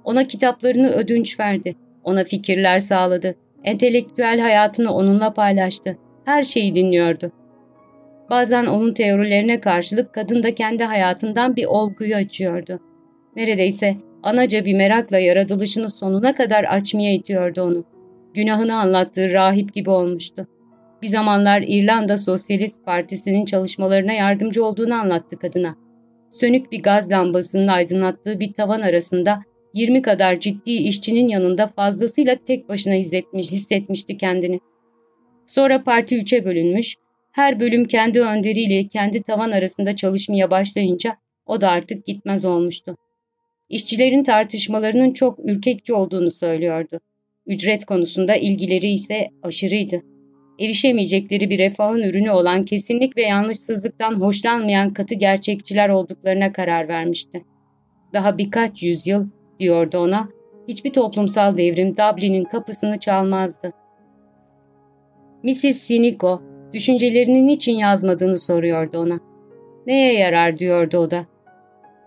Ona kitaplarını ödünç verdi. Ona fikirler sağladı. Entelektüel hayatını onunla paylaştı. Her şeyi dinliyordu. Bazen onun teorilerine karşılık kadın da kendi hayatından bir olguyu açıyordu. Neredeyse anaca bir merakla yaratılışını sonuna kadar açmaya itiyordu onu. Günahını anlattığı rahip gibi olmuştu. Bir zamanlar İrlanda Sosyalist Partisi'nin çalışmalarına yardımcı olduğunu anlattı kadına. Sönük bir gaz lambasının aydınlattığı bir tavan arasında 20 kadar ciddi işçinin yanında fazlasıyla tek başına hissetmiş, hissetmişti kendini. Sonra parti üçe bölünmüş, her bölüm kendi önderiyle kendi tavan arasında çalışmaya başlayınca o da artık gitmez olmuştu. İşçilerin tartışmalarının çok ürkekçi olduğunu söylüyordu. Ücret konusunda ilgileri ise aşırıydı. Erişemeyecekleri bir refahın ürünü olan kesinlik ve yanlışsızlıktan hoşlanmayan katı gerçekçiler olduklarına karar vermişti. Daha birkaç yüzyıl, diyordu ona, hiçbir toplumsal devrim Dublin'in kapısını çalmazdı. Mrs. Sinico, düşüncelerini niçin yazmadığını soruyordu ona. Neye yarar diyordu o da.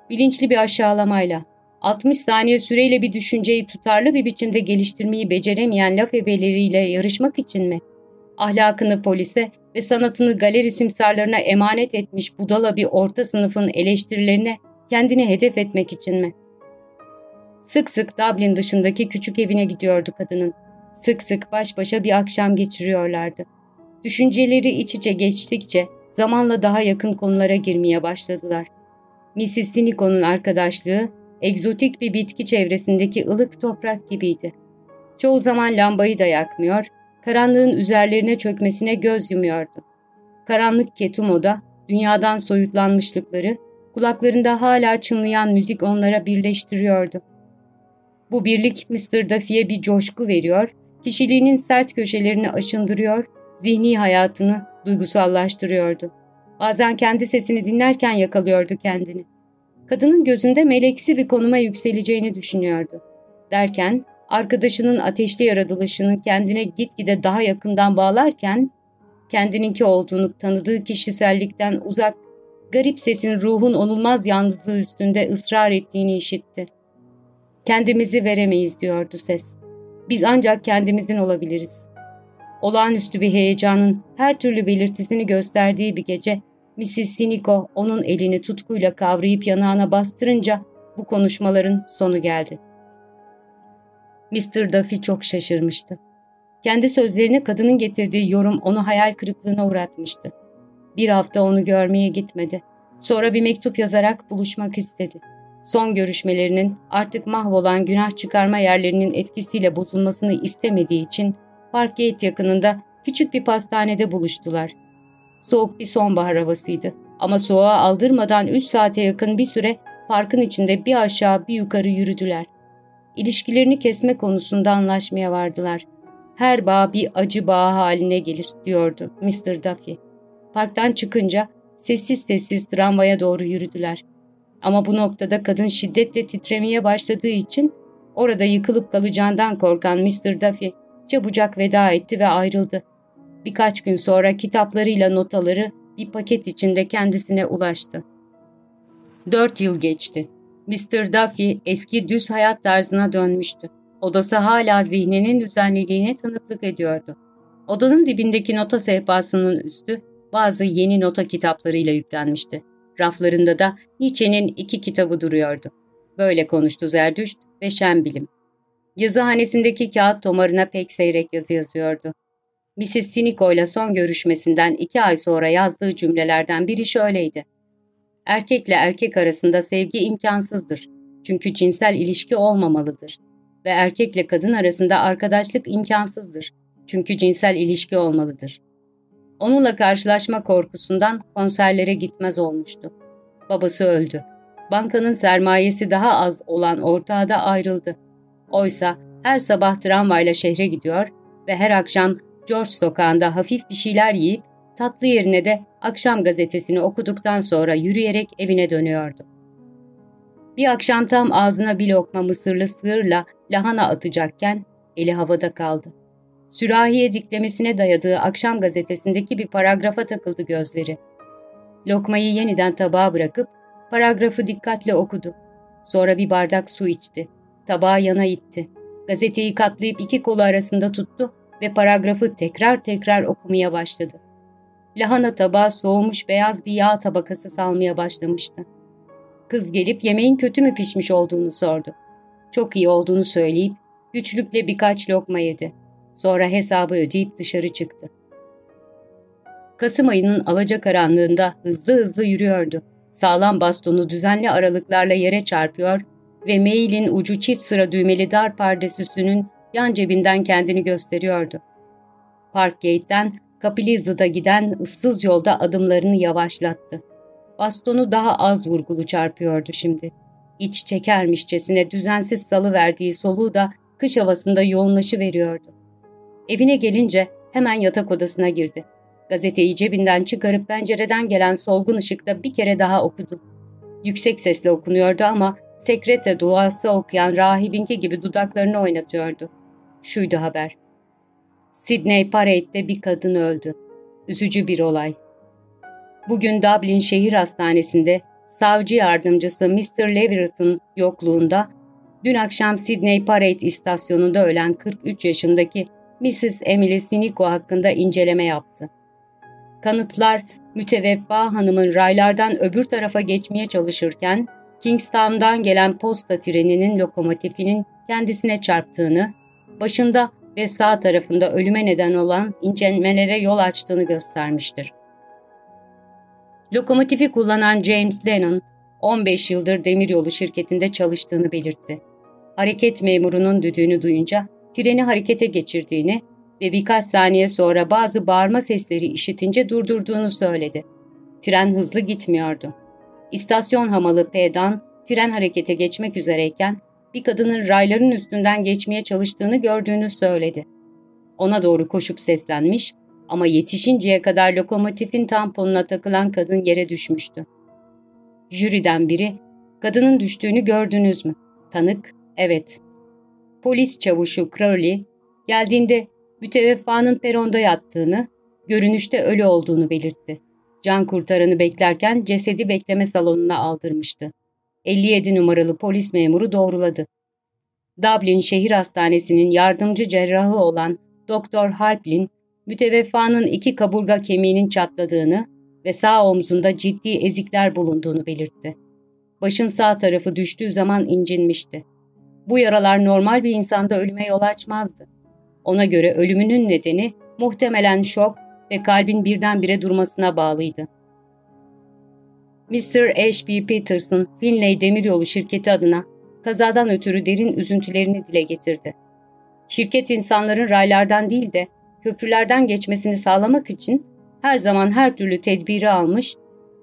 Bilinçli bir aşağılamayla, 60 saniye süreyle bir düşünceyi tutarlı bir biçimde geliştirmeyi beceremeyen laf ebeleriyle yarışmak için mi? Ahlakını polise ve sanatını galeri simsarlarına emanet etmiş budala bir orta sınıfın eleştirilerine kendini hedef etmek için mi? Sık sık Dublin dışındaki küçük evine gidiyordu kadının. Sık sık baş başa bir akşam geçiriyorlardı. Düşünceleri iç içe geçtikçe zamanla daha yakın konulara girmeye başladılar. Mrs. Sinico'nun arkadaşlığı, egzotik bir bitki çevresindeki ılık toprak gibiydi. Çoğu zaman lambayı da yakmıyor, karanlığın üzerlerine çökmesine göz yumuyordu. Karanlık Ketumo'da dünyadan soyutlanmışlıkları, kulaklarında hala çınlayan müzik onlara birleştiriyordu. Bu birlik Mr. Duffy'ye bir coşku veriyor, kişiliğinin sert köşelerini aşındırıyor, zihni hayatını duygusallaştırıyordu. Bazen kendi sesini dinlerken yakalıyordu kendini. Kadının gözünde meleksi bir konuma yükseleceğini düşünüyordu. Derken arkadaşının ateşli yaratılışını kendine gitgide daha yakından bağlarken kendininki olduğunu tanıdığı kişisellikten uzak, garip sesin ruhun onulmaz yalnızlığı üstünde ısrar ettiğini işitti. Kendimizi veremeyiz diyordu ses. Biz ancak kendimizin olabiliriz. Olağanüstü bir heyecanın her türlü belirtisini gösterdiği bir gece, Mrs. Sinico onun elini tutkuyla kavrayıp yanağına bastırınca bu konuşmaların sonu geldi. Mr. Duffy çok şaşırmıştı. Kendi sözlerine kadının getirdiği yorum onu hayal kırıklığına uğratmıştı. Bir hafta onu görmeye gitmedi. Sonra bir mektup yazarak buluşmak istedi. Son görüşmelerinin artık mahvolan günah çıkarma yerlerinin etkisiyle bozulmasını istemediği için Parkgate yakınında küçük bir pastanede buluştular. Soğuk bir sonbahar havasıydı ama soğuğa aldırmadan 3 saate yakın bir süre parkın içinde bir aşağı bir yukarı yürüdüler. İlişkilerini kesme konusunda anlaşmaya vardılar. Her bağ bir acı bağ haline gelir diyordu Mr. Duffy. Parktan çıkınca sessiz sessiz tramvaya doğru yürüdüler. Ama bu noktada kadın şiddetle titremeye başladığı için orada yıkılıp kalacağından korkan Mr. Duffy çabucak veda etti ve ayrıldı. Birkaç gün sonra kitaplarıyla notaları bir paket içinde kendisine ulaştı. Dört yıl geçti. Mr. Duffy eski düz hayat tarzına dönmüştü. Odası hala zihninin düzenliliğine tanıklık ediyordu. Odanın dibindeki nota sehpasının üstü bazı yeni nota kitaplarıyla yüklenmişti. Raflarında da Nietzsche'nin iki kitabı duruyordu. Böyle konuştu Zerdüşt ve Şembilim. Yazıhanesindeki kağıt tomarına pek seyrek yazı yazıyordu. Mrs. Siniko ile son görüşmesinden iki ay sonra yazdığı cümlelerden biri şöyleydi. Erkekle erkek arasında sevgi imkansızdır. Çünkü cinsel ilişki olmamalıdır. Ve erkekle kadın arasında arkadaşlık imkansızdır. Çünkü cinsel ilişki olmalıdır. Onunla karşılaşma korkusundan konserlere gitmez olmuştu. Babası öldü. Bankanın sermayesi daha az olan ortağı da ayrıldı. Oysa her sabah tramvayla şehre gidiyor ve her akşam George sokağında hafif bir şeyler yiyip tatlı yerine de akşam gazetesini okuduktan sonra yürüyerek evine dönüyordu. Bir akşam tam ağzına bir lokma mısırlı sığırla lahana atacakken eli havada kaldı. Sürahiye diklemesine dayadığı akşam gazetesindeki bir paragrafa takıldı gözleri. Lokmayı yeniden tabağa bırakıp paragrafı dikkatle okudu. Sonra bir bardak su içti. Tabağı yana itti. Gazeteyi katlayıp iki kolu arasında tuttu ve paragrafı tekrar tekrar okumaya başladı. Lahana tabağı soğumuş beyaz bir yağ tabakası salmaya başlamıştı. Kız gelip yemeğin kötü mü pişmiş olduğunu sordu. Çok iyi olduğunu söyleyip güçlükle birkaç lokma yedi. Sonra hesabı ödeyip dışarı çıktı. Kasım ayının alacakaranlığında hızlı hızlı yürüyordu. Sağlam bastonu düzenli aralıklarla yere çarpıyor ve mailin ucu çift sıra düğmeli dar pardesüsünün yan cebinden kendini gösteriyordu. Parkgate'den Kapiliza'da giden ıssız yolda adımlarını yavaşlattı. Bastonu daha az vurgulu çarpıyordu şimdi. İç çekermişçesine düzensiz salı verdiği soluğu da kış havasında yoğunlaşı veriyordu. Evine gelince hemen yatak odasına girdi. Gazeteyi cebinden çıkarıp pencereden gelen solgun ışıkta bir kere daha okudu. Yüksek sesle okunuyordu ama sekrete duası okuyan rahibinki gibi dudaklarını oynatıyordu. Şuydu haber. Sydney Parade'de bir kadın öldü. Üzücü bir olay. Bugün Dublin Şehir Hastanesi'nde savcı yardımcısı Mr. Leverett'ın yokluğunda dün akşam Sydney Parade istasyonunda ölen 43 yaşındaki Mrs. Emily Sinico hakkında inceleme yaptı. Kanıtlar müteveffa hanımın raylardan öbür tarafa geçmeye çalışırken Kingstown'dan gelen posta treninin lokomotifinin kendisine çarptığını, başında ve sağ tarafında ölüme neden olan incelmelere yol açtığını göstermiştir. Lokomotifi kullanan James Lennon, 15 yıldır demiryolu şirketinde çalıştığını belirtti. Hareket memurunun düdüğünü duyunca treni harekete geçirdiğini ve birkaç saniye sonra bazı bağırma sesleri işitince durdurduğunu söyledi. Tren hızlı gitmiyordu. İstasyon hamalı P'dan tren harekete geçmek üzereyken bir kadının rayların üstünden geçmeye çalıştığını gördüğünü söyledi. Ona doğru koşup seslenmiş ama yetişinceye kadar lokomotifin tamponuna takılan kadın yere düşmüştü. Jüriden biri, kadının düştüğünü gördünüz mü? Tanık, evet. Polis çavuşu Crowley, geldiğinde müteveffanın peronda yattığını, görünüşte ölü olduğunu belirtti. Can kurtaranı beklerken cesedi bekleme salonuna aldırmıştı. 57 numaralı polis memuru doğruladı. Dublin Şehir Hastanesi'nin yardımcı cerrahı olan Doktor Harplin, müteveffanın iki kaburga kemiğinin çatladığını ve sağ omzunda ciddi ezikler bulunduğunu belirtti. Başın sağ tarafı düştüğü zaman incinmişti. Bu yaralar normal bir insanda ölüme yol açmazdı. Ona göre ölümünün nedeni muhtemelen şok ve kalbin birdenbire durmasına bağlıydı. Mr. H.B. Peterson, Finlay Demiryolu şirketi adına kazadan ötürü derin üzüntülerini dile getirdi. Şirket insanların raylardan değil de köprülerden geçmesini sağlamak için her zaman her türlü tedbiri almış,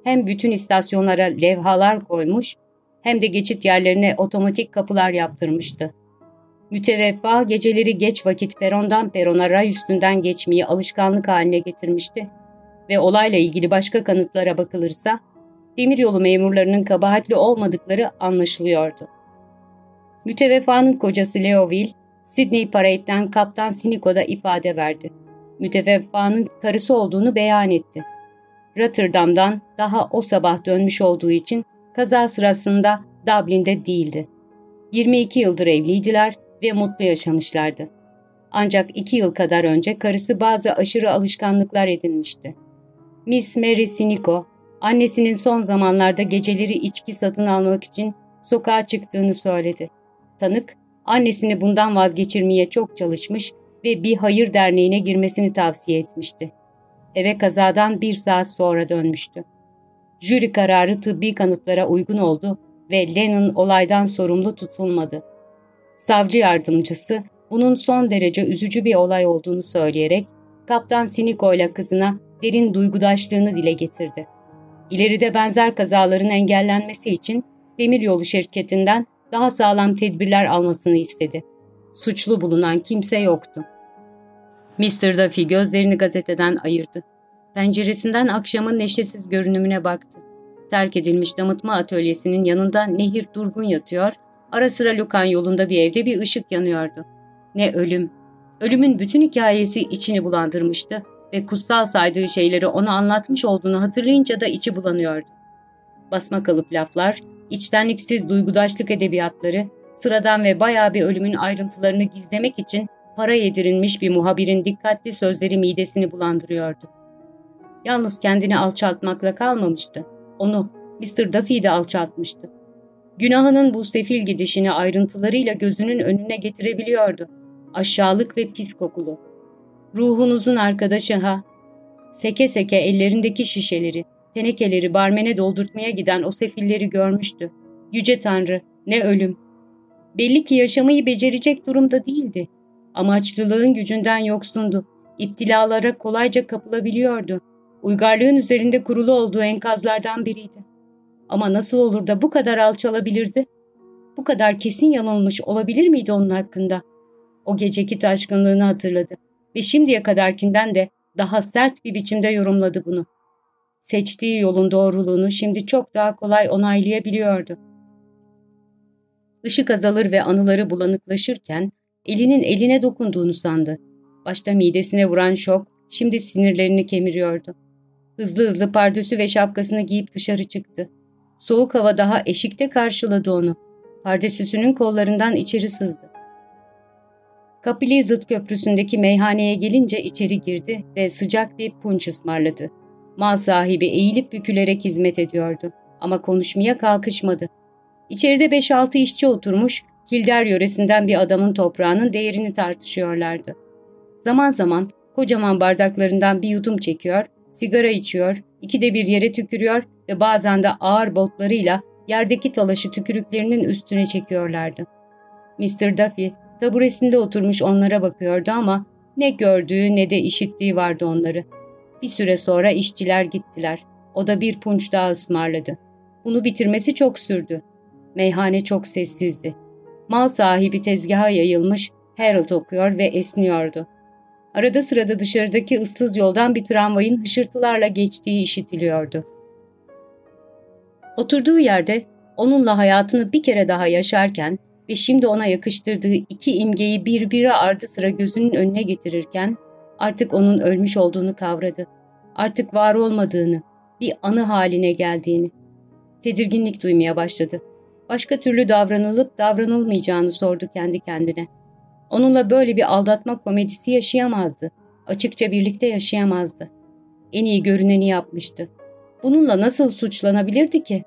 hem bütün istasyonlara levhalar koymuş, hem de geçit yerlerine otomatik kapılar yaptırmıştı. Müteveffa geceleri geç vakit perondan perona ray üstünden geçmeyi alışkanlık haline getirmişti ve olayla ilgili başka kanıtlara bakılırsa demiryolu memurlarının kabahatli olmadıkları anlaşılıyordu. Müteveffanın kocası Leoville, Sydney Parade'den Kaptan Siniko'da ifade verdi. Müteveffanın karısı olduğunu beyan etti. Rotterdam'dan daha o sabah dönmüş olduğu için kaza sırasında Dublin'de değildi. 22 yıldır evliydiler ve mutlu yaşamışlardı. Ancak iki yıl kadar önce karısı bazı aşırı alışkanlıklar edinmişti. Miss Mary Siniko, annesinin son zamanlarda geceleri içki satın almak için sokağa çıktığını söyledi. Tanık, annesini bundan vazgeçirmeye çok çalışmış ve bir hayır derneğine girmesini tavsiye etmişti. Eve kazadan bir saat sonra dönmüştü. Jüri kararı tıbbi kanıtlara uygun oldu ve Lennon olaydan sorumlu tutulmadı. Savcı yardımcısı bunun son derece üzücü bir olay olduğunu söyleyerek Kaptan Siniko ile kızına derin duygudaşlığını dile getirdi. İleride benzer kazaların engellenmesi için demiryolu şirketinden daha sağlam tedbirler almasını istedi. Suçlu bulunan kimse yoktu. Mr. Duffy gözlerini gazeteden ayırdı. Penceresinden akşamın neşesiz görünümüne baktı. Terk edilmiş damıtma atölyesinin yanında nehir durgun yatıyor, ara sıra Lukan yolunda bir evde bir ışık yanıyordu. Ne ölüm. Ölümün bütün hikayesi içini bulandırmıştı ve kutsal saydığı şeyleri ona anlatmış olduğunu hatırlayınca da içi bulanıyordu. Basma kalıp laflar, içtenliksiz duygudaşlık edebiyatları, sıradan ve bayağı bir ölümün ayrıntılarını gizlemek için para yedirilmiş bir muhabirin dikkatli sözleri midesini bulandırıyordu. Yalnız kendini alçaltmakla kalmamıştı. Onu Mr. Duffy'yi de alçaltmıştı. Günahının bu sefil gidişini ayrıntılarıyla gözünün önüne getirebiliyordu. Aşağılık ve pis kokulu. Ruhunuzun arkadaşı ha. Seke seke ellerindeki şişeleri, tenekeleri barmene doldurtmaya giden o sefilleri görmüştü. Yüce Tanrı, ne ölüm. Belli ki yaşamayı becerecek durumda değildi. Amaçlılığın gücünden yoksundu. İptilalara kolayca kapılabiliyordu. Uygarlığın üzerinde kurulu olduğu enkazlardan biriydi. Ama nasıl olur da bu kadar alçalabilirdi? Bu kadar kesin yanılmış olabilir miydi onun hakkında? O geceki taşkınlığını hatırladı ve şimdiye kadarkinden de daha sert bir biçimde yorumladı bunu. Seçtiği yolun doğruluğunu şimdi çok daha kolay onaylayabiliyordu. Işık azalır ve anıları bulanıklaşırken elinin eline dokunduğunu sandı. Başta midesine vuran şok şimdi sinirlerini kemiriyordu. Hızlı hızlı pardösü ve şapkasını giyip dışarı çıktı. Soğuk hava daha eşikte karşıladı onu. Pardesüsünün kollarından içeri sızdı. Kapili Zıt Köprüsü'ndeki meyhaneye gelince içeri girdi ve sıcak bir punç ısmarladı. Mal sahibi eğilip bükülerek hizmet ediyordu ama konuşmaya kalkışmadı. İçeride 5-6 işçi oturmuş, Kilder yöresinden bir adamın toprağının değerini tartışıyorlardı. Zaman zaman kocaman bardaklarından bir yudum çekiyor, sigara içiyor, ikide bir yere tükürüyor ve bazen de ağır botlarıyla yerdeki talaşı tükürüklerinin üstüne çekiyorlardı. Mr. Duffy taburesinde oturmuş onlara bakıyordu ama ne gördüğü ne de işittiği vardı onları. Bir süre sonra işçiler gittiler. O da bir punç daha ısmarladı. Bunu bitirmesi çok sürdü. Meyhane çok sessizdi. Mal sahibi tezgaha yayılmış, Harold okuyor ve esniyordu. Arada sırada dışarıdaki ıssız yoldan bir tramvayın hışırtılarla geçtiği işitiliyordu. Oturduğu yerde onunla hayatını bir kere daha yaşarken ve şimdi ona yakıştırdığı iki imgeyi birbiri ardı sıra gözünün önüne getirirken artık onun ölmüş olduğunu kavradı. Artık var olmadığını, bir anı haline geldiğini. Tedirginlik duymaya başladı. Başka türlü davranılıp davranılmayacağını sordu kendi kendine. Onunla böyle bir aldatma komedisi yaşayamazdı. Açıkça birlikte yaşayamazdı. En iyi görüneni yapmıştı. Bununla nasıl suçlanabilirdi ki?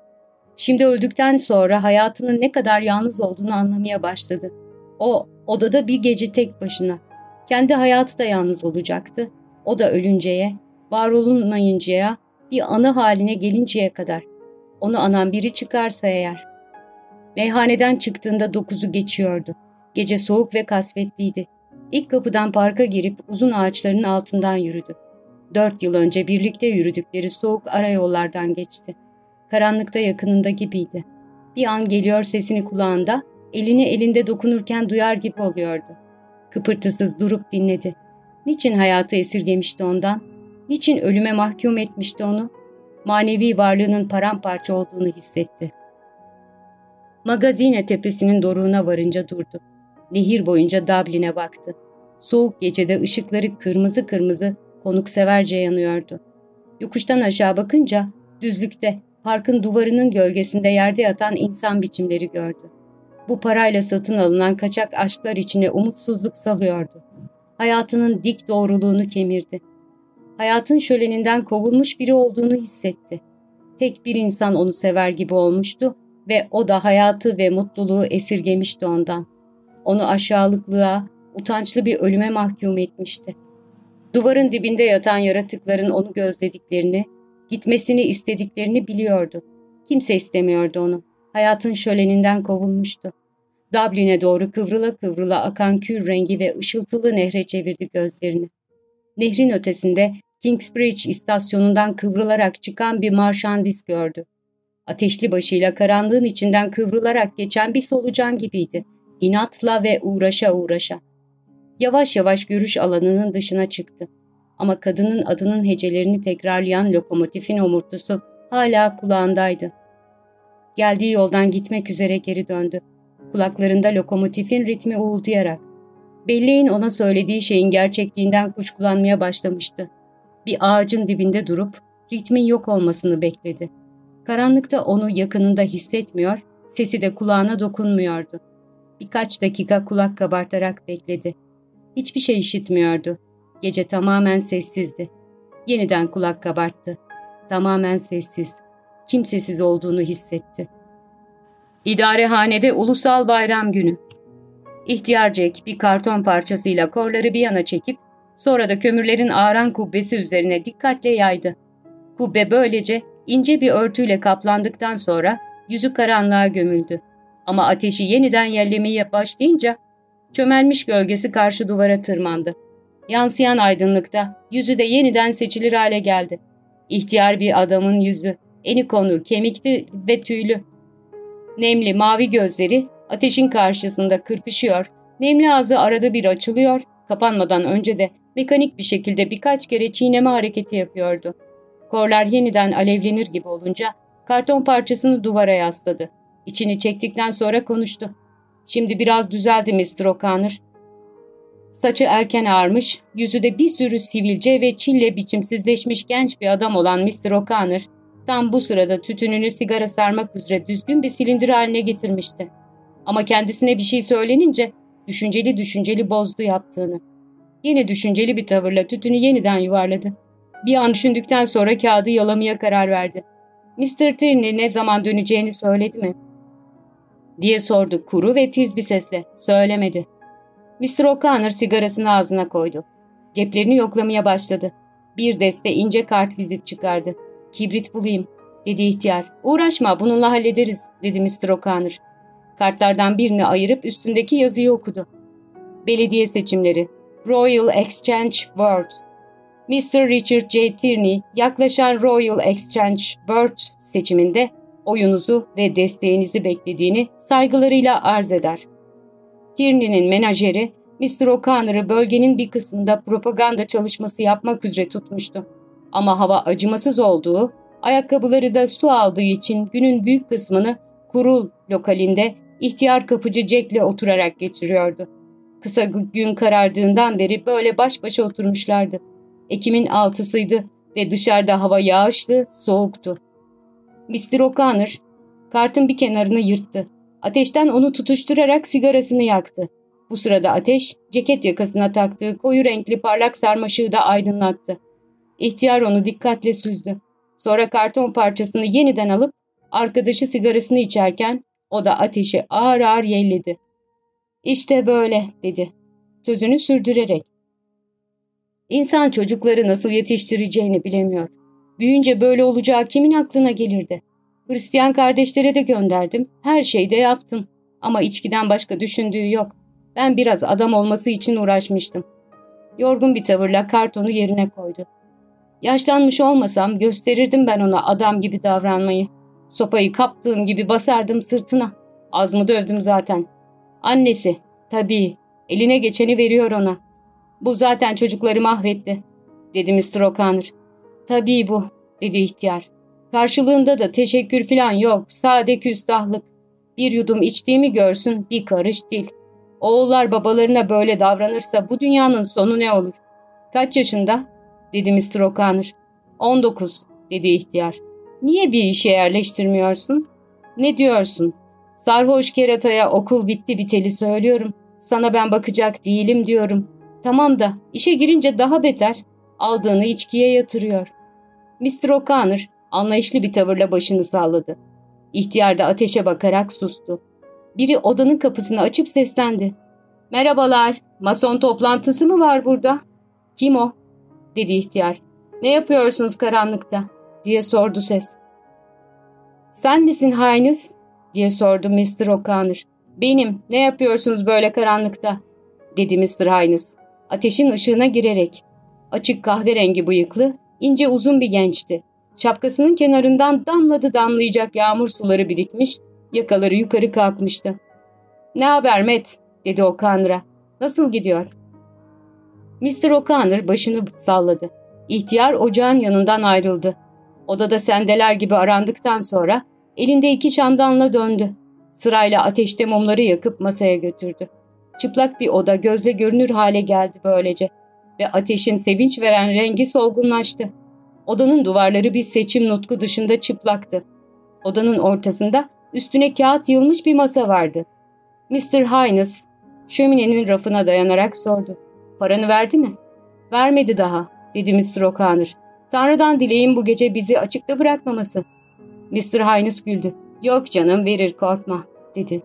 Şimdi öldükten sonra hayatının ne kadar yalnız olduğunu anlamaya başladı. O, odada bir gece tek başına. Kendi hayatı da yalnız olacaktı. O da ölünceye, var olunmayıncaya, bir anı haline gelinceye kadar. Onu anan biri çıkarsa eğer. Meyhaneden çıktığında dokuzu geçiyordu. Gece soğuk ve kasvetliydi. İlk kapıdan parka girip uzun ağaçların altından yürüdü. Dört yıl önce birlikte yürüdükleri soğuk arayollardan geçti. Karanlıkta yakınında gibiydi. Bir an geliyor sesini kulağında, elini elinde dokunurken duyar gibi oluyordu. Kıpırtısız durup dinledi. Niçin hayatı esirgemişti ondan? Niçin ölüme mahkum etmişti onu? Manevi varlığının paramparça olduğunu hissetti. Magazine tepesinin doruğuna varınca durdu. Nehir boyunca Dublin'e baktı. Soğuk gecede ışıkları kırmızı kırmızı konukseverce yanıyordu. Yokuştan aşağı bakınca düzlükte parkın duvarının gölgesinde yerde yatan insan biçimleri gördü. Bu parayla satın alınan kaçak aşklar içine umutsuzluk salıyordu. Hayatının dik doğruluğunu kemirdi. Hayatın şöleninden kovulmuş biri olduğunu hissetti. Tek bir insan onu sever gibi olmuştu ve o da hayatı ve mutluluğu esirgemişti ondan. Onu aşağılıklığa, utançlı bir ölüme mahkum etmişti. Duvarın dibinde yatan yaratıkların onu gözlediklerini, gitmesini istediklerini biliyordu. Kimse istemiyordu onu. Hayatın şöleninden kovulmuştu. Dublin'e doğru kıvrıla kıvrıla akan kül rengi ve ışıltılı nehre çevirdi gözlerini. Nehrin ötesinde Kingsbridge istasyonundan kıvrılarak çıkan bir marşandis gördü. Ateşli başıyla karanlığın içinden kıvrılarak geçen bir solucan gibiydi. İnatla ve uğraşa uğraşa. Yavaş yavaş görüş alanının dışına çıktı. Ama kadının adının hecelerini tekrarlayan lokomotifin omurtusu hala kulağındaydı. Geldiği yoldan gitmek üzere geri döndü. Kulaklarında lokomotifin ritmi uğuldayarak. Belleğin ona söylediği şeyin gerçekliğinden kuşkulanmaya başlamıştı. Bir ağacın dibinde durup ritmin yok olmasını bekledi. Karanlıkta onu yakınında hissetmiyor, sesi de kulağına dokunmuyordu. Birkaç dakika kulak kabartarak bekledi. Hiçbir şey işitmiyordu. Gece tamamen sessizdi. Yeniden kulak kabarttı. Tamamen sessiz. Kimsesiz olduğunu hissetti. İdarehanede ulusal bayram günü. İhtiyar Jack bir karton parçasıyla korları bir yana çekip sonra da kömürlerin ağıran kubbesi üzerine dikkatle yaydı. Kubbe böylece ince bir örtüyle kaplandıktan sonra yüzü karanlığa gömüldü. Ama ateşi yeniden yerlemeye başlayınca çömelmiş gölgesi karşı duvara tırmandı. Yansıyan aydınlıkta yüzü de yeniden seçilir hale geldi. İhtiyar bir adamın yüzü, eni konu, kemikti ve tüylü. Nemli mavi gözleri ateşin karşısında kırpışıyor, nemli ağzı arada bir açılıyor, kapanmadan önce de mekanik bir şekilde birkaç kere çiğneme hareketi yapıyordu. Korlar yeniden alevlenir gibi olunca karton parçasını duvara yasladı. İçini çektikten sonra konuştu. Şimdi biraz düzeldi Mr. O'Connor. Saçı erken ağarmış, yüzü de bir sürü sivilce ve çille biçimsizleşmiş genç bir adam olan Mr. O'Connor, tam bu sırada tütününü sigara sarmak üzere düzgün bir silindir haline getirmişti. Ama kendisine bir şey söylenince düşünceli düşünceli bozdu yaptığını. Yine düşünceli bir tavırla tütünü yeniden yuvarladı. Bir an düşündükten sonra kağıdı yalamaya karar verdi. Mr. Tierney ne zaman döneceğini söyledi mi? diye sordu kuru ve tiz bir sesle. Söylemedi. Mr. O'Connor sigarasını ağzına koydu. Ceplerini yoklamaya başladı. Bir deste ince kart vizit çıkardı. Kibrit bulayım, dedi ihtiyar. Uğraşma, bununla hallederiz, dedi Mr. O'Connor. Kartlardan birini ayırıp üstündeki yazıyı okudu. Belediye seçimleri. Royal Exchange World. Mr. Richard J. Tierney, yaklaşan Royal Exchange World seçiminde oyunuzu ve desteğinizi beklediğini saygılarıyla arz eder. Tierney'nin menajeri Mr. O'Connor'ı bölgenin bir kısmında propaganda çalışması yapmak üzere tutmuştu. Ama hava acımasız olduğu, ayakkabıları da su aldığı için günün büyük kısmını kurul lokalinde ihtiyar kapıcı Jack'le oturarak geçiriyordu. Kısa gün karardığından beri böyle baş başa oturmuşlardı. Ekim'in altısıydı ve dışarıda hava yağışlı, soğuktu. Mr. O'Connor kartın bir kenarını yırttı. Ateşten onu tutuşturarak sigarasını yaktı. Bu sırada ateş, ceket yakasına taktığı koyu renkli parlak sarmaşığı da aydınlattı. İhtiyar onu dikkatle süzdü. Sonra karton parçasını yeniden alıp arkadaşı sigarasını içerken o da ateşi ağır ağır yelledi. İşte böyle dedi. Sözünü sürdürerek. İnsan çocukları nasıl yetiştireceğini bilemiyor. Büyünce böyle olacağı kimin aklına gelirdi? Hristiyan kardeşlere de gönderdim. Her şeyde yaptım. Ama içkiden başka düşündüğü yok. Ben biraz adam olması için uğraşmıştım. Yorgun bir tavırla kartonu yerine koydu. Yaşlanmış olmasam gösterirdim ben ona adam gibi davranmayı. Sopayı kaptığım gibi basardım sırtına. Az mı dövdüm zaten. Annesi, tabii, eline geçeni veriyor ona. Bu zaten çocukları mahvetti, dedi Mr. O'Connor. Tabii bu, dedi ihtiyar. Karşılığında da teşekkür falan yok, sade küstahlık. Bir yudum içtiğimi görsün, bir karış dil. Oğullar babalarına böyle davranırsa bu dünyanın sonu ne olur? Kaç yaşında? dedi Mr. O'Connor. 19, dedi ihtiyar. Niye bir işe yerleştirmiyorsun? Ne diyorsun? Sarhoş kerataya okul bitti biteli söylüyorum. Sana ben bakacak değilim diyorum. Tamam da işe girince daha beter. Aldığını içkiye yatırıyor. Mr. O'Connor anlayışlı bir tavırla başını salladı. İhtiyar da ateşe bakarak sustu. Biri odanın kapısını açıp seslendi. Merhabalar, mason toplantısı mı var burada? Kim o? dedi ihtiyar. Ne yapıyorsunuz karanlıkta? diye sordu ses. Sen misin Highness? diye sordu Mr. O'Connor. Benim, ne yapıyorsunuz böyle karanlıkta? dedi Mr. Highness. Ateşin ışığına girerek. Açık kahverengi bıyıklı, ince uzun bir gençti. Şapkasının kenarından damladı damlayacak yağmur suları birikmiş, yakaları yukarı kalkmıştı. ''Ne haber Matt?'' dedi O'Connor'a. ''Nasıl gidiyor?'' Mr. O'Connor başını salladı. İhtiyar ocağın yanından ayrıldı. Odada sendeler gibi arandıktan sonra elinde iki şamdanla döndü. Sırayla ateşte mumları yakıp masaya götürdü. Çıplak bir oda gözle görünür hale geldi böylece ve ateşin sevinç veren rengi solgunlaştı. Odanın duvarları bir seçim nutku dışında çıplaktı. Odanın ortasında üstüne kağıt yığılmış bir masa vardı. Mr. Highness şöminenin rafına dayanarak sordu. Paranı verdi mi? Vermedi daha, dedi Mr. O'Connor. Tanrı'dan dileğim bu gece bizi açıkta bırakmaması. Mr. Highness güldü. Yok canım verir korkma, dedi.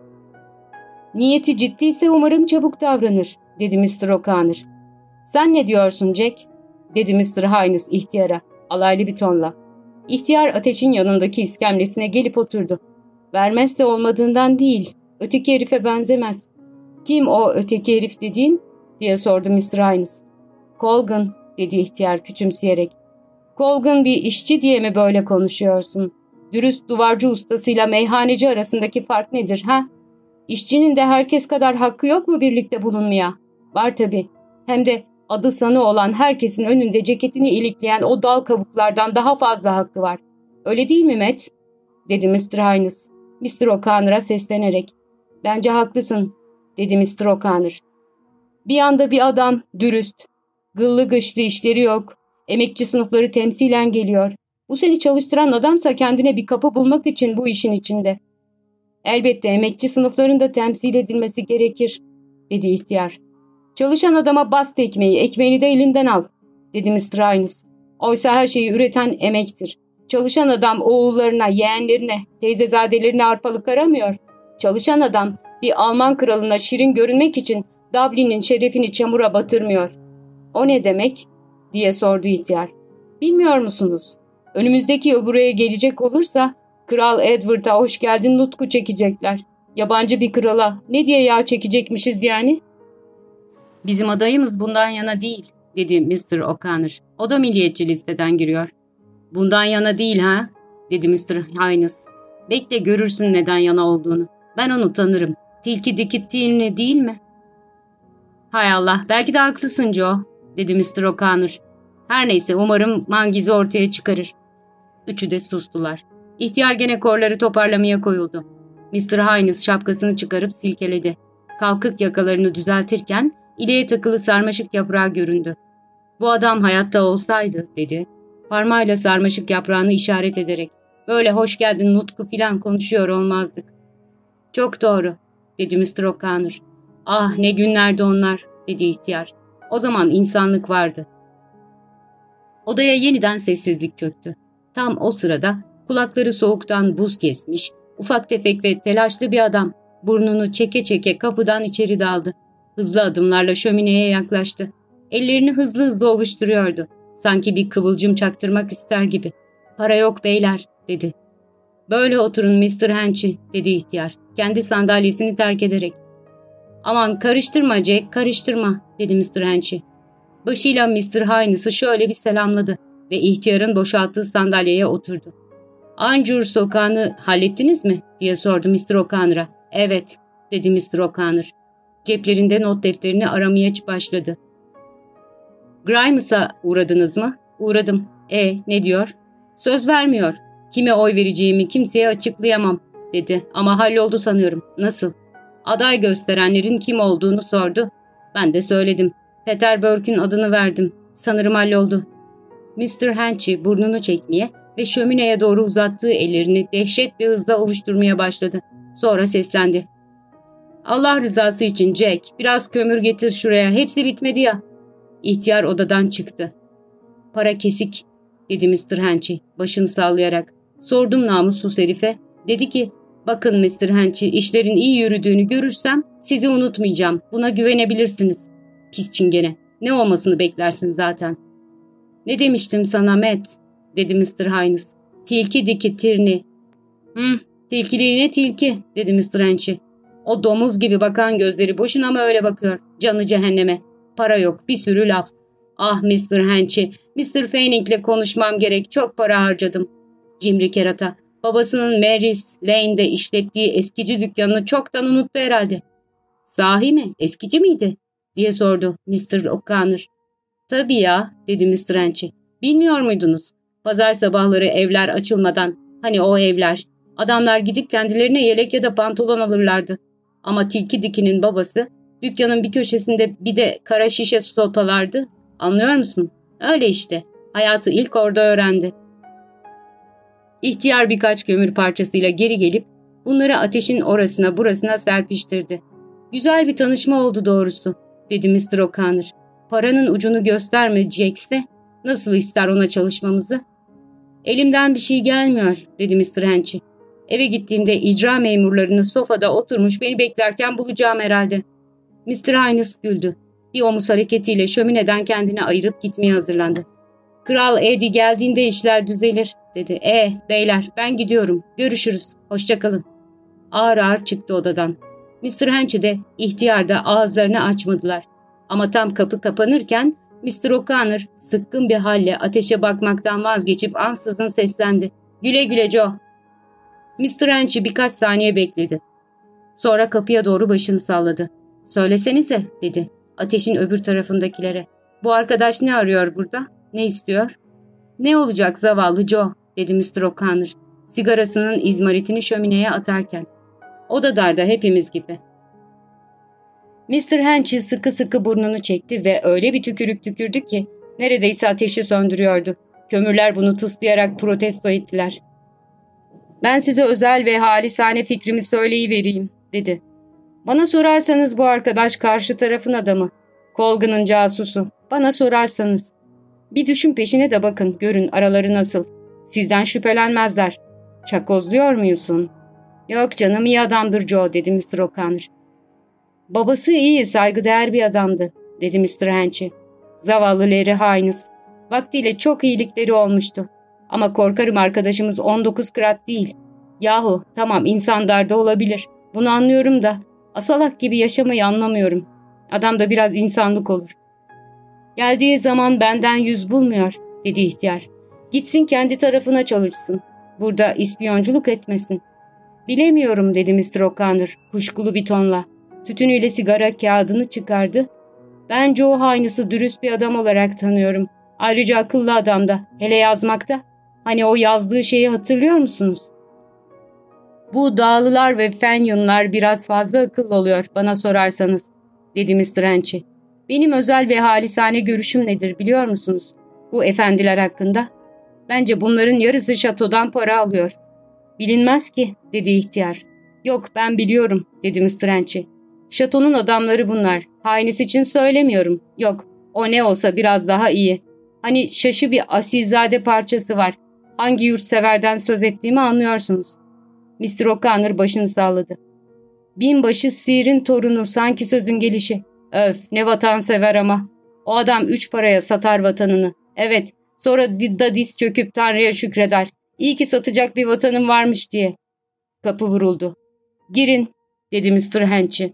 Niyeti ciddiyse umarım çabuk davranır, dedi Mr. O'Connor. Sen ne diyorsun Jack? dedi Mr. Highness ihtiyara, alaylı bir tonla. İhtiyar ateşin yanındaki iskemlesine gelip oturdu. Vermezse olmadığından değil, öteki herife benzemez. Kim o öteki herif dediğin? diye sordu Mr. Hines. Colgan, dedi ihtiyar küçümseyerek. Colgan bir işçi diye mi böyle konuşuyorsun? Dürüst duvarcı ustasıyla meyhaneci arasındaki fark nedir ha? İşçinin de herkes kadar hakkı yok mu birlikte bulunmaya? Var tabii. Hem de Adı sanı olan herkesin önünde ceketini ilikleyen o dal kavuklardan daha fazla hakkı var. Öyle değil mi Matt? dedi Mr. Hines, Mr. O'Connor'a seslenerek. Bence haklısın, dedi Mr. O'Connor. Bir anda bir adam, dürüst, gıllı gışlı işleri yok, emekçi sınıfları temsilen geliyor. Bu seni çalıştıran adamsa kendine bir kapı bulmak için bu işin içinde. Elbette emekçi sınıflarında temsil edilmesi gerekir, dedi ihtiyar. Çalışan adama bas tekmeyi, ekmeğini de elinden al, dedi Mr. Hines. Oysa her şeyi üreten emektir. Çalışan adam oğullarına, yeğenlerine, teyzezadelerine arpalık aramıyor. Çalışan adam bir Alman kralına şirin görünmek için Dublin'in şerefini çamura batırmıyor. O ne demek? diye sordu ihtiyar. Bilmiyor musunuz? Önümüzdeki yıl buraya gelecek olursa Kral Edward'a hoş geldin nutku çekecekler. Yabancı bir krala ne diye yağ çekecekmişiz yani? Bizim adayımız bundan yana değil, dedi Mr. O'Connor. O da milliyetçi listeden giriyor. Bundan yana değil ha, dedi Mr. Hines. Bekle görürsün neden yana olduğunu. Ben onu tanırım. Tilki dikittiğini değil mi? Hay Allah, belki de haklısın Joe, dedi Mr. O'Connor. Her neyse umarım Mangiz'i ortaya çıkarır. Üçü de sustular. İhtiyar gene korları toparlamaya koyuldu. Mr. Hines şapkasını çıkarıp silkeledi. Kalkık yakalarını düzeltirken ileye takılı sarmaşık yaprağı göründü. Bu adam hayatta olsaydı, dedi. Parmağıyla sarmaşık yaprağını işaret ederek. Böyle hoş geldin Nutku filan konuşuyor olmazdık. Çok doğru, dedi Mr. O'Connor. Ah ne günlerdi onlar, dedi ihtiyar. O zaman insanlık vardı. Odaya yeniden sessizlik çöktü. Tam o sırada kulakları soğuktan buz kesmiş, ufak tefek ve telaşlı bir adam burnunu çeke çeke kapıdan içeri daldı. Hızlı adımlarla şömineye yaklaştı. Ellerini hızlı hızlı ovuşturuyordu. Sanki bir kıvılcım çaktırmak ister gibi. Para yok beyler, dedi. Böyle oturun Mr. Henchy, dedi ihtiyar, kendi sandalyesini terk ederek. Aman karıştırma Jack, karıştırma, dedi Mr. Henchy. Başıyla Mr. Hines'ı şöyle bir selamladı ve ihtiyarın boşalttığı sandalyeye oturdu. Anjur sokağını hallettiniz mi? diye sordu Mr. O'Connor'a. Evet, dedi Mr. O'Connor. Ceplerinde not defterini aramaya başladı. Grimes'a uğradınız mı? Uğradım. E ne diyor? Söz vermiyor. Kime oy vereceğimi kimseye açıklayamam dedi ama halloldu sanıyorum. Nasıl? Aday gösterenlerin kim olduğunu sordu. Ben de söyledim. Peter Burke'ün adını verdim. Sanırım halloldu. Mr. Henchy burnunu çekmeye ve şömineye doğru uzattığı ellerini dehşet bir hızla ovuşturmaya başladı. Sonra seslendi. Allah rızası için Jack, biraz kömür getir şuraya, hepsi bitmedi ya. İhtiyar odadan çıktı. Para kesik, dedi Mr. Henchy başını sallayarak. Sordum namussuz herife. Dedi ki, bakın Mr. Henchy işlerin iyi yürüdüğünü görürsem sizi unutmayacağım. Buna güvenebilirsiniz. Pis çingene. Ne olmasını beklersin zaten. Ne demiştim sana Matt, dedi Mr. Hines. Tilki diki tirni. Hı, tilkiliğine tilki, dedi Mr. Henchy. O domuz gibi bakan gözleri boşuna mı öyle bakıyor? Canı cehenneme. Para yok, bir sürü laf. Ah Mr. Henchy, Mr. Fanning'le konuşmam gerek. Çok para harcadım. Cimri kerata. Babasının Mary's Lane'de işlettiği eskici dükkanını çoktan unuttu herhalde. Sahi mi? Eskici miydi? diye sordu Mr. O'Connor. Tabii ya, dedi Mr. Henchy. Bilmiyor muydunuz? Pazar sabahları evler açılmadan, hani o evler, adamlar gidip kendilerine yelek ya da pantolon alırlardı. Ama Tilki Diki'nin babası dükkanın bir köşesinde bir de kara şişe sotalardı. Anlıyor musun? Öyle işte. Hayatı ilk orada öğrendi. İhtiyar birkaç kömür parçasıyla geri gelip bunları ateşin orasına burasına serpiştirdi. Güzel bir tanışma oldu doğrusu, dedi Mr. O'Connor. Paranın ucunu gösterme Jack'se nasıl ister ona çalışmamızı? Elimden bir şey gelmiyor, dedi Mr. Henchy. Eve gittiğimde icra memurlarını sofada oturmuş beni beklerken bulacağım herhalde. Mr. Hines güldü. Bir omuz hareketiyle şömineden kendini ayırıp gitmeye hazırlandı. Kral Eddie geldiğinde işler düzelir, dedi. E beyler ben gidiyorum. Görüşürüz. Hoşçakalın. Ağır ağır çıktı odadan. Mr. Henchy de ihtiyar da ağızlarını açmadılar. Ama tam kapı kapanırken Mr. O'Connor sıkkın bir halle ateşe bakmaktan vazgeçip ansızın seslendi. Güle güle Joe. Mr. Henchy birkaç saniye bekledi. Sonra kapıya doğru başını salladı. Söylesenize dedi ateşin öbür tarafındakilere. Bu arkadaş ne arıyor burada? Ne istiyor? Ne olacak zavallı Joe, dedi Mr. O'Connor, sigarasının izmaritini şömineye atarken. O da darda hepimiz gibi. Mr. Hench'in sıkı sıkı burnunu çekti ve öyle bir tükürük tükürdü ki neredeyse ateşi söndürüyordu. Kömürler bunu tıslayarak protesto ettiler. Ben size özel ve halisane fikrimi söyleyivereyim, dedi. Bana sorarsanız bu arkadaş karşı tarafın adamı. Colgan'ın casusu. Bana sorarsanız. Bir düşün peşine de bakın, görün araları nasıl. Sizden şüphelenmezler. Çakozluyor muyusun? Yok canım iyi adamdır Joe, dedi Mr. O'Connor. Babası iyi, saygıdeğer bir adamdı, dedi Mr. Hench'e. Zavallı Larry Hines. Vaktiyle çok iyilikleri olmuştu. Ama korkarım arkadaşımız 19 krat değil. Yahu tamam insan darda olabilir. Bunu anlıyorum da asalak gibi yaşamayı anlamıyorum. Adamda biraz insanlık olur. Geldiği zaman benden yüz bulmuyor, dedi ihtiyar. Gitsin kendi tarafına çalışsın. Burada ispiyonculuk etmesin. Bilemiyorum, dedi Mr. O'Connor kuşkulu bir tonla. Tütünüyle sigara kağıdını çıkardı. Ben Joe Hines'ı dürüst bir adam olarak tanıyorum. Ayrıca akıllı adam da, hele yazmakta. Hani o yazdığı şeyi hatırlıyor musunuz? Bu dağlılar ve fenyonlar biraz fazla akıllı oluyor bana sorarsanız, dedi Mr. Hench'e. Benim özel ve halisane görüşüm nedir biliyor musunuz? Bu efendiler hakkında. Bence bunların yarısı şatodan para alıyor. Bilinmez ki, dedi ihtiyar. Yok ben biliyorum, dedi Mr. Hench'e. Şatonun adamları bunlar. Hainisi için söylemiyorum. Yok, o ne olsa biraz daha iyi. Hani şaşı bir asilzade parçası var. Hangi yurtseverden söz ettiğimi anlıyorsunuz. Mr. O'Connor başını salladı. Binbaşı Sir'in torunu sanki sözün gelişi. Öf ne vatansever ama. O adam üç paraya satar vatanını. Evet sonra da diz çöküp Tanrı'ya şükreder. İyi ki satacak bir vatanım varmış diye. Kapı vuruldu. Girin dedi Mr. Hench'e.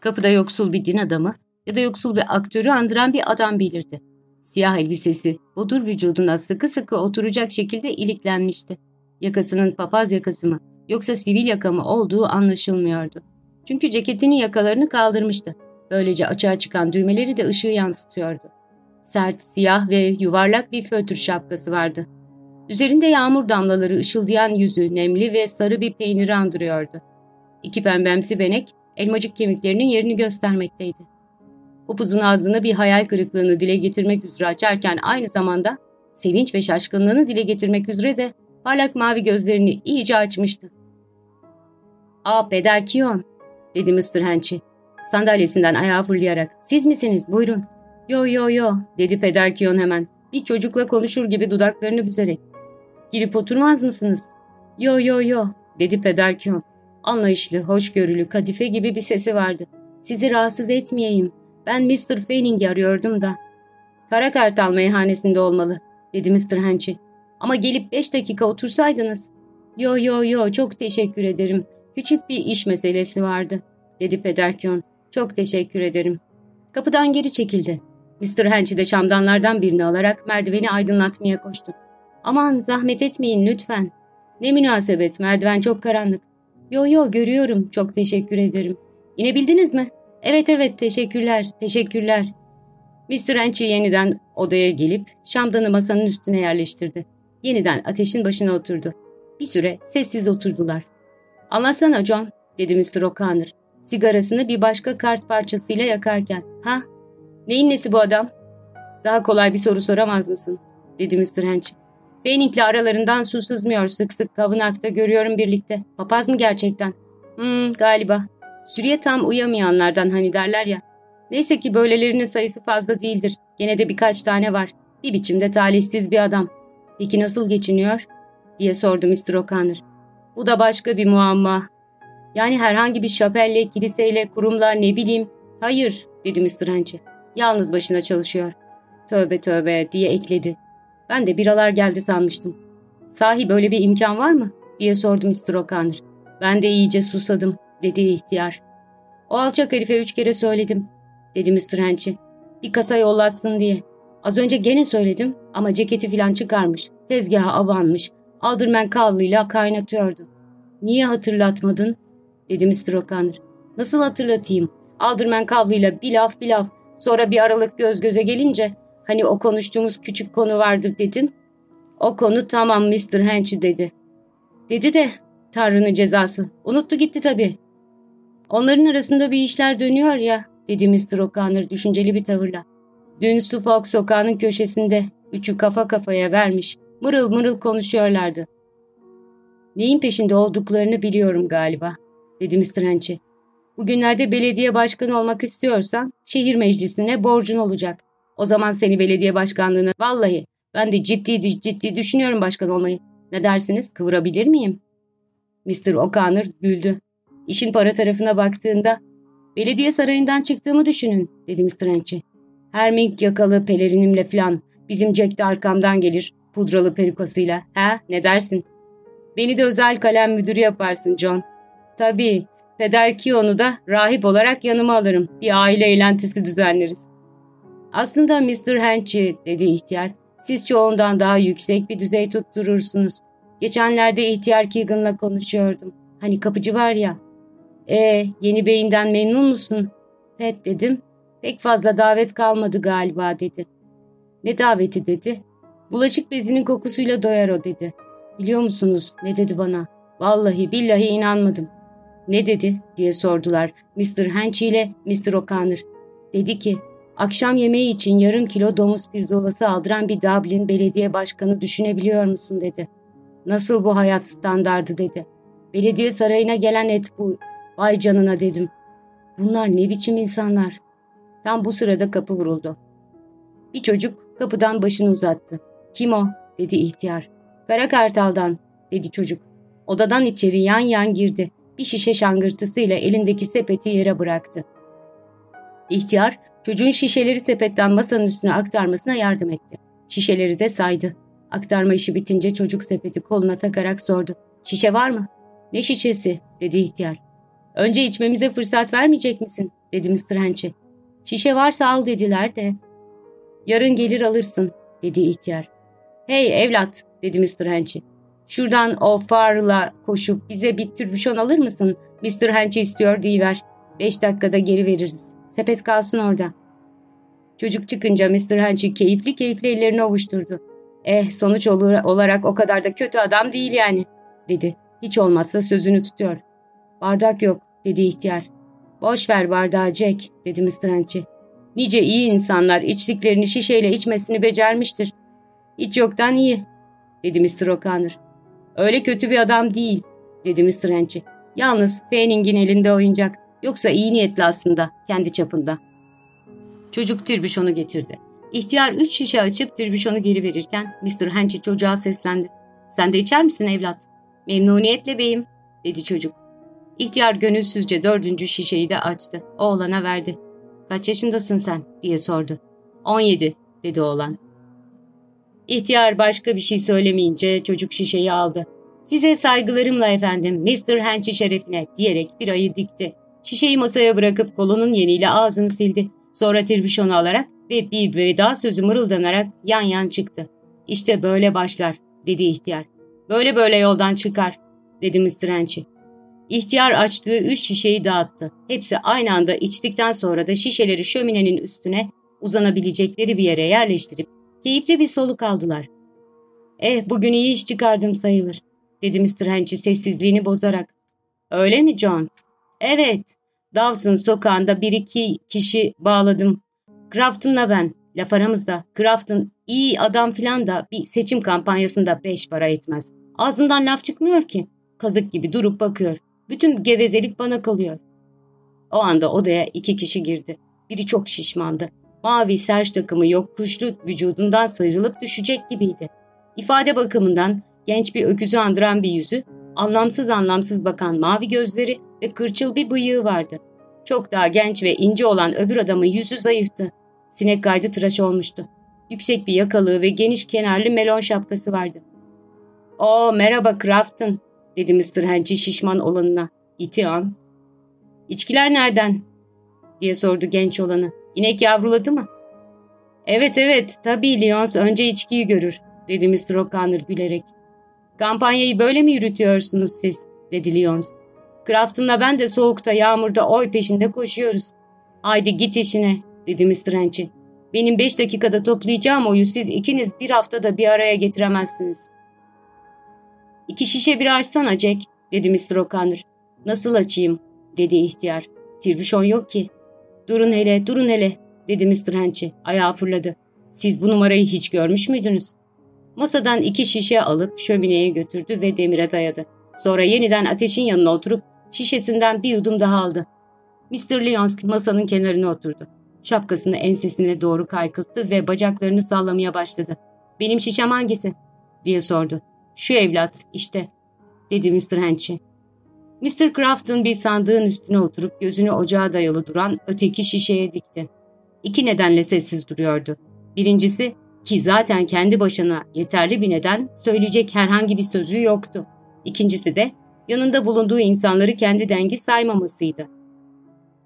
Kapıda yoksul bir din adamı ya da yoksul bir aktörü andıran bir adam belirdi. Siyah elbisesi, bodur vücuduna sıkı sıkı oturacak şekilde iliklenmişti. Yakasının papaz yakası mı yoksa sivil yaka mı olduğu anlaşılmıyordu. Çünkü ceketinin yakalarını kaldırmıştı. Böylece açığa çıkan düğmeleri de ışığı yansıtıyordu. Sert, siyah ve yuvarlak bir fötr şapkası vardı. Üzerinde yağmur damlaları ışıldayan yüzü nemli ve sarı bir peyniri andırıyordu. İki pembemsi benek elmacık kemiklerinin yerini göstermekteydi. Upuzun ağzını bir hayal kırıklığını dile getirmek üzere açarken aynı zamanda sevinç ve şaşkınlığını dile getirmek üzere de parlak mavi gözlerini iyice açmıştı. ''Aa Peder Kion'' dedi Mr. Hench'e sandalyesinden ayağa fırlayarak. ''Siz misiniz? Buyurun.'' ''Yo yo yo'' dedi Peder Kion hemen bir çocukla konuşur gibi dudaklarını büzerek. ''Girip oturmaz mısınız?'' ''Yo yo yo'' dedi Peder Kion. Anlayışlı, hoşgörülü, kadife gibi bir sesi vardı. ''Sizi rahatsız etmeyeyim. Ben Mr. Fanning'i arıyordum da. Kara Kartal meyhanesinde olmalı, dedi Mr. Hench'e. Ama gelip beş dakika otursaydınız. Yo yo yo çok teşekkür ederim. Küçük bir iş meselesi vardı, dedi Pederkyon. Çok teşekkür ederim. Kapıdan geri çekildi. Mr. Hench'i de şamdanlardan birini alarak merdiveni aydınlatmaya koştu. Aman zahmet etmeyin lütfen. Ne münasebet merdiven çok karanlık. Yo yo görüyorum çok teşekkür ederim. İnebildiniz mi? Evet evet teşekkürler, teşekkürler. Mr. Ranchi yeniden odaya gelip şamdanı masanın üstüne yerleştirdi. Yeniden ateşin başına oturdu. Bir süre sessiz oturdular. Anlatsana John, dedi Mr. O'Connor. Sigarasını bir başka kart parçasıyla yakarken. Ha? Neyin nesi bu adam? Daha kolay bir soru soramaz mısın? dedi Mr. Hench. Fanning'le aralarından su sızmıyor sık sık kavunakta görüyorum birlikte. Papaz mı gerçekten? Hmm, galiba. Sürüye tam uyamayanlardan hani derler ya. Neyse ki böylelerinin sayısı fazla değildir. Gene de birkaç tane var. Bir biçimde talihsiz bir adam. Peki nasıl geçiniyor? diye sordu Mr. O'Connor. Bu da başka bir muamma. Yani herhangi bir şapelle, kiliseyle, kurumla ne bileyim. Hayır dedi Mr. Hench'e. Yalnız başına çalışıyor. Tövbe tövbe diye ekledi. Ben de biralar geldi sanmıştım. Sahi böyle bir imkan var mı? diye sordu Mr. O'Connor. Ben de iyice susadım dedi ihtiyar. O alçak herife üç kere söyledim, dedi Mr. Hench'e. Bir kasa yollatsın diye. Az önce gene söyledim ama ceketi filan çıkarmış, tezgaha abanmış, aldırmen kavlıyla kaynatıyordu. Niye hatırlatmadın? dedi Mr. O'Connor. Nasıl hatırlatayım? Aldırmen kavlıyla bir laf bir laf, Sonra bir aralık göz göze gelince hani o konuştuğumuz küçük konu vardır dedim. O konu tamam Mr. Hench dedi. Dedi de Tanrı'nın cezası. Unuttu gitti tabii. Onların arasında bir işler dönüyor ya dedi Mr. O'Connor düşünceli bir tavırla. Dün Suffolk sokağının köşesinde üçü kafa kafaya vermiş mırıl mırıl konuşuyorlardı. Neyin peşinde olduklarını biliyorum galiba dedi Mr. Hench'e. Bugünlerde belediye başkanı olmak istiyorsan şehir meclisine borcun olacak. O zaman seni belediye başkanlığına vallahi ben de ciddi ciddi düşünüyorum başkan olmayı. Ne dersiniz kıvırabilir miyim? Mr. O'Connor güldü. İşin para tarafına baktığında belediye sarayından çıktığımı düşünün dedi Mr. Hench'e. Hermink yakalı pelerinimle filan bizim Jack de arkamdan gelir pudralı perukasıyla. Ha ne dersin? Beni de özel kalem müdürü yaparsın John. Tabii Peder Kion'u da rahip olarak yanıma alırım. Bir aile eğlentisi düzenleriz. Aslında Mr. Hench'i dedi ihtiyar. Siz çoğundan daha yüksek bir düzey tutturursunuz. Geçenlerde ihtiyar Keegan'la konuşuyordum. Hani kapıcı var ya. E yeni beyinden memnun musun? Pet dedim. Pek fazla davet kalmadı galiba dedi. Ne daveti dedi. Bulaşık bezinin kokusuyla doyar o dedi. Biliyor musunuz ne dedi bana? Vallahi billahi inanmadım. Ne dedi diye sordular Mr. Hench ile Mr. O'Connor. Dedi ki akşam yemeği için yarım kilo domuz pirzolası aldıran bir Dublin belediye başkanı düşünebiliyor musun dedi. Nasıl bu hayat standardı dedi. Belediye sarayına gelen et bu. Vay canına dedim. Bunlar ne biçim insanlar? Tam bu sırada kapı vuruldu. Bir çocuk kapıdan başını uzattı. Kim o? dedi ihtiyar. Kara kartaldan dedi çocuk. Odadan içeri yan yan girdi bir şişe şangırtısıyla elindeki sepeti yere bıraktı. İhtiyar, çocuğun şişeleri sepetten masanın üstüne aktarmasına yardım etti. Şişeleri de saydı. Aktarma işi bitince çocuk sepeti koluna takarak sordu. Şişe var mı? Ne şişesi? dedi ihtiyar. Önce içmemize fırsat vermeyecek misin? dedi Mr. Hench'e. Şişe varsa al dediler de. Yarın gelir alırsın, dedi ihtiyar. Hey evlat, dedi Mr. Hench'e. Şuradan o farla koşup bize bir türbüşon alır mısın? Mr. Hench'i istiyor deyiver. Beş dakikada geri veririz. Sepet kalsın orada. Çocuk çıkınca Mr. Hench'i keyifli keyifli ellerini ovuşturdu. Eh sonuç olarak o kadar da kötü adam değil yani dedi. Hiç olmazsa sözünü tutuyor. Bardak yok dedi ihtiyar. Boş ver bardağı Jack dedi. Hench'i. Nice iyi insanlar içtiklerini şişeyle içmesini becermiştir. Hiç yoktan iyi dedi Mr. O'Connor. Öyle kötü bir adam değil, dedi Mr. Hench'e. Yalnız Fanning'in elinde oyuncak. Yoksa iyi niyetli aslında, kendi çapında. Çocuk tirbişonu getirdi. İhtiyar üç şişe açıp tirbişonu geri verirken Mr. Hench'e çocuğa seslendi. Sen de içer misin evlat? Memnuniyetle beyim, dedi çocuk. İhtiyar gönülsüzce dördüncü şişeyi de açtı. Oğlana verdi. Kaç yaşındasın sen? diye sordu. On yedi, dedi oğlan. İhtiyar başka bir şey söylemeyince çocuk şişeyi aldı. Size saygılarımla efendim Mr. Hench'i şerefine diyerek bir ayı dikti. Şişeyi masaya bırakıp kolunun yeniyle ağzını sildi. Sonra tirbişonu alarak ve bir veda sözü mırıldanarak yan yan çıktı. İşte böyle başlar dedi ihtiyar. Böyle böyle yoldan çıkar dedi Mr. Hench'i. İhtiyar açtığı üç şişeyi dağıttı. Hepsi aynı anda içtikten sonra da şişeleri şöminenin üstüne uzanabilecekleri bir yere yerleştirip Keyifli bir soluk aldılar. Eh bugün iyi iş çıkardım sayılır, dedi Mr. Hench'i sessizliğini bozarak. Öyle mi John? Evet. Dawson sokağında bir iki kişi bağladım. Crafton'la ben. Laf aramızda. Crafton iyi adam filan da bir seçim kampanyasında beş para etmez. Ağzından laf çıkmıyor ki. Kazık gibi durup bakıyor. Bütün gevezelik bana kalıyor. O anda odaya iki kişi girdi. Biri çok şişmandı. Mavi serç takımı yok kuşlu vücudundan sıyrılıp düşecek gibiydi. İfade bakımından genç bir öküzü andıran bir yüzü, anlamsız anlamsız bakan mavi gözleri ve kırçıl bir bıyığı vardı. Çok daha genç ve ince olan öbür adamın yüzü zayıftı. Sinek kaydı tıraş olmuştu. Yüksek bir yakalığı ve geniş kenarlı melon şapkası vardı. ''Oo merhaba Crafton'' dedi Mr. Hench'i şişman olanına. İti an. ''İçkiler nereden?'' diye sordu genç olanı. İnek yavruladı mı? Evet evet tabii Lyons önce içkiyi görür dedi Mr. O'Connor gülerek. Kampanyayı böyle mi yürütüyorsunuz siz dedi Lyons. Crafton'la ben de soğukta yağmurda oy peşinde koşuyoruz. Haydi git işine dedi Mr. Henchy. Benim beş dakikada toplayacağım oyu siz ikiniz bir haftada bir araya getiremezsiniz. İki şişe bir açsana Jack, dedi Mr. O'Connor. Nasıl açayım, dedi ihtiyar. Tirbüşon yok ki. Durun hele, durun hele, dedi Mr. Henchy. Ayağı fırladı. Siz bu numarayı hiç görmüş müydünüz? Masadan iki şişe alıp şömineye götürdü ve demire dayadı. Sonra yeniden ateşin yanına oturup şişesinden bir yudum daha aldı. Mr. Lyons masanın kenarına oturdu. Şapkasını ensesine doğru kaykılttı ve bacaklarını sallamaya başladı. ''Benim şişem hangisi?'' diye sordu. ''Şu evlat, işte.'' dedi Mr. Henchy. Mr. Crafton bir sandığın üstüne oturup gözünü ocağa dayalı duran öteki şişeye dikti. İki nedenle sessiz duruyordu. Birincisi ki zaten kendi başına yeterli bir neden söyleyecek herhangi bir sözü yoktu. İkincisi de yanında bulunduğu insanları kendi dengi saymamasıydı.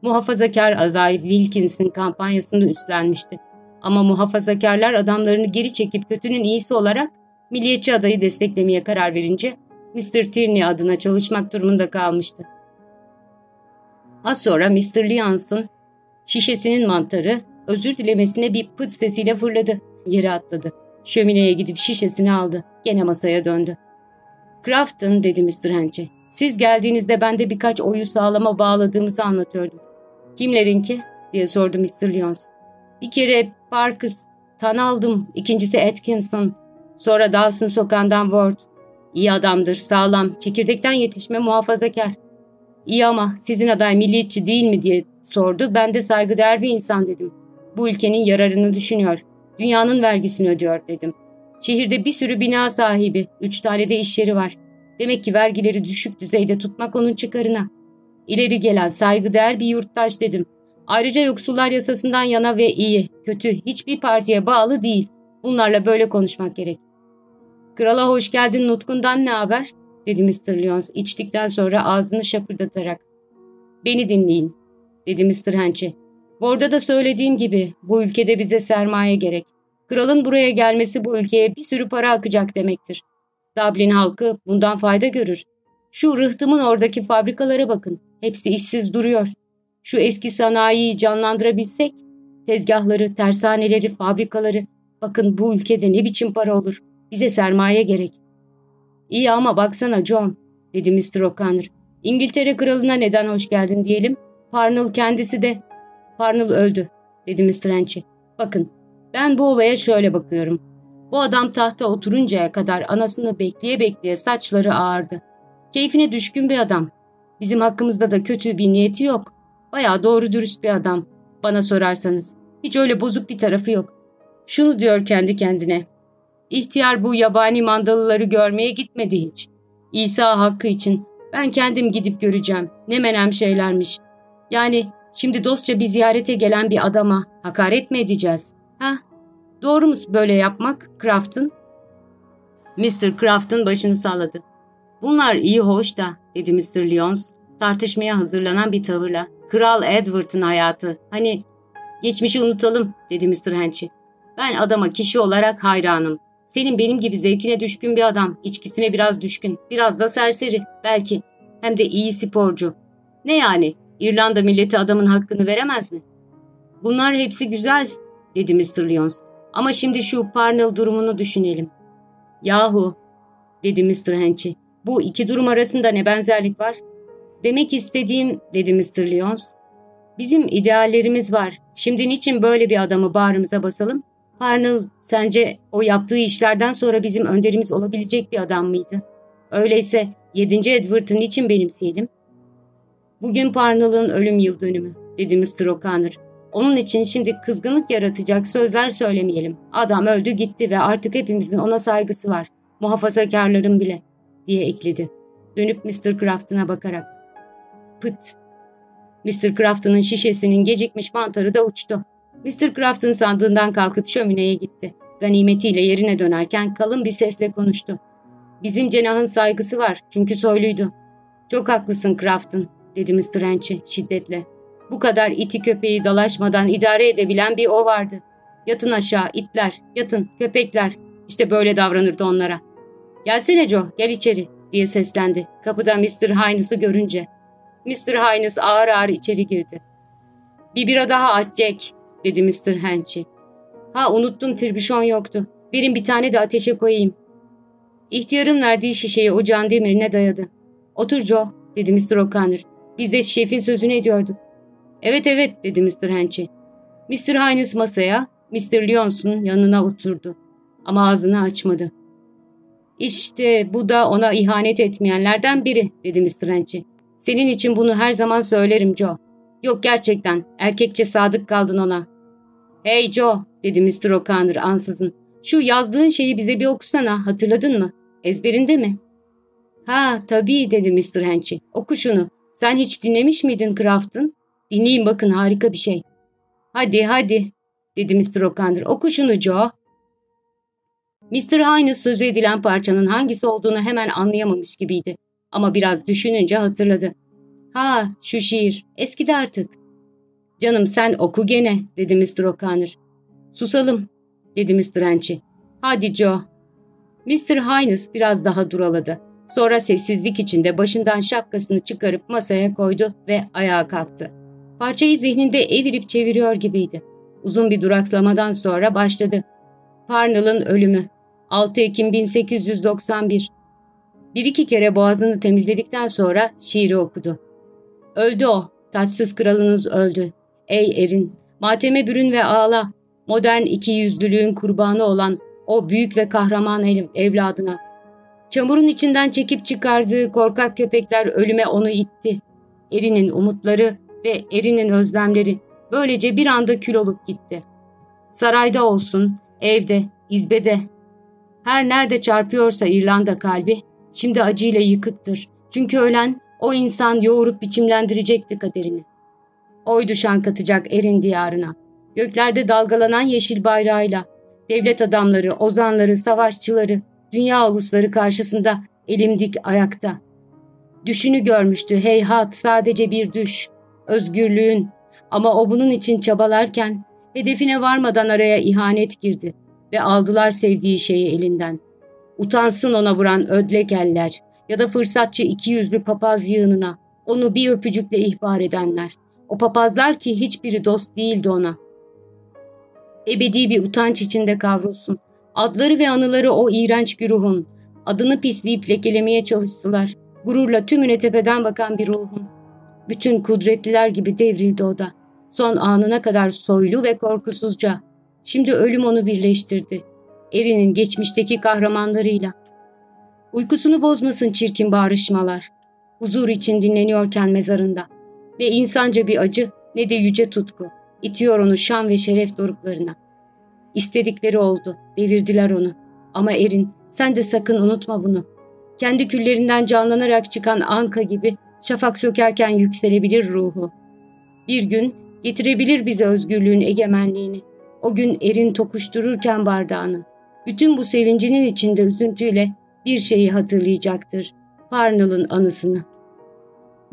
Muhafazakar aday Wilkins'in kampanyasını üstlenmişti. Ama muhafazakarlar adamlarını geri çekip kötünün iyisi olarak milliyetçi adayı desteklemeye karar verince Mr. Tierney adına çalışmak durumunda kalmıştı. Az sonra Mr. Lyons'un şişesinin mantarı özür dilemesine bir pıt sesiyle fırladı. Yere atladı. Şömineye gidip şişesini aldı. Gene masaya döndü. Crafton dedi Mr. Hench'e. Siz geldiğinizde ben de birkaç oyu sağlama bağladığımızı anlatıyordum. Kimlerinki? diye sordu Mr. Lyons. Bir kere Parkes'tan aldım. İkincisi Atkinson. Sonra Dawson sokağından Ward. İyi adamdır, sağlam, çekirdekten yetişme muhafazakar. İyi ama sizin aday milliyetçi değil mi diye sordu. Ben de saygıdeğer bir insan dedim. Bu ülkenin yararını düşünüyor. Dünyanın vergisini ödüyor dedim. Şehirde bir sürü bina sahibi, üç tane de iş yeri var. Demek ki vergileri düşük düzeyde tutmak onun çıkarına. İleri gelen saygıdeğer bir yurttaş dedim. Ayrıca yoksullar yasasından yana ve iyi, kötü, hiçbir partiye bağlı değil. Bunlarla böyle konuşmak gerek. Krala hoş geldin nutkundan ne haber? dedi Mr. Lyons içtikten sonra ağzını şapırdatarak. Beni dinleyin, dedi Mr. Hench'e. Orada da söylediğim gibi bu ülkede bize sermaye gerek. Kralın buraya gelmesi bu ülkeye bir sürü para akacak demektir. Dublin halkı bundan fayda görür. Şu rıhtımın oradaki fabrikalara bakın. Hepsi işsiz duruyor. Şu eski sanayiyi canlandırabilsek, tezgahları, tersaneleri, fabrikaları, bakın bu ülkede ne biçim para olur. Bize sermaye gerek. İyi ama baksana John, dedi Mr. O'Connor. İngiltere kralına neden hoş geldin diyelim. Parnell kendisi de. Parnell öldü, dedi Mr. Henchy. Bakın, ben bu olaya şöyle bakıyorum. Bu adam tahta oturuncaya kadar anasını bekleye bekleye saçları ağardı. Keyfine düşkün bir adam. Bizim hakkımızda da kötü bir niyeti yok. Bayağı doğru dürüst bir adam. Bana sorarsanız. Hiç öyle bozuk bir tarafı yok. Şunu diyor kendi kendine. İhtiyar bu yabani mandalıları görmeye gitmedi hiç. İsa hakkı için ben kendim gidip göreceğim. Ne menem şeylermiş. Yani şimdi dostça bir ziyarete gelen bir adama hakaret mi edeceğiz? Ha? Doğru mu böyle yapmak Crafton? Mr. Crafton başını salladı. Bunlar iyi hoş da dedi Mr. Lyons tartışmaya hazırlanan bir tavırla. Kral Edward'ın hayatı. Hani geçmişi unutalım dedi Mr. Henchy. Ben adama kişi olarak hayranım. Senin benim gibi zevkine düşkün bir adam. içkisine biraz düşkün. Biraz da serseri. Belki. Hem de iyi sporcu. Ne yani? İrlanda milleti adamın hakkını veremez mi? Bunlar hepsi güzel dedi Mr. Lyons. Ama şimdi şu Parnell durumunu düşünelim. Yahu dedi Mr. Henchy. Bu iki durum arasında ne benzerlik var? Demek istediğim, dedi Mr. Lyons, bizim ideallerimiz var. Şimdi niçin böyle bir adamı bağrımıza basalım? Parnell, sence o yaptığı işlerden sonra bizim önderimiz olabilecek bir adam mıydı? Öyleyse 7. Edward'ı niçin benimseyelim? Bugün Parnell'ın ölüm yıl dönümü, dedi Mr. O'Connor. Onun için şimdi kızgınlık yaratacak sözler söylemeyelim. Adam öldü gitti ve artık hepimizin ona saygısı var. Muhafazakarların bile diye ekledi. Dönüp Mr. Crafton'a bakarak. Pıt. Mr. Crafton'ın şişesinin gecikmiş mantarı da uçtu. Mr. Crafton sandığından kalkıp şömineye gitti. Ganimetiyle yerine dönerken kalın bir sesle konuştu. Bizim cenahın saygısı var çünkü soyluydu. Çok haklısın Crafton, dedi Mr. Hench'e şiddetle. Bu kadar iti köpeği dalaşmadan idare edebilen bir o vardı. Yatın aşağı itler, yatın köpekler. İşte böyle davranırdı onlara. Gelsene Joe, gel içeri diye seslendi kapıda Mr. Highness'ı görünce. Mr. Highness ağır ağır içeri girdi. Bir bira daha aç Jack dedi Mr. Henchy. Ha unuttum tirbüşon yoktu. Verin bir tane de ateşe koyayım. İhtiyarın verdiği şişeyi ocağın demirine dayadı. Otur Joe, dedi Mr. O'Connor. Biz de şefin sözünü ediyorduk. Evet evet, dedi Mr. Henchy. Mr. Hines masaya, Mr. Lyons'un yanına oturdu. Ama ağzını açmadı. İşte bu da ona ihanet etmeyenlerden biri, dedi Mr. Henchy. Senin için bunu her zaman söylerim Joe. Yok gerçekten, erkekçe sadık kaldın ona. Hey Joe, dedi Mr. O'Connor ansızın. Şu yazdığın şeyi bize bir okusana, hatırladın mı? Ezberinde mi? Ha tabii dedi Mr. Henchy. Oku şunu. Sen hiç dinlemiş miydin Craft'ın? Dinleyin bakın harika bir şey. Hadi hadi dedi Mr. O'Connor. Oku şunu Joe. Mr. Hines sözü edilen parçanın hangisi olduğunu hemen anlayamamış gibiydi. Ama biraz düşününce hatırladı. Ha şu şiir eskidi artık. Canım sen oku gene dedi Mr. O'Connor. Susalım dedi Mr. Henchy. Hadi Joe. Mr. Hines biraz daha duraladı. Sonra sessizlik içinde başından şapkasını çıkarıp masaya koydu ve ayağa kalktı. Parçayı zihninde evirip çeviriyor gibiydi. Uzun bir duraklamadan sonra başladı. Parnell'ın ölümü. 6 Ekim 1891. Bir iki kere boğazını temizledikten sonra şiiri okudu. Öldü o. Taçsız kralınız öldü. Ey erin, mateme bürün ve ağla. Modern iki yüzlülüğün kurbanı olan o büyük ve kahraman evladına. Çamurun içinden çekip çıkardığı korkak köpekler ölüme onu itti. Erinin umutları ve erinin özlemleri böylece bir anda kül olup gitti. Sarayda olsun, evde, izbede. Her nerede çarpıyorsa İrlanda kalbi, şimdi acıyla yıkıktır. Çünkü ölen o insan yoğurup biçimlendirecekti kaderini. Oy düşen katacak erin diyarına. Göklerde dalgalanan yeşil bayrağıyla, devlet adamları, ozanları, savaşçıları, dünya ulusları karşısında elimdik ayakta. Düşünü görmüştü heyhat sadece bir düş, özgürlüğün ama o bunun için çabalarken hedefine varmadan araya ihanet girdi ve aldılar sevdiği şeyi elinden. Utansın ona vuran ödlek eller ya da fırsatçı iki yüzlü papaz yığınına onu bir öpücükle ihbar edenler. O papazlar ki hiçbiri dost değildi ona. Ebedi bir utanç içinde kavrulsun. Adları ve anıları o iğrenç güruhun. Adını pisleyip lekelemeye çalıştılar. Gururla tümüne tepeden bakan bir ruhun. Bütün kudretliler gibi devrildi o da. Son anına kadar soylu ve korkusuzca. Şimdi ölüm onu birleştirdi. Erinin geçmişteki kahramanlarıyla. Uykusunu bozmasın çirkin bağrışmalar. Huzur için dinleniyorken mezarında. Ne insanca bir acı ne de yüce tutku. İtiyor onu şan ve şeref doruklarına. İstedikleri oldu, devirdiler onu. Ama Erin, sen de sakın unutma bunu. Kendi küllerinden canlanarak çıkan anka gibi şafak sökerken yükselebilir ruhu. Bir gün getirebilir bize özgürlüğün egemenliğini. O gün Erin tokuştururken bardağını. Bütün bu sevincinin içinde üzüntüyle bir şeyi hatırlayacaktır. Parnell'ın anısını.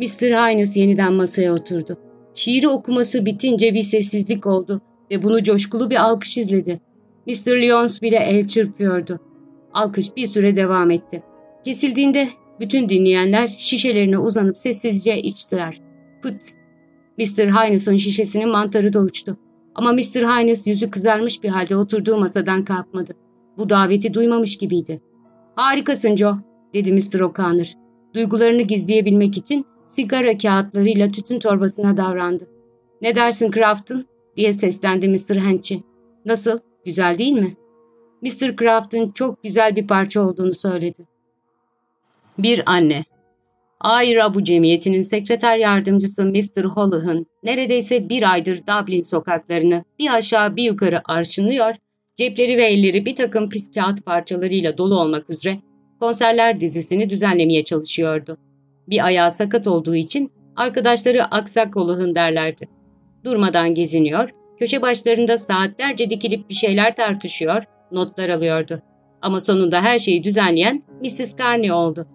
Mr. Hines yeniden masaya oturdu. Şiiri okuması bitince bir sessizlik oldu ve bunu coşkulu bir alkış izledi. Mr. Lyons bile el çırpıyordu. Alkış bir süre devam etti. Kesildiğinde bütün dinleyenler şişelerine uzanıp sessizce içtiler. Pıt! Mr. Hines'ın şişesinin mantarı da uçtu. Ama Mr. Hines yüzü kızarmış bir halde oturduğu masadan kalkmadı. Bu daveti duymamış gibiydi. Harikasın Joe, dedi Mr. O'Connor. Duygularını gizleyebilmek için sigara kağıtlarıyla tütün torbasına davrandı. Ne dersin Crafton? diye seslendi Mr. Henchy. Nasıl, güzel değil mi? Mr. Craft'ın çok güzel bir parça olduğunu söyledi. Bir anne. Air Abu Cemiyeti'nin sekreter yardımcısı Mr. Holohan neredeyse bir aydır Dublin sokaklarını bir aşağı bir yukarı arşınlıyor, cepleri ve elleri bir takım pis kağıt parçalarıyla dolu olmak üzere konserler dizisini düzenlemeye çalışıyordu. Bir ayağı sakat olduğu için arkadaşları aksak Holohan derlerdi durmadan geziniyor, köşe başlarında saatlerce dikilip bir şeyler tartışıyor, notlar alıyordu. Ama sonunda her şeyi düzenleyen Mrs. Carney oldu.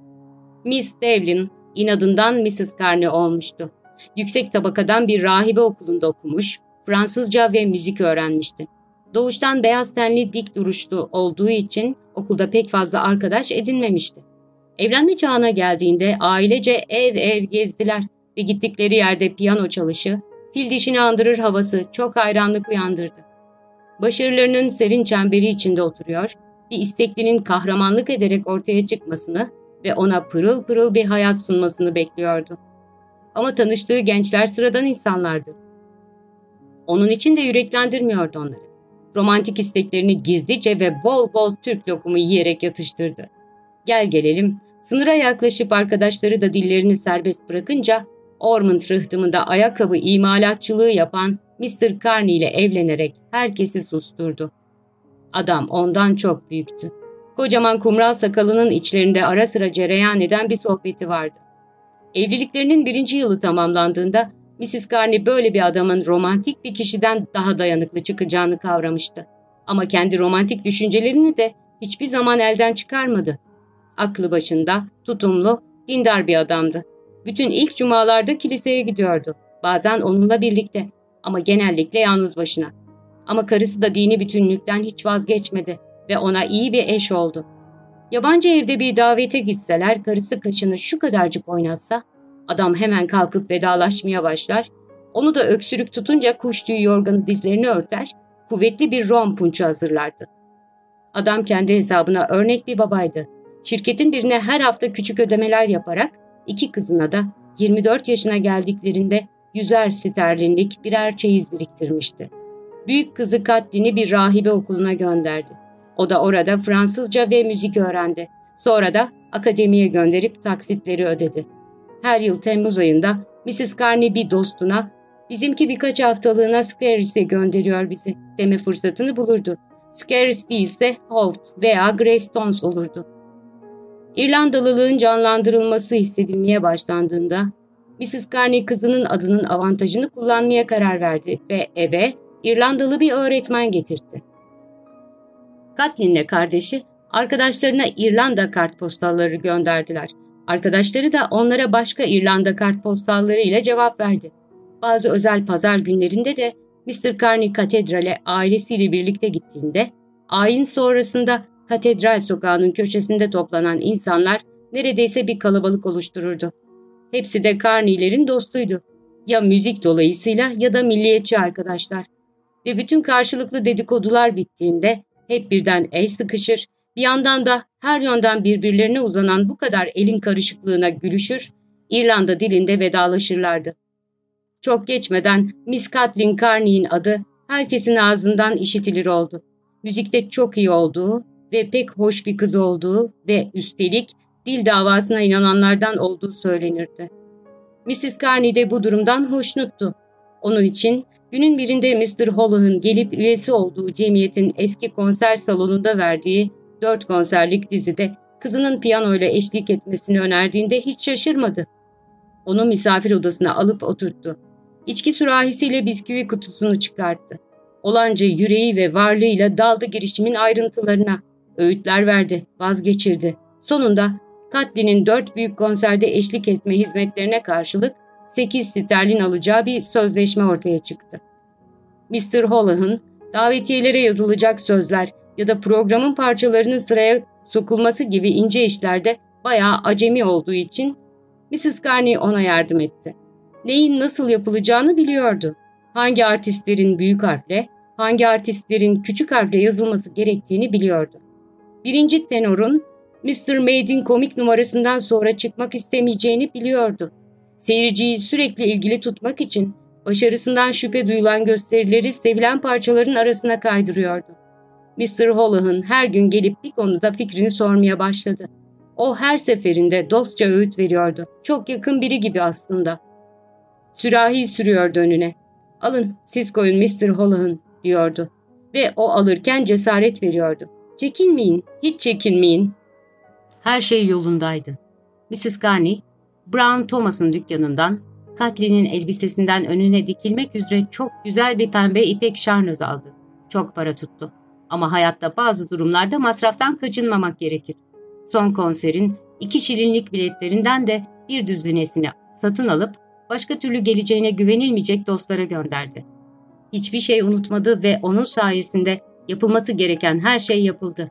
Miss Devlin inadından Mrs. Carney olmuştu. Yüksek tabakadan bir rahibe okulunda okumuş, Fransızca ve müzik öğrenmişti. Doğuştan beyaz tenli dik duruşlu olduğu için okulda pek fazla arkadaş edinmemişti. Evlenme çağına geldiğinde ailece ev ev gezdiler ve gittikleri yerde piyano çalışı, fil dişini andırır havası çok hayranlık uyandırdı. Başarılarının serin çemberi içinde oturuyor, bir isteklinin kahramanlık ederek ortaya çıkmasını ve ona pırıl pırıl bir hayat sunmasını bekliyordu. Ama tanıştığı gençler sıradan insanlardı. Onun için de yüreklendirmiyordu onları. Romantik isteklerini gizlice ve bol bol Türk lokumu yiyerek yatıştırdı. Gel gelelim, sınıra yaklaşıp arkadaşları da dillerini serbest bırakınca Ormond rıhtımında ayakkabı imalatçılığı yapan Mr. Carney ile evlenerek herkesi susturdu. Adam ondan çok büyüktü. Kocaman kumral sakalının içlerinde ara sıra cereyan eden bir sohbeti vardı. Evliliklerinin birinci yılı tamamlandığında Mrs. Carney böyle bir adamın romantik bir kişiden daha dayanıklı çıkacağını kavramıştı. Ama kendi romantik düşüncelerini de hiçbir zaman elden çıkarmadı. Aklı başında, tutumlu, dindar bir adamdı. Bütün ilk cumalarda kiliseye gidiyordu. Bazen onunla birlikte ama genellikle yalnız başına. Ama karısı da dini bütünlükten hiç vazgeçmedi ve ona iyi bir eş oldu. Yabancı evde bir davete gitseler karısı kaşını şu kadarcık oynatsa, adam hemen kalkıp vedalaşmaya başlar, onu da öksürük tutunca kuş tüyü yorganı dizlerini örter, kuvvetli bir rom punçu hazırlardı. Adam kendi hesabına örnek bir babaydı. Şirketin birine her hafta küçük ödemeler yaparak iki kızına da 24 yaşına geldiklerinde yüzer sterlinlik birer çeyiz biriktirmişti. Büyük kızı Katlin'i bir rahibe okuluna gönderdi. O da orada Fransızca ve müzik öğrendi. Sonra da akademiye gönderip taksitleri ödedi. Her yıl Temmuz ayında Mrs. Carney bir dostuna bizimki birkaç haftalığına Scaris'e gönderiyor bizi deme fırsatını bulurdu. Scaris değilse Holt veya Greystones olurdu. İrlandalılığın canlandırılması hissedilmeye başlandığında Mrs. Carney kızının adının avantajını kullanmaya karar verdi ve eve İrlandalı bir öğretmen getirdi. Katlin'le kardeşi arkadaşlarına İrlanda kartpostalları gönderdiler. Arkadaşları da onlara başka İrlanda kartpostalları ile cevap verdi. Bazı özel pazar günlerinde de Mr. Carney katedrale ailesiyle birlikte gittiğinde, ayin sonrasında katedral sokağının köşesinde toplanan insanlar neredeyse bir kalabalık oluştururdu. Hepsi de Carney'lerin dostuydu. Ya müzik dolayısıyla ya da milliyetçi arkadaşlar. Ve bütün karşılıklı dedikodular bittiğinde hep birden el sıkışır, bir yandan da her yönden birbirlerine uzanan bu kadar elin karışıklığına gülüşür, İrlanda dilinde vedalaşırlardı. Çok geçmeden Miss Kathleen Carney'in adı herkesin ağzından işitilir oldu. Müzikte çok iyi olduğu ve pek hoş bir kız olduğu ve üstelik dil davasına inananlardan olduğu söylenirdi. Mrs. Carney de bu durumdan hoşnuttu. Onun için günün birinde Mr. Holohan gelip üyesi olduğu cemiyetin eski konser salonunda verdiği dört konserlik dizide kızının piyanoyla eşlik etmesini önerdiğinde hiç şaşırmadı. Onu misafir odasına alıp oturttu. İçki sürahisiyle bisküvi kutusunu çıkarttı. Olanca yüreği ve varlığıyla daldı girişimin ayrıntılarına. Öğütler verdi, vazgeçirdi. Sonunda Katli'nin dört büyük konserde eşlik etme hizmetlerine karşılık 8 sterlin alacağı bir sözleşme ortaya çıktı. Mr. Holohan, davetiyelere yazılacak sözler ya da programın parçalarının sıraya sokulması gibi ince işlerde bayağı acemi olduğu için Mrs. Carney ona yardım etti. Neyin nasıl yapılacağını biliyordu. Hangi artistlerin büyük harfle, hangi artistlerin küçük harfle yazılması gerektiğini biliyordu. Birinci tenorun Mr. Maid'in komik numarasından sonra çıkmak istemeyeceğini biliyordu. Seyirciyi sürekli ilgili tutmak için başarısından şüphe duyulan gösterileri sevilen parçaların arasına kaydırıyordu. Mr. Holohan her gün gelip bir konuda fikrini sormaya başladı. O her seferinde dostça öğüt veriyordu. Çok yakın biri gibi aslında. Sürahi sürüyordu önüne. Alın siz koyun Mr. Holohan diyordu. Ve o alırken cesaret veriyordu. Çekinmeyin, hiç çekinmeyin. Her şey yolundaydı. Mrs. Carney, Brown Thomas'ın dükkanından, Katlin'in elbisesinden önüne dikilmek üzere çok güzel bir pembe ipek şarnöz aldı. Çok para tuttu. Ama hayatta bazı durumlarda masraftan kaçınmamak gerekir. Son konserin iki şilinlik biletlerinden de bir düzinesini satın alıp başka türlü geleceğine güvenilmeyecek dostlara gönderdi. Hiçbir şey unutmadı ve onun sayesinde yapılması gereken her şey yapıldı.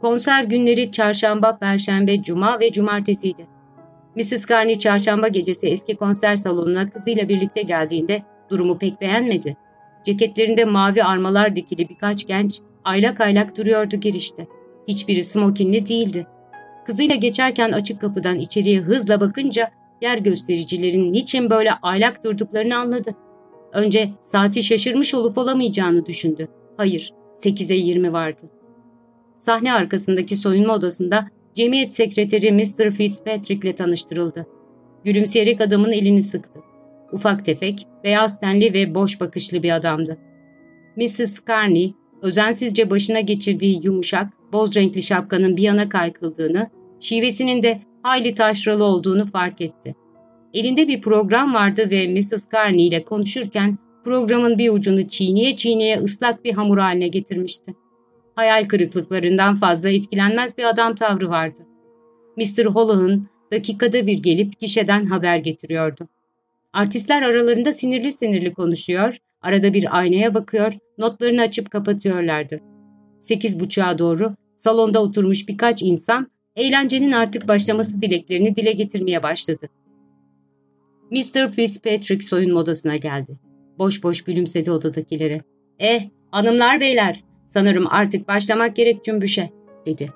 Konser günleri çarşamba, perşembe, cuma ve cumartesiydi. Mrs. Carney çarşamba gecesi eski konser salonuna kızıyla birlikte geldiğinde Durumu pek beğenmedi. Ceketlerinde mavi armalar dikili birkaç genç aylak aylak duruyordu girişte. Hiçbiri smokinli değildi. Kızıyla geçerken açık kapıdan içeriye hızla bakınca yer göstericilerin niçin böyle aylak durduklarını anladı. Önce saati şaşırmış olup olamayacağını düşündü. Hayır, 8'e 20 vardı. Sahne arkasındaki soyunma odasında cemiyet sekreteri Mr. Fitzpatrick ile tanıştırıldı. Gülümseyerek adamın elini sıktı. Ufak tefek, beyaz tenli ve boş bakışlı bir adamdı. Mrs. Carney, özensizce başına geçirdiği yumuşak, boz renkli şapkanın bir yana kaykıldığını, şivesinin de hayli taşralı olduğunu fark etti. Elinde bir program vardı ve Mrs. Carney ile konuşurken programın bir ucunu çiğneye çiğneye ıslak bir hamur haline getirmişti. Hayal kırıklıklarından fazla etkilenmez bir adam tavrı vardı. Mr. Hollow'un dakikada bir gelip gişeden haber getiriyordu. Artistler aralarında sinirli sinirli konuşuyor, arada bir aynaya bakıyor, notlarını açıp kapatıyorlardı. Sekiz buçuğa doğru salonda oturmuş birkaç insan eğlencenin artık başlaması dileklerini dile getirmeye başladı. Mr. Fitzpatrick soyunma odasına geldi. Boş boş gülümsedi odadakilere. Eh, hanımlar beyler, sanırım artık başlamak gerek cümbüşe, dedi.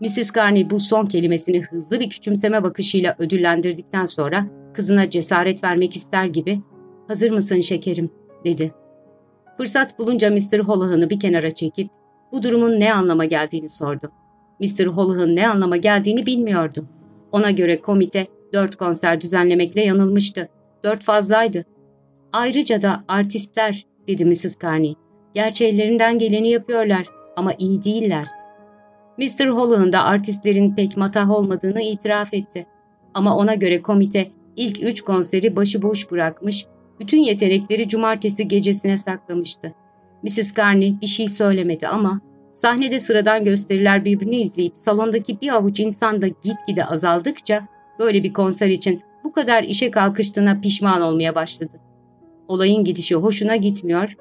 Mrs. Carney bu son kelimesini hızlı bir küçümseme bakışıyla ödüllendirdikten sonra kızına cesaret vermek ister gibi ''Hazır mısın şekerim?'' dedi. Fırsat bulunca Mr. Holohan'ı bir kenara çekip bu durumun ne anlama geldiğini sordu. Mr. Holohan ne anlama geldiğini bilmiyordu. Ona göre komite dört konser düzenlemekle yanılmıştı. Dört fazlaydı. Ayrıca da artistler, dedi Mrs. Carney. Gerçi ellerinden geleni yapıyorlar ama iyi değiller. Mr. Holland'ın da artistlerin pek matah olmadığını itiraf etti. Ama ona göre komite ilk üç konseri başıboş bırakmış, bütün yetenekleri cumartesi gecesine saklamıştı. Mrs. Carney bir şey söylemedi ama sahnede sıradan gösteriler birbirini izleyip salondaki bir avuç insan da gitgide azaldıkça böyle bir konser için bu kadar işe kalkıştığına pişman olmaya başladı. Olayın gidişi hoşuna gitmiyor,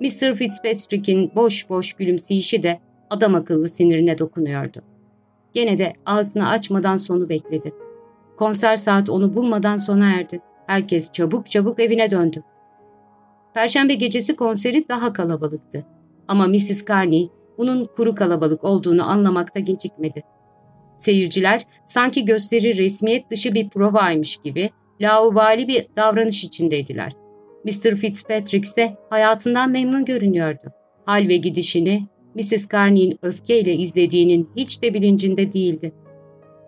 Mr. Fitzpatrick'in boş boş gülümseyişi de adam akıllı sinirine dokunuyordu. Gene de ağzını açmadan sonu bekledi. Konser saat onu bulmadan sona erdi. Herkes çabuk çabuk evine döndü. Perşembe gecesi konseri daha kalabalıktı. Ama Mrs. Carney bunun kuru kalabalık olduğunu anlamakta gecikmedi. Seyirciler sanki gösteri resmiyet dışı bir provaymış gibi laubali bir davranış içindeydiler. Mr. Fitzpatrick ise hayatından memnun görünüyordu. Hal ve gidişini Mrs. Carney'in öfkeyle izlediğinin hiç de bilincinde değildi.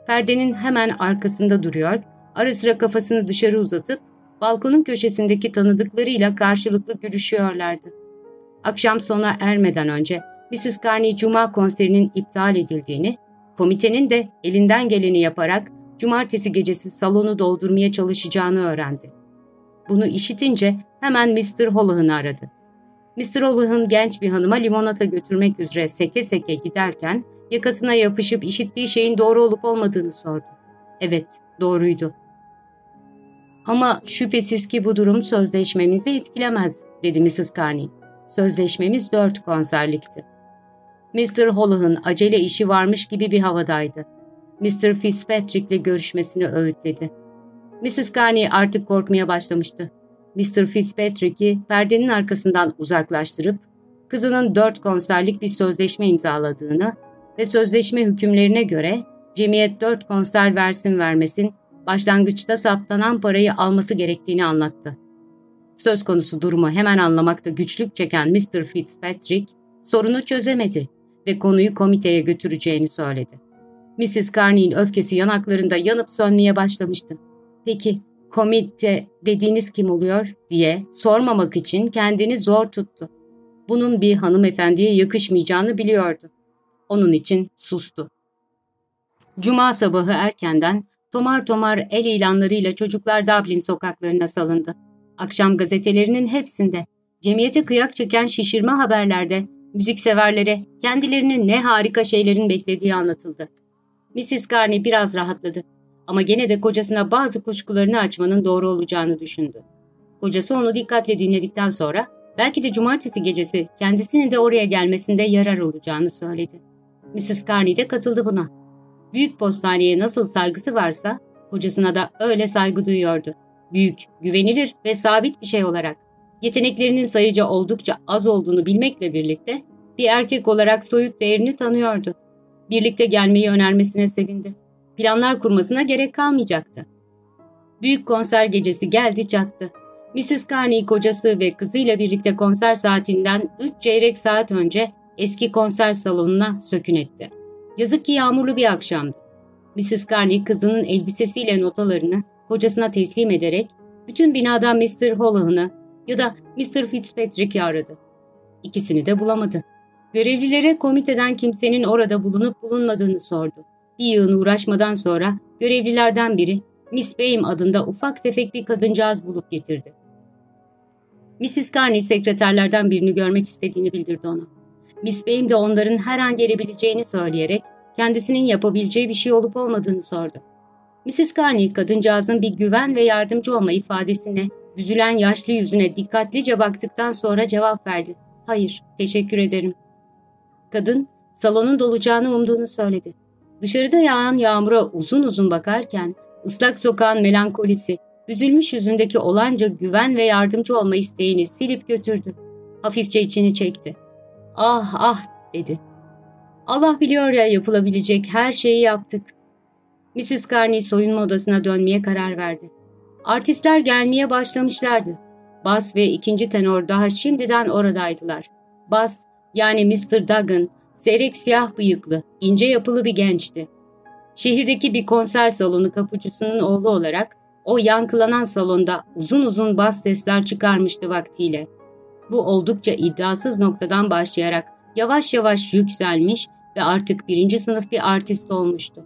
Perdenin hemen arkasında duruyor, ara sıra kafasını dışarı uzatıp balkonun köşesindeki tanıdıklarıyla karşılıklı gülüşüyorlardı. Akşam sona ermeden önce Mrs. Carney Cuma konserinin iptal edildiğini, komitenin de elinden geleni yaparak cumartesi gecesi salonu doldurmaya çalışacağını öğrendi. Bunu işitince hemen Mr. Hollow'ını aradı. Mr. Hollow'ın genç bir hanıma limonata götürmek üzere seke seke giderken yakasına yapışıp işittiği şeyin doğru olup olmadığını sordu. Evet, doğruydu. Ama şüphesiz ki bu durum sözleşmemizi etkilemez, dedi Mrs. Carney. Sözleşmemiz dört konserlikti. Mr. Hollow'ın acele işi varmış gibi bir havadaydı. Mr. Fitzpatrick'le görüşmesini öğütledi. Mrs. Carney artık korkmaya başlamıştı. Mr. Fitzpatrick'i perdenin arkasından uzaklaştırıp kızının dört konserlik bir sözleşme imzaladığını ve sözleşme hükümlerine göre cemiyet dört konser versin vermesin başlangıçta saptanan parayı alması gerektiğini anlattı. Söz konusu durumu hemen anlamakta güçlük çeken Mr. Fitzpatrick sorunu çözemedi ve konuyu komiteye götüreceğini söyledi. Mrs. Carney'in öfkesi yanaklarında yanıp sönmeye başlamıştı. Peki komite dediğiniz kim oluyor diye sormamak için kendini zor tuttu. Bunun bir hanımefendiye yakışmayacağını biliyordu. Onun için sustu. Cuma sabahı erkenden tomar tomar el ilanlarıyla çocuklar Dublin sokaklarına salındı. Akşam gazetelerinin hepsinde, cemiyete kıyak çeken şişirme haberlerde müzikseverlere kendilerinin ne harika şeylerin beklediği anlatıldı. Mrs. Carney biraz rahatladı. Ama gene de kocasına bazı kuşkularını açmanın doğru olacağını düşündü. Kocası onu dikkatle dinledikten sonra belki de cumartesi gecesi kendisinin de oraya gelmesinde yarar olacağını söyledi. Mrs. Carney de katıldı buna. Büyük postaneye nasıl saygısı varsa kocasına da öyle saygı duyuyordu. Büyük, güvenilir ve sabit bir şey olarak. Yeteneklerinin sayıca oldukça az olduğunu bilmekle birlikte bir erkek olarak soyut değerini tanıyordu. Birlikte gelmeyi önermesine sevindi. Planlar kurmasına gerek kalmayacaktı. Büyük konser gecesi geldi çattı. Mrs. Carney kocası ve kızıyla birlikte konser saatinden 3 çeyrek saat önce eski konser salonuna sökün etti. Yazık ki yağmurlu bir akşamdı. Mrs. Carney kızının elbisesiyle notalarını kocasına teslim ederek bütün binada Mr. Holohan'ı ya da Mr. Fitzpatrick'i aradı. İkisini de bulamadı. Görevlilere komiteden kimsenin orada bulunup bulunmadığını sordu. Bir yığın uğraşmadan sonra görevlilerden biri Miss Bayham adında ufak tefek bir kadıncağız bulup getirdi. Mrs. Carney sekreterlerden birini görmek istediğini bildirdi ona. Miss Bayham de onların her an gelebileceğini söyleyerek kendisinin yapabileceği bir şey olup olmadığını sordu. Mrs. Carney kadıncağızın bir güven ve yardımcı olma ifadesine, büzülen yaşlı yüzüne dikkatlice baktıktan sonra cevap verdi. Hayır, teşekkür ederim. Kadın, salonun dolacağını umduğunu söyledi. Dışarıda yağan yağmura uzun uzun bakarken, ıslak sokağın melankolisi, büzülmüş yüzündeki olanca güven ve yardımcı olma isteğini silip götürdü. Hafifçe içini çekti. Ah ah dedi. Allah biliyor ya yapılabilecek her şeyi yaptık. Mrs. Carney soyunma odasına dönmeye karar verdi. Artistler gelmeye başlamışlardı. Bas ve ikinci tenor daha şimdiden oradaydılar. Bas, yani Mr. Duggan, seyrek siyah bıyıklı, ince yapılı bir gençti. Şehirdeki bir konser salonu kapıcısının oğlu olarak o yankılanan salonda uzun uzun bas sesler çıkarmıştı vaktiyle. Bu oldukça iddiasız noktadan başlayarak yavaş yavaş yükselmiş ve artık birinci sınıf bir artist olmuştu.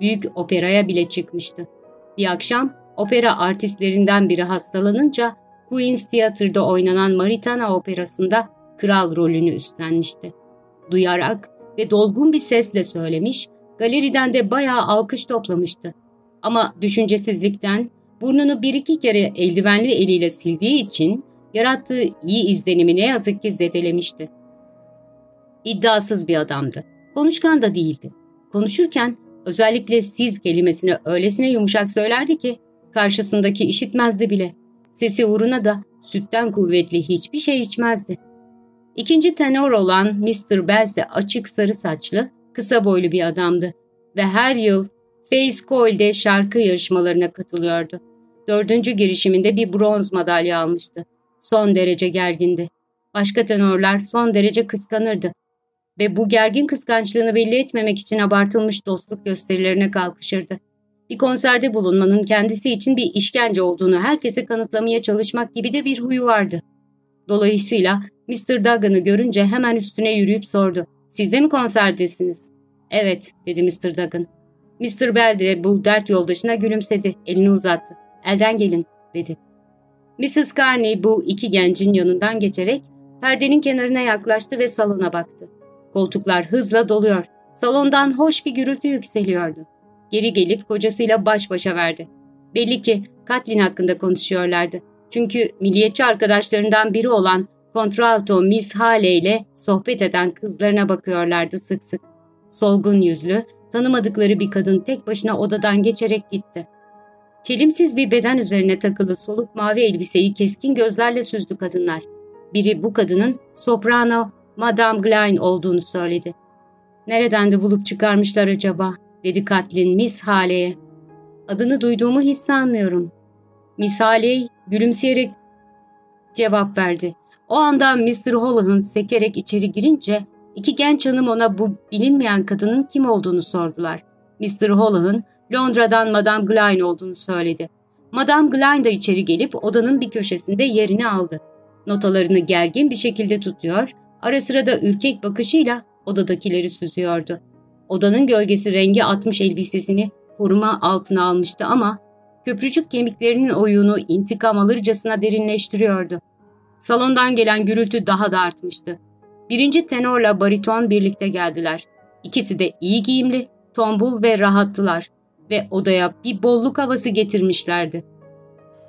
Büyük operaya bile çıkmıştı. Bir akşam opera artistlerinden biri hastalanınca Queen's Theatre'da oynanan Maritana operasında kral rolünü üstlenmişti. Duyarak ve dolgun bir sesle söylemiş, galeriden de bayağı alkış toplamıştı. Ama düşüncesizlikten burnunu bir iki kere eldivenli eliyle sildiği için yarattığı iyi izlenimi ne yazık ki zedelemişti. İddiasız bir adamdı. Konuşkan da değildi. Konuşurken özellikle siz kelimesini öylesine yumuşak söylerdi ki karşısındaki işitmezdi bile. Sesi uğruna da sütten kuvvetli hiçbir şey içmezdi. İkinci tenor olan Mr. Bell açık sarı saçlı, kısa boylu bir adamdı ve her yıl Face Coil'de şarkı yarışmalarına katılıyordu. Dördüncü girişiminde bir bronz madalya almıştı. Son derece gergindi. Başka tenorlar son derece kıskanırdı ve bu gergin kıskançlığını belli etmemek için abartılmış dostluk gösterilerine kalkışırdı. Bir konserde bulunmanın kendisi için bir işkence olduğunu herkese kanıtlamaya çalışmak gibi de bir huyu vardı. Dolayısıyla Mr. Duggan'ı görünce hemen üstüne yürüyüp sordu. Siz de mi konserdesiniz? Evet, dedi Mr. Duggan. Mr. Bell de bu dert yoldaşına gülümsedi, elini uzattı. Elden gelin, dedi. Mrs. Carney bu iki gencin yanından geçerek perdenin kenarına yaklaştı ve salona baktı. Koltuklar hızla doluyor. Salondan hoş bir gürültü yükseliyordu. Geri gelip kocasıyla baş başa verdi. Belli ki Katlin hakkında konuşuyorlardı. Çünkü milliyetçi arkadaşlarından biri olan kontralto Miss Hale ile sohbet eden kızlarına bakıyorlardı sık sık. Solgun yüzlü, tanımadıkları bir kadın tek başına odadan geçerek gitti. Çelimsiz bir beden üzerine takılı soluk mavi elbiseyi keskin gözlerle süzdü kadınlar. Biri bu kadının soprano Madame Glein olduğunu söyledi. Nereden de bulup çıkarmışlar acaba? dedi Katlin Miss Hale'ye. Adını duyduğumu hiç sanmıyorum. Miss Hale gülümseyerek cevap verdi. O anda Mr. Holohan sekerek içeri girince iki genç hanım ona bu bilinmeyen kadının kim olduğunu sordular. Mr. Holohan Londra'dan Madame Glein olduğunu söyledi. Madame Glein de içeri gelip odanın bir köşesinde yerini aldı. Notalarını gergin bir şekilde tutuyor, ara sıra da ürkek bakışıyla odadakileri süzüyordu. Odanın gölgesi rengi atmış elbisesini koruma altına almıştı ama köprücük kemiklerinin oyunu intikam alırcasına derinleştiriyordu. Salondan gelen gürültü daha da artmıştı. Birinci tenorla bariton birlikte geldiler. İkisi de iyi giyimli, tombul ve rahattılar ve odaya bir bolluk havası getirmişlerdi.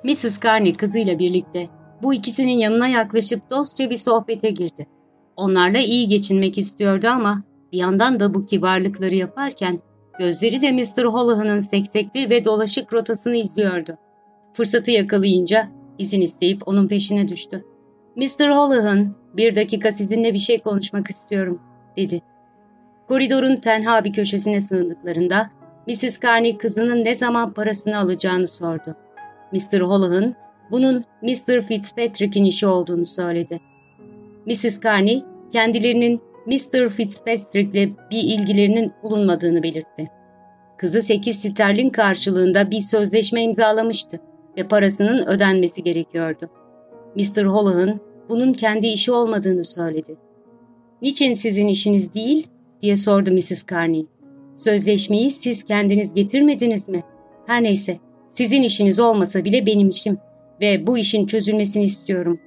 Mrs. Carney kızıyla birlikte bu ikisinin yanına yaklaşıp dostça bir sohbete girdi. Onlarla iyi geçinmek istiyordu ama bir yandan da bu kibarlıkları yaparken gözleri de Mr. Holohan'ın seksekli ve dolaşık rotasını izliyordu. Fırsatı yakalayınca izin isteyip onun peşine düştü. Mr. Holohan, bir dakika sizinle bir şey konuşmak istiyorum, dedi. Koridorun tenha bir köşesine sığındıklarında Mrs. Carney kızının ne zaman parasını alacağını sordu. Mr. Holohan bunun Mr. Fitzpatrick'in işi olduğunu söyledi. Mrs. Carney kendilerinin Mr. Fitzpatrick'le bir ilgilerinin bulunmadığını belirtti. Kızı 8 sterlin karşılığında bir sözleşme imzalamıştı ve parasının ödenmesi gerekiyordu. Mr. Holohan bunun kendi işi olmadığını söyledi. ''Niçin sizin işiniz değil?'' diye sordu Mrs. Carney. ''Sözleşmeyi siz kendiniz getirmediniz mi? Her neyse, sizin işiniz olmasa bile benim işim ve bu işin çözülmesini istiyorum.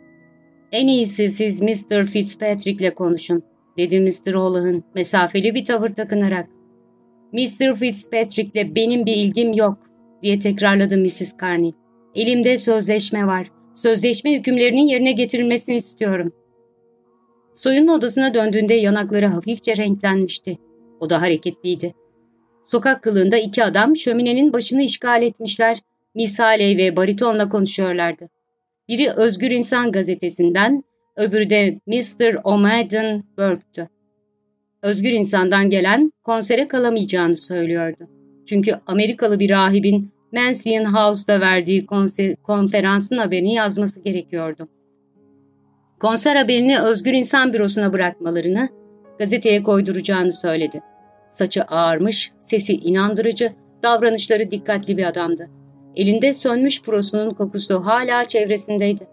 En iyisi siz Mr. Fitzpatrick'le konuşun, dedi Mr. Holohan mesafeli bir tavır takınarak. Mr. Fitzpatrick'le benim bir ilgim yok, diye tekrarladı Mrs. Carney. Elimde sözleşme var. Sözleşme hükümlerinin yerine getirilmesini istiyorum. Soyunma odasına döndüğünde yanakları hafifçe renklenmişti. O da hareketliydi. Sokak kılığında iki adam şöminenin başını işgal etmişler, Miss Haley ve baritonla konuşuyorlardı. Biri Özgür İnsan gazetesinden, öbürü de Mr. O'Madden Burke'tu. Özgür İnsan'dan gelen konsere kalamayacağını söylüyordu. Çünkü Amerikalı bir rahibin Mansion House'da verdiği konferansın haberini yazması gerekiyordu. Konser haberini Özgür İnsan Bürosu'na bırakmalarını, gazeteye koyduracağını söyledi. Saçı ağarmış, sesi inandırıcı, davranışları dikkatli bir adamdı. Elinde sönmüş prosunun kokusu hala çevresindeydi.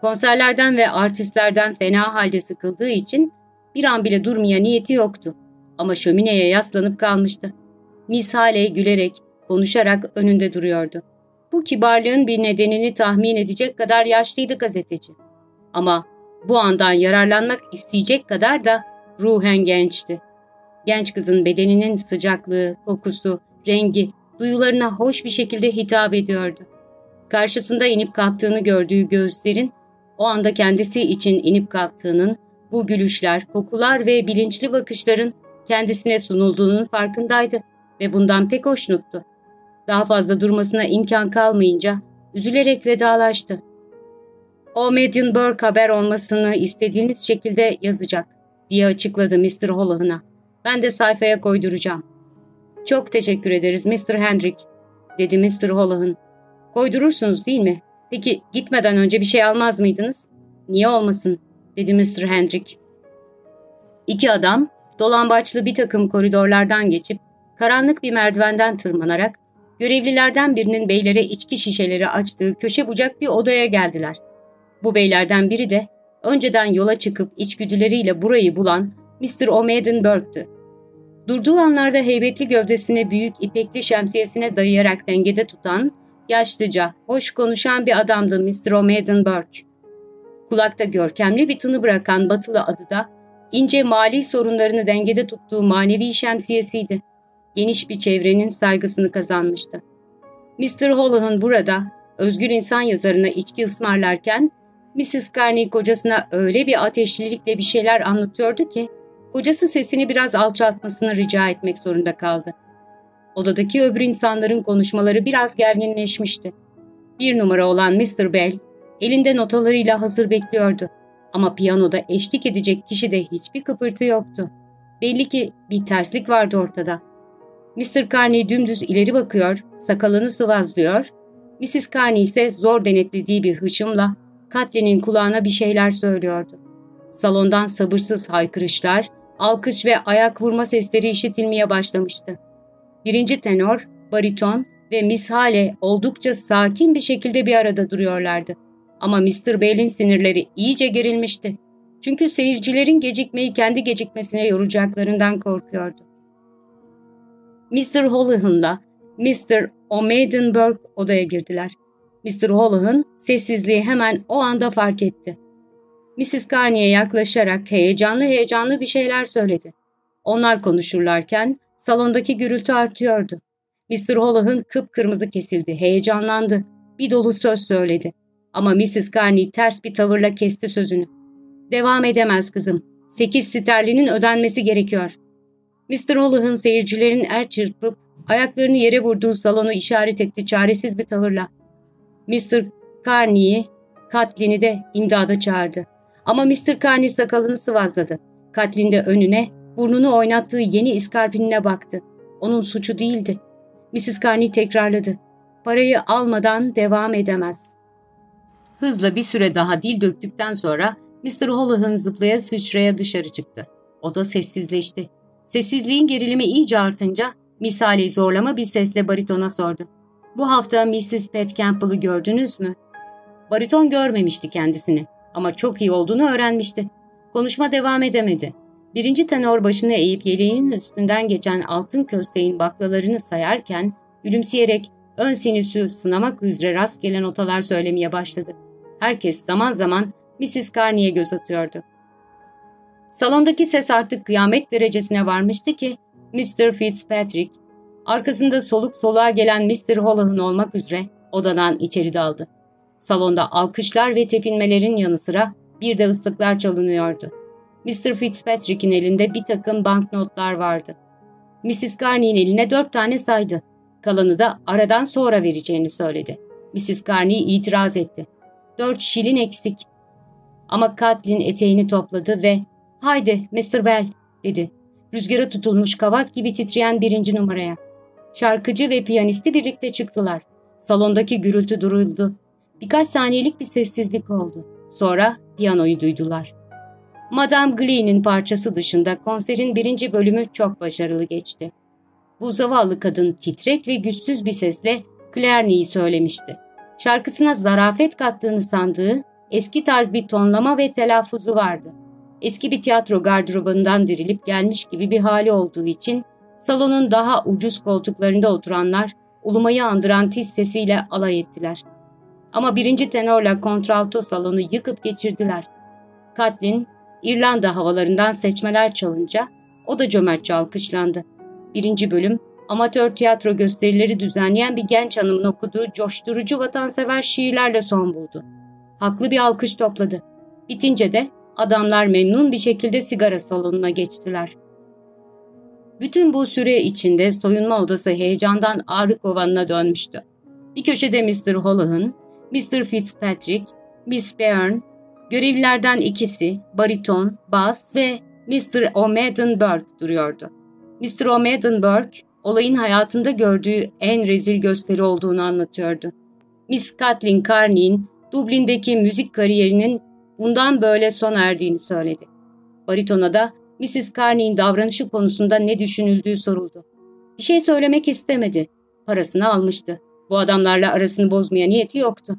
Konserlerden ve artistlerden fena halde sıkıldığı için bir an bile durmaya niyeti yoktu. Ama şömineye yaslanıp kalmıştı. Miss Haley gülerek, konuşarak önünde duruyordu. Bu kibarlığın bir nedenini tahmin edecek kadar yaşlıydı gazeteci. Ama bu andan yararlanmak isteyecek kadar da ruhen gençti. Genç kızın bedeninin sıcaklığı, kokusu, rengi duyularına hoş bir şekilde hitap ediyordu. Karşısında inip kalktığını gördüğü göğüslerin o anda kendisi için inip kalktığının, bu gülüşler, kokular ve bilinçli bakışların kendisine sunulduğunun farkındaydı ve bundan pek hoşnuttu. Daha fazla durmasına imkan kalmayınca üzülerek vedalaştı. O Median haber olmasını istediğiniz şekilde yazacak diye açıkladı Mr. Holohan'a. Ben de sayfaya koyduracağım. Çok teşekkür ederiz Mr. Hendrick, dedi Mr. Holohan. Koydurursunuz değil mi? Peki gitmeden önce bir şey almaz mıydınız? Niye olmasın, dedi Mr. Hendrick. İki adam dolambaçlı bir takım koridorlardan geçip karanlık bir merdivenden tırmanarak görevlilerden birinin beylere içki şişeleri açtığı köşe bucak bir odaya geldiler. Bu beylerden biri de önceden yola çıkıp içgüdüleriyle burayı bulan Mr. O'Madden Burke'tü. Durduğu anlarda heybetli gövdesine büyük ipekli şemsiyesine dayayarak dengede tutan, yaşlıca, hoş konuşan bir adamdı Mr. O'Madden Burke. Kulakta görkemli bir tını bırakan batılı adı da, ince mali sorunlarını dengede tuttuğu manevi şemsiyesiydi. Geniş bir çevrenin saygısını kazanmıştı. Mr. Holohan burada, özgür insan yazarına içki ısmarlarken, Mrs. Carney kocasına öyle bir ateşlilikle bir şeyler anlatıyordu ki, Kocası sesini biraz alçaltmasını rica etmek zorunda kaldı. Odadaki öbür insanların konuşmaları biraz gerginleşmişti. Bir numara olan Mr. Bell, elinde notalarıyla hazır bekliyordu. Ama piyanoda eşlik edecek kişide hiçbir kıpırtı yoktu. Belli ki bir terslik vardı ortada. Mr. Carney dümdüz ileri bakıyor, sakalını sıvazlıyor. Mrs. Carney ise zor denetlediği bir hışımla Katlin'in kulağına bir şeyler söylüyordu. Salondan sabırsız haykırışlar, alkış ve ayak vurma sesleri işitilmeye başlamıştı. Birinci tenor, bariton ve Miss Hale oldukça sakin bir şekilde bir arada duruyorlardı. Ama Mr. Bell'in sinirleri iyice gerilmişti. Çünkü seyircilerin gecikmeyi kendi gecikmesine yoracaklarından korkuyordu. Mr. Holohan'la Mr. O'Maidenberg odaya girdiler. Mr. Holohan sessizliği hemen o anda fark etti. Mrs. Carney'e yaklaşarak heyecanlı heyecanlı bir şeyler söyledi. Onlar konuşurlarken salondaki gürültü artıyordu. Mr. Holohan kıpkırmızı kesildi, heyecanlandı. Bir dolu söz söyledi. Ama Mrs. Carney ters bir tavırla kesti sözünü. Devam edemez kızım. Sekiz sterlinin ödenmesi gerekiyor. Mr. Holohan seyircilerin er çırpıp ayaklarını yere vurduğu salonu işaret etti çaresiz bir tavırla. Mr. Carney'i Katlin'i de imdada çağırdı. Ama Mr. Carney sakalını sıvazladı. Katlin de önüne, burnunu oynattığı yeni iskarpinine baktı. Onun suçu değildi. Mrs. Carney tekrarladı. Parayı almadan devam edemez. Hızla bir süre daha dil döktükten sonra Mr. Holohan zıplaya sıçraya dışarı çıktı. O da sessizleşti. Sessizliğin gerilimi iyice artınca misali zorlama bir sesle baritona sordu. Bu hafta Mrs. Pat Campbell'ı gördünüz mü? Bariton görmemişti kendisini ama çok iyi olduğunu öğrenmişti. Konuşma devam edemedi. Birinci tenor başını eğip yeleğinin üstünden geçen altın kösteğin baklalarını sayarken gülümseyerek ön sinüsü sınamak üzere rastgele notalar söylemeye başladı. Herkes zaman zaman Mrs. Carney'e göz atıyordu. Salondaki ses artık kıyamet derecesine varmıştı ki Mr. Fitzpatrick, arkasında soluk soluğa gelen Mr. Holohan olmak üzere odadan içeri daldı. Salonda alkışlar ve tepinmelerin yanı sıra bir de ıslıklar çalınıyordu. Mr. Fitzpatrick'in elinde bir takım banknotlar vardı. Mrs. Carney'in eline dört tane saydı. Kalanı da aradan sonra vereceğini söyledi. Mrs. Carney itiraz etti. Dört şilin eksik. Ama Kathleen eteğini topladı ve ''Haydi Mr. Bell'' dedi. Rüzgara tutulmuş kavak gibi titreyen birinci numaraya. Şarkıcı ve piyanisti birlikte çıktılar. Salondaki gürültü duruldu. Birkaç saniyelik bir sessizlik oldu. Sonra piyanoyu duydular. Madame Glee'nin parçası dışında konserin birinci bölümü çok başarılı geçti. Bu zavallı kadın titrek ve güçsüz bir sesle Clarny'yi söylemişti. Şarkısına zarafet kattığını sandığı eski tarz bir tonlama ve telaffuzu vardı. Eski bir tiyatro gardırobundan dirilip gelmiş gibi bir hali olduğu için salonun daha ucuz koltuklarında oturanlar ulumayı andıran tiz sesiyle alay ettiler. Ama birinci tenorla kontralto salonu yıkıp geçirdiler. Katlin, İrlanda havalarından seçmeler çalınca o da cömertçe alkışlandı. Birinci bölüm, amatör tiyatro gösterileri düzenleyen bir genç hanımın okuduğu coşturucu vatansever şiirlerle son buldu. Haklı bir alkış topladı. Bitince de adamlar memnun bir şekilde sigara salonuna geçtiler. Bütün bu süre içinde soyunma odası heyecandan ağrı kovanına dönmüştü. Bir köşede Mr. Holohan, Mr. Fitzpatrick, Miss Byrne, görevlilerden ikisi, bariton, bass ve Mr. O'Madden duruyordu. Mr. O'Madden olayın hayatında gördüğü en rezil gösteri olduğunu anlatıyordu. Miss Kathleen Carney'in Dublin'deki müzik kariyerinin bundan böyle sona erdiğini söyledi. Baritona da Mrs. Carney'in davranışı konusunda ne düşünüldüğü soruldu. Bir şey söylemek istemedi. Parasını almıştı. Bu adamlarla arasını bozmaya niyeti yoktu.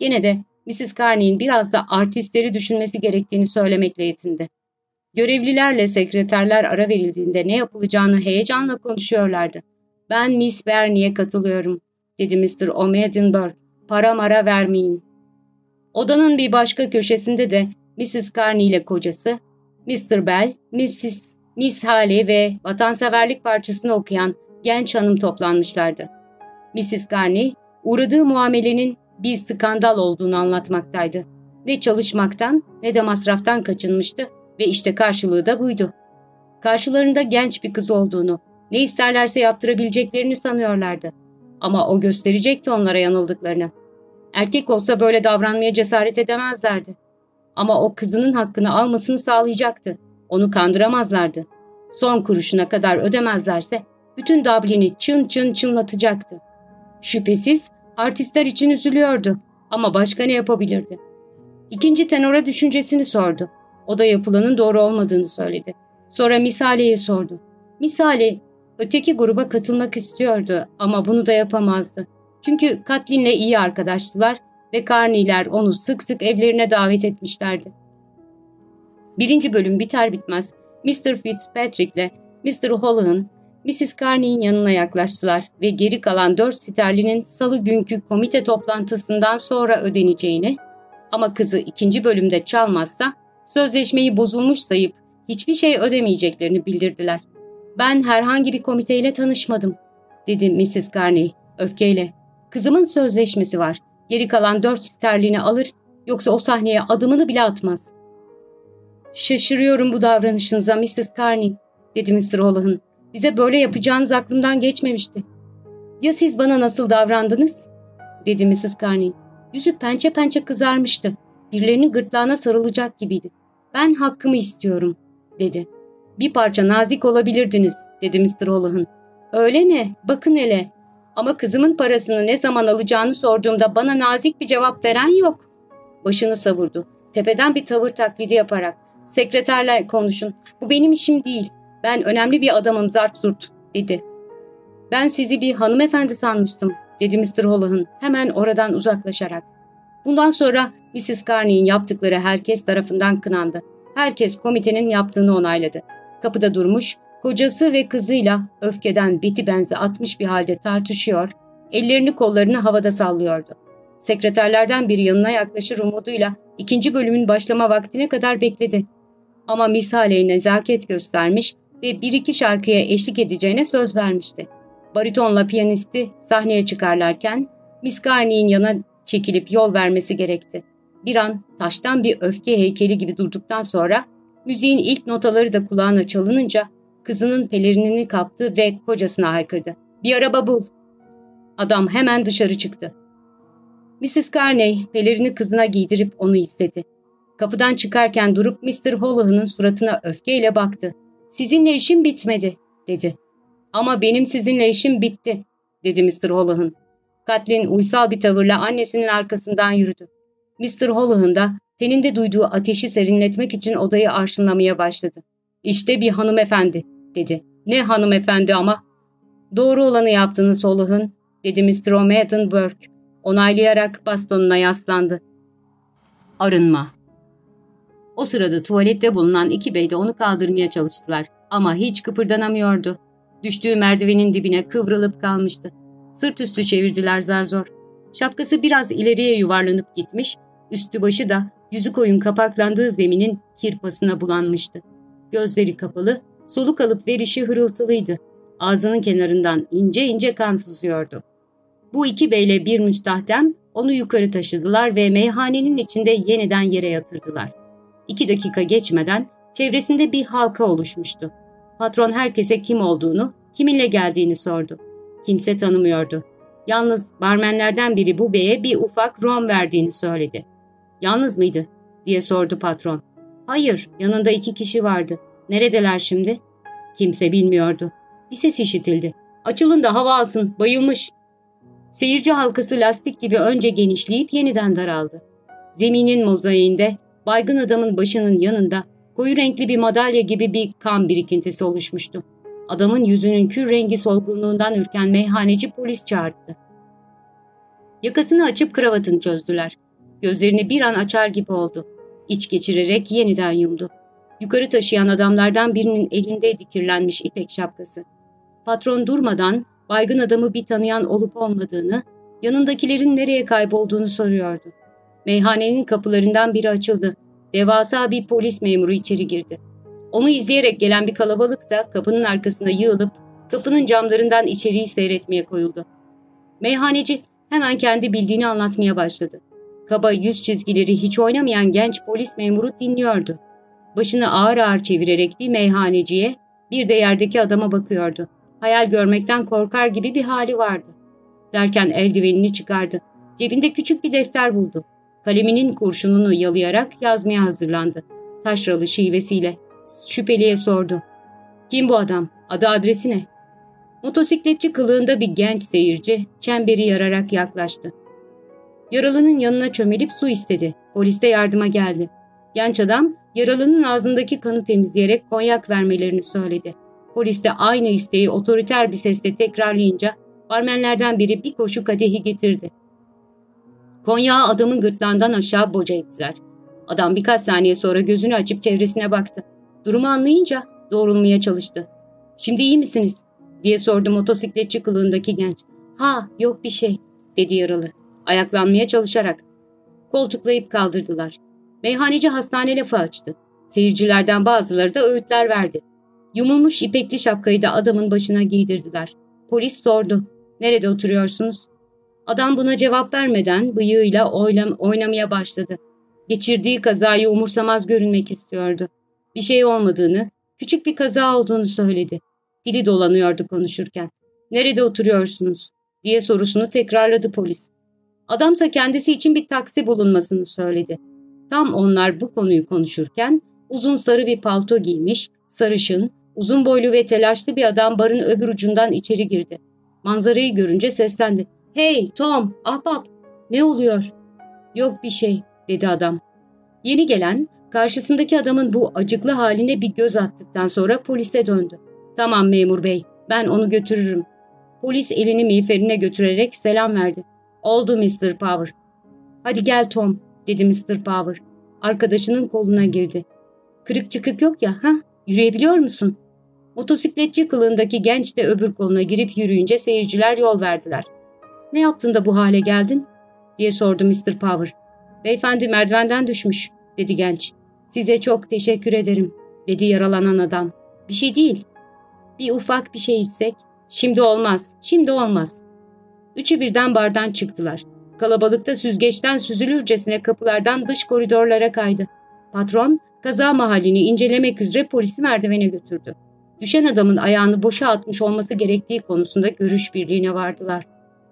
Yine de Mrs. Carney'in biraz da artistleri düşünmesi gerektiğini söylemekle yetindi. Görevlilerle sekreterler ara verildiğinde ne yapılacağını heyecanla konuşuyorlardı. Ben Miss Bernie'ye katılıyorum, dedi Mr. O'Maddenberg. Para mara vermeyin. Odanın bir başka köşesinde de Mrs. Carney ile kocası, Mr. Bell, Mrs. Miss Halley ve vatanseverlik parçasını okuyan genç hanım toplanmışlardı. Mrs. Carney, uğradığı muamelenin bir skandal olduğunu anlatmaktaydı. Ne çalışmaktan ne de masraftan kaçınmıştı ve işte karşılığı da buydu. Karşılarında genç bir kız olduğunu, ne isterlerse yaptırabileceklerini sanıyorlardı. Ama o gösterecekti onlara yanıldıklarını. Erkek olsa böyle davranmaya cesaret edemezlerdi. Ama o kızının hakkını almasını sağlayacaktı. Onu kandıramazlardı. Son kuruşuna kadar ödemezlerse bütün Dublin'i çın çın çınlatacaktı. Şüphesiz artistler için üzülüyordu ama başka ne yapabilirdi? İkinci tenora düşüncesini sordu. O da yapılanın doğru olmadığını söyledi. Sonra Misale'ye sordu. Misale öteki gruba katılmak istiyordu ama bunu da yapamazdı. Çünkü Katlin'le iyi arkadaştılar ve Carney'ler onu sık sık evlerine davet etmişlerdi. Birinci bölüm biter bitmez Mr. Fitzpatrick ile Mr. Holohan Mrs. Carney'in yanına yaklaştılar ve geri kalan dört sterlinin salı günkü komite toplantısından sonra ödeneceğini ama kızı ikinci bölümde çalmazsa sözleşmeyi bozulmuş sayıp hiçbir şey ödemeyeceklerini bildirdiler. Ben herhangi bir komiteyle tanışmadım, dedi Mrs. Carney öfkeyle. Kızımın sözleşmesi var. Geri kalan dört sterlini alır yoksa o sahneye adımını bile atmaz. Şaşırıyorum bu davranışınıza Mrs. Carney, dedi Mr. Holohan. Bize böyle yapacağınız aklımdan geçmemişti. Ya siz bana nasıl davrandınız? dedi Mrs. Carney. Yüzü pençe pençe kızarmıştı. Birilerinin gırtlağına sarılacak gibiydi. Ben hakkımı istiyorum, dedi. Bir parça nazik olabilirdiniz, dedi Mr. Holohan. Öyle mi? Bakın hele. Ama kızımın parasını ne zaman alacağını sorduğumda bana nazik bir cevap veren yok. Başını savurdu. Tepeden bir tavır taklidi yaparak. Sekreterler konuşun. Bu benim işim değil. Ben önemli bir adamım zart zurt, dedi. Ben sizi bir hanımefendi sanmıştım, dedi Mr. Holohan hemen oradan uzaklaşarak. Bundan sonra Mrs. Carney'in yaptıkları herkes tarafından kınandı. Herkes komitenin yaptığını onayladı. Kapıda durmuş, kocası ve kızıyla öfkeden beti benzi atmış bir halde tartışıyor, ellerini kollarını havada sallıyordu. Sekreterlerden biri yanına yaklaşır umuduyla ikinci bölümün başlama vaktine kadar bekledi. Ama Miss Haley nezaket göstermiş ve bir iki şarkıya eşlik edeceğine söz vermişti. Baritonla piyanisti sahneye çıkarlarken Miss Carney'in yana çekilip yol vermesi gerekti. Bir an taştan bir öfke heykeli gibi durduktan sonra müziğin ilk notaları da kulağına çalınınca kızının pelerinini kaptı ve kocasına haykırdı. Bir araba bul. Adam hemen dışarı çıktı. Mrs. Carney pelerini kızına giydirip onu istedi. Kapıdan çıkarken durup Mr. Holohan'ın suratına öfkeyle baktı. Sizinle işim bitmedi, dedi. Ama benim sizinle işim bitti, dedi Mr. Holohan. Katlin uysal bir tavırla annesinin arkasından yürüdü. Mr. Holohan da teninde duyduğu ateşi serinletmek için odayı arşınlamaya başladı. İşte bir hanımefendi, dedi. Ne hanımefendi ama? Doğru olanı yaptınız Holohan, dedi Mr. O'Madden Burke. Onaylayarak bastonuna yaslandı. Arınma. O sırada tuvalette bulunan iki bey de onu kaldırmaya çalıştılar ama hiç kıpırdanamıyordu. Düştüğü merdivenin dibine kıvrılıp kalmıştı. Sırt üstü çevirdiler zar zor. Şapkası biraz ileriye yuvarlanıp gitmiş, üstü başı da yüzü koyun kapaklandığı zeminin kirpasına bulanmıştı. Gözleri kapalı, soluk alıp verişi hırıltılıydı. Ağzının kenarından ince ince kan sızıyordu. Bu iki beyle bir müstahdem onu yukarı taşıdılar ve meyhanenin içinde yeniden yere yatırdılar. İki dakika geçmeden çevresinde bir halka oluşmuştu. Patron herkese kim olduğunu, kiminle geldiğini sordu. Kimse tanımıyordu. Yalnız barmenlerden biri bu beye bir ufak rom verdiğini söyledi. Yalnız mıydı? diye sordu patron. Hayır, yanında iki kişi vardı. Neredeler şimdi? Kimse bilmiyordu. Bir ses işitildi. Açılın da hava alsın, bayılmış. Seyirci halkası lastik gibi önce genişleyip yeniden daraldı. Zeminin mozaiğinde baygın adamın başının yanında koyu renkli bir madalya gibi bir kan birikintisi oluşmuştu. Adamın yüzünün kür rengi solgunluğundan ürken meyhaneci polis çağırdı. Yakasını açıp kravatını çözdüler. Gözlerini bir an açar gibi oldu. İç geçirerek yeniden yumdu. Yukarı taşıyan adamlardan birinin elinde dikirlenmiş ipek şapkası. Patron durmadan baygın adamı bir tanıyan olup olmadığını, yanındakilerin nereye kaybolduğunu soruyordu. Meyhanenin kapılarından biri açıldı. Devasa bir polis memuru içeri girdi. Onu izleyerek gelen bir kalabalık da kapının arkasına yığılıp kapının camlarından içeriği seyretmeye koyuldu. Meyhaneci hemen kendi bildiğini anlatmaya başladı. Kaba yüz çizgileri hiç oynamayan genç polis memuru dinliyordu. Başını ağır ağır çevirerek bir meyhaneciye, bir de yerdeki adama bakıyordu. Hayal görmekten korkar gibi bir hali vardı. Derken eldivenini çıkardı. Cebinde küçük bir defter buldu. Kaleminin kurşununu yalayarak yazmaya hazırlandı. Taşralı şivesiyle. Şüpheliye sordu. Kim bu adam? Adı adresi ne? Motosikletçi kılığında bir genç seyirci çemberi yararak yaklaştı. Yaralının yanına çömelip su istedi. Polis de yardıma geldi. Genç adam yaralının ağzındaki kanı temizleyerek konyak vermelerini söyledi. Polis de aynı isteği otoriter bir sesle tekrarlayınca barmenlerden biri bir koşu kadehi getirdi. Konyağı adamın gırtlağından aşağı boca ettiler. Adam birkaç saniye sonra gözünü açıp çevresine baktı. Durumu anlayınca doğrulmaya çalıştı. ''Şimdi iyi misiniz?'' diye sordu motosikletçi kılığındaki genç. ''Ha, yok bir şey.'' dedi yaralı. Ayaklanmaya çalışarak. Koltuklayıp kaldırdılar. Meyhaneci hastane lafı açtı. Seyircilerden bazıları da öğütler verdi. Yumulmuş ipekli şapkayı da adamın başına giydirdiler. Polis sordu. ''Nerede oturuyorsunuz?'' Adam buna cevap vermeden bıyığıyla oylam oynamaya başladı. Geçirdiği kazayı umursamaz görünmek istiyordu. Bir şey olmadığını, küçük bir kaza olduğunu söyledi. Dili dolanıyordu konuşurken. ''Nerede oturuyorsunuz?'' diye sorusunu tekrarladı polis. Adamsa kendisi için bir taksi bulunmasını söyledi. Tam onlar bu konuyu konuşurken uzun sarı bir palto giymiş, sarışın, uzun boylu ve telaşlı bir adam barın öbür ucundan içeri girdi. Manzarayı görünce seslendi. ''Hey Tom, ahbap, ne oluyor?'' ''Yok bir şey.'' dedi adam. Yeni gelen, karşısındaki adamın bu acıklı haline bir göz attıktan sonra polise döndü. ''Tamam memur bey, ben onu götürürüm.'' Polis elini miğferine götürerek selam verdi. ''Oldu Mr. Power.'' ''Hadi gel Tom.'' Dedi Mr. Power. Arkadaşının koluna girdi. ''Kırık çıkık yok ya, ha? Yürüyebiliyor musun?'' Motosikletçi kılığındaki genç de öbür koluna girip yürüyünce seyirciler yol verdiler. ''Ne yaptın da bu hale geldin?'' diye sordu Mr. Power. ''Beyefendi merdivenden düşmüş.'' dedi genç. ''Size çok teşekkür ederim.'' dedi yaralanan adam. ''Bir şey değil. Bir ufak bir şey hissek. Şimdi olmaz, şimdi olmaz.'' Üçü birden bardan çıktılar. Kalabalıkta süzgeçten süzülürcesine kapılardan dış koridorlara kaydı. Patron, kaza mahallini incelemek üzere polisi merdivene götürdü. Düşen adamın ayağını boşa atmış olması gerektiği konusunda görüş birliğine vardılar.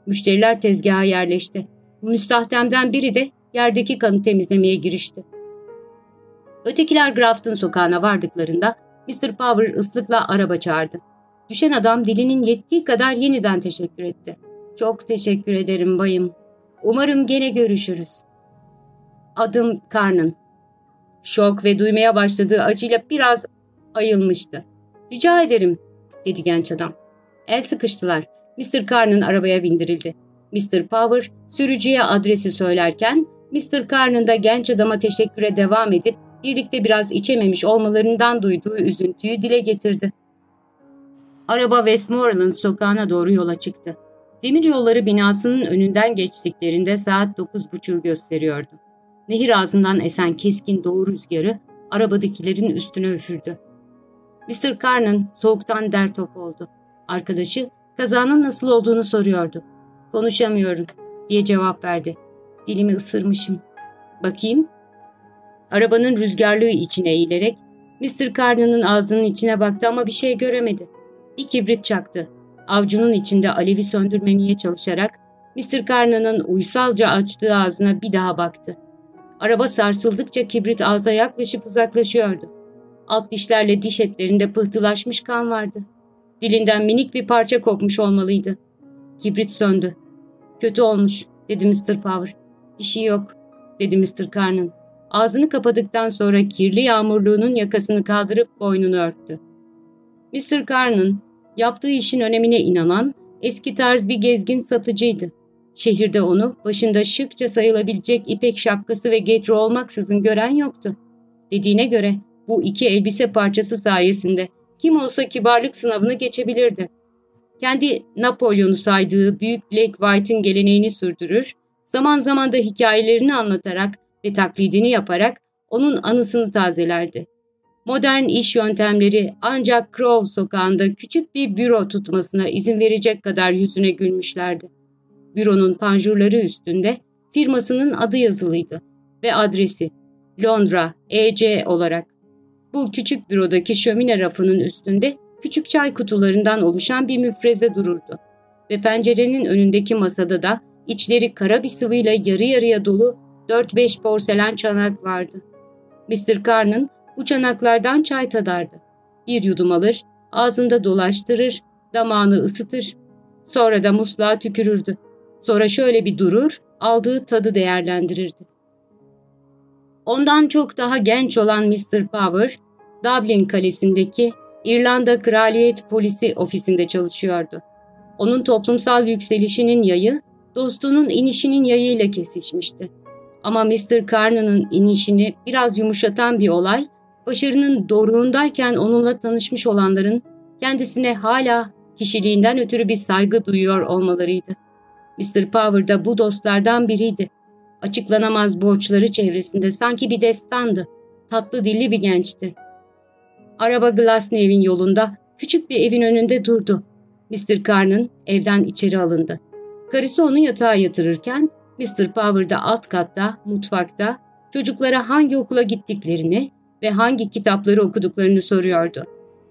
Müşteriler tezgaha yerleşti. Müstahdemden biri de yerdeki kanı temizlemeye girişti. Ötekiler Grafton sokağına vardıklarında Mr. Power ıslıkla araba çağırdı. Düşen adam dilinin yettiği kadar yeniden teşekkür etti. Çok teşekkür ederim bayım. Umarım gene görüşürüz. Adım Karnın. Şok ve duymaya başladığı acıyla biraz ayılmıştı. Rica ederim, dedi genç adam. El sıkıştılar. Mr. Carn'ın arabaya bindirildi. Mr. Power sürücüye adresi söylerken Mr. Carn'ın da genç adama teşekküre devam edip birlikte biraz içememiş olmalarından duyduğu üzüntüyü dile getirdi. Araba Westmoreland sokağına doğru yola çıktı. Demir yolları binasının önünden geçtiklerinde saat 9.30'u gösteriyordu. Nehir ağzından esen keskin doğu rüzgarı arabadakilerin üstüne üfürdü. Mr. Carnan soğuktan der top oldu. Arkadaşı kazanın nasıl olduğunu soruyordu. Konuşamıyorum diye cevap verdi. Dilimi ısırmışım. Bakayım. Arabanın rüzgarlığı içine eğilerek Mr. Carnan'ın ağzının içine baktı ama bir şey göremedi. Bir kibrit çaktı. Avcunun içinde alevi söndürmemeye çalışarak Mr. Carnan'ın uysalca açtığı ağzına bir daha baktı. Araba sarsıldıkça kibrit ağza yaklaşıp uzaklaşıyordu. Alt dişlerle diş etlerinde pıhtılaşmış kan vardı. Dilinden minik bir parça kopmuş olmalıydı. Kibrit söndü. Kötü olmuş, dedi Mr. Power. Bir şey yok, dedi Mr. Carnan. Ağzını kapadıktan sonra kirli yağmurluğunun yakasını kaldırıp boynunu örttü. Mr. Carnan, yaptığı işin önemine inanan, eski tarz bir gezgin satıcıydı. Şehirde onu başında şıkça sayılabilecek ipek şapkası ve getro olmaksızın gören yoktu. Dediğine göre bu iki elbise parçası sayesinde kim olsa kibarlık sınavını geçebilirdi. Kendi Napolyon'u saydığı Büyük Black White'ın geleneğini sürdürür, zaman zaman da hikayelerini anlatarak ve taklidini yaparak onun anısını tazelerdi. Modern iş yöntemleri ancak Crow sokağında küçük bir büro tutmasına izin verecek kadar yüzüne gülmüşlerdi. Büronun panjurları üstünde firmasının adı yazılıydı ve adresi Londra, EC olarak. Bu küçük bürodaki şömine rafının üstünde küçük çay kutularından oluşan bir müfreze dururdu. Ve pencerenin önündeki masada da içleri kara bir sıvıyla yarı yarıya dolu 4-5 porselen çanak vardı. Mr. Carn'ın bu çanaklardan çay tadardı. Bir yudum alır, ağzında dolaştırır, damağını ısıtır. Sonra da musluğa tükürürdü. Sonra şöyle bir durur, aldığı tadı değerlendirirdi. Ondan çok daha genç olan Mr. Power, Dublin kalesindeki İrlanda Kraliyet Polisi ofisinde çalışıyordu. Onun toplumsal yükselişinin yayı, dostunun inişinin yayıyla kesişmişti. Ama Mr. Carnan'ın inişini biraz yumuşatan bir olay, başarının doruğundayken onunla tanışmış olanların kendisine hala kişiliğinden ötürü bir saygı duyuyor olmalarıydı. Mr. Power da bu dostlardan biriydi. Açıklanamaz borçları çevresinde sanki bir destandı. Tatlı dilli bir gençti. Araba Glasnev'in yolunda küçük bir evin önünde durdu. Mr. Carn'ın evden içeri alındı. Karısı onu yatağa yatırırken Mr. Power da alt katta, mutfakta çocuklara hangi okula gittiklerini ve hangi kitapları okuduklarını soruyordu.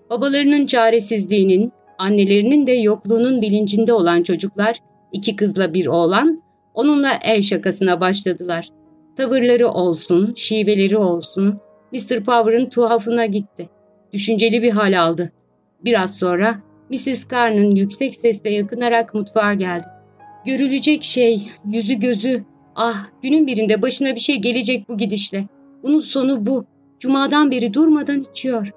Babalarının çaresizliğinin, annelerinin de yokluğunun bilincinde olan çocuklar, iki kızla bir oğlan, onunla el şakasına başladılar. Tavırları olsun, şiveleri olsun, Mr. Power'ın tuhafına gitti. Düşünceli bir hal aldı. Biraz sonra Mrs. Carn'ın yüksek sesle yakınarak mutfağa geldi. Görülecek şey, yüzü gözü, ah günün birinde başına bir şey gelecek bu gidişle. Bunun sonu bu. Cumadan beri durmadan içiyor.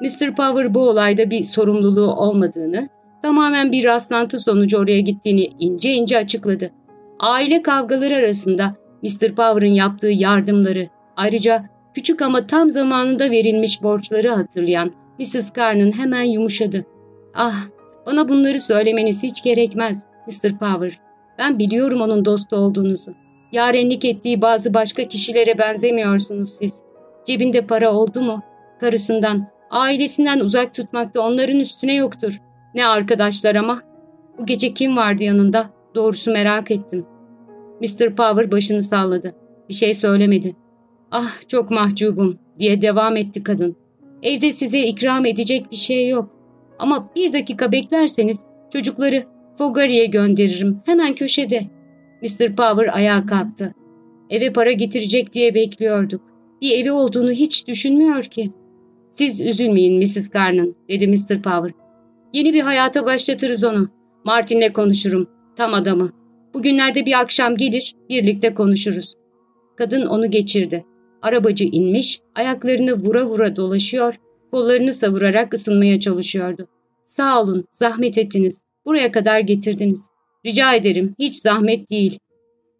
Mr. Power bu olayda bir sorumluluğu olmadığını, tamamen bir rastlantı sonucu oraya gittiğini ince ince açıkladı. Aile kavgaları arasında Mr. Power'ın yaptığı yardımları, ayrıca küçük ama tam zamanında verilmiş borçları hatırlayan Mrs. Carn'ın hemen yumuşadı. Ah, bana bunları söylemeniz hiç gerekmez Mr. Power. Ben biliyorum onun dostu olduğunuzu. Yarenlik ettiği bazı başka kişilere benzemiyorsunuz siz. Cebinde para oldu mu? Karısından, ailesinden uzak tutmakta onların üstüne yoktur. Ne arkadaşlar ama. Bu gece kim vardı yanında? Doğrusu merak ettim. Mr. Power başını salladı. Bir şey söylemedi. Ah çok mahcubum diye devam etti kadın. Evde size ikram edecek bir şey yok. Ama bir dakika beklerseniz çocukları Fogarty'e gönderirim. Hemen köşede. Mr. Power ayağa kalktı. Eve para getirecek diye bekliyorduk. Bir evi olduğunu hiç düşünmüyor ki. Siz üzülmeyin Mrs. Carnan, dedi Mr. Power. Yeni bir hayata başlatırız onu. Martin'le konuşurum. Tam adamı. Bugünlerde bir akşam gelir, birlikte konuşuruz. Kadın onu geçirdi. Arabacı inmiş, ayaklarını vura vura dolaşıyor, kollarını savurarak ısınmaya çalışıyordu. Sağ olun, zahmet ettiniz. Buraya kadar getirdiniz. Rica ederim, hiç zahmet değil.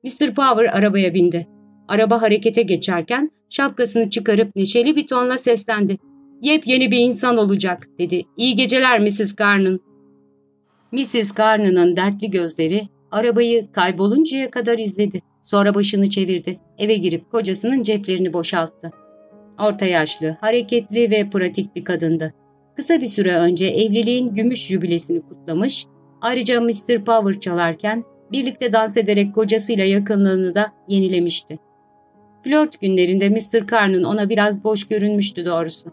Mr. Power arabaya bindi. Araba harekete geçerken şapkasını çıkarıp neşeli bir tonla seslendi. Yepyeni bir insan olacak, dedi. İyi geceler Mrs. Carnan. Mrs. Carnan'ın dertli gözleri arabayı kayboluncaya kadar izledi. Sonra başını çevirdi. Eve girip kocasının ceplerini boşalttı. Orta yaşlı, hareketli ve pratik bir kadındı. Kısa bir süre önce evliliğin gümüş jübilesini kutlamış, ayrıca Mr. Power çalarken birlikte dans ederek kocasıyla yakınlığını da yenilemişti. Flört günlerinde Mr. Carn'ın ona biraz boş görünmüştü doğrusu.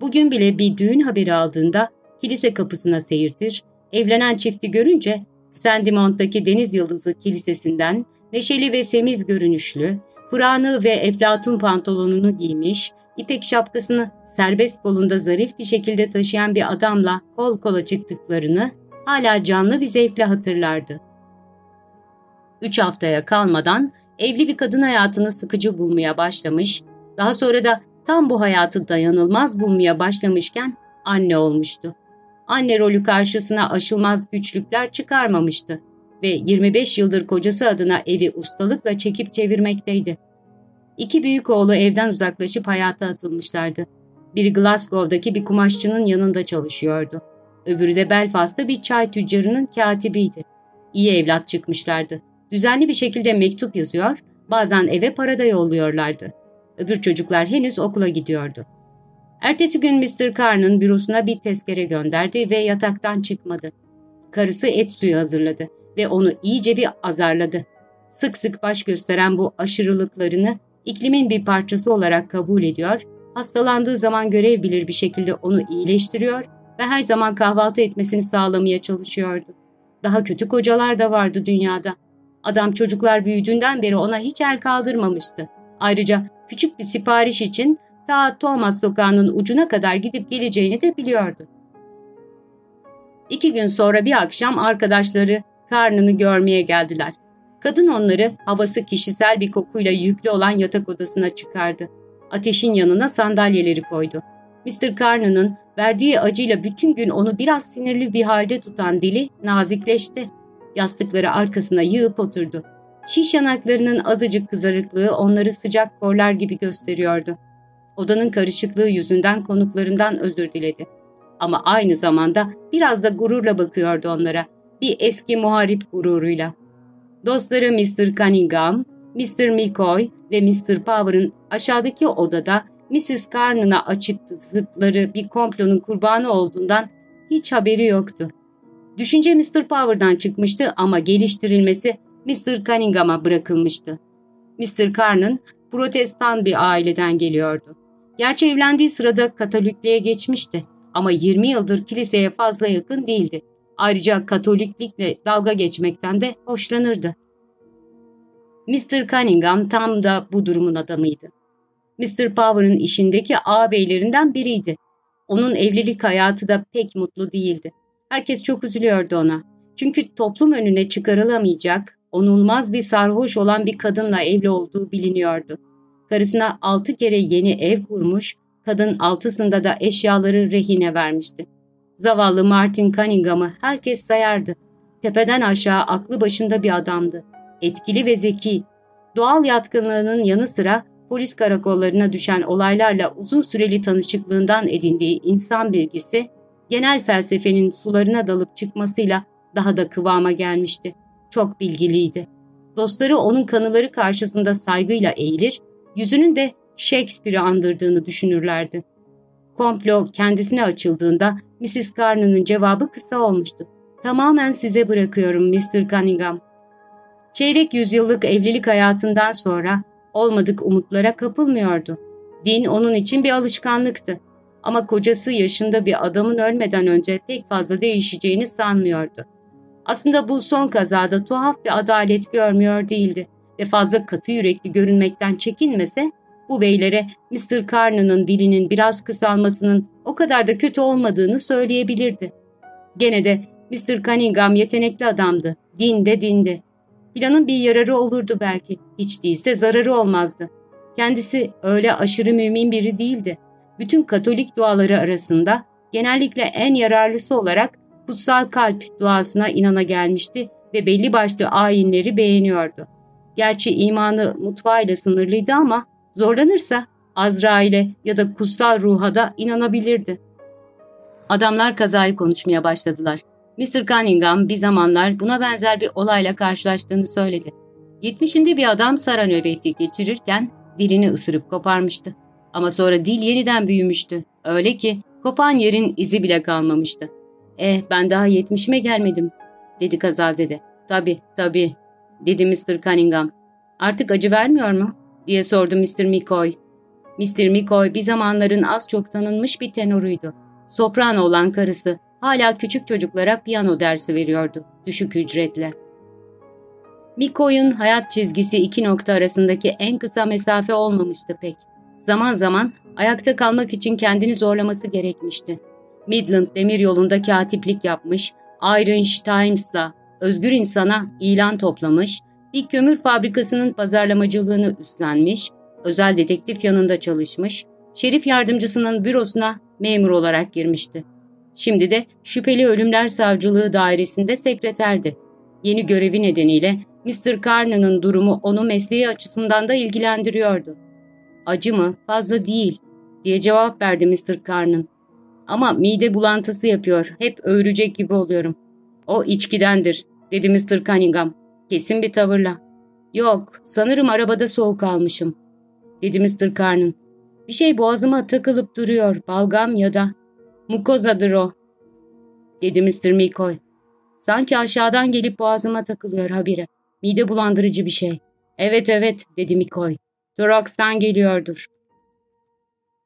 Bugün bile bir düğün haberi aldığında kilise kapısına seyirtir, evlenen çifti görünce Sandimont'taki Deniz Yıldızı Kilisesi'nden neşeli ve semiz görünüşlü, fırağını ve eflatun pantolonunu giymiş, ipek şapkasını serbest kolunda zarif bir şekilde taşıyan bir adamla kol kola çıktıklarını hala canlı bir zevkle hatırlardı. Üç haftaya kalmadan evli bir kadın hayatını sıkıcı bulmaya başlamış, daha sonra da tam bu hayatı dayanılmaz bulmaya başlamışken anne olmuştu. Anne rolü karşısına aşılmaz güçlükler çıkarmamıştı ve 25 yıldır kocası adına evi ustalıkla çekip çevirmekteydi. İki büyük oğlu evden uzaklaşıp hayata atılmışlardı. Biri Glasgow'daki bir kumaşçının yanında çalışıyordu. Öbürü de Belfast'ta bir çay tüccarının katibiydi. İyi evlat çıkmışlardı. Düzenli bir şekilde mektup yazıyor, bazen eve para da yolluyorlardı. Öbür çocuklar henüz okula gidiyordu. Ertesi gün Mr. Carn'ın bürosuna bir tezkere gönderdi ve yataktan çıkmadı. Karısı et suyu hazırladı ve onu iyice bir azarladı. Sık sık baş gösteren bu aşırılıklarını iklimin bir parçası olarak kabul ediyor, hastalandığı zaman görev bilir bir şekilde onu iyileştiriyor ve her zaman kahvaltı etmesini sağlamaya çalışıyordu. Daha kötü kocalar da vardı dünyada. Adam çocuklar büyüdüğünden beri ona hiç el kaldırmamıştı. Ayrıca küçük bir sipariş için ta Thomas sokağının ucuna kadar gidip geleceğini de biliyordu. İki gün sonra bir akşam arkadaşları karnını görmeye geldiler. Kadın onları havası kişisel bir kokuyla yüklü olan yatak odasına çıkardı. Ateşin yanına sandalyeleri koydu. Mr. Carnan'ın verdiği acıyla bütün gün onu biraz sinirli bir halde tutan dili nazikleşti. Yastıkları arkasına yığıp oturdu. Şiş yanaklarının azıcık kızarıklığı onları sıcak korlar gibi gösteriyordu. Odanın karışıklığı yüzünden konuklarından özür diledi. Ama aynı zamanda biraz da gururla bakıyordu onlara. Bir eski muharip gururuyla. Dostları Mr. Cunningham, Mr. McCoy ve Mr. Power'ın aşağıdaki odada Mrs. Carnan'a açıkladıkları bir komplonun kurbanı olduğundan hiç haberi yoktu. Düşünce Mr. Power'dan çıkmıştı ama geliştirilmesi Mr. Cunningham'a bırakılmıştı. Mr. Carnan protestan bir aileden geliyordu. Gerçi evlendiği sırada Katolikliğe geçmişti ama 20 yıldır kiliseye fazla yakın değildi. Ayrıca Katoliklikle dalga geçmekten de hoşlanırdı. Mr. Cunningham tam da bu durumun adamıydı. Mr. Power'ın işindeki ağabeylerinden biriydi. Onun evlilik hayatı da pek mutlu değildi. Herkes çok üzülüyordu ona. Çünkü toplum önüne çıkarılamayacak, onulmaz bir sarhoş olan bir kadınla evli olduğu biliniyordu. Karısına altı kere yeni ev kurmuş, kadın altısında da eşyaları rehine vermişti. Zavallı Martin Cunningham'ı herkes sayardı. Tepeden aşağı aklı başında bir adamdı. Etkili ve zeki. Doğal yatkınlığının yanı sıra polis karakollarına düşen olaylarla uzun süreli tanışıklığından edindiği insan bilgisi, genel felsefenin sularına dalıp çıkmasıyla daha da kıvama gelmişti. Çok bilgiliydi. Dostları onun kanıları karşısında saygıyla eğilir, yüzünün de Shakespeare'i andırdığını düşünürlerdi. Komplo kendisine açıldığında Mrs. Carnan'ın cevabı kısa olmuştu. Tamamen size bırakıyorum Mr. Cunningham. Çeyrek yüzyıllık evlilik hayatından sonra olmadık umutlara kapılmıyordu. Din onun için bir alışkanlıktı. Ama kocası yaşında bir adamın ölmeden önce pek fazla değişeceğini sanmıyordu. Aslında bu son kazada tuhaf bir adalet görmüyor değildi ve fazla katı yürekli görünmekten çekinmese bu beylere Mr. Carnan'ın dilinin biraz kısalmasının o kadar da kötü olmadığını söyleyebilirdi. Gene de Mr. Cunningham yetenekli adamdı, din de dindi. Planın bir yararı olurdu belki, hiç değilse zararı olmazdı. Kendisi öyle aşırı mümin biri değildi. Bütün Katolik duaları arasında genellikle en yararlısı olarak kutsal kalp duasına inana gelmişti ve belli başlı ayinleri beğeniyordu. Gerçi imanı mutfağıyla sınırlıydı ama zorlanırsa Azrail'e ya da kutsal ruha da inanabilirdi. Adamlar kazayı konuşmaya başladılar. Mr. Cunningham bir zamanlar buna benzer bir olayla karşılaştığını söyledi. Yetmişinde bir adam Sara nöbeti geçirirken dilini ısırıp koparmıştı. Ama sonra dil yeniden büyümüştü. Öyle ki kopan yerin izi bile kalmamıştı. Eh ben daha yetmişime gelmedim dedi kazazede. Tabi tabi dedi Mr. Cunningham. Artık acı vermiyor mu? diye sordu Mr. McCoy. Mr. McCoy bir zamanların az çok tanınmış bir tenoruydu. Soprano olan karısı hala küçük çocuklara piyano dersi veriyordu, düşük ücretle. McCoy'un hayat çizgisi iki nokta arasındaki en kısa mesafe olmamıştı pek. Zaman zaman ayakta kalmak için kendini zorlaması gerekmişti. Midland demiryolunda katiplik yapmış, Irish Times'la özgür insana ilan toplamış, bir kömür fabrikasının pazarlamacılığını üstlenmiş, özel dedektif yanında çalışmış, şerif yardımcısının bürosuna memur olarak girmişti. Şimdi de şüpheli ölümler savcılığı dairesinde sekreterdi. Yeni görevi nedeniyle Mr. Carnan'ın durumu onu mesleği açısından da ilgilendiriyordu. Acı mı? Fazla değil diye cevap verdi Mr. Carnan. Ama mide bulantısı yapıyor. Hep öğürecek gibi oluyorum. O içkidendir dedi Mr. Cunningham. Kesin bir tavırla. Yok sanırım arabada soğuk almışım dedi Mr. Carnan. Bir şey boğazıma takılıp duruyor. Balgam ya da mukozadır o dedi Mr. Mikoy. Sanki aşağıdan gelip boğazıma takılıyor habire. Mide bulandırıcı bir şey. Evet evet dedi Mikoy. Thorax'tan geliyordur.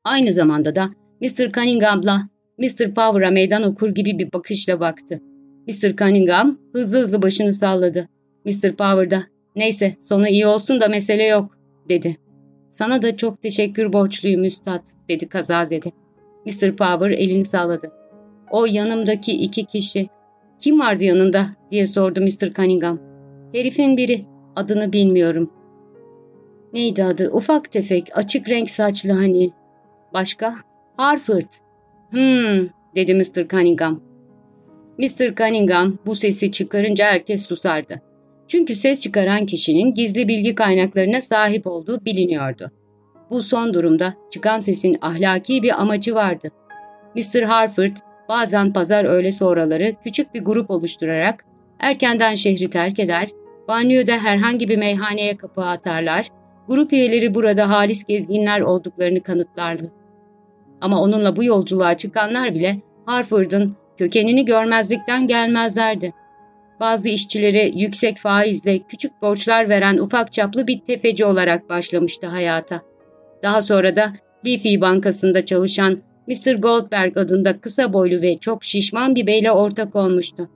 Aynı zamanda da Mr. Cunningham'la Mr. Power'a meydan okur gibi bir bakışla baktı. Mr. Cunningham hızlı hızlı başını salladı. Mr. Power da neyse sonu iyi olsun da mesele yok dedi. Sana da çok teşekkür borçluyum üstad dedi kazazede. Mr. Power elini salladı. O yanımdaki iki kişi. Kim vardı yanında diye sordu Mr. Cunningham. Herifin biri. Adını bilmiyorum. Neydi adı? Ufak tefek, açık renk saçlı hani. Başka? Harford. Hmm, dedi Mr. Cunningham. Mr. Cunningham bu sesi çıkarınca herkes susardı. Çünkü ses çıkaran kişinin gizli bilgi kaynaklarına sahip olduğu biliniyordu. Bu son durumda çıkan sesin ahlaki bir amacı vardı. Mr. Harford bazen pazar öğle sonraları küçük bir grup oluşturarak erkenden şehri terk eder, banyoda herhangi bir meyhaneye kapı atarlar, grup üyeleri burada halis gezginler olduklarını kanıtlardı. Ama onunla bu yolculuğa çıkanlar bile Harford'un kökenini görmezlikten gelmezlerdi. Bazı işçilere yüksek faizle küçük borçlar veren ufak çaplı bir tefeci olarak başlamıştı hayata. Daha sonra da Leafy Bankası'nda çalışan Mr. Goldberg adında kısa boylu ve çok şişman bir beyle ortak olmuştu.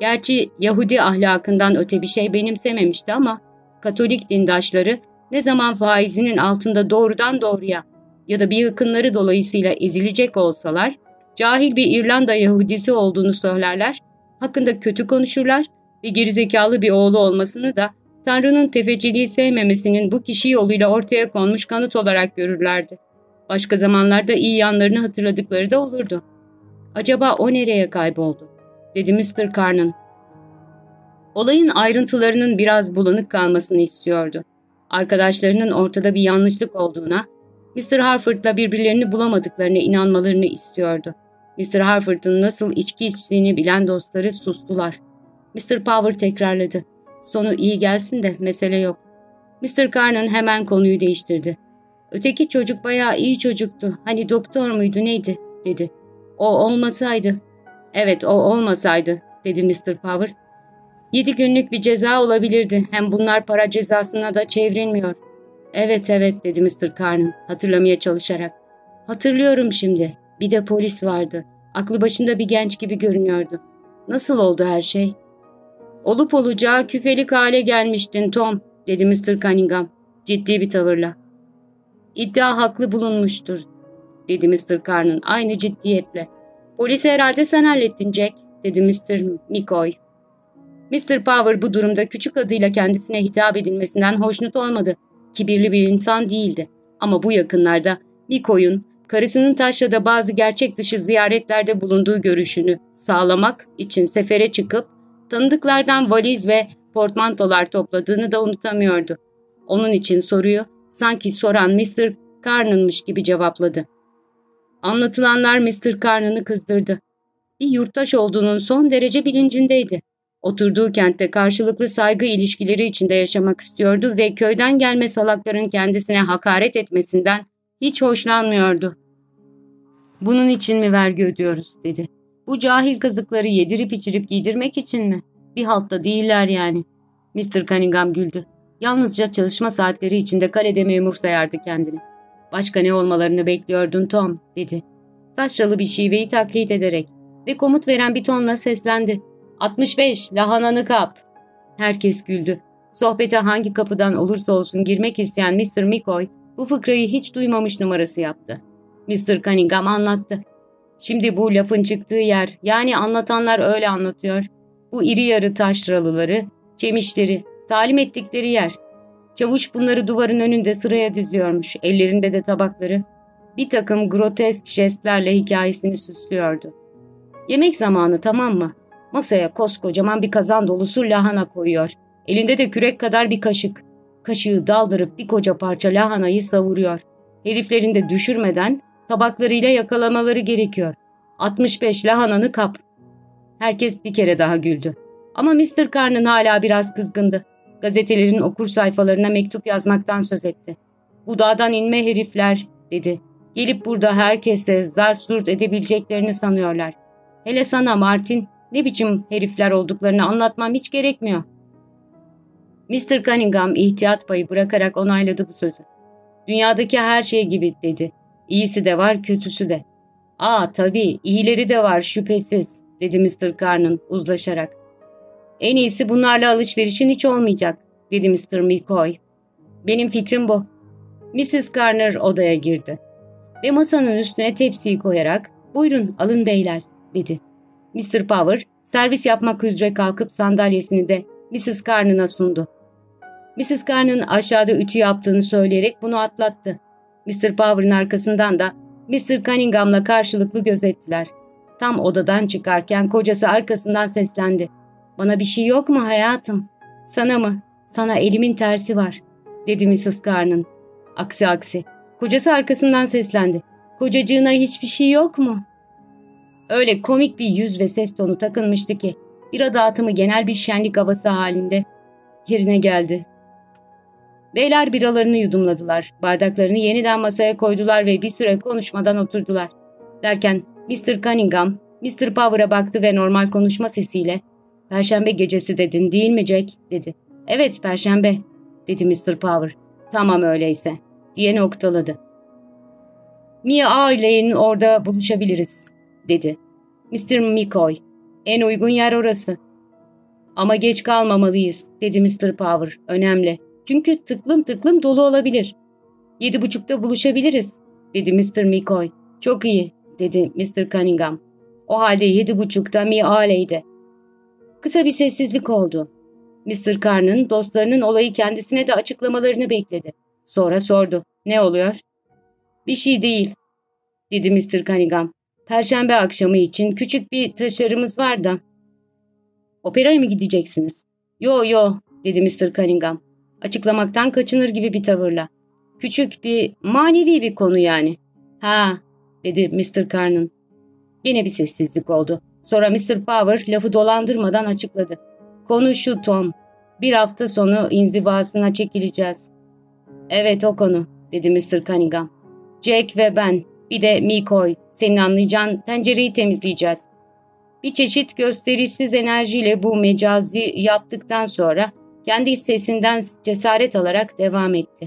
Gerçi Yahudi ahlakından öte bir şey benimsememişti ama Katolik dindaşları ne zaman faizinin altında doğrudan doğruya ya da bir yakınları dolayısıyla ezilecek olsalar, cahil bir İrlanda Yahudisi olduğunu söylerler, hakkında kötü konuşurlar ve gerizekalı bir oğlu olmasını da Tanrı'nın tefeciliği sevmemesinin bu kişi yoluyla ortaya konmuş kanıt olarak görürlerdi. Başka zamanlarda iyi yanlarını hatırladıkları da olurdu. Acaba o nereye kayboldu? dedi Mr. Carnan. Olayın ayrıntılarının biraz bulanık kalmasını istiyordu. Arkadaşlarının ortada bir yanlışlık olduğuna, Mr. Harford'la birbirlerini bulamadıklarına inanmalarını istiyordu. Mr. Harford'un nasıl içki içtiğini bilen dostları sustular. Mr. Power tekrarladı. Sonu iyi gelsin de mesele yok. Mr. Carnan hemen konuyu değiştirdi. Öteki çocuk bayağı iyi çocuktu. Hani doktor muydu neydi? dedi. O olmasaydı. Evet o olmasaydı dedi Mr. Power. Yedi günlük bir ceza olabilirdi. Hem bunlar para cezasına da çevrilmiyor. Evet evet dedi Mr. Carnan hatırlamaya çalışarak. Hatırlıyorum şimdi. Bir de polis vardı. Aklı başında bir genç gibi görünüyordu. Nasıl oldu her şey? Olup olacağı küfelik hale gelmiştin Tom, dedi Mr. Cunningham ciddi bir tavırla. İddia haklı bulunmuştur, dedi Mr. Carnan aynı ciddiyetle. Polisi herhalde sen hallettin Jack, dedi Mr. McCoy. Mr. Power bu durumda küçük adıyla kendisine hitap edilmesinden hoşnut olmadı. Kibirli bir insan değildi. Ama bu yakınlarda McCoy'un karısının taşrada bazı gerçek dışı ziyaretlerde bulunduğu görüşünü sağlamak için sefere çıkıp tanıdıklardan valiz ve portmantolar topladığını da unutamıyordu. Onun için soruyu sanki soran Mr. Carnan'mış gibi cevapladı. Anlatılanlar Mr. Carnan'ı kızdırdı. Bir yurttaş olduğunun son derece bilincindeydi. Oturduğu kentte karşılıklı saygı ilişkileri içinde yaşamak istiyordu ve köyden gelme salakların kendisine hakaret etmesinden hiç hoşlanmıyordu. Bunun için mi vergi ödüyoruz dedi. Bu cahil kazıkları yedirip içirip giydirmek için mi? Bir haltta değiller yani. Mr. Cunningham güldü. Yalnızca çalışma saatleri içinde kalede memur sayardı kendini. Başka ne olmalarını bekliyordun Tom, dedi. Taşralı bir şiveyi taklit ederek ve komut veren bir tonla seslendi. 65, lahananı kap. Herkes güldü. Sohbete hangi kapıdan olursa olsun girmek isteyen Mr. McCoy bu fıkrayı hiç duymamış numarası yaptı. Mr. Cunningham anlattı. Şimdi bu lafın çıktığı yer, yani anlatanlar öyle anlatıyor. Bu iri yarı taşralıları, çemişleri, talim ettikleri yer. Çavuş bunları duvarın önünde sıraya diziyormuş, ellerinde de tabakları. Bir takım grotesk jestlerle hikayesini süslüyordu. Yemek zamanı tamam mı? Masaya koskocaman bir kazan dolusu lahana koyuyor. Elinde de kürek kadar bir kaşık. Kaşığı daldırıp bir koca parça lahanayı savuruyor. Heriflerin de düşürmeden tabaklarıyla yakalamaları gerekiyor. 65 lahananı kap. Herkes bir kere daha güldü. Ama Mr. Carnan hala biraz kızgındı. Gazetelerin okur sayfalarına mektup yazmaktan söz etti. Bu dağdan inme herifler, dedi. Gelip burada herkese zar surt edebileceklerini sanıyorlar. Hele sana Martin, ne biçim herifler olduklarını anlatmam hiç gerekmiyor. Mr. Cunningham ihtiyat payı bırakarak onayladı bu sözü. Dünyadaki her şey gibi dedi. İyisi de var, kötüsü de. Aa tabii, iyileri de var şüphesiz, dedi Mr. Carnan uzlaşarak. En iyisi bunlarla alışverişin hiç olmayacak, dedi Mr. McCoy. Benim fikrim bu. Mrs. Garner odaya girdi. Ve masanın üstüne tepsiyi koyarak, buyurun alın beyler, dedi. Mr. Power, servis yapmak üzere kalkıp sandalyesini de Mrs. Carnan'a sundu. Mrs. Carnan aşağıda ütü yaptığını söyleyerek bunu atlattı. Mr. Power'ın arkasından da Mr. Cunningham'la karşılıklı gözettiler. Tam odadan çıkarken kocası arkasından seslendi. Bana bir şey yok mu hayatım? Sana mı? Sana elimin tersi var, dedi Mrs. Carnan. Aksi aksi. Kocası arkasından seslendi. Kocacığına hiçbir şey yok mu? Öyle komik bir yüz ve ses tonu takılmıştı ki bira dağıtımı genel bir şenlik havası halinde yerine geldi. Beyler biralarını yudumladılar. Bardaklarını yeniden masaya koydular ve bir süre konuşmadan oturdular. Derken Mr. Cunningham, Mr. Power'a baktı ve normal konuşma sesiyle ''Perşembe gecesi dedin değil mi Jack?'' dedi. ''Evet, Perşembe.'' dedi Mr. Power. ''Tamam öyleyse.'' diye noktaladı. ''Mia ailenin orada buluşabiliriz.'' Dedi. Mr. McCoy, ''En uygun yer orası.'' ''Ama geç kalmamalıyız.'' dedi Mr. Power. ''Önemli. Çünkü tıklım tıklım dolu olabilir. Yedi buçukta buluşabiliriz, dedi Mr. McCoy. Çok iyi, dedi Mr. Cunningham. O halde yedi buçukta Mi Aley'de. Kısa bir sessizlik oldu. Mr. Carn'ın dostlarının olayı kendisine de açıklamalarını bekledi. Sonra sordu. Ne oluyor? Bir şey değil, dedi Mr. Cunningham. Perşembe akşamı için küçük bir taşlarımız var da. Operaya mı gideceksiniz? Yo yo, dedi Mr. Cunningham. Açıklamaktan kaçınır gibi bir tavırla. Küçük bir, manevi bir konu yani. Ha, dedi Mr. Carnan. Yine bir sessizlik oldu. Sonra Mr. Power lafı dolandırmadan açıkladı. Konu şu Tom. Bir hafta sonu inzivasına çekileceğiz. Evet o konu, dedi Mr. Cunningham. Jack ve ben, bir de Mikoy, senin anlayacağın tencereyi temizleyeceğiz. Bir çeşit gösterişsiz enerjiyle bu mecazi yaptıktan sonra kendi sesinden cesaret alarak devam etti.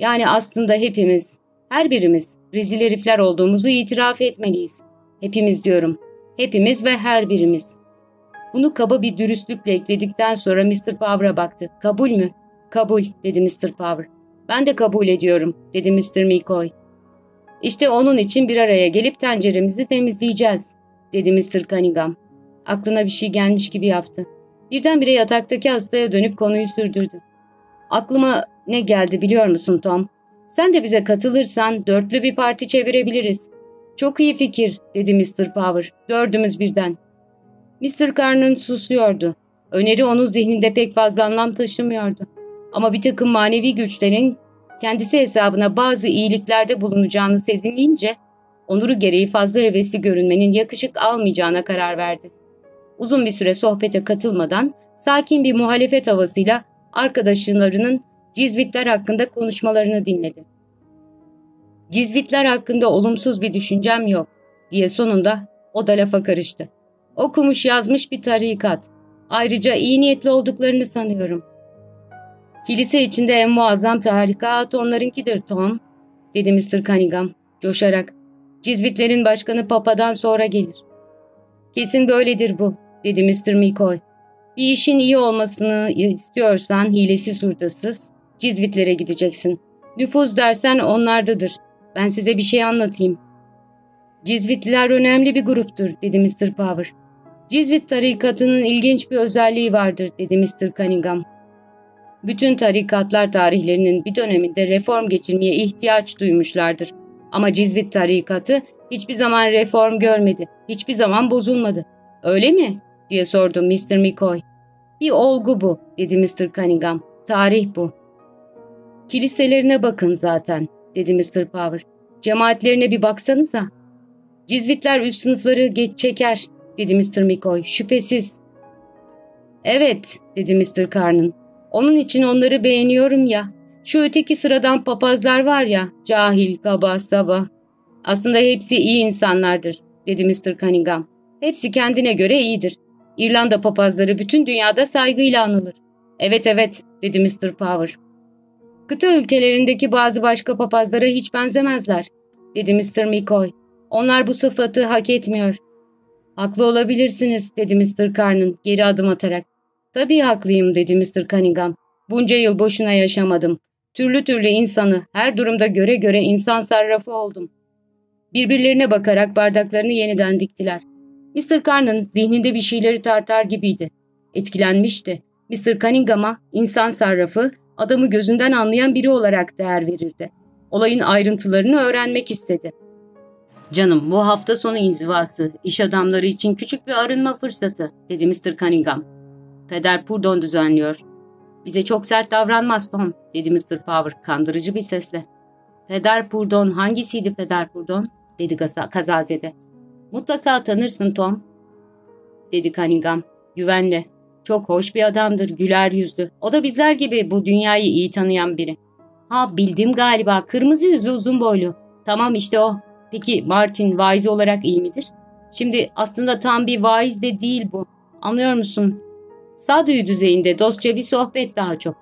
Yani aslında hepimiz, her birimiz rezil herifler olduğumuzu itiraf etmeliyiz. Hepimiz diyorum. Hepimiz ve her birimiz. Bunu kaba bir dürüstlükle ekledikten sonra Mr. Power'a baktı. Kabul mü? Kabul, dedi Mr. Power. Ben de kabul ediyorum, dedi Mr. McCoy. İşte onun için bir araya gelip tenceremizi temizleyeceğiz, dedi Mr. Cunningham. Aklına bir şey gelmiş gibi yaptı. Birdenbire yataktaki hastaya dönüp konuyu sürdürdü. Aklıma ne geldi biliyor musun Tom? Sen de bize katılırsan dörtlü bir parti çevirebiliriz. Çok iyi fikir, dedi Mr. Power. Dördümüz birden. Mr. Carnan susuyordu. Öneri onun zihninde pek fazla anlam taşımıyordu. Ama bir takım manevi güçlerin kendisi hesabına bazı iyiliklerde bulunacağını sezinleyince, onuru gereği fazla hevesli görünmenin yakışık almayacağına karar verdi. Uzun bir süre sohbete katılmadan sakin bir muhalefet havasıyla arkadaşlarının Cizvitler hakkında konuşmalarını dinledi. Cizvitler hakkında olumsuz bir düşüncem yok diye sonunda o da lafa karıştı. Okumuş yazmış bir tarikat. Ayrıca iyi niyetli olduklarını sanıyorum. Kilise içinde en muazzam tarikat onlarınkidir Tom, dedi Mr. Cunningham coşarak. Cizvitlerin başkanı Papa'dan sonra gelir. Kesin böyledir bu, dedi Mr. McCoy. Bir işin iyi olmasını istiyorsan hilesiz hurdasız Cizvitlere gideceksin. Nüfuz dersen onlardadır. Ben size bir şey anlatayım. Cizvitliler önemli bir gruptur, dedi Mr. Power. Cizvit tarikatının ilginç bir özelliği vardır, dedi Mr. Cunningham. Bütün tarikatlar tarihlerinin bir döneminde reform geçirmeye ihtiyaç duymuşlardır. Ama Cizvit tarikatı hiçbir zaman reform görmedi, hiçbir zaman bozulmadı. Öyle mi? diye sordu Mr. McCoy. Bir olgu bu, dedi Mr. Cunningham. Tarih bu. Kiliselerine bakın zaten, dedi Mr. Power. Cemaatlerine bir baksanıza. Cizvitler üst sınıfları geç çeker, dedi Mr. McCoy. Şüphesiz. Evet, dedi Mr. Carnan. Onun için onları beğeniyorum ya. Şu öteki sıradan papazlar var ya, cahil, kaba, saba. Aslında hepsi iyi insanlardır, dedi Mr. Cunningham. Hepsi kendine göre iyidir. İrlanda papazları bütün dünyada saygıyla anılır. Evet evet, dedi Mr. Power. Kıta ülkelerindeki bazı başka papazlara hiç benzemezler, dedi Mr. McCoy. Onlar bu sıfatı hak etmiyor. Haklı olabilirsiniz, dedi Mr. Carnan geri adım atarak. Tabii haklıyım, dedi Mr. Cunningham. Bunca yıl boşuna yaşamadım. Türlü türlü insanı, her durumda göre göre insan sarrafı oldum. Birbirlerine bakarak bardaklarını yeniden diktiler. Mr. Carnan zihninde bir şeyleri tartar gibiydi. Etkilenmişti. Mr. Cunningham'a insan sarrafı, adamı gözünden anlayan biri olarak değer verirdi. Olayın ayrıntılarını öğrenmek istedi. Canım bu hafta sonu inzivası, iş adamları için küçük bir arınma fırsatı, dedi Mr. Cunningham. Peder Purdon düzenliyor. Bize çok sert davranmaz Tom, dedi Mr. Power kandırıcı bir sesle. Peder Purdon hangisiydi Peder Purdon? dedi kazazede. Mutlaka tanırsın Tom, dedi Cunningham güvenle. Çok hoş bir adamdır, güler yüzlü. O da bizler gibi bu dünyayı iyi tanıyan biri. Ha bildim galiba, kırmızı yüzlü uzun boylu. Tamam işte o. Peki Martin vaiz olarak iyi midir? Şimdi aslında tam bir vaiz de değil bu. Anlıyor musun? Sağduyu düzeyinde dostça bir sohbet daha çok.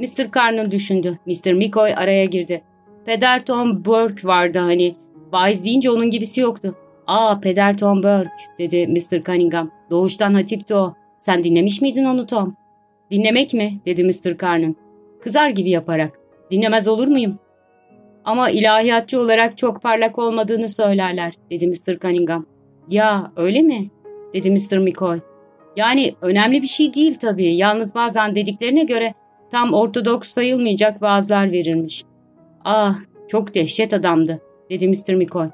Mr. Carnan düşündü. Mr. McCoy araya girdi. Peder Tom Burke vardı hani. Vaiz deyince onun gibisi yoktu. Aa Peder Tom Burke dedi Mr. Cunningham. Doğuştan hatipti o. Sen dinlemiş miydin onu Tom? Dinlemek mi? dedi Mr. Carnan. Kızar gibi yaparak. Dinlemez olur muyum? Ama ilahiyatçı olarak çok parlak olmadığını söylerler, dedi Mr. Cunningham. Ya öyle mi? dedi Mr. McCoy. Yani önemli bir şey değil tabii. Yalnız bazen dediklerine göre tam ortodoks sayılmayacak vaazlar verilmiş. Ah çok dehşet adamdı dedi Mr. McCoy.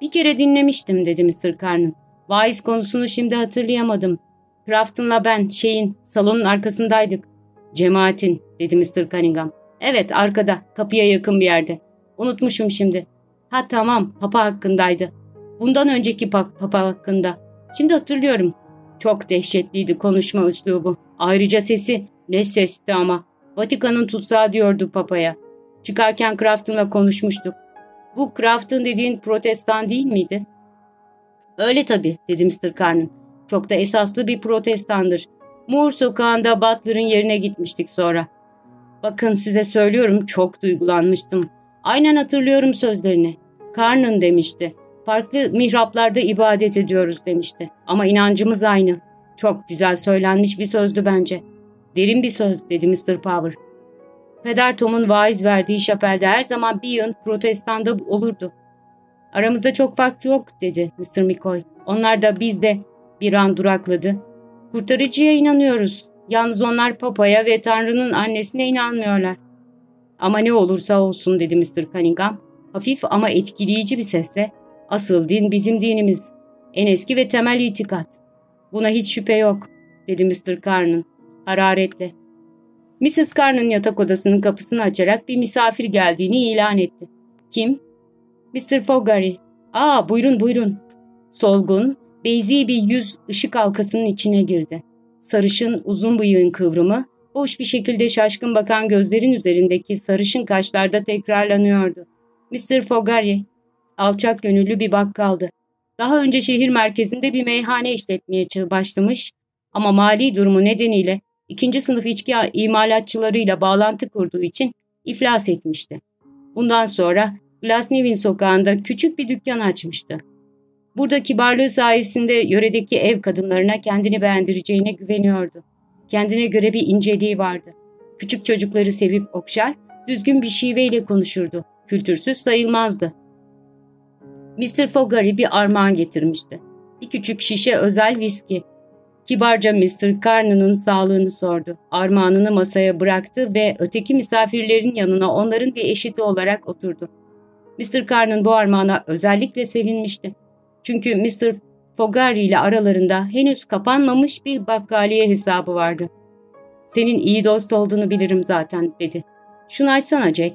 Bir kere dinlemiştim dedi Mr. Carnan. Vaiz konusunu şimdi hatırlayamadım. Crafton'la ben şeyin salonun arkasındaydık. Cemaatin dedi Mr. Cunningham. Evet arkada kapıya yakın bir yerde. Unutmuşum şimdi. Ha tamam papa hakkındaydı. Bundan önceki papa hakkında. Şimdi hatırlıyorum. Çok dehşetliydi konuşma üslubu. Ayrıca sesi ne sesti ama. Vatikan'ın tutsağı diyordu papaya. Çıkarken Crafton'la konuşmuştuk. Bu Crafton dediğin protestan değil miydi? Öyle tabii dedi Mr. Carnan. Çok da esaslı bir protestandır. Moore sokağında Butler'ın yerine gitmiştik sonra. Bakın size söylüyorum çok duygulanmıştım. Aynen hatırlıyorum sözlerini. Carnan demişti. Farklı mihraplarda ibadet ediyoruz demişti. Ama inancımız aynı. Çok güzel söylenmiş bir sözdü bence. Derin bir söz dedi Mr. Power. Peder Tom'un vaiz verdiği şapelde her zaman bir yığın protestanda olurdu. Aramızda çok fark yok dedi Mr. McCoy. Onlar da biz de bir an durakladı. Kurtarıcıya inanıyoruz. Yalnız onlar papaya ve Tanrı'nın annesine inanmıyorlar. Ama ne olursa olsun dedi Mr. Cunningham. Hafif ama etkileyici bir sesle. Asıl din bizim dinimiz. En eski ve temel itikat. Buna hiç şüphe yok dedi Mr. Carnan hararetle. Mrs. Carnan yatak odasının kapısını açarak bir misafir geldiğini ilan etti. Kim? Mr. Fogarty. Aa buyurun buyurun. Solgun, beyzi bir yüz ışık halkasının içine girdi. Sarışın uzun bıyığın kıvrımı, boş bir şekilde şaşkın bakan gözlerin üzerindeki sarışın kaşlarda tekrarlanıyordu. Mr. Fogarty, alçak gönüllü bir bakkaldı. Daha önce şehir merkezinde bir meyhane işletmeye başlamış ama mali durumu nedeniyle ikinci sınıf içki imalatçılarıyla bağlantı kurduğu için iflas etmişti. Bundan sonra Glasnevin sokağında küçük bir dükkan açmıştı. Burada kibarlığı sayesinde yöredeki ev kadınlarına kendini beğendireceğine güveniyordu. Kendine göre bir inceliği vardı. Küçük çocukları sevip okşar, düzgün bir şiveyle konuşurdu. Kültürsüz sayılmazdı. Mr. Fogarty bir armağan getirmişti. Bir küçük şişe özel viski. Kibarca Mr. Carnan'ın sağlığını sordu. Armağanını masaya bıraktı ve öteki misafirlerin yanına onların bir eşiti olarak oturdu. Mr. Carnan bu armağana özellikle sevinmişti. Çünkü Mr. Fogarty ile aralarında henüz kapanmamış bir bakkaliye hesabı vardı. Senin iyi dost olduğunu bilirim zaten dedi. Şunu açsana Jack.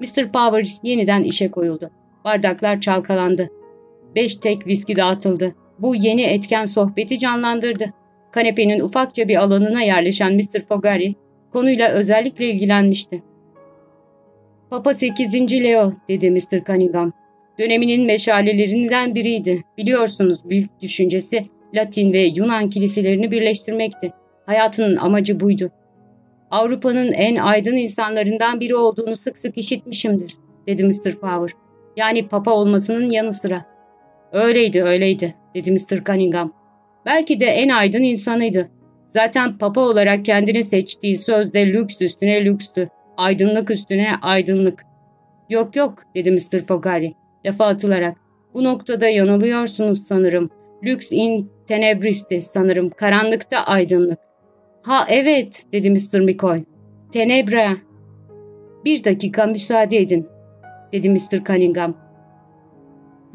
Mr. Power yeniden işe koyuldu. Bardaklar çalkalandı. Beş tek viski dağıtıldı. Bu yeni etken sohbeti canlandırdı. Kanepenin ufakça bir alanına yerleşen Mr. Fogarty konuyla özellikle ilgilenmişti. Papa 8. Leo dedi Mr. Cunningham. Döneminin meşalelerinden biriydi. Biliyorsunuz büyük düşüncesi Latin ve Yunan kiliselerini birleştirmekti. Hayatının amacı buydu. Avrupa'nın en aydın insanlarından biri olduğunu sık sık işitmişimdir, dedi Mr. Power. Yani papa olmasının yanı sıra. Öyleydi, öyleydi, dedi Mr. Cunningham. Belki de en aydın insanıydı. Zaten papa olarak kendini seçtiği sözde lüks üstüne lükstü. Aydınlık üstüne aydınlık. Yok yok, dedi Mr. Fogarty lafa atılarak. Bu noktada yanılıyorsunuz sanırım. Lüks in tenebristi sanırım. Karanlıkta aydınlık. Ha evet dedi Mr. McCoy. Tenebra. Bir dakika müsaade edin dedi Mr. Cunningham.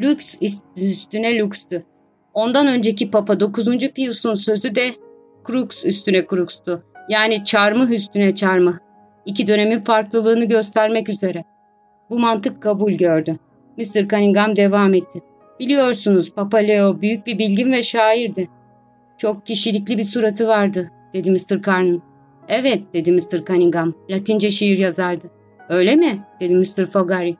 Lüks üstüne lükstü. Ondan önceki Papa 9. Pius'un sözü de Crux üstüne Crux'tu. Yani çarmıh üstüne çarmıh. İki dönemin farklılığını göstermek üzere. Bu mantık kabul gördü. Mr. Cunningham devam etti. Biliyorsunuz Papa Leo büyük bir bilgin ve şairdi. Çok kişilikli bir suratı vardı, dedi Mr. Carnan. Evet, dedi Mr. Cunningham. Latince şiir yazardı. Öyle mi? dedi Mr. Fogarty.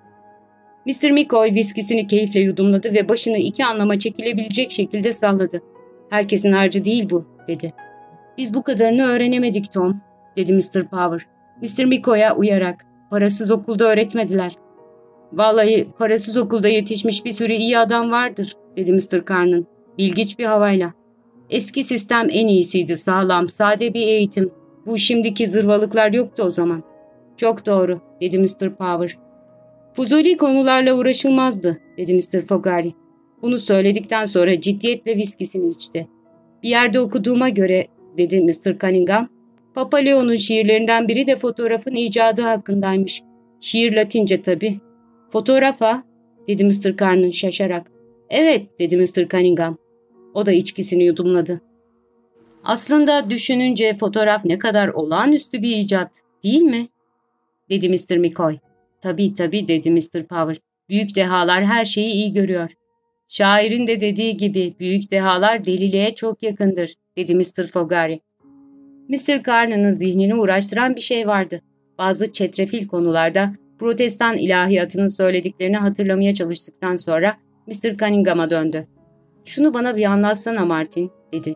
Mr. McCoy viskisini keyifle yudumladı ve başını iki anlama çekilebilecek şekilde salladı. Herkesin harcı değil bu, dedi. Biz bu kadarını öğrenemedik Tom, dedi Mr. Power. Mr. McCoy'a uyarak. Parasız okulda öğretmediler. Vallahi parasız okulda yetişmiş bir sürü iyi adam vardır, dedi Mr. Carnan. Bilgiç bir havayla. Eski sistem en iyisiydi, sağlam, sade bir eğitim. Bu şimdiki zırvalıklar yoktu o zaman. Çok doğru, dedi Mr. Power. Fuzuli konularla uğraşılmazdı, dedi Mr. Fogari. Bunu söyledikten sonra ciddiyetle viskisini içti. Bir yerde okuduğuma göre, dedi Mr. Cunningham, Papa Leo'nun şiirlerinden biri de fotoğrafın icadı hakkındaymış. Şiir Latince tabii. Fotoğrafa, dedi Mr. Carnan şaşarak. Evet, dedi Mr. Cunningham. O da içkisini yudumladı. Aslında düşününce fotoğraf ne kadar olağanüstü bir icat, değil mi? dedi Mr. McCoy. Tabii tabii dedi Mr. Power. Büyük dehalar her şeyi iyi görüyor. Şairin de dediği gibi büyük dehalar deliliğe çok yakındır, dedi Mr. Fogari. Mr. Carnan'ın zihnini uğraştıran bir şey vardı. Bazı çetrefil konularda protestan ilahiyatının söylediklerini hatırlamaya çalıştıktan sonra Mr. Cunningham'a döndü. ''Şunu bana bir anlatsana Martin.'' dedi.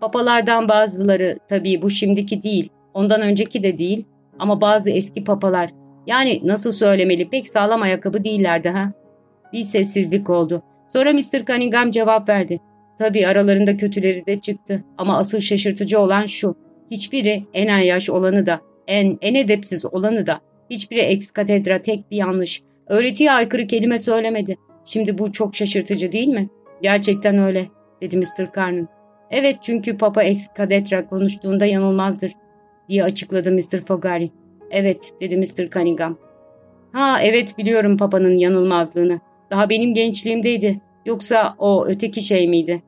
''Papalardan bazıları, tabii bu şimdiki değil, ondan önceki de değil ama bazı eski papalar, yani nasıl söylemeli pek sağlam ayakkabı değillerdi ha?'' Bir sessizlik oldu. Sonra Mr. Cunningham cevap verdi. Tabii aralarında kötüleri de çıktı ama asıl şaşırtıcı olan şu. Hiçbiri en yaş olanı da, en, en edepsiz olanı da, hiçbiri ex katedra tek bir yanlış. Öğretiye aykırı kelime söylemedi. Şimdi bu çok şaşırtıcı değil mi? Gerçekten öyle, dedi Mr. Carnan. Evet çünkü Papa ex katedra konuştuğunda yanılmazdır, diye açıkladı Mr. Fogari. Evet, dedi Mr. Cunningham. Ha evet biliyorum Papa'nın yanılmazlığını. Daha benim gençliğimdeydi. Yoksa o öteki şey miydi?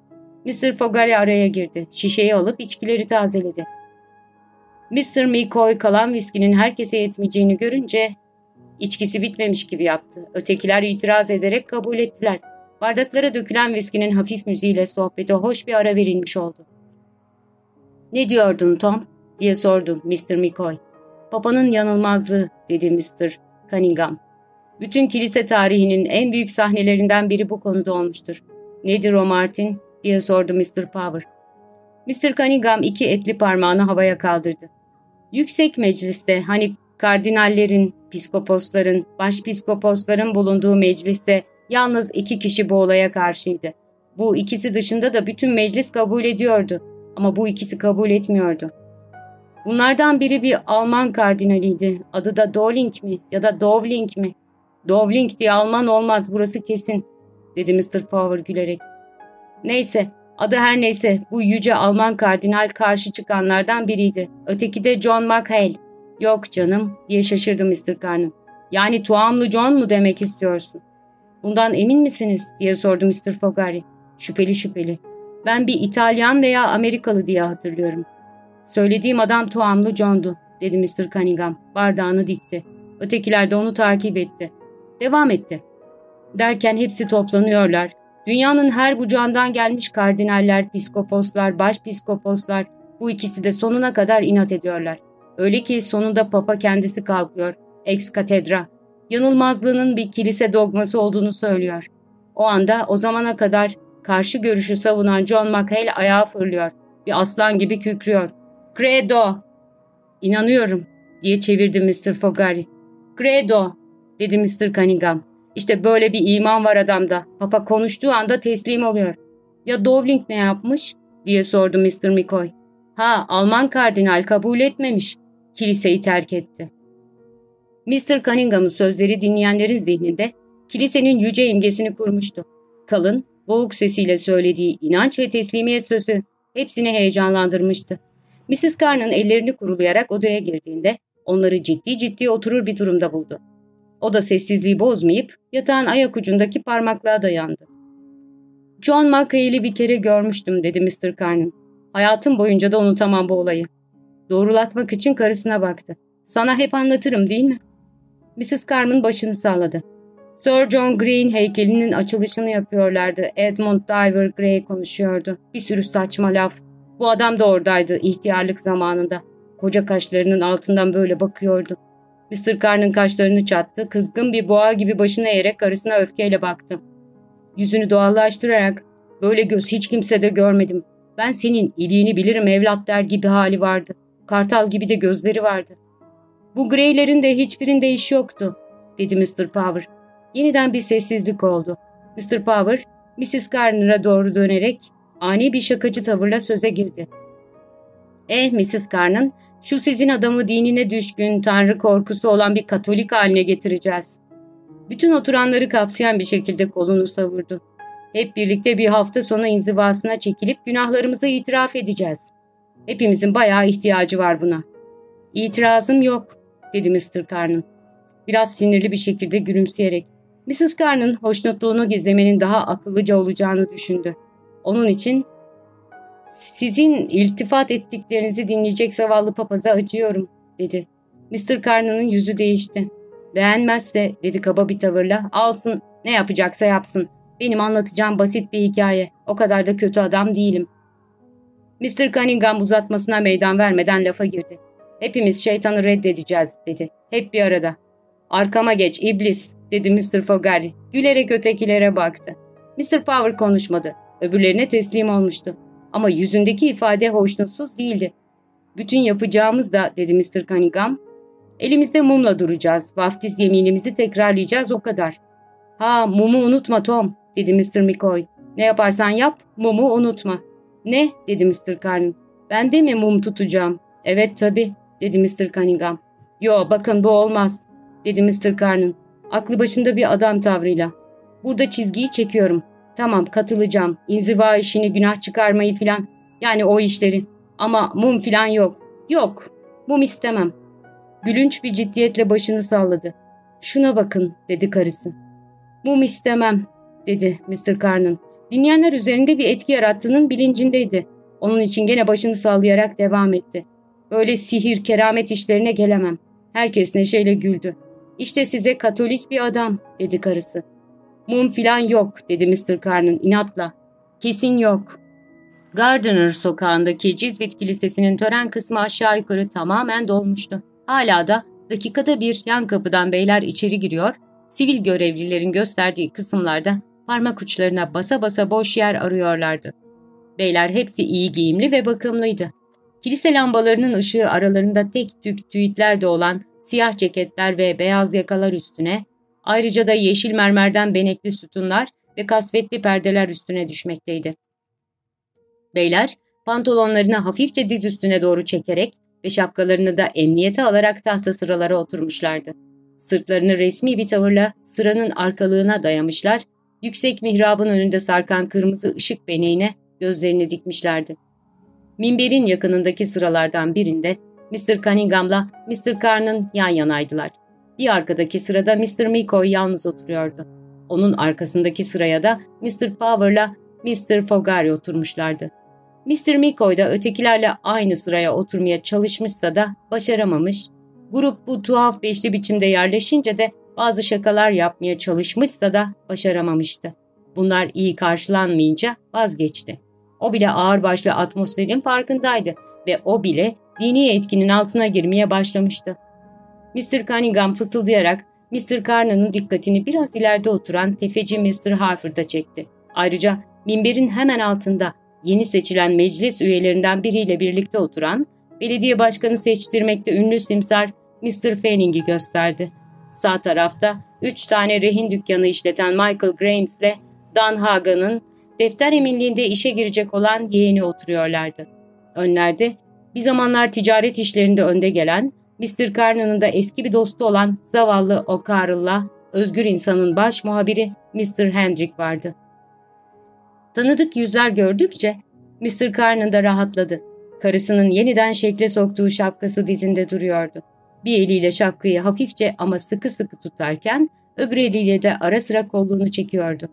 Mr. Fogari araya girdi. Şişeyi alıp içkileri tazeledi. Mr. McCoy kalan viskinin herkese yetmeyeceğini görünce içkisi bitmemiş gibi yaptı. Ötekiler itiraz ederek kabul ettiler. Bardaklara dökülen viskinin hafif müziğiyle sohbete hoş bir ara verilmiş oldu. ''Ne diyordun Tom?'' diye sordu Mr. McCoy. ''Papanın yanılmazlığı'' dedi Mr. Cunningham. Bütün kilise tarihinin en büyük sahnelerinden biri bu konuda olmuştur. ''Nedir o Martin?'' diye sordu Mr. Power. Mr. Cunningham iki etli parmağını havaya kaldırdı. Yüksek mecliste hani kardinallerin, piskoposların, başpiskoposların bulunduğu mecliste yalnız iki kişi bu olaya karşıydı. Bu ikisi dışında da bütün meclis kabul ediyordu ama bu ikisi kabul etmiyordu. Bunlardan biri bir Alman kardinaliydi. Adı da Dowling mi ya da Dowling mi? Dowling diye Alman olmaz burası kesin, dedi Mr. Power gülerek. Neyse, adı her neyse bu yüce Alman kardinal karşı çıkanlardan biriydi. Öteki de John McHale. Yok canım, diye şaşırdı Mr. Carnum. Yani tuamlı John mu demek istiyorsun? Bundan emin misiniz? diye sordu Mr. Fogari. Şüpheli şüpheli. Ben bir İtalyan veya Amerikalı diye hatırlıyorum. Söylediğim adam tuamlı John'du, dedi Mr. Cunningham. Bardağını dikti. Ötekiler de onu takip etti. Devam etti. Derken hepsi toplanıyorlar. Dünyanın her bucağından gelmiş kardinaller, piskoposlar, başpiskoposlar, bu ikisi de sonuna kadar inat ediyorlar. Öyle ki sonunda papa kendisi kalkıyor, ex katedra. Yanılmazlığının bir kilise dogması olduğunu söylüyor. O anda o zamana kadar karşı görüşü savunan John McHale ayağa fırlıyor. Bir aslan gibi kükrüyor. Credo! İnanıyorum diye çevirdi Mr. Fogari. Credo! dedi Mr. Cunningham. İşte böyle bir iman var adamda. Papa konuştuğu anda teslim oluyor. Ya Dowling ne yapmış? diye sordu Mr. McCoy. Ha, Alman kardinal kabul etmemiş. Kiliseyi terk etti. Mr. Cunningham'ın sözleri dinleyenlerin zihninde kilisenin yüce imgesini kurmuştu. Kalın, boğuk sesiyle söylediği inanç ve teslimiyet sözü hepsini heyecanlandırmıştı. Mrs. Carn'ın ellerini kurulayarak odaya girdiğinde onları ciddi ciddi oturur bir durumda buldu. O da sessizliği bozmayıp yatağın ayak ucundaki parmaklığa dayandı. John McHale'i bir kere görmüştüm dedi Mr. Carnan. Hayatım boyunca da unutamam bu olayı. Doğrulatmak için karısına baktı. Sana hep anlatırım değil mi? Mrs. Carmen başını salladı. Sir John Green heykelinin açılışını yapıyorlardı. Edmund Diver Gray konuşuyordu. Bir sürü saçma laf. Bu adam da oradaydı ihtiyarlık zamanında. Koca kaşlarının altından böyle bakıyordu. Mr. Carn'ın kaşlarını çattı, kızgın bir boğa gibi başını eğerek karısına öfkeyle baktı. Yüzünü doğallaştırarak, böyle göz hiç kimse de görmedim. Ben senin iliğini bilirim evlat der gibi hali vardı. Kartal gibi de gözleri vardı. Bu greylerin de hiçbirinde iş yoktu, dedi Mr. Power. Yeniden bir sessizlik oldu. Mr. Power, Mrs. Garner'a doğru dönerek ani bir şakacı tavırla söze girdi. Eh Mrs. Carnan, şu sizin adamı dinine düşkün, tanrı korkusu olan bir katolik haline getireceğiz. Bütün oturanları kapsayan bir şekilde kolunu savurdu. Hep birlikte bir hafta sonu inzivasına çekilip günahlarımızı itiraf edeceğiz. Hepimizin bayağı ihtiyacı var buna. İtirazım yok, dedi Mr. Carnan. Biraz sinirli bir şekilde gülümseyerek. Mrs. Carnan hoşnutluğunu gizlemenin daha akıllıca olacağını düşündü. Onun için sizin iltifat ettiklerinizi dinleyecek zavallı papaza acıyorum, dedi. Mr. Carnan'ın yüzü değişti. Beğenmezse, dedi kaba bir tavırla, alsın, ne yapacaksa yapsın. Benim anlatacağım basit bir hikaye, o kadar da kötü adam değilim. Mr. Cunningham uzatmasına meydan vermeden lafa girdi. Hepimiz şeytanı reddedeceğiz, dedi. Hep bir arada. Arkama geç, iblis, dedi Mr. Fogarty. Gülerek ötekilere baktı. Mr. Power konuşmadı. Öbürlerine teslim olmuştu. Ama yüzündeki ifade hoşnutsuz değildi. Bütün yapacağımız da, dedi Mr. Cunningham, elimizde mumla duracağız, vaftiz yeminimizi tekrarlayacağız o kadar. Ha, mumu unutma Tom, dedi Mr. McCoy. Ne yaparsan yap, mumu unutma. Ne, dedi Mr. Carnan. Ben de mi mum tutacağım? Evet tabii, dedi Mr. Cunningham. Yo, bakın bu olmaz, dedi Mr. Carnan. Aklı başında bir adam tavrıyla. Burada çizgiyi çekiyorum. Tamam katılacağım. İnziva işini günah çıkarmayı filan. Yani o işleri. Ama mum filan yok. Yok. Mum istemem. Gülünç bir ciddiyetle başını salladı. Şuna bakın dedi karısı. Mum istemem dedi Mr. Carnan. Dinleyenler üzerinde bir etki yarattığının bilincindeydi. Onun için gene başını sallayarak devam etti. Böyle sihir, keramet işlerine gelemem. Herkes neşeyle güldü. İşte size katolik bir adam dedi karısı. Mum filan yok dedi Mr. Carnan inatla. Kesin yok. Gardiner sokağındaki Cizvit Kilisesi'nin tören kısmı aşağı yukarı tamamen dolmuştu. Hala da dakikada bir yan kapıdan beyler içeri giriyor, sivil görevlilerin gösterdiği kısımlarda parmak uçlarına basa basa boş yer arıyorlardı. Beyler hepsi iyi giyimli ve bakımlıydı. Kilise lambalarının ışığı aralarında tek tük tüyitler de olan siyah ceketler ve beyaz yakalar üstüne Ayrıca da yeşil mermerden benekli sütunlar ve kasvetli perdeler üstüne düşmekteydi. Beyler pantolonlarını hafifçe diz üstüne doğru çekerek ve şapkalarını da emniyete alarak tahta sıralara oturmuşlardı. Sırtlarını resmi bir tavırla sıranın arkalığına dayamışlar, yüksek mihrabın önünde sarkan kırmızı ışık beneğine gözlerini dikmişlerdi. Minberin yakınındaki sıralardan birinde Mr. Cunningham'la Mr. Carn'ın yan yanaydılar. Bir arkadaki sırada Mr. McCoy yalnız oturuyordu. Onun arkasındaki sıraya da Mr. Power'la Mr. Fogari oturmuşlardı. Mr. McCoy da ötekilerle aynı sıraya oturmaya çalışmışsa da başaramamış, grup bu tuhaf beşli biçimde yerleşince de bazı şakalar yapmaya çalışmışsa da başaramamıştı. Bunlar iyi karşılanmayınca vazgeçti. O bile ağırbaşlı atmosferin farkındaydı ve o bile dini etkinin altına girmeye başlamıştı. Mr. Cunningham fısıldayarak Mr. Carnan'ın dikkatini biraz ileride oturan tefeci Mr. Harford'a çekti. Ayrıca minberin hemen altında yeni seçilen meclis üyelerinden biriyle birlikte oturan, belediye başkanı seçtirmekte ünlü simsar Mr. Fanning'i gösterdi. Sağ tarafta üç tane rehin dükkanı işleten Michael Grames ile Dan Hagan'ın defter eminliğinde işe girecek olan yeğeni oturuyorlardı. Önlerde bir zamanlar ticaret işlerinde önde gelen Mr. Carnan'ın da eski bir dostu olan zavallı O'Carroll'la özgür insanın baş muhabiri Mr. Hendrick vardı. Tanıdık yüzler gördükçe Mr. Carnan da rahatladı. Karısının yeniden şekle soktuğu şapkası dizinde duruyordu. Bir eliyle şapkayı hafifçe ama sıkı sıkı tutarken öbür eliyle de ara sıra kolluğunu çekiyordu.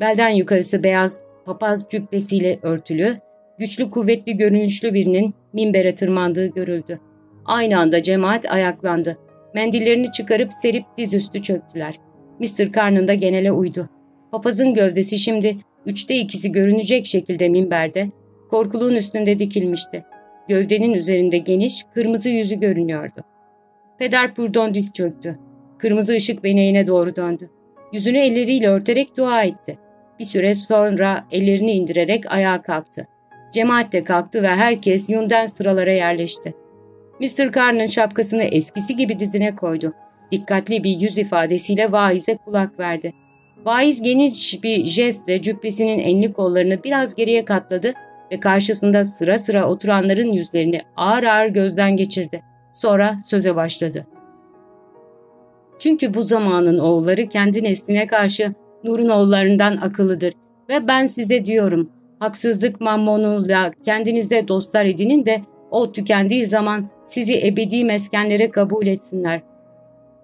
Belden yukarısı beyaz papaz cübbesiyle örtülü, güçlü kuvvetli görünüşlü birinin minbere tırmandığı görüldü. Aynı anda cemaat ayaklandı. Mendillerini çıkarıp serip dizüstü çöktüler. Mr. Carnan da genele uydu. Papazın gövdesi şimdi üçte ikisi görünecek şekilde minberde, korkuluğun üstünde dikilmişti. Gövdenin üzerinde geniş, kırmızı yüzü görünüyordu. Peder Purdon diz çöktü. Kırmızı ışık beneğine doğru döndü. Yüzünü elleriyle örterek dua etti. Bir süre sonra ellerini indirerek ayağa kalktı. Cemaat de kalktı ve herkes yünden sıralara yerleşti. Mr. Carr'ın şapkasını eskisi gibi dizine koydu. Dikkatli bir yüz ifadesiyle vaize kulak verdi. Vaiz geniş bir jestle cübbesinin enli kollarını biraz geriye katladı ve karşısında sıra sıra oturanların yüzlerini ağır ağır gözden geçirdi. Sonra söze başladı. Çünkü bu zamanın oğulları kendi nesline karşı Nur'un oğullarından akıllıdır ve ben size diyorum, haksızlık mammonuyla kendinize dostlar edinin de o tükendiği zaman sizi ebedi meskenlere kabul etsinler.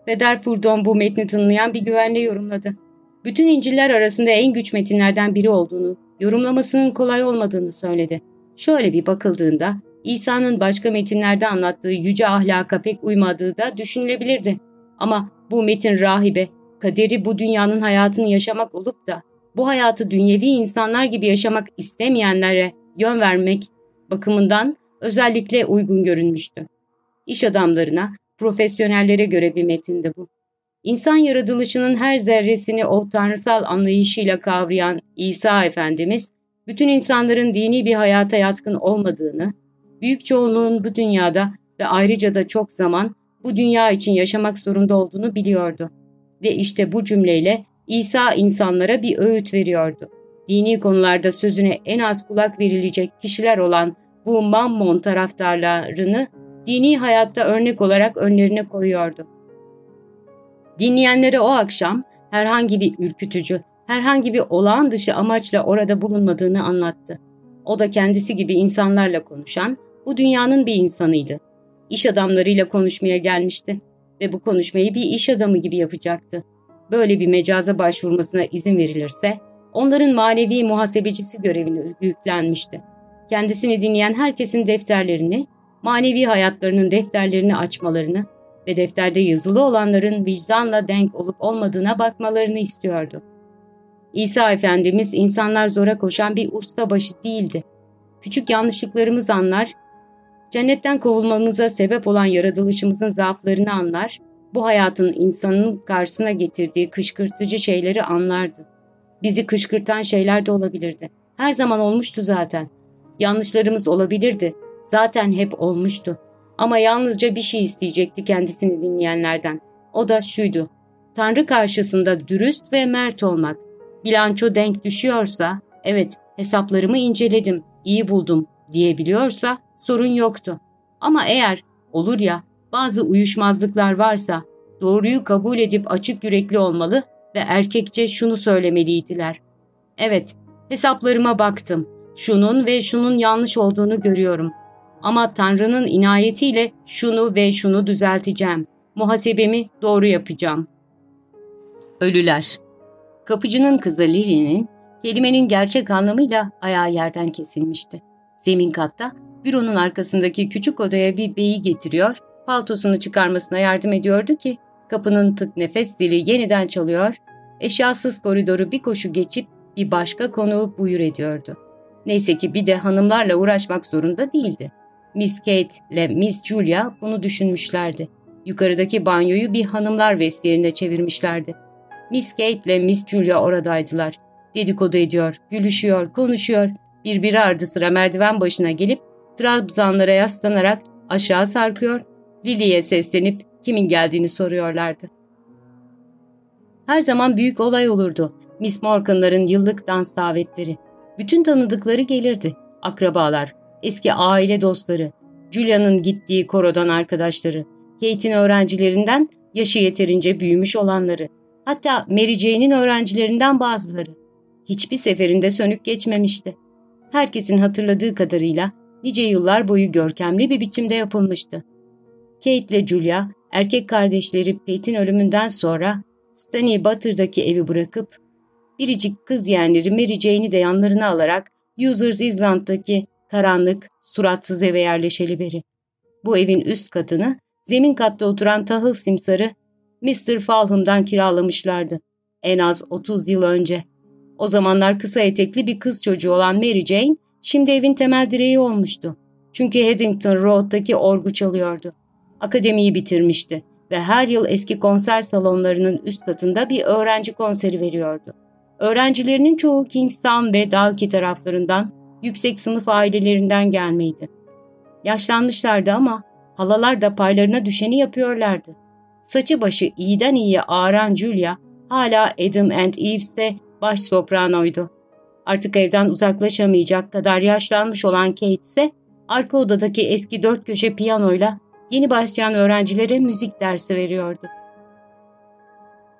Peder Purdon bu metni tınlayan bir güvenle yorumladı. Bütün İncil'ler arasında en güç metinlerden biri olduğunu, yorumlamasının kolay olmadığını söyledi. Şöyle bir bakıldığında İsa'nın başka metinlerde anlattığı yüce ahlaka pek uymadığı da düşünülebilirdi. Ama bu metin rahibe, kaderi bu dünyanın hayatını yaşamak olup da bu hayatı dünyevi insanlar gibi yaşamak istemeyenlere yön vermek bakımından özellikle uygun görünmüştü. İş adamlarına, profesyonellere göre bir metindi bu. İnsan yaratılışının her zerresini o tanrısal anlayışıyla kavrayan İsa Efendimiz, bütün insanların dini bir hayata yatkın olmadığını, büyük çoğunluğun bu dünyada ve ayrıca da çok zaman bu dünya için yaşamak zorunda olduğunu biliyordu. Ve işte bu cümleyle İsa insanlara bir öğüt veriyordu. Dini konularda sözüne en az kulak verilecek kişiler olan bu Mammon taraftarlarını dini hayatta örnek olarak önlerine koyuyordu. Dinleyenlere o akşam herhangi bir ürkütücü, herhangi bir olağan dışı amaçla orada bulunmadığını anlattı. O da kendisi gibi insanlarla konuşan, bu dünyanın bir insanıydı. İş adamlarıyla konuşmaya gelmişti ve bu konuşmayı bir iş adamı gibi yapacaktı. Böyle bir mecaza başvurmasına izin verilirse, onların manevi muhasebecisi görevini yüklenmişti. Kendisini dinleyen herkesin defterlerini, manevi hayatlarının defterlerini açmalarını ve defterde yazılı olanların vicdanla denk olup olmadığına bakmalarını istiyordu. İsa Efendimiz insanlar zora koşan bir ustabaşı değildi. Küçük yanlışlıklarımız anlar, cennetten kovulmamıza sebep olan yaratılışımızın zaaflarını anlar, bu hayatın insanın karşısına getirdiği kışkırtıcı şeyleri anlardı. Bizi kışkırtan şeyler de olabilirdi. Her zaman olmuştu zaten. Yanlışlarımız olabilirdi. Zaten hep olmuştu. Ama yalnızca bir şey isteyecekti kendisini dinleyenlerden. O da şuydu. Tanrı karşısında dürüst ve mert olmak. Bilanço denk düşüyorsa, evet hesaplarımı inceledim, iyi buldum diyebiliyorsa sorun yoktu. Ama eğer olur ya bazı uyuşmazlıklar varsa doğruyu kabul edip açık yürekli olmalı ve erkekçe şunu söylemeliydiler. Evet, hesaplarıma baktım. Şunun ve şunun yanlış olduğunu görüyorum. Ama Tanrı'nın inayetiyle şunu ve şunu düzelteceğim. Muhasebemi doğru yapacağım. Ölüler Kapıcının kızı Lily'nin kelimenin gerçek anlamıyla ayağı yerden kesilmişti. Zemin katta büronun arkasındaki küçük odaya bir beyi getiriyor, paltosunu çıkarmasına yardım ediyordu ki kapının tık nefes dili yeniden çalıyor, eşyasız koridoru bir koşu geçip bir başka konuğu buyur ediyordu. Neyse ki bir de hanımlarla uğraşmak zorunda değildi. Miss Kate ile Miss Julia bunu düşünmüşlerdi. Yukarıdaki banyoyu bir hanımlar vestiyerine çevirmişlerdi. Miss Kate ile Miss Julia oradaydılar. Dedikodu ediyor, gülüşüyor, konuşuyor. Birbiri ardı sıra merdiven başına gelip trabzanlara yaslanarak aşağı sarkıyor, Lily'ye seslenip kimin geldiğini soruyorlardı. Her zaman büyük olay olurdu. Miss Morgan'ların yıllık dans davetleri. Bütün tanıdıkları gelirdi. Akrabalar, eski aile dostları, Julia'nın gittiği korodan arkadaşları, Kate'in öğrencilerinden yaşı yeterince büyümüş olanları, hatta Mary Jane'in öğrencilerinden bazıları. Hiçbir seferinde sönük geçmemişti. Herkesin hatırladığı kadarıyla nice yıllar boyu görkemli bir biçimde yapılmıştı. Kate ile Julia, erkek kardeşleri Pate'in ölümünden sonra Stanley Butter'daki evi bırakıp biricik kız yeğenleri Mary Jane'i de yanlarına alarak Users Island'daki karanlık, suratsız eve yerleşeli beri. Bu evin üst katını zemin katta oturan tahıl simsarı Mr. Falham'dan kiralamışlardı. En az 30 yıl önce. O zamanlar kısa etekli bir kız çocuğu olan Mary Jane, şimdi evin temel direği olmuştu. Çünkü Haddington Road'daki orgu çalıyordu. Akademiyi bitirmişti ve her yıl eski konser salonlarının üst katında bir öğrenci konseri veriyordu. Öğrencilerinin çoğu Kingstown ve Dalkey taraflarından yüksek sınıf ailelerinden gelmeydi. Yaşlanmışlardı ama halalar da paylarına düşeni yapıyorlardı. Saçı başı iyiden iyiye ağaran Julia hala Adam and Eve's'te baş sopranoydu. Artık evden uzaklaşamayacak kadar yaşlanmış olan Kate ise arka odadaki eski dört köşe piyanoyla yeni başlayan öğrencilere müzik dersi veriyordu.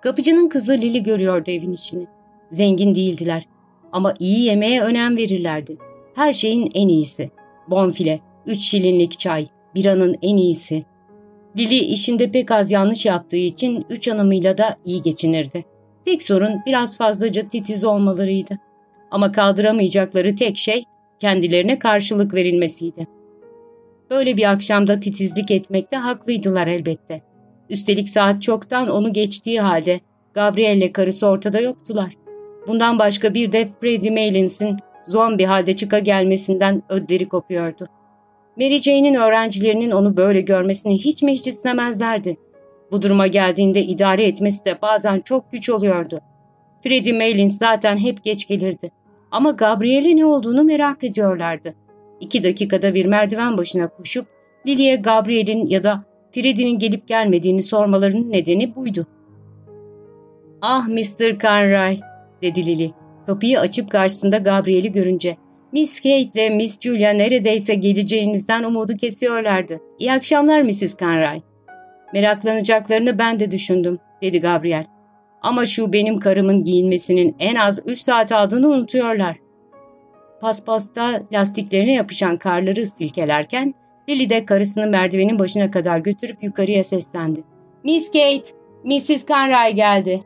Kapıcının kızı Lili görüyordu evin işini. Zengin değildiler ama iyi yemeğe önem verirlerdi. Her şeyin en iyisi. Bonfile, üç şilinlik çay, biranın en iyisi. Lili işinde pek az yanlış yaptığı için üç hanımıyla da iyi geçinirdi. Tek sorun biraz fazlaca titiz olmalarıydı. Ama kaldıramayacakları tek şey kendilerine karşılık verilmesiydi. Böyle bir akşamda titizlik etmekte haklıydılar elbette. Üstelik saat çoktan onu geçtiği halde Gabrielle karısı ortada yoktular. Bundan başka bir de Freddie Malins'in zombi halde çıka gelmesinden ödleri kopuyordu. Mary Jane'in öğrencilerinin onu böyle görmesini hiç mi hiç istemezlerdi. Bu duruma geldiğinde idare etmesi de bazen çok güç oluyordu. Freddie Malins zaten hep geç gelirdi. Ama Gabriel'e ne olduğunu merak ediyorlardı. İki dakikada bir merdiven başına koşup Lily'e Gabriel'in ya da Freddie'nin gelip gelmediğini sormalarının nedeni buydu. ''Ah Mr. Conroy'' dedi Lily. Kapıyı açıp karşısında Gabriel'i görünce. Miss Kate ile Miss Julia neredeyse geleceğinizden umudu kesiyorlardı. İyi akşamlar Mrs. Conroy. Meraklanacaklarını ben de düşündüm, dedi Gabriel. Ama şu benim karımın giyinmesinin en az üç saat aldığını unutuyorlar. Paspasta lastiklerine yapışan karları silkelerken Lily de karısını merdivenin başına kadar götürüp yukarıya seslendi. Miss Kate, Mrs. Conroy geldi.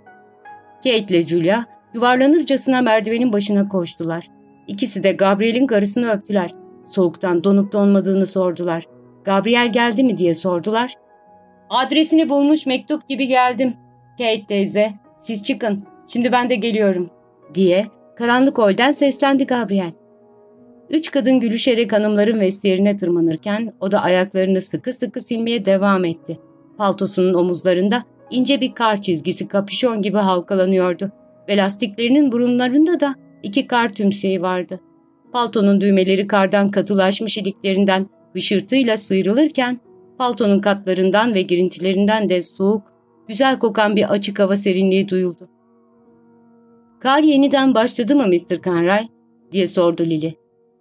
Kate ile Julia yuvarlanırcasına merdivenin başına koştular. İkisi de Gabriel'in karısını öptüler. Soğuktan donup donmadığını sordular. Gabriel geldi mi diye sordular. Adresini bulmuş mektup gibi geldim. Kate teyze, siz çıkın, şimdi ben de geliyorum, diye karanlık holden seslendi Gabriel. Üç kadın gülüşerek hanımların vestiyerine tırmanırken o da ayaklarını sıkı sıkı silmeye devam etti. Paltosunun omuzlarında ince bir kar çizgisi kapüşon gibi halkalanıyordu ve lastiklerinin burunlarında da iki kar tümseyi vardı. Paltonun düğmeleri kardan katılaşmış iliklerinden hışırtıyla sıyrılırken paltonun katlarından ve girintilerinden de soğuk, güzel kokan bir açık hava serinliği duyuldu. ''Kar yeniden başladı mı Mr. Conroy?'' diye sordu Lily.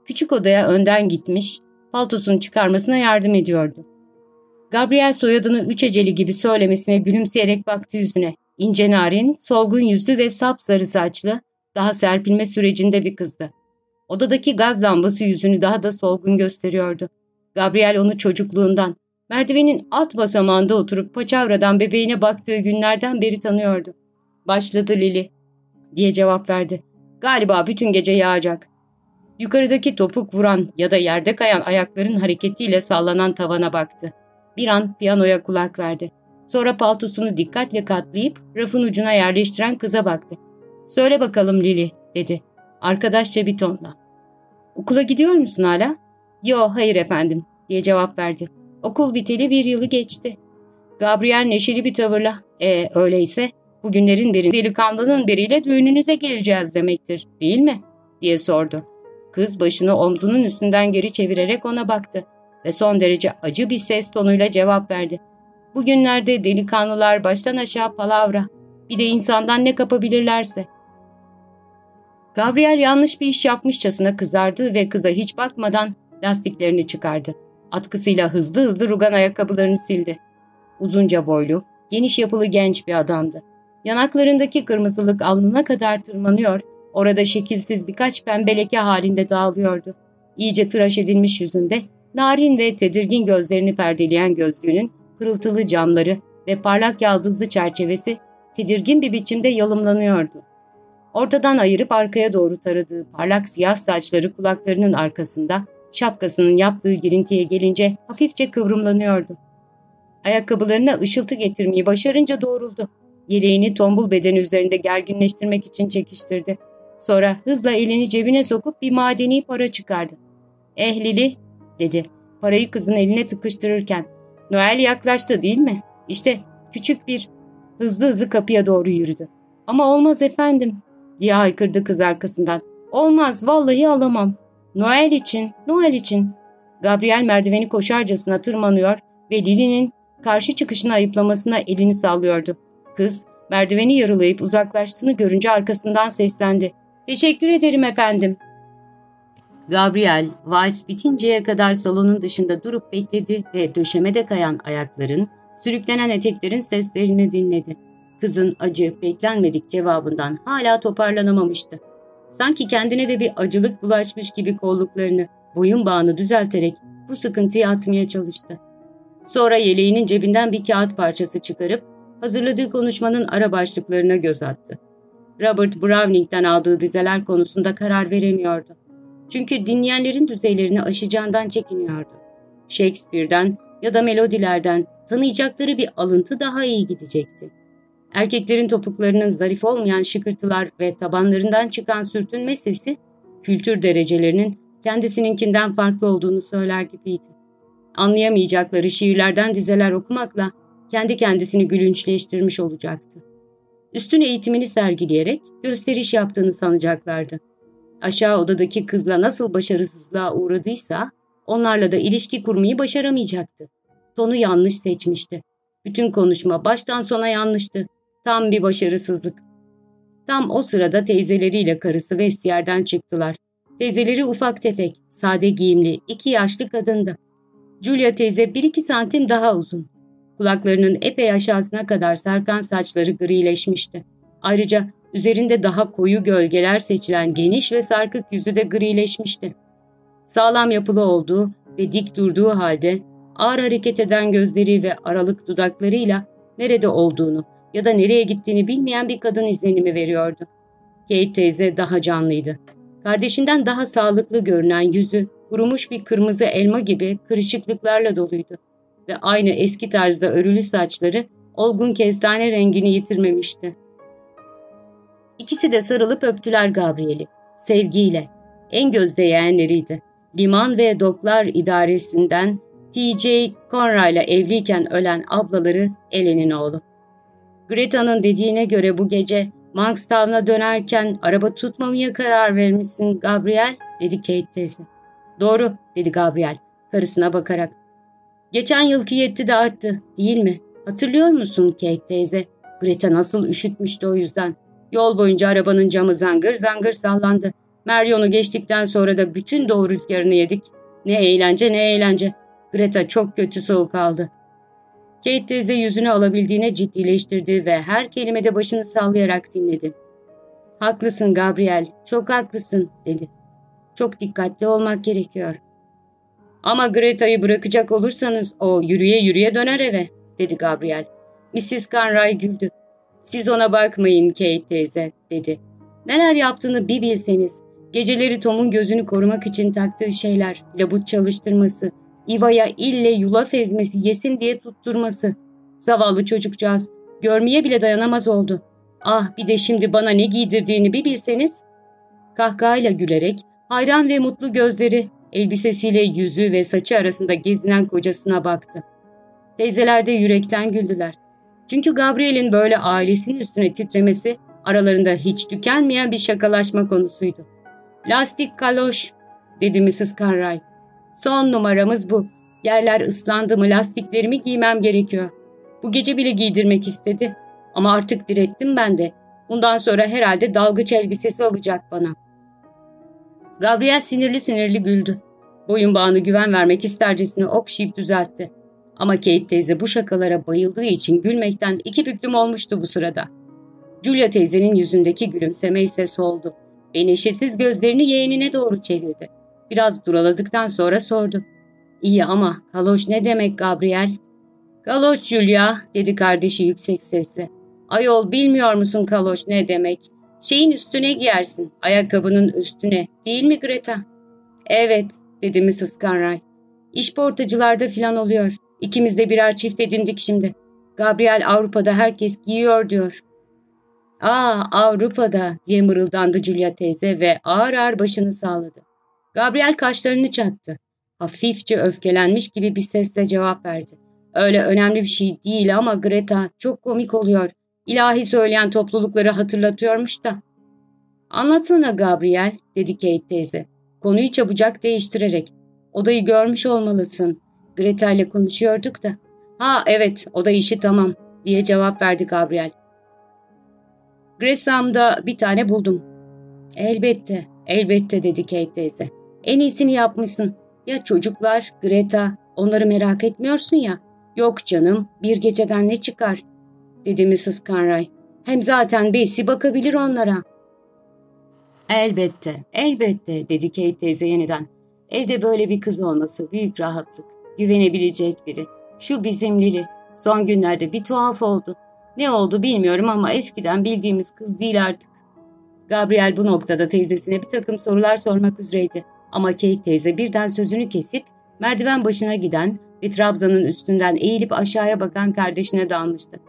Küçük odaya önden gitmiş, paltosunu çıkarmasına yardım ediyordu. Gabriel soyadını üç eceli gibi söylemesine gülümseyerek baktı yüzüne. İnce narin, solgun yüzlü ve sapsarı saçlı, daha serpilme sürecinde bir kızdı. Odadaki gaz lambası yüzünü daha da solgun gösteriyordu. Gabriel onu çocukluğundan, merdivenin alt basamağında oturup paçavradan bebeğine baktığı günlerden beri tanıyordu. Başladı Lili, diye cevap verdi. Galiba bütün gece yağacak. Yukarıdaki topuk vuran ya da yerde kayan ayakların hareketiyle sallanan tavana baktı. Bir an piyanoya kulak verdi. Sonra paltosunu dikkatle katlayıp rafın ucuna yerleştiren kıza baktı. ''Söyle bakalım Lili'' dedi. Arkadaşça bir tonla. ''Okula gidiyor musun hala?'' ''Yo, hayır efendim'' diye cevap verdi. Okul biteli bir yılı geçti. Gabriel neşeli bir tavırla ''E öyleyse bugünlerin biri delikanlının biriyle düğününüze geleceğiz demektir değil mi?'' diye sordu. Kız başını omzunun üstünden geri çevirerek ona baktı ve son derece acı bir ses tonuyla cevap verdi. Bugünlerde delikanlılar baştan aşağı palavra, bir de insandan ne kapabilirlerse. Gabriel yanlış bir iş yapmışçasına kızardı ve kıza hiç bakmadan lastiklerini çıkardı. Atkısıyla hızlı hızlı rugan ayakkabılarını sildi. Uzunca boylu, geniş yapılı genç bir adamdı. Yanaklarındaki kırmızılık alnına kadar tırmanıyor, orada şekilsiz birkaç pembe leke halinde dağılıyordu. İyice tıraş edilmiş yüzünde, narin ve tedirgin gözlerini perdeleyen gözlüğünün pırıltılı camları ve parlak yaldızlı çerçevesi tedirgin bir biçimde yalımlanıyordu. Ortadan ayırıp arkaya doğru taradığı parlak siyah saçları kulaklarının arkasında, şapkasının yaptığı girintiye gelince hafifçe kıvrımlanıyordu. Ayakkabılarına ışıltı getirmeyi başarınca doğruldu. Yeleğini tombul beden üzerinde gerginleştirmek için çekiştirdi. Sonra hızla elini cebine sokup bir madeni para çıkardı. ''Eh dedi parayı kızın eline tıkıştırırken. ''Noel yaklaştı değil mi? İşte küçük bir...'' Hızlı hızlı kapıya doğru yürüdü. ''Ama olmaz efendim.'' diye haykırdı kız arkasından. ''Olmaz, vallahi alamam. Noel için, Noel için.'' Gabriel merdiveni koşarcasına tırmanıyor ve Lili'nin karşı çıkışını ayıplamasına elini sallıyordu. Kız, merdiveni yarılayıp uzaklaştığını görünce arkasından seslendi. Teşekkür ederim efendim. Gabriel, vals bitinceye kadar salonun dışında durup bekledi ve döşemede kayan ayakların, sürüklenen eteklerin seslerini dinledi. Kızın acı, beklenmedik cevabından hala toparlanamamıştı. Sanki kendine de bir acılık bulaşmış gibi kolluklarını, boyun bağını düzelterek bu sıkıntıyı atmaya çalıştı. Sonra yeleğinin cebinden bir kağıt parçası çıkarıp hazırladığı konuşmanın ara başlıklarına göz attı. Robert Browning'den aldığı dizeler konusunda karar veremiyordu. Çünkü dinleyenlerin düzeylerini aşacağından çekiniyordu. Shakespeare'den ya da melodilerden tanıyacakları bir alıntı daha iyi gidecekti. Erkeklerin topuklarının zarif olmayan şıkırtılar ve tabanlarından çıkan sürtünme sesi, kültür derecelerinin kendisininkinden farklı olduğunu söyler gibiydi. Anlayamayacakları şiirlerden dizeler okumakla kendi kendisini gülünçleştirmiş olacaktı. Üstün eğitimini sergileyerek gösteriş yaptığını sanacaklardı. Aşağı odadaki kızla nasıl başarısızlığa uğradıysa onlarla da ilişki kurmayı başaramayacaktı. Tonu yanlış seçmişti. Bütün konuşma baştan sona yanlıştı. Tam bir başarısızlık. Tam o sırada teyzeleriyle karısı vestiyerden çıktılar. Teyzeleri ufak tefek, sade giyimli, iki yaşlı kadındı. Julia teyze bir iki santim daha uzun. Kulaklarının epey aşağısına kadar sarkan saçları grileşmişti. Ayrıca üzerinde daha koyu gölgeler seçilen geniş ve sarkık yüzü de grileşmişti. Sağlam yapılı olduğu ve dik durduğu halde ağır hareket eden gözleri ve aralık dudaklarıyla nerede olduğunu ya da nereye gittiğini bilmeyen bir kadın izlenimi veriyordu. Kate teyze daha canlıydı. Kardeşinden daha sağlıklı görünen yüzü kurumuş bir kırmızı elma gibi kırışıklıklarla doluydu ve aynı eski tarzda örülü saçları olgun kestane rengini yitirmemişti. İkisi de sarılıp öptüler Gabriel'i. Sevgiyle. En gözde yeğenleriydi. Liman ve Doklar İdaresi'nden T.J. Conroy ile evliyken ölen ablaları Ellen'in oğlu. Greta'nın dediğine göre bu gece Monkstown'a dönerken araba tutmamaya karar vermişsin Gabriel, dedi Kate teyze. Doğru, dedi Gabriel, karısına bakarak. Geçen yılki yetti de arttı, değil mi? Hatırlıyor musun Kate teyze? Greta nasıl üşütmüştü o yüzden. Yol boyunca arabanın camı zangır zangır sallandı. Meryon'u geçtikten sonra da bütün doğu rüzgarını yedik. Ne eğlence ne eğlence. Greta çok kötü soğuk aldı. Kate teyze yüzünü alabildiğine ciddileştirdi ve her kelimede başını sallayarak dinledi. Haklısın Gabriel, çok haklısın dedi. Çok dikkatli olmak gerekiyor. Ama Greta'yı bırakacak olursanız o yürüye yürüye döner eve, dedi Gabriel. Mrs. Conroy güldü. Siz ona bakmayın Kate teyze, dedi. Neler yaptığını bir bilseniz. Geceleri Tom'un gözünü korumak için taktığı şeyler, labut çalıştırması, İva'ya ille yulaf ezmesi yesin diye tutturması. Zavallı çocukcağız. Görmeye bile dayanamaz oldu. Ah bir de şimdi bana ne giydirdiğini bir bilseniz. Kahkahayla gülerek hayran ve mutlu gözleri elbisesiyle yüzü ve saçı arasında gezinen kocasına baktı. Teyzeler de yürekten güldüler. Çünkü Gabriel'in böyle ailesinin üstüne titremesi aralarında hiç tükenmeyen bir şakalaşma konusuydu. Lastik kaloş, dedi Mrs. Cartwright. Son numaramız bu. Yerler ıslandı mı lastiklerimi giymem gerekiyor. Bu gece bile giydirmek istedi. Ama artık direttim ben de. Bundan sonra herhalde dalgıç elbisesi alacak bana. Gabriel sinirli sinirli güldü. Boyun bağını güven vermek istercesine okşayıp düzeltti. Ama Kate teyze bu şakalara bayıldığı için gülmekten iki büklüm olmuştu bu sırada. Julia teyzenin yüzündeki gülümseme ise soldu ve neşesiz gözlerini yeğenine doğru çevirdi. Biraz duraladıktan sonra sordu. İyi ama kaloş ne demek Gabriel? Kaloş Julia, dedi kardeşi yüksek sesle. Ayol bilmiyor musun kaloş ne demek? Şeyin üstüne giyersin, ayakkabının üstüne, değil mi Greta? Evet, dedi Mrs. Conroy. İş portacılarda filan oluyor. İkimiz de birer çift edindik şimdi. Gabriel Avrupa'da herkes giyiyor diyor. Aa Avrupa'da diye mırıldandı Julia teyze ve ağır ağır başını sağladı. Gabriel kaşlarını çattı. Hafifçe öfkelenmiş gibi bir sesle cevap verdi. Öyle önemli bir şey değil ama Greta çok komik oluyor. İlahi söyleyen toplulukları hatırlatıyormuş da. Anlatsana Gabriel, dedi Kate teyze. Konuyu çabucak değiştirerek. Odayı görmüş olmalısın. Greta ile konuşuyorduk da. Ha evet, oda işi tamam, diye cevap verdi Gabriel. Gresham'da bir tane buldum. Elbette, elbette dedi Kate teyze. En iyisini yapmışsın. Ya çocuklar, Greta, onları merak etmiyorsun ya. Yok canım, bir geceden ne çıkar? Dedi Mrs. Conroy. Hem zaten Bessie bakabilir onlara. Elbette, elbette dedi Kate teyze yeniden. Evde böyle bir kız olması büyük rahatlık. Güvenebilecek biri. Şu bizim Lili. Son günlerde bir tuhaf oldu. Ne oldu bilmiyorum ama eskiden bildiğimiz kız değil artık. Gabriel bu noktada teyzesine bir takım sorular sormak üzereydi. Ama Kate teyze birden sözünü kesip merdiven başına giden ve trabzanın üstünden eğilip aşağıya bakan kardeşine dalmıştı.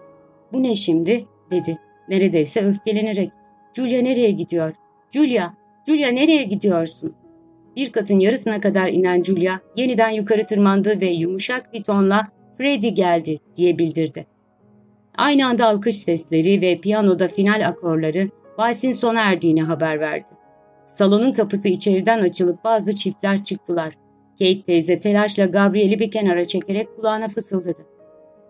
''Bu ne şimdi?'' dedi. Neredeyse öfkelenerek. ''Julia nereye gidiyor? Julia, Julia nereye gidiyorsun?'' Bir katın yarısına kadar inen Julia yeniden yukarı tırmandı ve yumuşak bir tonla ''Freddy geldi'' diye bildirdi. Aynı anda alkış sesleri ve piyanoda final akorları valsin sona erdiğini haber verdi. Salonun kapısı içeriden açılıp bazı çiftler çıktılar. Kate teyze telaşla Gabriel'i bir kenara çekerek kulağına fısıldadı.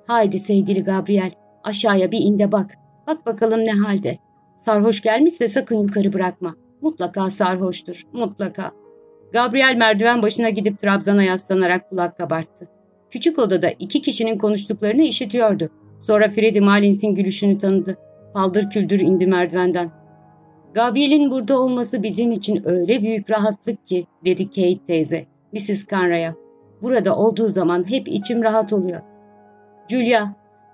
''Haydi sevgili Gabriel, aşağıya bir inde bak. Bak bakalım ne halde. Sarhoş gelmişse sakın yukarı bırakma. Mutlaka sarhoştur, mutlaka.'' Gabriel merdiven başına gidip trabzana yaslanarak kulak kabarttı. Küçük odada iki kişinin konuştuklarını işitiyordu. Sonra Freddy Malins'in gülüşünü tanıdı. Paldır küldür indi merdivenden. Gabriel'in burada olması bizim için öyle büyük rahatlık ki, dedi Kate teyze, Mrs. Conray'a. Burada olduğu zaman hep içim rahat oluyor. Julia,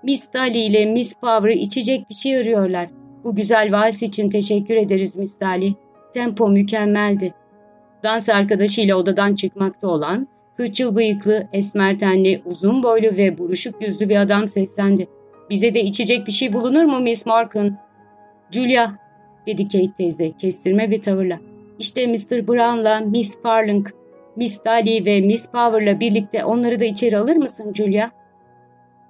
Miss Daly ile Miss Power'ı içecek bir şey arıyorlar. Bu güzel vals için teşekkür ederiz Miss Daly. Tempo mükemmeldi. Dans arkadaşıyla odadan çıkmakta olan, kırçıl bıyıklı, esmer tenli, uzun boylu ve buruşuk yüzlü bir adam seslendi. Bize de içecek bir şey bulunur mu Miss Morgan? Julia, dedi Kate teyze kestirme bir tavırla. İşte Mr. Brown'la Miss Parlink, Miss Daly ve Miss Power'la birlikte onları da içeri alır mısın Julia?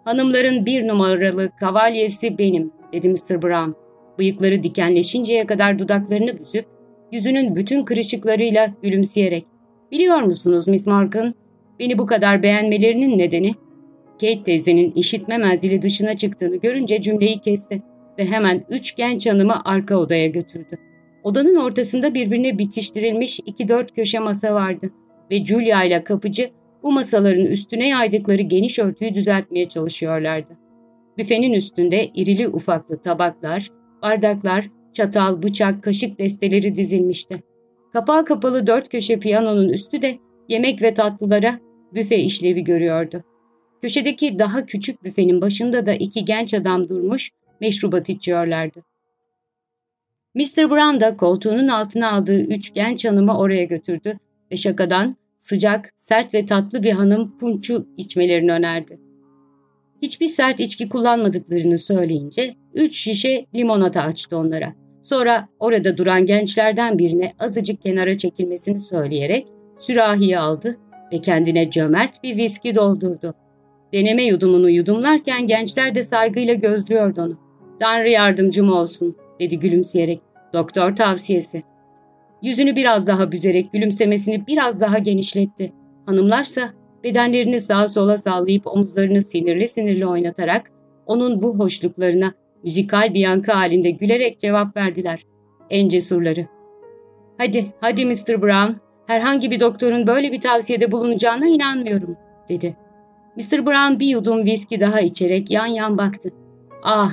Hanımların bir numaralı kavalyesi benim, dedi Mr. Brown. Bıyıkları dikenleşinceye kadar dudaklarını büzüp, yüzünün bütün kırışıklarıyla gülümseyerek. Biliyor musunuz Miss Morgan, beni bu kadar beğenmelerinin nedeni Kate teyzenin işitme menzili dışına çıktığını görünce cümleyi kesti ve hemen üç genç hanımı arka odaya götürdü. Odanın ortasında birbirine bitiştirilmiş iki dört köşe masa vardı ve Julia ile kapıcı bu masaların üstüne yaydıkları geniş örtüyü düzeltmeye çalışıyorlardı. Büfenin üstünde irili ufaklı tabaklar, bardaklar, çatal, bıçak, kaşık desteleri dizilmişti. Kapağı kapalı dört köşe piyanonun üstü de yemek ve tatlılara büfe işlevi görüyordu. Köşedeki daha küçük büfenin başında da iki genç adam durmuş, meşrubat içiyorlardı. Mr. Brown da koltuğunun altına aldığı üç genç hanımı oraya götürdü ve şakadan sıcak, sert ve tatlı bir hanım punçu içmelerini önerdi. Hiçbir sert içki kullanmadıklarını söyleyince üç şişe limonata açtı onlara. Sonra orada duran gençlerden birine azıcık kenara çekilmesini söyleyerek sürahiyi aldı ve kendine cömert bir viski doldurdu. Deneme yudumunu yudumlarken gençler de saygıyla gözlüyordu onu. Tanrı yardımcım olsun dedi gülümseyerek. Doktor tavsiyesi. Yüzünü biraz daha büzerek gülümsemesini biraz daha genişletti. Hanımlarsa bedenlerini sağa sola sallayıp omuzlarını sinirli sinirli oynatarak onun bu hoşluklarına müzikal bir yankı halinde gülerek cevap verdiler. En cesurları. Hadi, hadi Mr. Brown, herhangi bir doktorun böyle bir tavsiyede bulunacağına inanmıyorum, dedi. Mr. Brown bir yudum viski daha içerek yan yan baktı. Ah,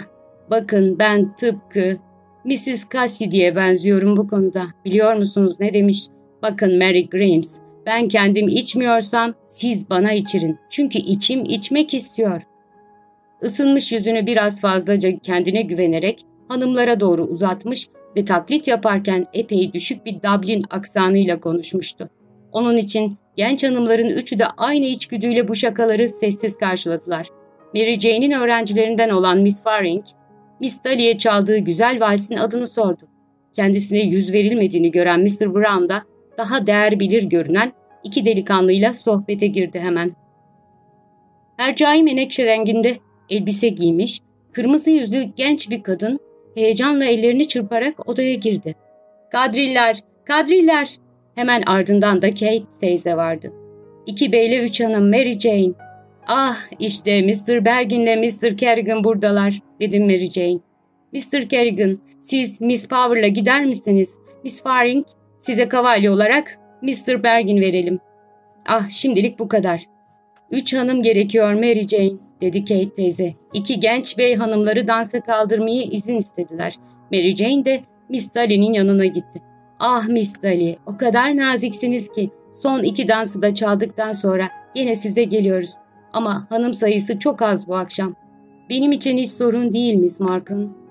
bakın ben tıpkı Mrs. Cassidy'ye benziyorum bu konuda. Biliyor musunuz ne demiş? Bakın Mary Grimes, ben kendim içmiyorsam siz bana içirin. Çünkü içim içmek istiyor. Isınmış yüzünü biraz fazlaca kendine güvenerek hanımlara doğru uzatmış ve taklit yaparken epey düşük bir Dublin aksanıyla konuşmuştu. Onun için Genç hanımların üçü de aynı içgüdüyle bu şakaları sessiz karşıladılar. Mary Jane'in öğrencilerinden olan Miss Faring, Miss Daly'e çaldığı güzel valsin adını sordu. Kendisine yüz verilmediğini gören Mr. Brown da daha değer bilir görünen iki delikanlıyla sohbete girdi hemen. Hercai menekşe renginde elbise giymiş, kırmızı yüzlü genç bir kadın heyecanla ellerini çırparak odaya girdi. ''Kadriller, kadriller!'' Hemen ardından da Kate teyze vardı. İki beyle üç hanım Mary Jane. Ah işte Mr. Bergin'le Mr. Kerrigan buradalar dedim Mary Jane. Mr. Kerrigan, siz Miss Power'la gider misiniz? Miss Faring, size kavalye olarak Mr. Bergin verelim. Ah, şimdilik bu kadar. Üç hanım gerekiyor Mary Jane, dedi Kate teyze. İki genç bey hanımları dansa kaldırmayı izin istediler. Mary Jane de Miss Daly'nin yanına gitti. Ah Miss Daly, o kadar naziksiniz ki son iki dansı da çaldıktan sonra yine size geliyoruz. Ama hanım sayısı çok az bu akşam. Benim için hiç sorun değil Miss Markham.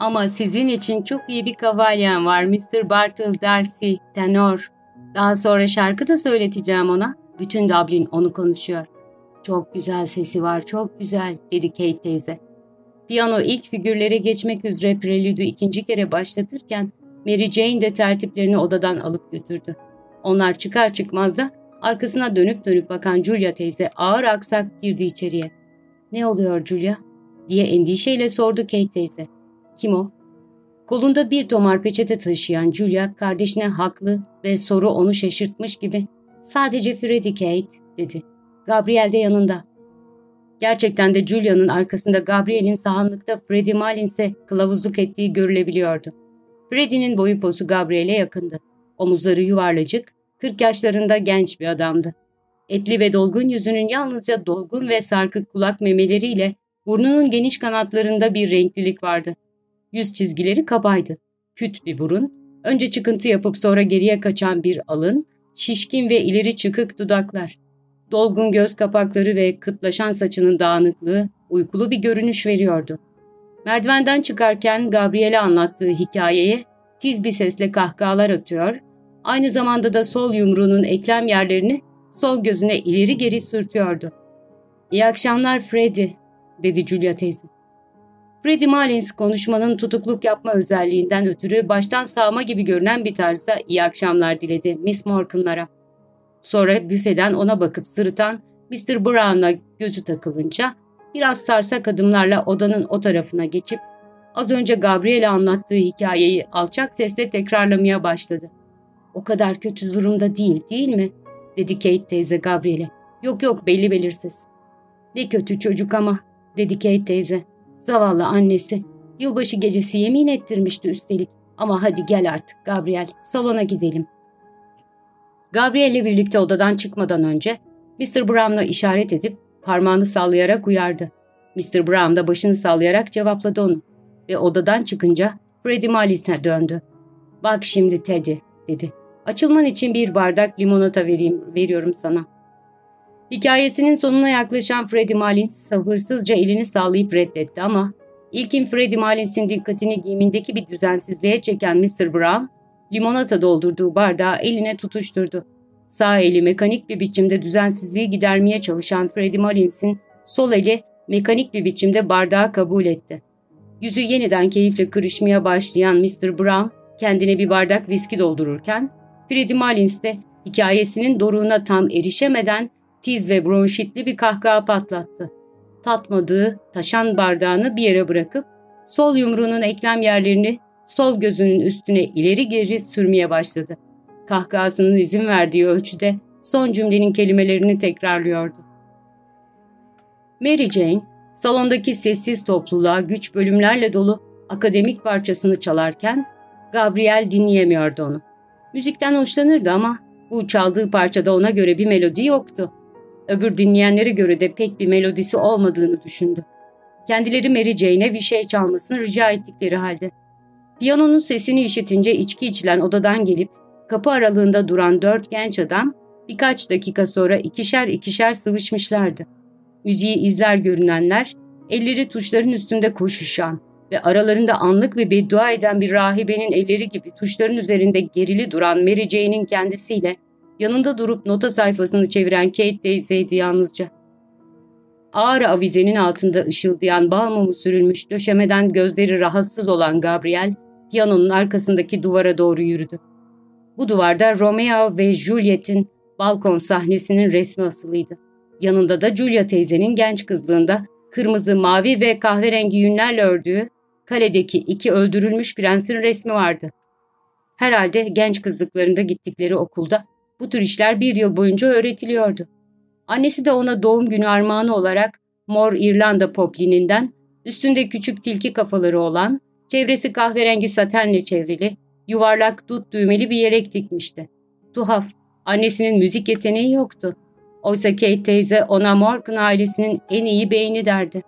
Ama sizin için çok iyi bir kavalyem var Mr. Bartle Darcy, tenor. Daha sonra şarkı da söyleteceğim ona. Bütün Dublin onu konuşuyor. Çok güzel sesi var, çok güzel, dedi Kate teyze. Piyano ilk figürlere geçmek üzere prelüdü ikinci kere başlatırken Mary Jane de tertiplerini odadan alıp götürdü. Onlar çıkar çıkmaz da arkasına dönüp dönüp bakan Julia teyze ağır aksak girdi içeriye. ''Ne oluyor Julia?'' diye endişeyle sordu Kate teyze. ''Kim o?'' Kolunda bir tomar peçete taşıyan Julia kardeşine haklı ve soru onu şaşırtmış gibi ''Sadece Freddy Kate'' dedi. Gabriel de yanında. Gerçekten de Julia'nın arkasında Gabriel'in sahanlıkta Freddie Malins'e kılavuzluk ettiği görülebiliyordu. Freddie'nin boyu posu Gabriel'e yakındı. Omuzları yuvarlacık, 40 yaşlarında genç bir adamdı. Etli ve dolgun yüzünün yalnızca dolgun ve sarkık kulak memeleriyle burnunun geniş kanatlarında bir renklilik vardı. Yüz çizgileri kabaydı. Küt bir burun, önce çıkıntı yapıp sonra geriye kaçan bir alın, şişkin ve ileri çıkık dudaklar. Dolgun göz kapakları ve kıtlaşan saçının dağınıklığı uykulu bir görünüş veriyordu. Merdivenden çıkarken Gabriel'e anlattığı hikayeye tiz bir sesle kahkahalar atıyor, aynı zamanda da sol yumruğunun eklem yerlerini sol gözüne ileri geri sürtüyordu. ''İyi akşamlar Freddy'' dedi Julia teyze. Freddie Malins konuşmanın tutukluk yapma özelliğinden ötürü baştan sağma gibi görünen bir tarzda iyi akşamlar diledi Miss Morgan'lara. Sonra büfeden ona bakıp sırıtan Mr. Brown'a gözü takılınca biraz sarsak adımlarla odanın o tarafına geçip az önce Gabriel'e anlattığı hikayeyi alçak sesle tekrarlamaya başladı. O kadar kötü durumda değil, değil mi? dedi Kate teyze Gabriel'e. Yok yok belli belirsiz. Ne kötü çocuk ama, dedi Kate teyze. Zavallı annesi. Yılbaşı gecesi yemin ettirmişti üstelik. Ama hadi gel artık Gabriel, salona gidelim. Gabriel'le birlikte odadan çıkmadan önce Mr. Brown'a işaret edip parmağını sallayarak uyardı. Mr. Brown da başını sallayarak cevapladı onu ve odadan çıkınca Freddie Malis'e döndü. ''Bak şimdi Teddy'' dedi. ''Açılman için bir bardak limonata vereyim, veriyorum sana.'' Hikayesinin sonuna yaklaşan Freddie Malins sabırsızca elini sallayıp reddetti ama ilkin Freddie Malins'in dikkatini giyimindeki bir düzensizliğe çeken Mr. Brown, limonata doldurduğu bardağı eline tutuşturdu. Sağ eli mekanik bir biçimde düzensizliği gidermeye çalışan Freddie Malins'in sol eli mekanik bir biçimde bardağı kabul etti. Yüzü yeniden keyifle kırışmaya başlayan Mr. Brown kendine bir bardak viski doldururken, Freddie Malins de hikayesinin doruğuna tam erişemeden tiz ve bronşitli bir kahkaha patlattı. Tatmadığı, taşan bardağını bir yere bırakıp sol yumruğunun eklem yerlerini sol gözünün üstüne ileri geri sürmeye başladı. Kahkahasının izin verdiği ölçüde son cümlenin kelimelerini tekrarlıyordu. Mary Jane, salondaki sessiz topluluğa güç bölümlerle dolu akademik parçasını çalarken Gabriel dinleyemiyordu onu. Müzikten hoşlanırdı ama bu çaldığı parçada ona göre bir melodi yoktu. Öbür dinleyenlere göre de pek bir melodisi olmadığını düşündü. Kendileri Mary Jane'e bir şey çalmasını rica ettikleri halde. Piyanonun sesini işitince içki içilen odadan gelip kapı aralığında duran dört genç adam birkaç dakika sonra ikişer ikişer sıvışmışlardı. Müziği izler görünenler, elleri tuşların üstünde koşuşan ve aralarında anlık bir beddua eden bir rahibenin elleri gibi tuşların üzerinde gerili duran Mary Jane'in kendisiyle yanında durup nota sayfasını çeviren Kate teyzeydi yalnızca. Ağır avizenin altında ışıldayan bal mumu sürülmüş döşemeden gözleri rahatsız olan Gabriel, piyanonun arkasındaki duvara doğru yürüdü. Bu duvarda Romeo ve Juliet'in balkon sahnesinin resmi asılıydı. Yanında da Julia teyzenin genç kızlığında kırmızı, mavi ve kahverengi yünlerle ördüğü kaledeki iki öldürülmüş prensin resmi vardı. Herhalde genç kızlıklarında gittikleri okulda bu tür işler bir yıl boyunca öğretiliyordu. Annesi de ona doğum günü armağanı olarak mor İrlanda poplininden Üstünde küçük tilki kafaları olan, çevresi kahverengi satenle çevrili, yuvarlak dut düğmeli bir yelek dikmişti. Tuhaf, annesinin müzik yeteneği yoktu. Oysa Kate teyze ona Morgan ailesinin en iyi beyni derdi.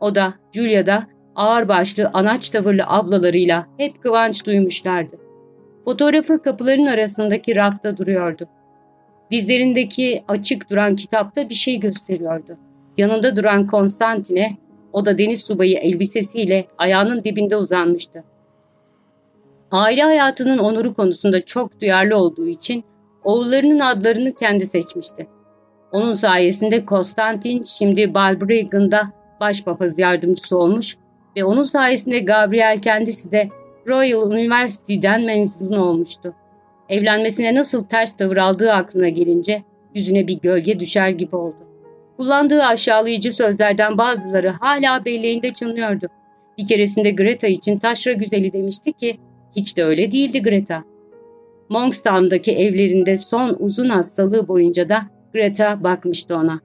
O da, Julia da ağırbaşlı, anaç tavırlı ablalarıyla hep kıvanç duymuşlardı. Fotoğrafı kapıların arasındaki rafta duruyordu. Dizlerindeki açık duran kitapta bir şey gösteriyordu. Yanında duran Konstantine, o da deniz subayı elbisesiyle ayağının dibinde uzanmıştı. Aile hayatının onuru konusunda çok duyarlı olduğu için oğullarının adlarını kendi seçmişti. Onun sayesinde Konstantin şimdi Balbriggen'da başpapaz yardımcısı olmuş ve onun sayesinde Gabriel kendisi de Royal University'den mezun olmuştu. Evlenmesine nasıl ters tavır aldığı aklına gelince yüzüne bir gölge düşer gibi oldu. Kullandığı aşağılayıcı sözlerden bazıları hala belleğinde çınlıyordu. Bir keresinde Greta için taşra güzeli demişti ki hiç de öyle değildi Greta. Monkstown'daki evlerinde son uzun hastalığı boyunca da Greta bakmıştı ona.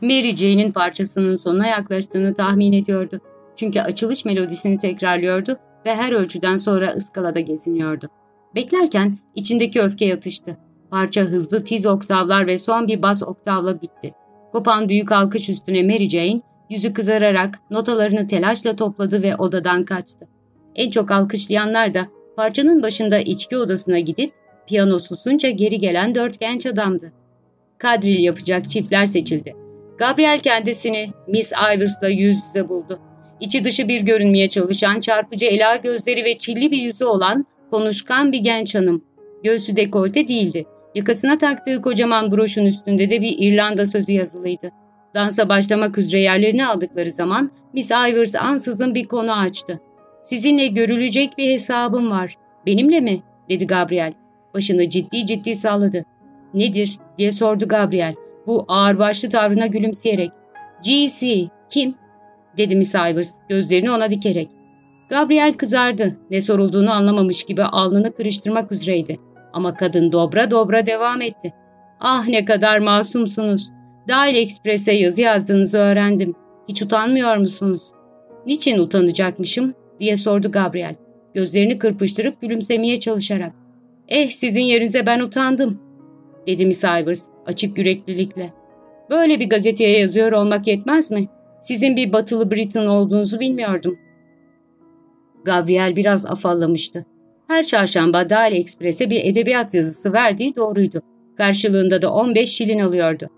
Mary Jane'in parçasının sonuna yaklaştığını tahmin ediyordu. Çünkü açılış melodisini tekrarlıyordu ve her ölçüden sonra ıskalada geziniyordu. Beklerken içindeki öfke yatıştı. Parça hızlı tiz oktavlar ve son bir bas oktavla bitti. Kopan büyük alkış üstüne Mary Jane, yüzü kızararak notalarını telaşla topladı ve odadan kaçtı. En çok alkışlayanlar da parçanın başında içki odasına gidip piyano susunca geri gelen dört genç adamdı. Kadril yapacak çiftler seçildi. Gabriel kendisini Miss Ivers'la yüz yüze buldu. İçi dışı bir görünmeye çalışan, çarpıcı ela gözleri ve çilli bir yüzü olan konuşkan bir genç hanım. Göğsü dekolte değildi. Yakasına taktığı kocaman broşun üstünde de bir İrlanda sözü yazılıydı. Dansa başlamak üzere yerlerini aldıkları zaman Miss Ivers ansızın bir konu açtı. ''Sizinle görülecek bir hesabım var. Benimle mi?'' dedi Gabriel. Başını ciddi ciddi salladı. ''Nedir?'' diye sordu Gabriel. Bu ağırbaşlı tavrına gülümseyerek. ''G.C. Kim?'' dedi Miss Ivers gözlerini ona dikerek. Gabriel kızardı. Ne sorulduğunu anlamamış gibi alnını kırıştırmak üzereydi. Ama kadın dobra dobra devam etti. Ah ne kadar masumsunuz. Dahil Ekspres'e yazı yazdığınızı öğrendim. Hiç utanmıyor musunuz? Niçin utanacakmışım diye sordu Gabriel. Gözlerini kırpıştırıp gülümsemeye çalışarak. Eh sizin yerinize ben utandım dedi Miss Ivers açık yüreklilikle. Böyle bir gazeteye yazıyor olmak yetmez mi? Sizin bir batılı Britain olduğunuzu bilmiyordum. Gabriel biraz afallamıştı. Her çarşamba Daily Express'e bir edebiyat yazısı verdiği doğruydu. Karşılığında da 15 şilin alıyordu.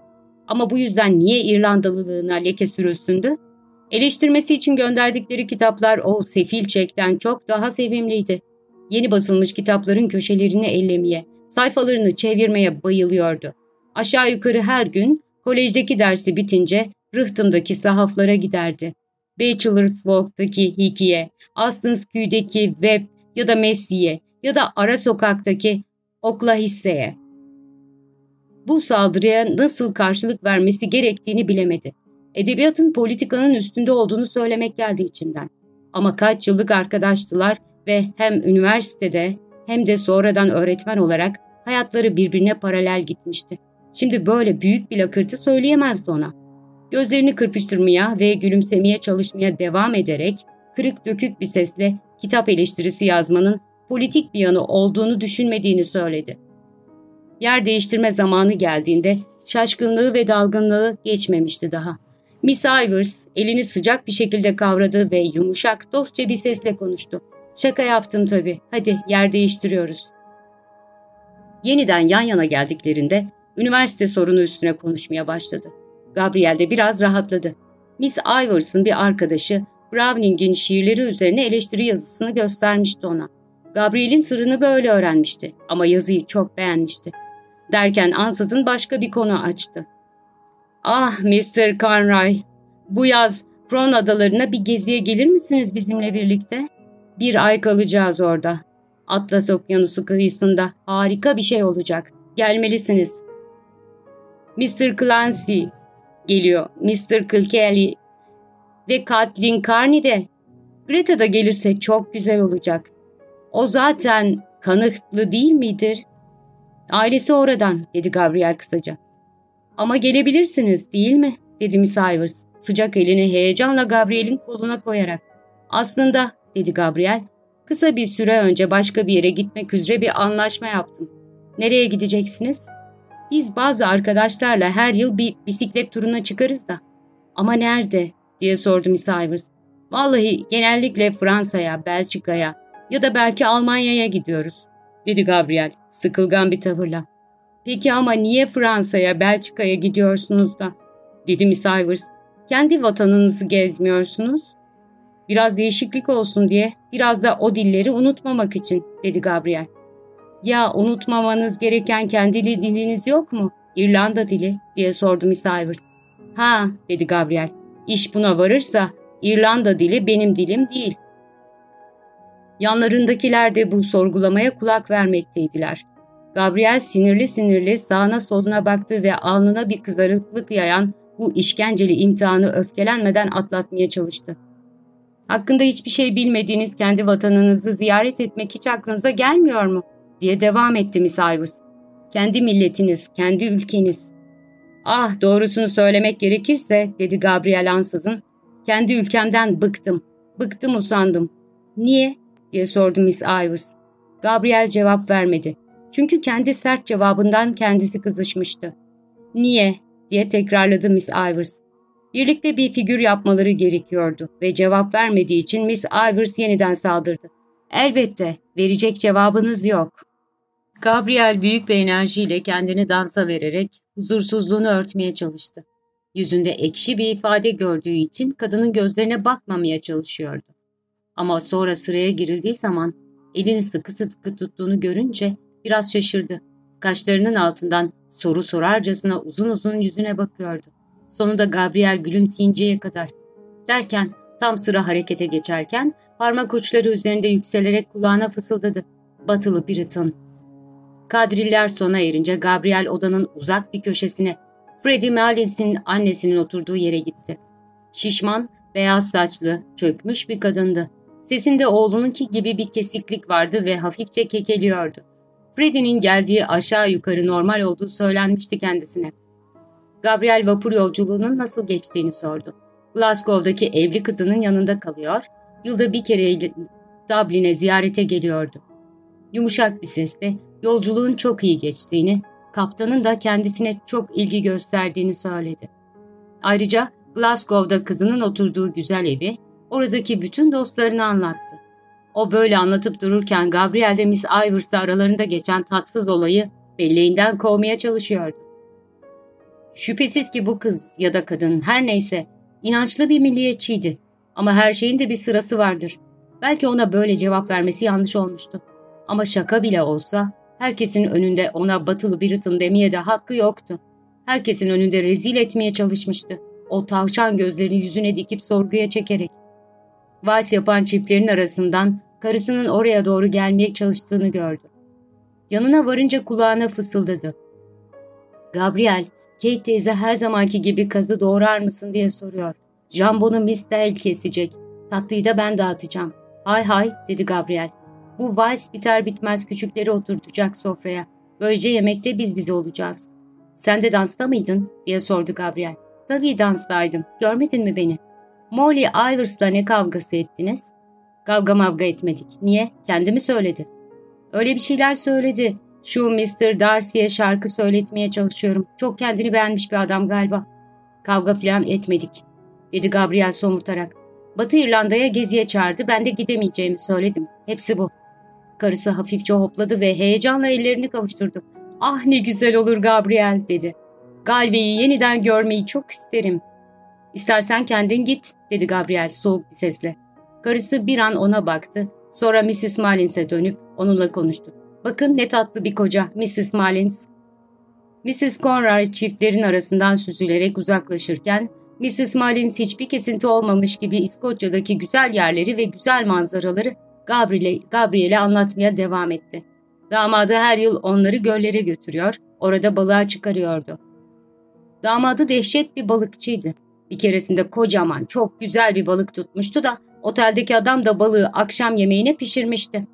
Ama bu yüzden niye İrlandalılığına leke sürülsündü? Eleştirmesi için gönderdikleri kitaplar o sefil çekten çok daha sevimliydi. Yeni basılmış kitapların köşelerini ellemeye, sayfalarını çevirmeye bayılıyordu. Aşağı yukarı her gün kolejdeki dersi bitince rıhtımdaki sahaflara giderdi. Bachelor's Walk'taki Hiki'ye, Astenskü'deki Web ya da Messi'ye ya da ara sokaktaki Okla Hisse'ye. Bu saldırıya nasıl karşılık vermesi gerektiğini bilemedi. Edebiyatın politikanın üstünde olduğunu söylemek geldi içinden. Ama kaç yıllık arkadaştılar ve hem üniversitede hem de sonradan öğretmen olarak hayatları birbirine paralel gitmişti. Şimdi böyle büyük bir lakırtı söyleyemezdi ona. Gözlerini kırpıştırmaya ve gülümsemeye çalışmaya devam ederek kırık dökük bir sesle kitap eleştirisi yazmanın politik bir yanı olduğunu düşünmediğini söyledi. Yer değiştirme zamanı geldiğinde şaşkınlığı ve dalgınlığı geçmemişti daha. Miss Ivers elini sıcak bir şekilde kavradı ve yumuşak, dostça bir sesle konuştu. Şaka yaptım tabii. Hadi yer değiştiriyoruz. Yeniden yan yana geldiklerinde üniversite sorunu üstüne konuşmaya başladı. Gabriel de biraz rahatladı. Miss Ivers'ın bir arkadaşı Browning'in şiirleri üzerine eleştiri yazısını göstermişti ona. Gabriel'in sırrını böyle öğrenmişti ama yazıyı çok beğenmişti. Derken ansızın başka bir konu açtı. Ah Mr. Conroy, bu yaz Kron adalarına bir geziye gelir misiniz bizimle birlikte? Bir ay kalacağız orada. Atlas Okyanusu kıyısında harika bir şey olacak. Gelmelisiniz. Mr. Clancy geliyor. Mr. Kilkelly ve Kathleen Carney de. Greta da gelirse çok güzel olacak. O zaten kanıtlı değil midir? Ailesi oradan dedi Gabriel kısaca. Ama gelebilirsiniz değil mi? dedi Miss Ivers, sıcak elini heyecanla Gabriel'in koluna koyarak. Aslında, dedi Gabriel, kısa bir süre önce başka bir yere gitmek üzere bir anlaşma yaptım. Nereye gideceksiniz? Biz bazı arkadaşlarla her yıl bir bisiklet turuna çıkarız da. Ama nerede? Diye sordu Miss Ivers. Vallahi genellikle Fransa'ya, Belçika'ya ya da belki Almanya'ya gidiyoruz, dedi Gabriel sıkılgan bir tavırla. Peki ama niye Fransa'ya, Belçika'ya gidiyorsunuz da? dedi Miss Ivers. Kendi vatanınızı gezmiyorsunuz. Biraz değişiklik olsun diye, biraz da o dilleri unutmamak için, dedi Gabriel. Ya unutmamanız gereken kendi diliniz yok mu? İrlanda dili, diye sordu Miss Ivers. Ha, dedi Gabriel. İş buna varırsa İrlanda dili benim dilim değil. Yanlarındakiler de bu sorgulamaya kulak vermekteydiler. Gabriel sinirli sinirli sağına soluna baktı ve alnına bir kızarıklık yayan bu işkenceli imtihanı öfkelenmeden atlatmaya çalıştı. Hakkında hiçbir şey bilmediğiniz kendi vatanınızı ziyaret etmek hiç aklınıza gelmiyor mu? diye devam etti Miss Ivers. Kendi milletiniz, kendi ülkeniz. Ah doğrusunu söylemek gerekirse dedi Gabriel ansızın. Kendi ülkemden bıktım. Bıktım usandım. Niye? diye sordu Miss Ivers. Gabriel cevap vermedi. Çünkü kendi sert cevabından kendisi kızışmıştı. Niye? diye tekrarladı Miss Ivers. Birlikte bir figür yapmaları gerekiyordu ve cevap vermediği için Miss Ivers yeniden saldırdı. Elbette, verecek cevabınız yok. Gabriel büyük bir enerjiyle kendini dansa vererek huzursuzluğunu örtmeye çalıştı. Yüzünde ekşi bir ifade gördüğü için kadının gözlerine bakmamaya çalışıyordu. Ama sonra sıraya girildiği zaman elini sıkı sıkı tuttuğunu görünce biraz şaşırdı. Kaşlarının altından soru sorarcasına uzun uzun yüzüne bakıyordu. Sonunda Gabriel gülümseyinceye kadar. Derken tam sıra harekete geçerken parmak uçları üzerinde yükselerek kulağına fısıldadı. Batılı Britain. Kadriller sona erince Gabriel odanın uzak bir köşesine Freddie Malins'in annesinin oturduğu yere gitti. Şişman, beyaz saçlı, çökmüş bir kadındı. Sesinde oğlununki gibi bir kesiklik vardı ve hafifçe kekeliyordu. Freddie'nin geldiği aşağı yukarı normal olduğu söylenmişti kendisine. Gabriel vapur yolculuğunun nasıl geçtiğini sordu. Glasgow'daki evli kızının yanında kalıyor, yılda bir kere Dublin'e ziyarete geliyordu. Yumuşak bir sesle yolculuğun çok iyi geçtiğini, kaptanın da kendisine çok ilgi gösterdiğini söyledi. Ayrıca Glasgow'da kızının oturduğu güzel evi, oradaki bütün dostlarını anlattı. O böyle anlatıp dururken Gabriel de Miss Ivers'la aralarında geçen tatsız olayı belleğinden kovmaya çalışıyordu. Şüphesiz ki bu kız ya da kadın her neyse inançlı bir milliyetçiydi. Ama her şeyin de bir sırası vardır. Belki ona böyle cevap vermesi yanlış olmuştu. Ama şaka bile olsa herkesin önünde ona batılı Britain demeye de hakkı yoktu. Herkesin önünde rezil etmeye çalışmıştı. O tavşan gözlerini yüzüne dikip sorguya çekerek. Vals yapan çiftlerin arasından karısının oraya doğru gelmeye çalıştığını gördü. Yanına varınca kulağına fısıldadı. Gabriel, Kate teyze her zamanki gibi kazı doğrar mısın diye soruyor. Jambonu Miss Dale kesecek. Tatlıyı da ben dağıtacağım. Hay hay dedi Gabriel. Bu vals biter bitmez küçükleri oturtacak sofraya. Böylece yemekte biz bize olacağız. Sen de dansta mıydın diye sordu Gabriel. Tabii danstaydım. Görmedin mi beni? Molly Ivers'la ne kavgası ettiniz? Kavga mavga etmedik. Niye? Kendi mi söyledi? Öyle bir şeyler söyledi. Şu Mr. Darcy'ye şarkı söyletmeye çalışıyorum. Çok kendini beğenmiş bir adam galiba. Kavga filan etmedik, dedi Gabriel somurtarak. Batı İrlanda'ya geziye çağırdı, ben de gidemeyeceğimi söyledim. Hepsi bu. Karısı hafifçe hopladı ve heyecanla ellerini kavuşturdu. Ah ne güzel olur Gabriel, dedi. Galve'yi yeniden görmeyi çok isterim. İstersen kendin git, dedi Gabriel soğuk bir sesle. Karısı bir an ona baktı, sonra Mrs. Mallins'e dönüp onunla konuştu. Bakın ne tatlı bir koca Mrs. Malins. Mrs. Conroy çiftlerin arasından süzülerek uzaklaşırken Mrs. Malins hiçbir kesinti olmamış gibi İskoçya'daki güzel yerleri ve güzel manzaraları Gabriel'e Gabriel'e anlatmaya devam etti. Damadı her yıl onları göllere götürüyor, orada balığa çıkarıyordu. Damadı dehşet bir balıkçıydı. Bir keresinde kocaman, çok güzel bir balık tutmuştu da oteldeki adam da balığı akşam yemeğine pişirmişti.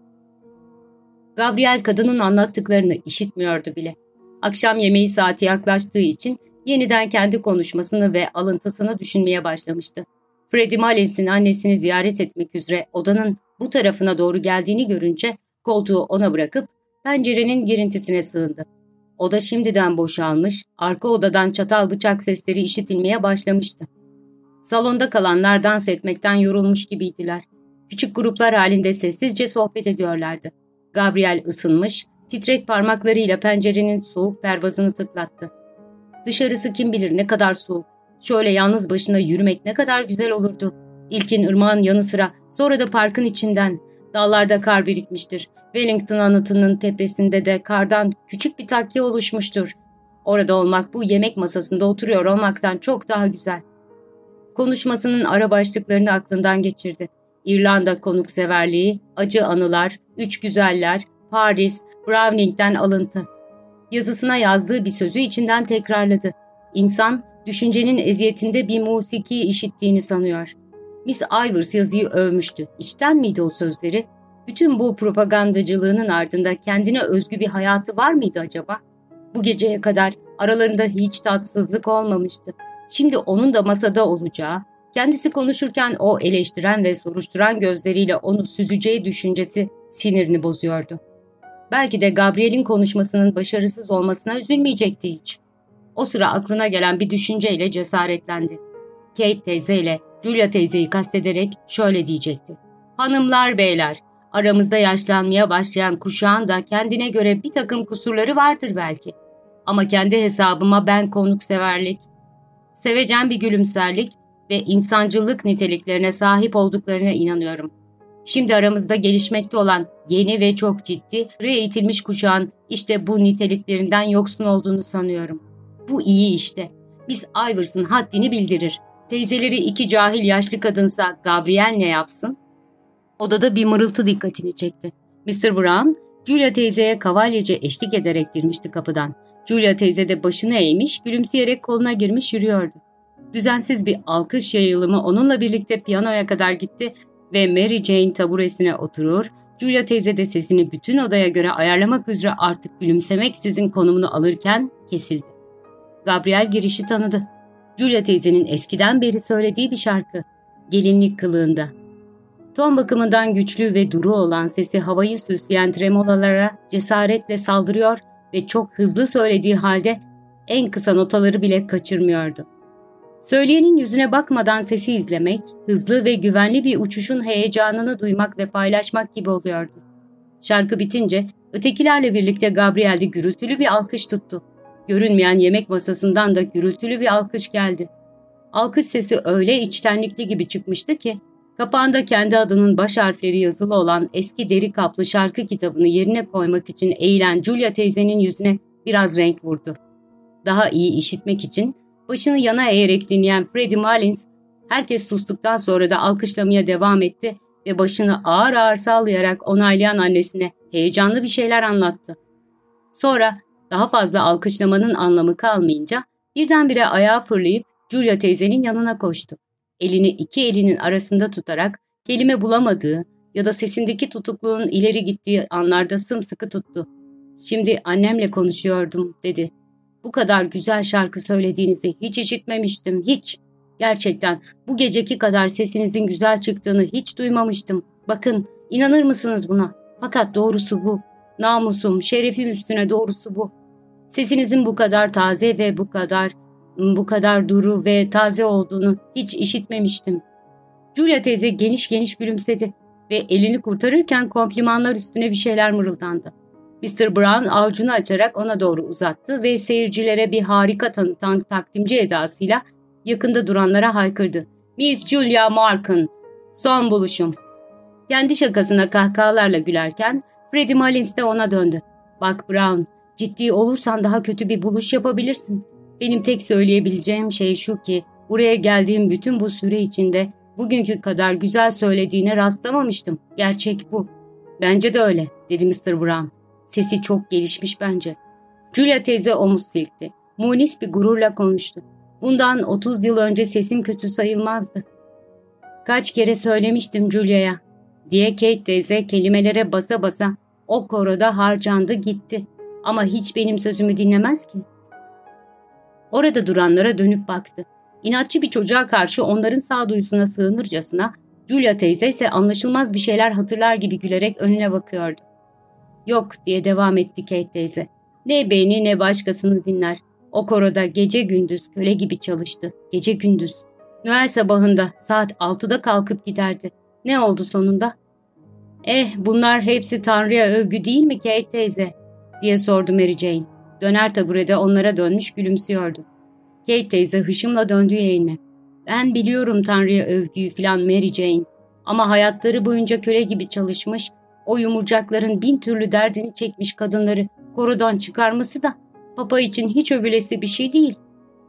Gabriel kadının anlattıklarını işitmiyordu bile. Akşam yemeği saati yaklaştığı için Yeniden kendi konuşmasını ve alıntısını düşünmeye başlamıştı. Freddie Mallins'in annesini ziyaret etmek üzere odanın bu tarafına doğru geldiğini görünce koltuğu ona bırakıp pencerenin girintisine sığındı. Oda şimdiden boşalmış, arka odadan çatal bıçak sesleri işitilmeye başlamıştı. Salonda kalanlar dans etmekten yorulmuş gibiydiler. Küçük gruplar halinde sessizce sohbet ediyorlardı. Gabriel ısınmış, titrek parmaklarıyla pencerenin soğuk pervazını tıklattı. Dışarısı kim bilir ne kadar soğuk. Şöyle yalnız başına yürümek ne kadar güzel olurdu. İlkin ırmağın yanı sıra sonra da parkın içinden. Dallarda kar birikmiştir. Wellington anıtının tepesinde de kardan küçük bir takke oluşmuştur. Orada olmak bu yemek masasında oturuyor olmaktan çok daha güzel. Konuşmasının ara başlıklarını aklından geçirdi. İrlanda konukseverliği, acı anılar, üç güzeller, Paris, Browning'den alıntı. Yazısına yazdığı bir sözü içinden tekrarladı. İnsan, düşüncenin eziyetinde bir musiki işittiğini sanıyor. Miss Ivers yazıyı övmüştü. İçten miydi o sözleri? Bütün bu propagandacılığının ardında kendine özgü bir hayatı var mıydı acaba? Bu geceye kadar aralarında hiç tatsızlık olmamıştı. Şimdi onun da masada olacağı, kendisi konuşurken o eleştiren ve soruşturan gözleriyle onu süzeceği düşüncesi sinirini bozuyordu. Belki de Gabriel'in konuşmasının başarısız olmasına üzülmeyecekti hiç. O sıra aklına gelen bir düşünceyle cesaretlendi. Kate teyzeyle Julia teyzeyi kastederek şöyle diyecekti. Hanımlar beyler, aramızda yaşlanmaya başlayan kuşağın da kendine göre bir takım kusurları vardır belki. Ama kendi hesabıma ben konukseverlik, sevecen bir gülümserlik ve insancılık niteliklerine sahip olduklarına inanıyorum. Şimdi aramızda gelişmekte olan yeni ve çok ciddi, eğitilmiş kuşağın işte bu niteliklerinden yoksun olduğunu sanıyorum. Bu iyi işte. Biz Ivers'ın haddini bildirir. Teyzeleri iki cahil yaşlı kadınsa Gabriel ne yapsın? Odada bir mırıltı dikkatini çekti. Mr. Brown, Julia teyzeye kavalyece eşlik ederek girmişti kapıdan. Julia teyze de başını eğmiş, gülümseyerek koluna girmiş yürüyordu. Düzensiz bir alkış yayılımı onunla birlikte piyanoya kadar gitti ve Mary Jane taburesine oturur, Julia teyze de sesini bütün odaya göre ayarlamak üzere artık gülümsemek sizin konumunu alırken kesildi. Gabriel girişi tanıdı. Julia teyzenin eskiden beri söylediği bir şarkı. Gelinlik kılığında. Ton bakımından güçlü ve duru olan sesi havayı süsleyen tremolalara cesaretle saldırıyor ve çok hızlı söylediği halde en kısa notaları bile kaçırmıyordu. Söyleyenin yüzüne bakmadan sesi izlemek, hızlı ve güvenli bir uçuşun heyecanını duymak ve paylaşmak gibi oluyordu. Şarkı bitince ötekilerle birlikte Gabriel de gürültülü bir alkış tuttu. Görünmeyen yemek masasından da gürültülü bir alkış geldi. Alkış sesi öyle içtenlikli gibi çıkmıştı ki, kapağında kendi adının baş harfleri yazılı olan eski deri kaplı şarkı kitabını yerine koymak için eğilen Julia teyzenin yüzüne biraz renk vurdu. Daha iyi işitmek için başını yana eğerek dinleyen Freddie Mullins, herkes sustuktan sonra da alkışlamaya devam etti ve başını ağır ağır sallayarak onaylayan annesine heyecanlı bir şeyler anlattı. Sonra daha fazla alkışlamanın anlamı kalmayınca birdenbire ayağa fırlayıp Julia teyzenin yanına koştu. Elini iki elinin arasında tutarak kelime bulamadığı ya da sesindeki tutukluğun ileri gittiği anlarda sımsıkı tuttu. Şimdi annemle konuşuyordum dedi. Bu kadar güzel şarkı söylediğinizi hiç işitmemiştim, hiç. Gerçekten bu geceki kadar sesinizin güzel çıktığını hiç duymamıştım. Bakın, inanır mısınız buna? Fakat doğrusu bu. Namusum, şerefim üstüne doğrusu bu. Sesinizin bu kadar taze ve bu kadar, bu kadar duru ve taze olduğunu hiç işitmemiştim. Julia teyze geniş geniş gülümsedi ve elini kurtarırken komplimanlar üstüne bir şeyler mırıldandı. Mr. Brown avucunu açarak ona doğru uzattı ve seyircilere bir harika tanıtan takdimci edasıyla yakında duranlara haykırdı. Miss Julia Markin, son buluşum. Kendi şakasına kahkahalarla gülerken Freddie Mullins de ona döndü. Bak Brown, ciddi olursan daha kötü bir buluş yapabilirsin. Benim tek söyleyebileceğim şey şu ki, buraya geldiğim bütün bu süre içinde bugünkü kadar güzel söylediğine rastlamamıştım. Gerçek bu. Bence de öyle, dedi Mr. Brown. Sesi çok gelişmiş bence. Julia teyze omuz silkti. Munis bir gururla konuştu. Bundan 30 yıl önce sesim kötü sayılmazdı. Kaç kere söylemiştim Julia'ya diye Kate teyze kelimelere basa basa o koroda harcandı gitti. Ama hiç benim sözümü dinlemez ki. Orada duranlara dönüp baktı. İnatçı bir çocuğa karşı onların sağduyusuna sığınırcasına, Julia teyze ise anlaşılmaz bir şeyler hatırlar gibi gülerek önüne bakıyordu. Yok diye devam etti Kate teyze. Ne beni ne başkasını dinler. O koroda gece gündüz köle gibi çalıştı. Gece gündüz. Noel sabahında saat 6'da kalkıp giderdi. Ne oldu sonunda? Eh bunlar hepsi Tanrı'ya övgü değil mi Kate teyze? Diye sordu Mary Jane. Döner taburede onlara dönmüş gülümsüyordu. Kate teyze hışımla döndü yeğenine. Ben biliyorum Tanrı'ya övgüyü filan Mary Jane. Ama hayatları boyunca köle gibi çalışmış, o yumurcakların bin türlü derdini çekmiş kadınları korodan çıkarması da Papa için hiç övülesi bir şey değil.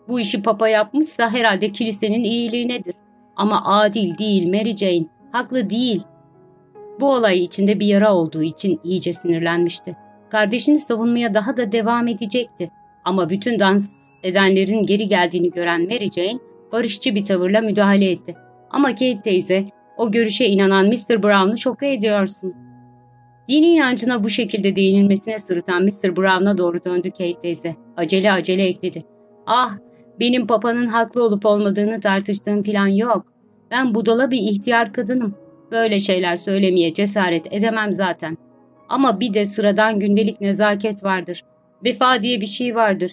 Bu işi Papa yapmışsa herhalde kilisenin iyiliğinedir. Ama adil değil Mary Jane, haklı değil. Bu olay içinde bir yara olduğu için iyice sinirlenmişti. Kardeşini savunmaya daha da devam edecekti. Ama bütün dans edenlerin geri geldiğini gören Mary Jane barışçı bir tavırla müdahale etti. Ama Kate teyze, o görüşe inanan Mr. Brown'u şoka ediyorsun. Dini inancına bu şekilde değinilmesine sırıtan Mr. Brown'a doğru döndü Kate teyze. Acele acele ekledi. Ah, benim papanın haklı olup olmadığını tartıştığım filan yok. Ben budala bir ihtiyar kadınım. Böyle şeyler söylemeye cesaret edemem zaten. Ama bir de sıradan gündelik nezaket vardır. Vefa diye bir şey vardır.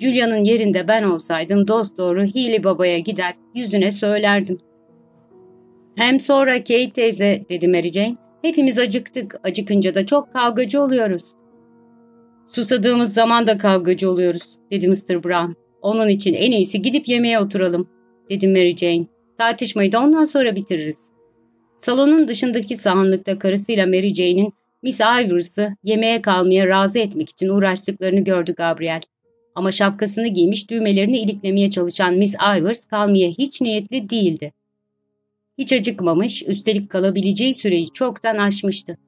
Julia'nın yerinde ben olsaydım dost doğru Hili babaya gider yüzüne söylerdim. Hem sonra Kate teyze dedi Mary Jane. Hepimiz acıktık. Acıkınca da çok kavgacı oluyoruz. Susadığımız zaman da kavgacı oluyoruz dedi Mr. Brown. Onun için en iyisi gidip yemeğe oturalım dedi Mary Jane. Tartışmayı da ondan sonra bitiririz. Salonun dışındaki sahanlıkta karısıyla Mary Jane'in Miss Ivers'ı yemeğe kalmaya razı etmek için uğraştıklarını gördü Gabriel. Ama şapkasını giymiş düğmelerini iliklemeye çalışan Miss Ivers kalmaya hiç niyetli değildi. Hiç acıkmamış, üstelik kalabileceği süreyi çoktan aşmıştı.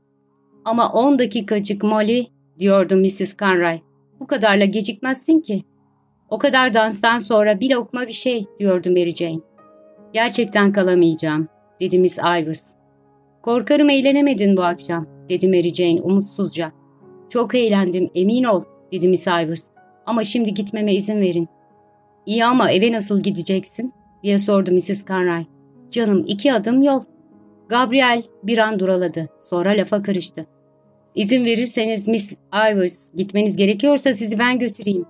Ama on dakikacık Molly, diyordu Mrs. Conroy. Bu kadarla gecikmezsin ki. O kadar danstan sonra bir lokma bir şey, diyordu Mary Jane. Gerçekten kalamayacağım, dedi Miss Ivers. Korkarım eğlenemedin bu akşam, dedi Mary Jane umutsuzca. Çok eğlendim, emin ol, dedi Miss Ivers. Ama şimdi gitmeme izin verin. İyi ama eve nasıl gideceksin? diye sordu Mrs. Conroy. Canım iki adım yol. Gabriel bir an duraladı. Sonra lafa karıştı. İzin verirseniz Miss Ivers gitmeniz gerekiyorsa sizi ben götüreyim.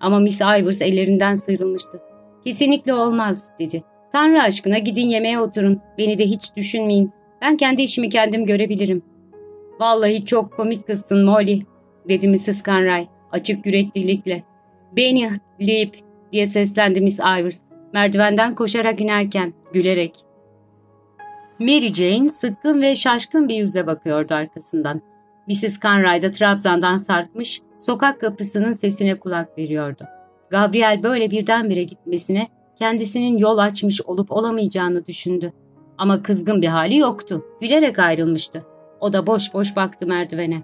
Ama Miss Ivers ellerinden sıyrılmıştı. Kesinlikle olmaz dedi. Tanrı aşkına gidin yemeğe oturun. Beni de hiç düşünmeyin. Ben kendi işimi kendim görebilirim. Vallahi çok komik kızsın Molly dedi Mrs. Conroy açık yüreklilikle. Beni Lip diye seslendi Miss Ivers merdivenden koşarak inerken gülerek. Mary Jane sıkkın ve şaşkın bir yüzle bakıyordu arkasından. Mrs. Conroy da Trabzan'dan sarkmış, sokak kapısının sesine kulak veriyordu. Gabriel böyle birdenbire gitmesine kendisinin yol açmış olup olamayacağını düşündü. Ama kızgın bir hali yoktu. Gülerek ayrılmıştı. O da boş boş baktı merdivene.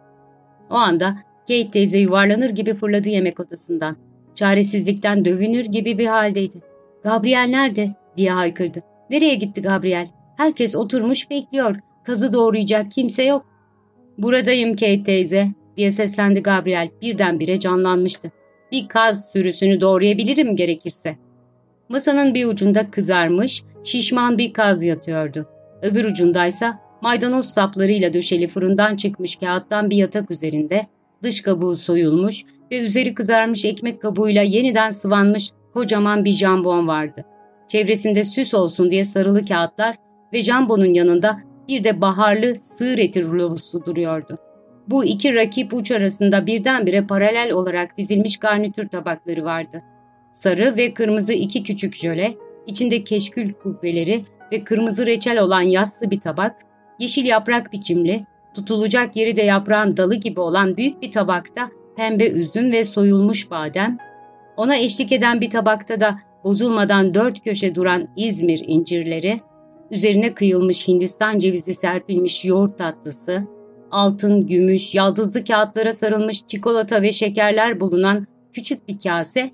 O anda Kate teyze yuvarlanır gibi fırladı yemek odasından. Çaresizlikten dövünür gibi bir haldeydi. Gabriel nerede? diye haykırdı. Nereye gitti Gabriel? Herkes oturmuş bekliyor. Kazı doğrayacak kimse yok. Buradayım Kate teyze diye seslendi Gabriel. Birdenbire canlanmıştı. Bir kaz sürüsünü doğrayabilirim gerekirse. Masanın bir ucunda kızarmış, şişman bir kaz yatıyordu. Öbür ucundaysa maydanoz saplarıyla döşeli fırından çıkmış kağıttan bir yatak üzerinde dış kabuğu soyulmuş ve üzeri kızarmış ekmek kabuğuyla yeniden sıvanmış kocaman bir jambon vardı. Çevresinde süs olsun diye sarılı kağıtlar ve jambonun yanında bir de baharlı sığır eti rulosu duruyordu. Bu iki rakip uç arasında birdenbire paralel olarak dizilmiş garnitür tabakları vardı. Sarı ve kırmızı iki küçük jöle, içinde keşkül kubbeleri ve kırmızı reçel olan yassı bir tabak, yeşil yaprak biçimli, tutulacak yeri de yaprağın dalı gibi olan büyük bir tabakta pembe üzüm ve soyulmuş badem, ona eşlik eden bir tabakta da bozulmadan dört köşe duran İzmir incirleri, üzerine kıyılmış Hindistan cevizi serpilmiş yoğurt tatlısı, altın, gümüş, yaldızlı kağıtlara sarılmış çikolata ve şekerler bulunan küçük bir kase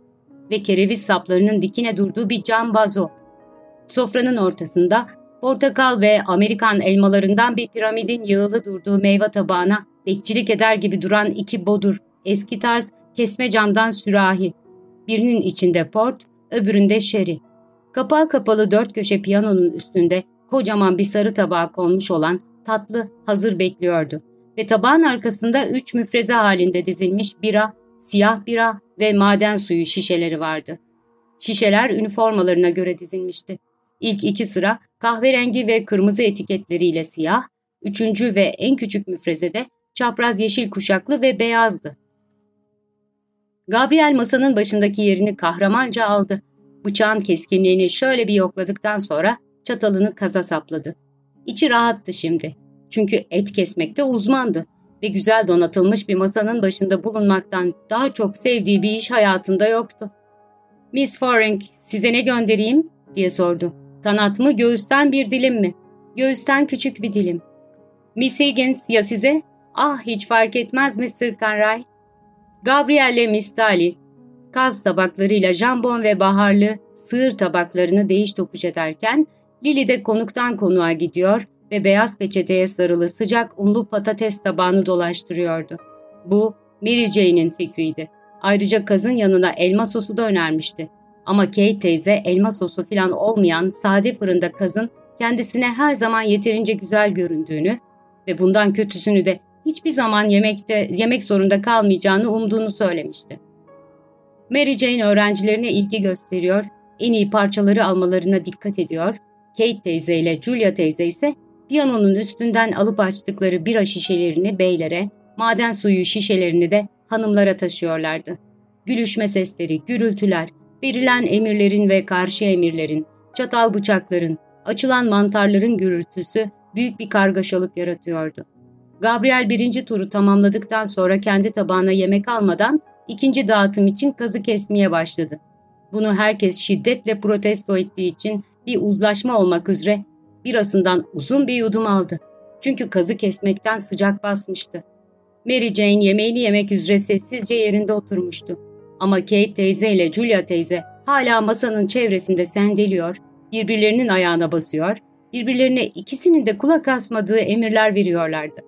ve kereviz saplarının dikine durduğu bir cam vazo. Sofranın ortasında portakal ve Amerikan elmalarından bir piramidin yağılı durduğu meyve tabağına bekçilik eder gibi duran iki bodur, eski tarz kesme camdan sürahi, Birinin içinde port, öbüründe sherry. Kapağı kapalı dört köşe piyanonun üstünde kocaman bir sarı tabağa konmuş olan tatlı hazır bekliyordu. Ve tabağın arkasında üç müfreze halinde dizilmiş bira, siyah bira ve maden suyu şişeleri vardı. Şişeler üniformalarına göre dizilmişti. İlk iki sıra kahverengi ve kırmızı etiketleriyle siyah, üçüncü ve en küçük müfrezede çapraz yeşil kuşaklı ve beyazdı. Gabriel masanın başındaki yerini kahramanca aldı. Bıçağın keskinliğini şöyle bir yokladıktan sonra çatalını kaza sapladı. İçi rahattı şimdi. Çünkü et kesmekte uzmandı ve güzel donatılmış bir masanın başında bulunmaktan daha çok sevdiği bir iş hayatında yoktu. ''Miss Foring, size ne göndereyim?'' diye sordu. ''Kanat mı, göğüsten bir dilim mi?'' ''Göğüsten küçük bir dilim.'' ''Miss Higgins, ya size?'' ''Ah, hiç fark etmez Mr. Conray.'' Gabrielle Miss Daly, kaz tabaklarıyla jambon ve baharlı sığır tabaklarını değiş tokuş ederken Lily de konuktan konuğa gidiyor ve beyaz peçeteye sarılı sıcak unlu patates tabağını dolaştırıyordu. Bu Mary Jane'in fikriydi. Ayrıca kazın yanına elma sosu da önermişti. Ama Kate teyze elma sosu filan olmayan sade fırında kazın kendisine her zaman yeterince güzel göründüğünü ve bundan kötüsünü de hiçbir zaman yemekte yemek zorunda kalmayacağını umduğunu söylemişti. Mary Jane öğrencilerine ilgi gösteriyor, en iyi parçaları almalarına dikkat ediyor, Kate teyze ile Julia teyze ise piyanonun üstünden alıp açtıkları bira şişelerini beylere, maden suyu şişelerini de hanımlara taşıyorlardı. Gülüşme sesleri, gürültüler, verilen emirlerin ve karşı emirlerin, çatal bıçakların, açılan mantarların gürültüsü büyük bir kargaşalık yaratıyordu. Gabriel birinci turu tamamladıktan sonra kendi tabağına yemek almadan ikinci dağıtım için kazı kesmeye başladı. Bunu herkes şiddetle protesto ettiği için bir uzlaşma olmak üzere birasından uzun bir yudum aldı. Çünkü kazı kesmekten sıcak basmıştı. Mary Jane yemeğini yemek üzere sessizce yerinde oturmuştu. Ama Kate teyze ile Julia teyze hala masanın çevresinde sendeliyor, birbirlerinin ayağına basıyor, birbirlerine ikisinin de kulak asmadığı emirler veriyorlardı.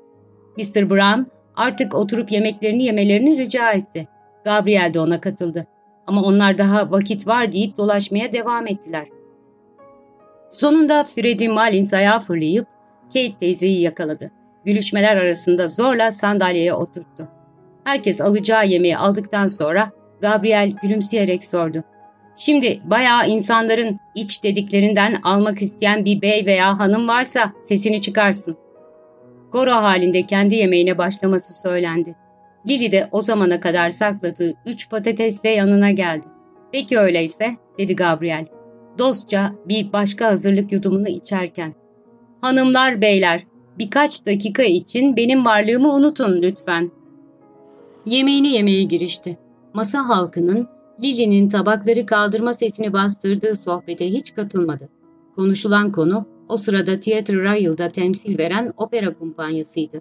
Mr. Brown artık oturup yemeklerini yemelerini rica etti. Gabriel de ona katıldı. Ama onlar daha vakit var deyip dolaşmaya devam ettiler. Sonunda Freddie Mullins ayağa fırlayıp Kate teyzeyi yakaladı. Gülüşmeler arasında zorla sandalyeye oturttu. Herkes alacağı yemeği aldıktan sonra Gabriel gülümseyerek sordu. Şimdi bayağı insanların iç dediklerinden almak isteyen bir bey veya hanım varsa sesini çıkarsın. Goro halinde kendi yemeğine başlaması söylendi. Lily de o zamana kadar sakladığı üç patatesle yanına geldi. Peki öyleyse, dedi Gabriel. Dostça bir başka hazırlık yudumunu içerken. Hanımlar, beyler, birkaç dakika için benim varlığımı unutun lütfen. Yemeğini yemeye girişti. Masa halkının Lily'nin tabakları kaldırma sesini bastırdığı sohbete hiç katılmadı. Konuşulan konu o sırada Theatre Royal'da temsil veren opera kumpanyasıydı.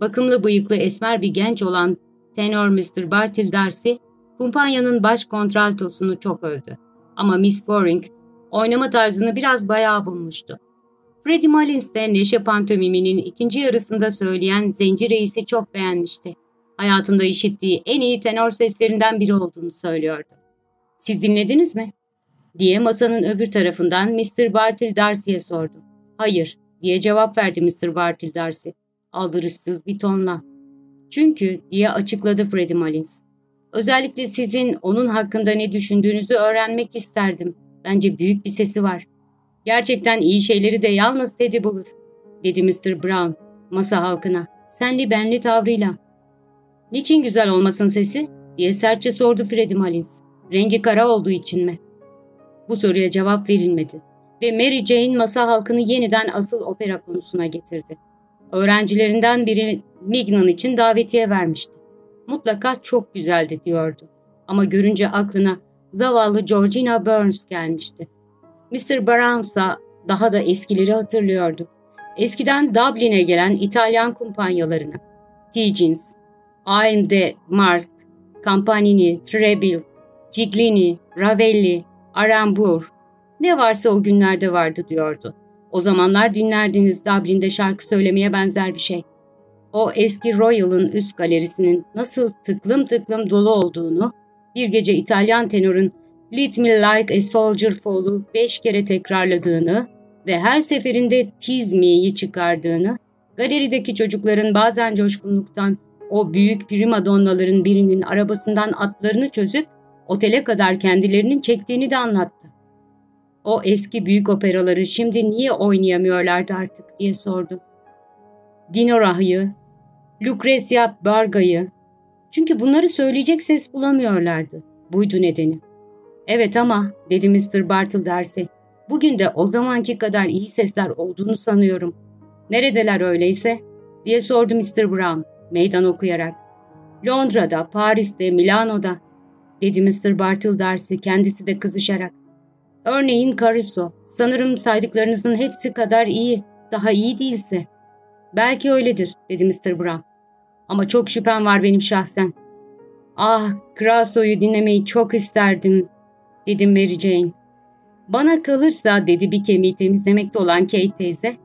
Bakımlı bıyıklı esmer bir genç olan tenor Mr. Bartil Darcy, kumpanyanın baş kontraltosunu çok övdü. Ama Miss Foring oynama tarzını biraz bayağı bulmuştu. Freddie Mullins de Neşe Pantomimi'nin ikinci yarısında söyleyen Zenci Reis'i çok beğenmişti. Hayatında işittiği en iyi tenor seslerinden biri olduğunu söylüyordu. Siz dinlediniz mi? diye masanın öbür tarafından Mr. Bartil Darcy'ye sordu. Hayır, diye cevap verdi Mr. Bartil Darcy, aldırışsız bir tonla. Çünkü, diye açıkladı Freddie Mullins. Özellikle sizin onun hakkında ne düşündüğünüzü öğrenmek isterdim. Bence büyük bir sesi var. Gerçekten iyi şeyleri de yalnız Teddy bulur, dedi Mr. Brown masa halkına, senli benli tavrıyla. Niçin güzel olmasın sesi? diye sertçe sordu Freddie Mullins. Rengi kara olduğu için mi? Bu soruya cevap verilmedi ve Mary Jane masa halkını yeniden asıl opera konusuna getirdi. Öğrencilerinden biri Mignon için davetiye vermişti. Mutlaka çok güzeldi diyordu. Ama görünce aklına zavallı Georgina Burns gelmişti. Mr. Brown ise daha da eskileri hatırlıyordu. Eskiden Dublin'e gelen İtalyan kumpanyalarını. Higgins, AMD, Marst, Campanini, Trebil, Giglini, Ravelli, Arambur, ne varsa o günlerde vardı diyordu. O zamanlar dinlerdiniz Dublin'de şarkı söylemeye benzer bir şey. O eski Royal'ın üst galerisinin nasıl tıklım tıklım dolu olduğunu Bir gece İtalyan tenorun Lead Me Like a Soldier Fall'u beş kere tekrarladığını ve her seferinde Me'yi çıkardığını, galerideki çocukların bazen coşkunluktan o büyük primadonnaların birinin arabasından atlarını çözüp otele kadar kendilerinin çektiğini de anlattı. O eski büyük operaları şimdi niye oynayamıyorlardı artık diye sordu. Dinorah'ı, Lucrezia Barga'yı, çünkü bunları söyleyecek ses bulamıyorlardı. Buydu nedeni. Evet ama, dedi Mr. Bartle derse, bugün de o zamanki kadar iyi sesler olduğunu sanıyorum. Neredeler öyleyse? diye sordu Mr. Brown, meydan okuyarak. Londra'da, Paris'te, Milano'da, dedi Mr. Bartle Darcy kendisi de kızışarak. Örneğin Caruso, sanırım saydıklarınızın hepsi kadar iyi, daha iyi değilse. Belki öyledir, dedi Mr. Brown. Ama çok şüphem var benim şahsen. Ah, Craso'yu dinlemeyi çok isterdim, dedim Mary Jane. Bana kalırsa, dedi bir kemiği temizlemekte olan Kate teyze,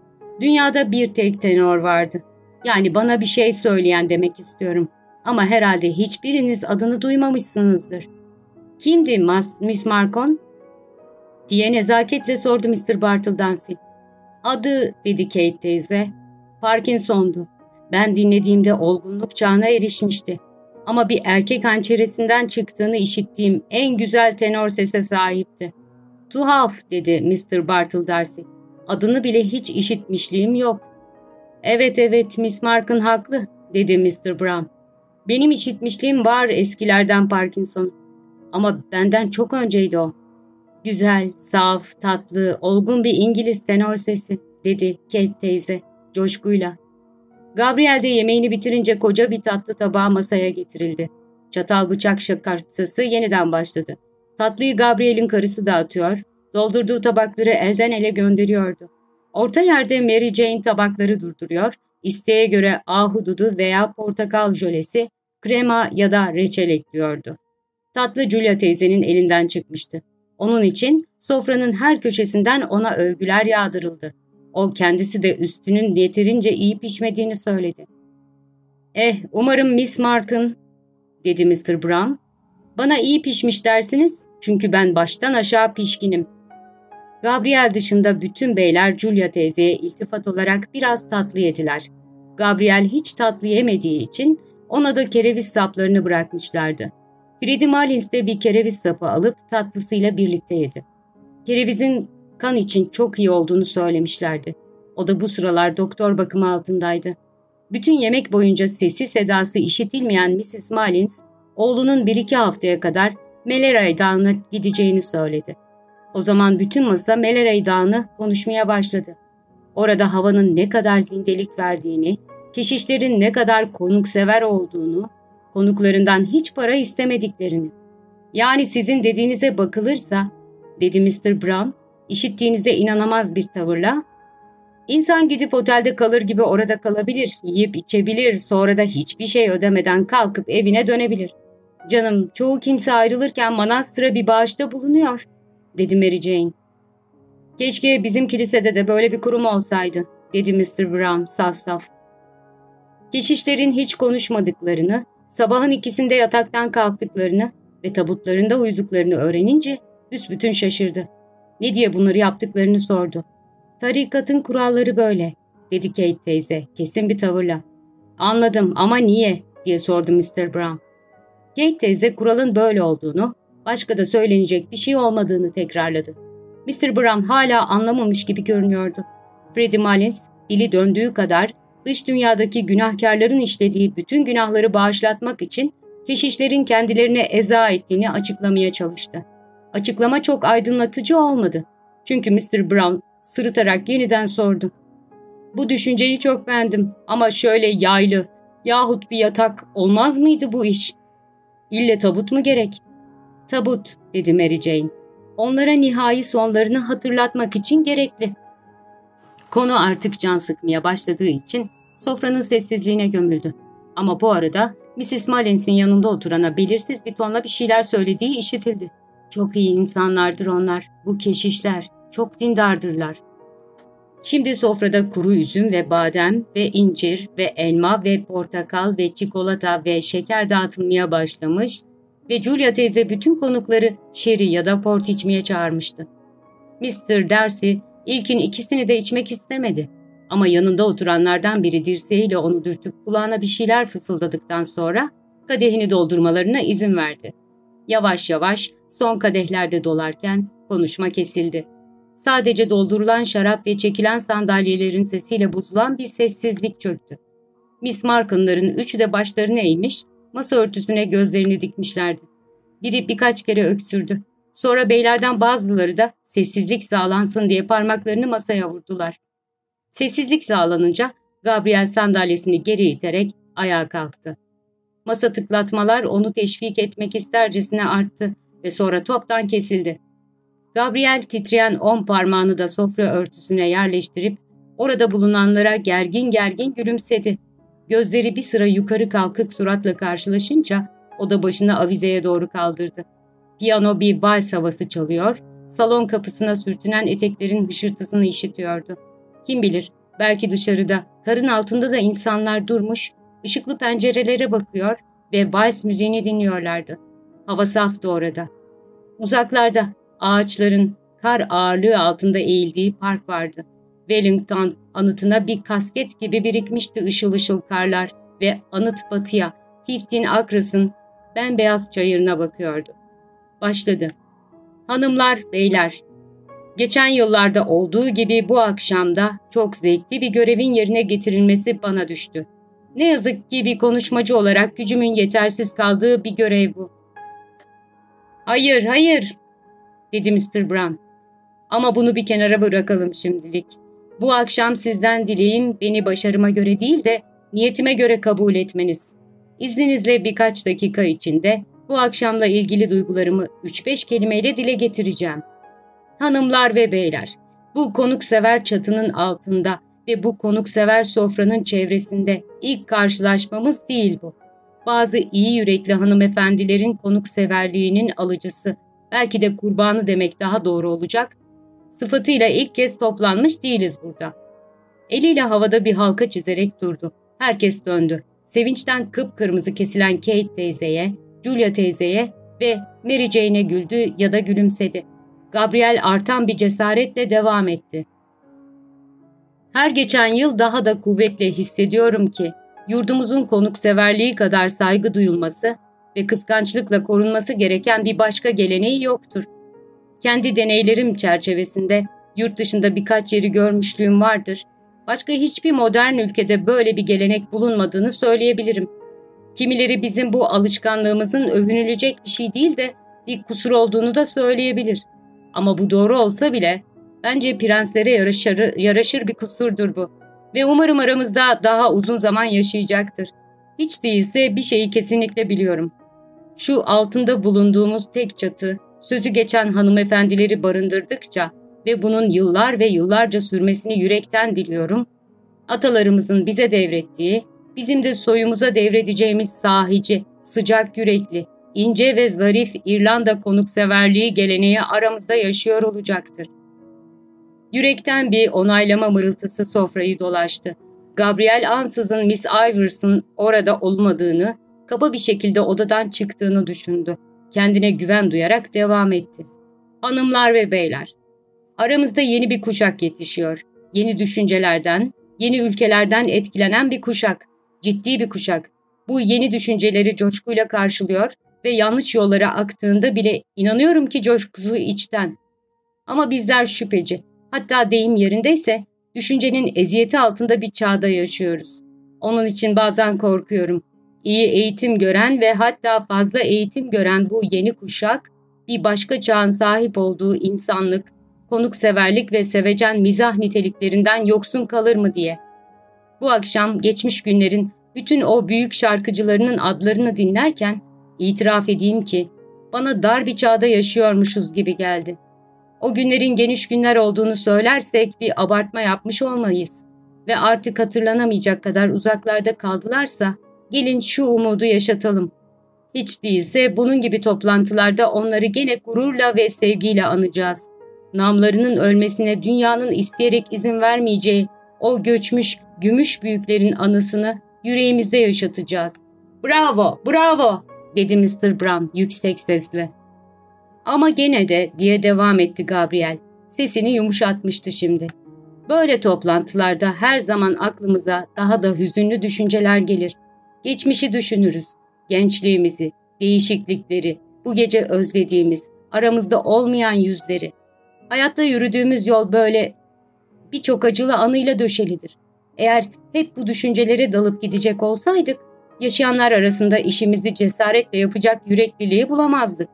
dünyada bir tek tenor vardı. Yani bana bir şey söyleyen demek istiyorum. Ama herhalde hiçbiriniz adını duymamışsınızdır. Kimdi Miss Marcon? diye nezaketle sordu Mr. Bartle Dancy. Adı, dedi Kate teyze. Parkinson'du. Ben dinlediğimde olgunluk çağına erişmişti. Ama bir erkek hançeresinden çıktığını işittiğim en güzel tenor sese sahipti. Tuhaf, dedi Mr. Bartle Darcy. Adını bile hiç işitmişliğim yok. Evet evet Miss Mark'ın haklı, dedi Mr. Brown. Benim işitmişliğim var eskilerden Parkinson. Ama benden çok önceydi o. Güzel, saf, tatlı, olgun bir İngiliz tenor sesi, dedi Kate teyze coşkuyla. Gabriel de yemeğini bitirince koca bir tatlı tabağı masaya getirildi. Çatal bıçak şakartısı yeniden başladı. Tatlıyı Gabriel'in karısı dağıtıyor, doldurduğu tabakları elden ele gönderiyordu. Orta yerde Mary Jane tabakları durduruyor, isteğe göre ahududu veya portakal jölesi, krema ya da reçel ekliyordu. Tatlı Julia teyzenin elinden çıkmıştı. Onun için sofranın her köşesinden ona övgüler yağdırıldı. O kendisi de üstünün yeterince iyi pişmediğini söyledi. Eh, umarım Miss Mark'ın, dedi Mr. Brown. Bana iyi pişmiş dersiniz çünkü ben baştan aşağı pişkinim. Gabriel dışında bütün beyler Julia teyzeye iltifat olarak biraz tatlı yediler. Gabriel hiç tatlı yemediği için ona da kereviz saplarını bırakmışlardı. Freddie Mullins de bir kereviz sapı alıp tatlısıyla birlikte yedi. Kerevizin kan için çok iyi olduğunu söylemişlerdi. O da bu sıralar doktor bakımı altındaydı. Bütün yemek boyunca sesi sedası işitilmeyen Mrs. Mullins, oğlunun bir iki haftaya kadar Meleray Dağı'na gideceğini söyledi. O zaman bütün masa Meleray Dağı'nı konuşmaya başladı. Orada havanın ne kadar zindelik verdiğini, keşişlerin ne kadar konuksever olduğunu, konuklarından hiç para istemediklerini. Yani sizin dediğinize bakılırsa, dedi Mr. Brown, işittiğinizde inanamaz bir tavırla, İnsan gidip otelde kalır gibi orada kalabilir, yiyip içebilir, sonra da hiçbir şey ödemeden kalkıp evine dönebilir. Canım, çoğu kimse ayrılırken manastıra bir bağışta bulunuyor, dedi Mary Jane. Keşke bizim kilisede de böyle bir kurum olsaydı, dedi Mr. Brown saf saf. Keşişlerin hiç konuşmadıklarını, sabahın ikisinde yataktan kalktıklarını ve tabutlarında uyuduklarını öğrenince büsbütün şaşırdı. Ne diye bunları yaptıklarını sordu. Tarikatın kuralları böyle, dedi Kate teyze kesin bir tavırla. Anladım ama niye, diye sordu Mr. Brown. Kate teyze kuralın böyle olduğunu, başka da söylenecek bir şey olmadığını tekrarladı. Mr. Brown hala anlamamış gibi görünüyordu. Freddie Mullins, dili döndüğü kadar dış dünyadaki günahkarların işlediği bütün günahları bağışlatmak için keşişlerin kendilerine eza ettiğini açıklamaya çalıştı. Açıklama çok aydınlatıcı olmadı. Çünkü Mr. Brown sırıtarak yeniden sordu. Bu düşünceyi çok beğendim ama şöyle yaylı yahut bir yatak olmaz mıydı bu iş? İlle tabut mu gerek? Tabut, dedi Mary Jane. Onlara nihai sonlarını hatırlatmak için gerekli. Konu artık can sıkmaya başladığı için sofranın sessizliğine gömüldü. Ama bu arada Mrs. Mullins'in yanında oturana belirsiz bir tonla bir şeyler söylediği işitildi. Çok iyi insanlardır onlar, bu keşişler. Çok dindardırlar. Şimdi sofrada kuru üzüm ve badem ve incir ve elma ve portakal ve çikolata ve şeker dağıtılmaya başlamış ve Julia teyze bütün konukları sherry ya da port içmeye çağırmıştı. Mr. Darcy ilkin ikisini de içmek istemedi. Ama yanında oturanlardan biri dirseğiyle onu dürtüp kulağına bir şeyler fısıldadıktan sonra kadehini doldurmalarına izin verdi. Yavaş yavaş son kadehlerde dolarken konuşma kesildi. Sadece doldurulan şarap ve çekilen sandalyelerin sesiyle bozulan bir sessizlik çöktü. Miss Markham'ların üçü de başlarını eğmiş, masa örtüsüne gözlerini dikmişlerdi. Biri birkaç kere öksürdü. Sonra beylerden bazıları da sessizlik sağlansın diye parmaklarını masaya vurdular. Sessizlik sağlanınca Gabriel sandalyesini geri iterek ayağa kalktı. Masa tıklatmalar onu teşvik etmek istercesine arttı ve sonra toptan kesildi. Gabriel titreyen on parmağını da sofra örtüsüne yerleştirip orada bulunanlara gergin gergin gülümsedi. Gözleri bir sıra yukarı kalkık suratla karşılaşınca o da başını avizeye doğru kaldırdı. Piyano bir vals havası çalıyor, salon kapısına sürtünen eteklerin hışırtısını işitiyordu. Kim bilir, belki dışarıda, karın altında da insanlar durmuş, ışıklı pencerelere bakıyor ve vals müziğini dinliyorlardı. Hava saftı orada. Uzaklarda ağaçların kar ağırlığı altında eğildiği park vardı. Wellington anıtına bir kasket gibi birikmişti ışıl ışıl karlar ve anıt batıya, Fifteen Acres'ın bembeyaz çayırına bakıyordu. Başladı. Hanımlar, beyler, geçen yıllarda olduğu gibi bu akşamda çok zevkli bir görevin yerine getirilmesi bana düştü. Ne yazık ki bir konuşmacı olarak gücümün yetersiz kaldığı bir görev bu. Hayır, hayır, dedi Mr. Brown. Ama bunu bir kenara bırakalım şimdilik. Bu akşam sizden dileğim beni başarıma göre değil de niyetime göre kabul etmeniz. İzninizle birkaç dakika içinde bu akşamla ilgili duygularımı 3-5 kelimeyle dile getireceğim. Hanımlar ve beyler, bu konuksever çatının altında ve bu konuksever sofranın çevresinde ilk karşılaşmamız değil bu. Bazı iyi yürekli hanımefendilerin konukseverliğinin alıcısı, belki de kurbanı demek daha doğru olacak, sıfatıyla ilk kez toplanmış değiliz burada. Eliyle havada bir halka çizerek durdu. Herkes döndü. Sevinçten kıpkırmızı kesilen Kate teyzeye, Julia teyzeye ve Mary Jane'e güldü ya da gülümsedi. Gabriel artan bir cesaretle devam etti. Her geçen yıl daha da kuvvetle hissediyorum ki yurdumuzun konukseverliği kadar saygı duyulması ve kıskançlıkla korunması gereken bir başka geleneği yoktur. Kendi deneylerim çerçevesinde yurt dışında birkaç yeri görmüşlüğüm vardır. Başka hiçbir modern ülkede böyle bir gelenek bulunmadığını söyleyebilirim. Kimileri bizim bu alışkanlığımızın övünülecek bir şey değil de bir kusur olduğunu da söyleyebilir. Ama bu doğru olsa bile bence prenslere yaraşır, yaraşır bir kusurdur bu. Ve umarım aramızda daha uzun zaman yaşayacaktır. Hiç değilse bir şeyi kesinlikle biliyorum. Şu altında bulunduğumuz tek çatı, sözü geçen hanımefendileri barındırdıkça ve bunun yıllar ve yıllarca sürmesini yürekten diliyorum, atalarımızın bize devrettiği, bizim de soyumuza devredeceğimiz sahici, sıcak yürekli, ince ve zarif İrlanda konukseverliği geleneği aramızda yaşıyor olacaktır. Yürekten bir onaylama mırıltısı sofrayı dolaştı. Gabriel ansızın Miss Iverson orada olmadığını, kaba bir şekilde odadan çıktığını düşündü. Kendine güven duyarak devam etti. Hanımlar ve beyler, aramızda yeni bir kuşak yetişiyor. Yeni düşüncelerden, yeni ülkelerden etkilenen bir kuşak. Ciddi bir kuşak. Bu yeni düşünceleri coşkuyla karşılıyor ve yanlış yollara aktığında bile inanıyorum ki coşkusu içten. Ama bizler şüpheci, hatta deyim yerindeyse düşüncenin eziyeti altında bir çağda yaşıyoruz. Onun için bazen korkuyorum. İyi eğitim gören ve hatta fazla eğitim gören bu yeni kuşak, bir başka çağın sahip olduğu insanlık, konukseverlik ve sevecen mizah niteliklerinden yoksun kalır mı diye. Bu akşam geçmiş günlerin bütün o büyük şarkıcılarının adlarını dinlerken itiraf edeyim ki bana dar bir çağda yaşıyormuşuz gibi geldi. O günlerin geniş günler olduğunu söylersek bir abartma yapmış olmayız ve artık hatırlanamayacak kadar uzaklarda kaldılarsa gelin şu umudu yaşatalım. Hiç değilse bunun gibi toplantılarda onları gene gururla ve sevgiyle anacağız. Namlarının ölmesine dünyanın isteyerek izin vermeyeceği o göçmüş gümüş büyüklerin anısını yüreğimizde yaşatacağız. Bravo, bravo dedi Mr. Brown yüksek sesle. Ama gene de diye devam etti Gabriel. Sesini yumuşatmıştı şimdi. Böyle toplantılarda her zaman aklımıza daha da hüzünlü düşünceler gelir. Geçmişi düşünürüz. Gençliğimizi, değişiklikleri, bu gece özlediğimiz, aramızda olmayan yüzleri. Hayatta yürüdüğümüz yol böyle birçok acılı anıyla döşelidir. Eğer hep bu düşüncelere dalıp gidecek olsaydık, yaşayanlar arasında işimizi cesaretle yapacak yürekliliği bulamazdık.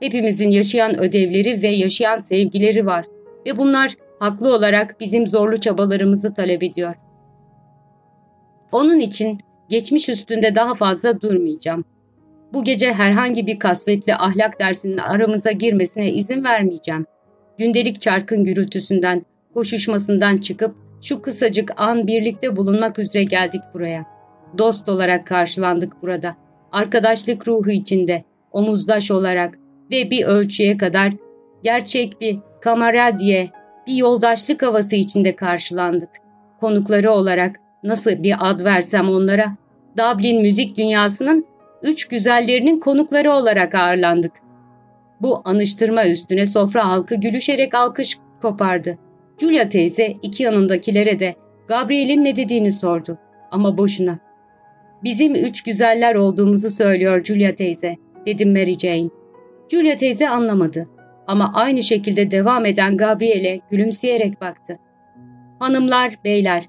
Hepimizin yaşayan ödevleri ve yaşayan sevgileri var ve bunlar haklı olarak bizim zorlu çabalarımızı talep ediyor. Onun için geçmiş üstünde daha fazla durmayacağım. Bu gece herhangi bir kasvetli ahlak dersinin aramıza girmesine izin vermeyeceğim. Gündelik çarkın gürültüsünden, koşuşmasından çıkıp şu kısacık an birlikte bulunmak üzere geldik buraya. Dost olarak karşılandık burada. Arkadaşlık ruhu içinde, omuzdaş olarak ve bir ölçüye kadar gerçek bir kamaradye, bir yoldaşlık havası içinde karşılandık. Konukları olarak nasıl bir ad versem onlara, Dublin müzik dünyasının üç güzellerinin konukları olarak ağırlandık. Bu anıştırma üstüne sofra halkı gülüşerek alkış kopardı. Julia teyze iki yanındakilere de Gabriel'in ne dediğini sordu. Ama boşuna. Bizim üç güzeller olduğumuzu söylüyor Julia teyze, dedim Mary Jane. Julia teyze anlamadı. Ama aynı şekilde devam eden Gabriel'e gülümseyerek baktı. Hanımlar, beyler,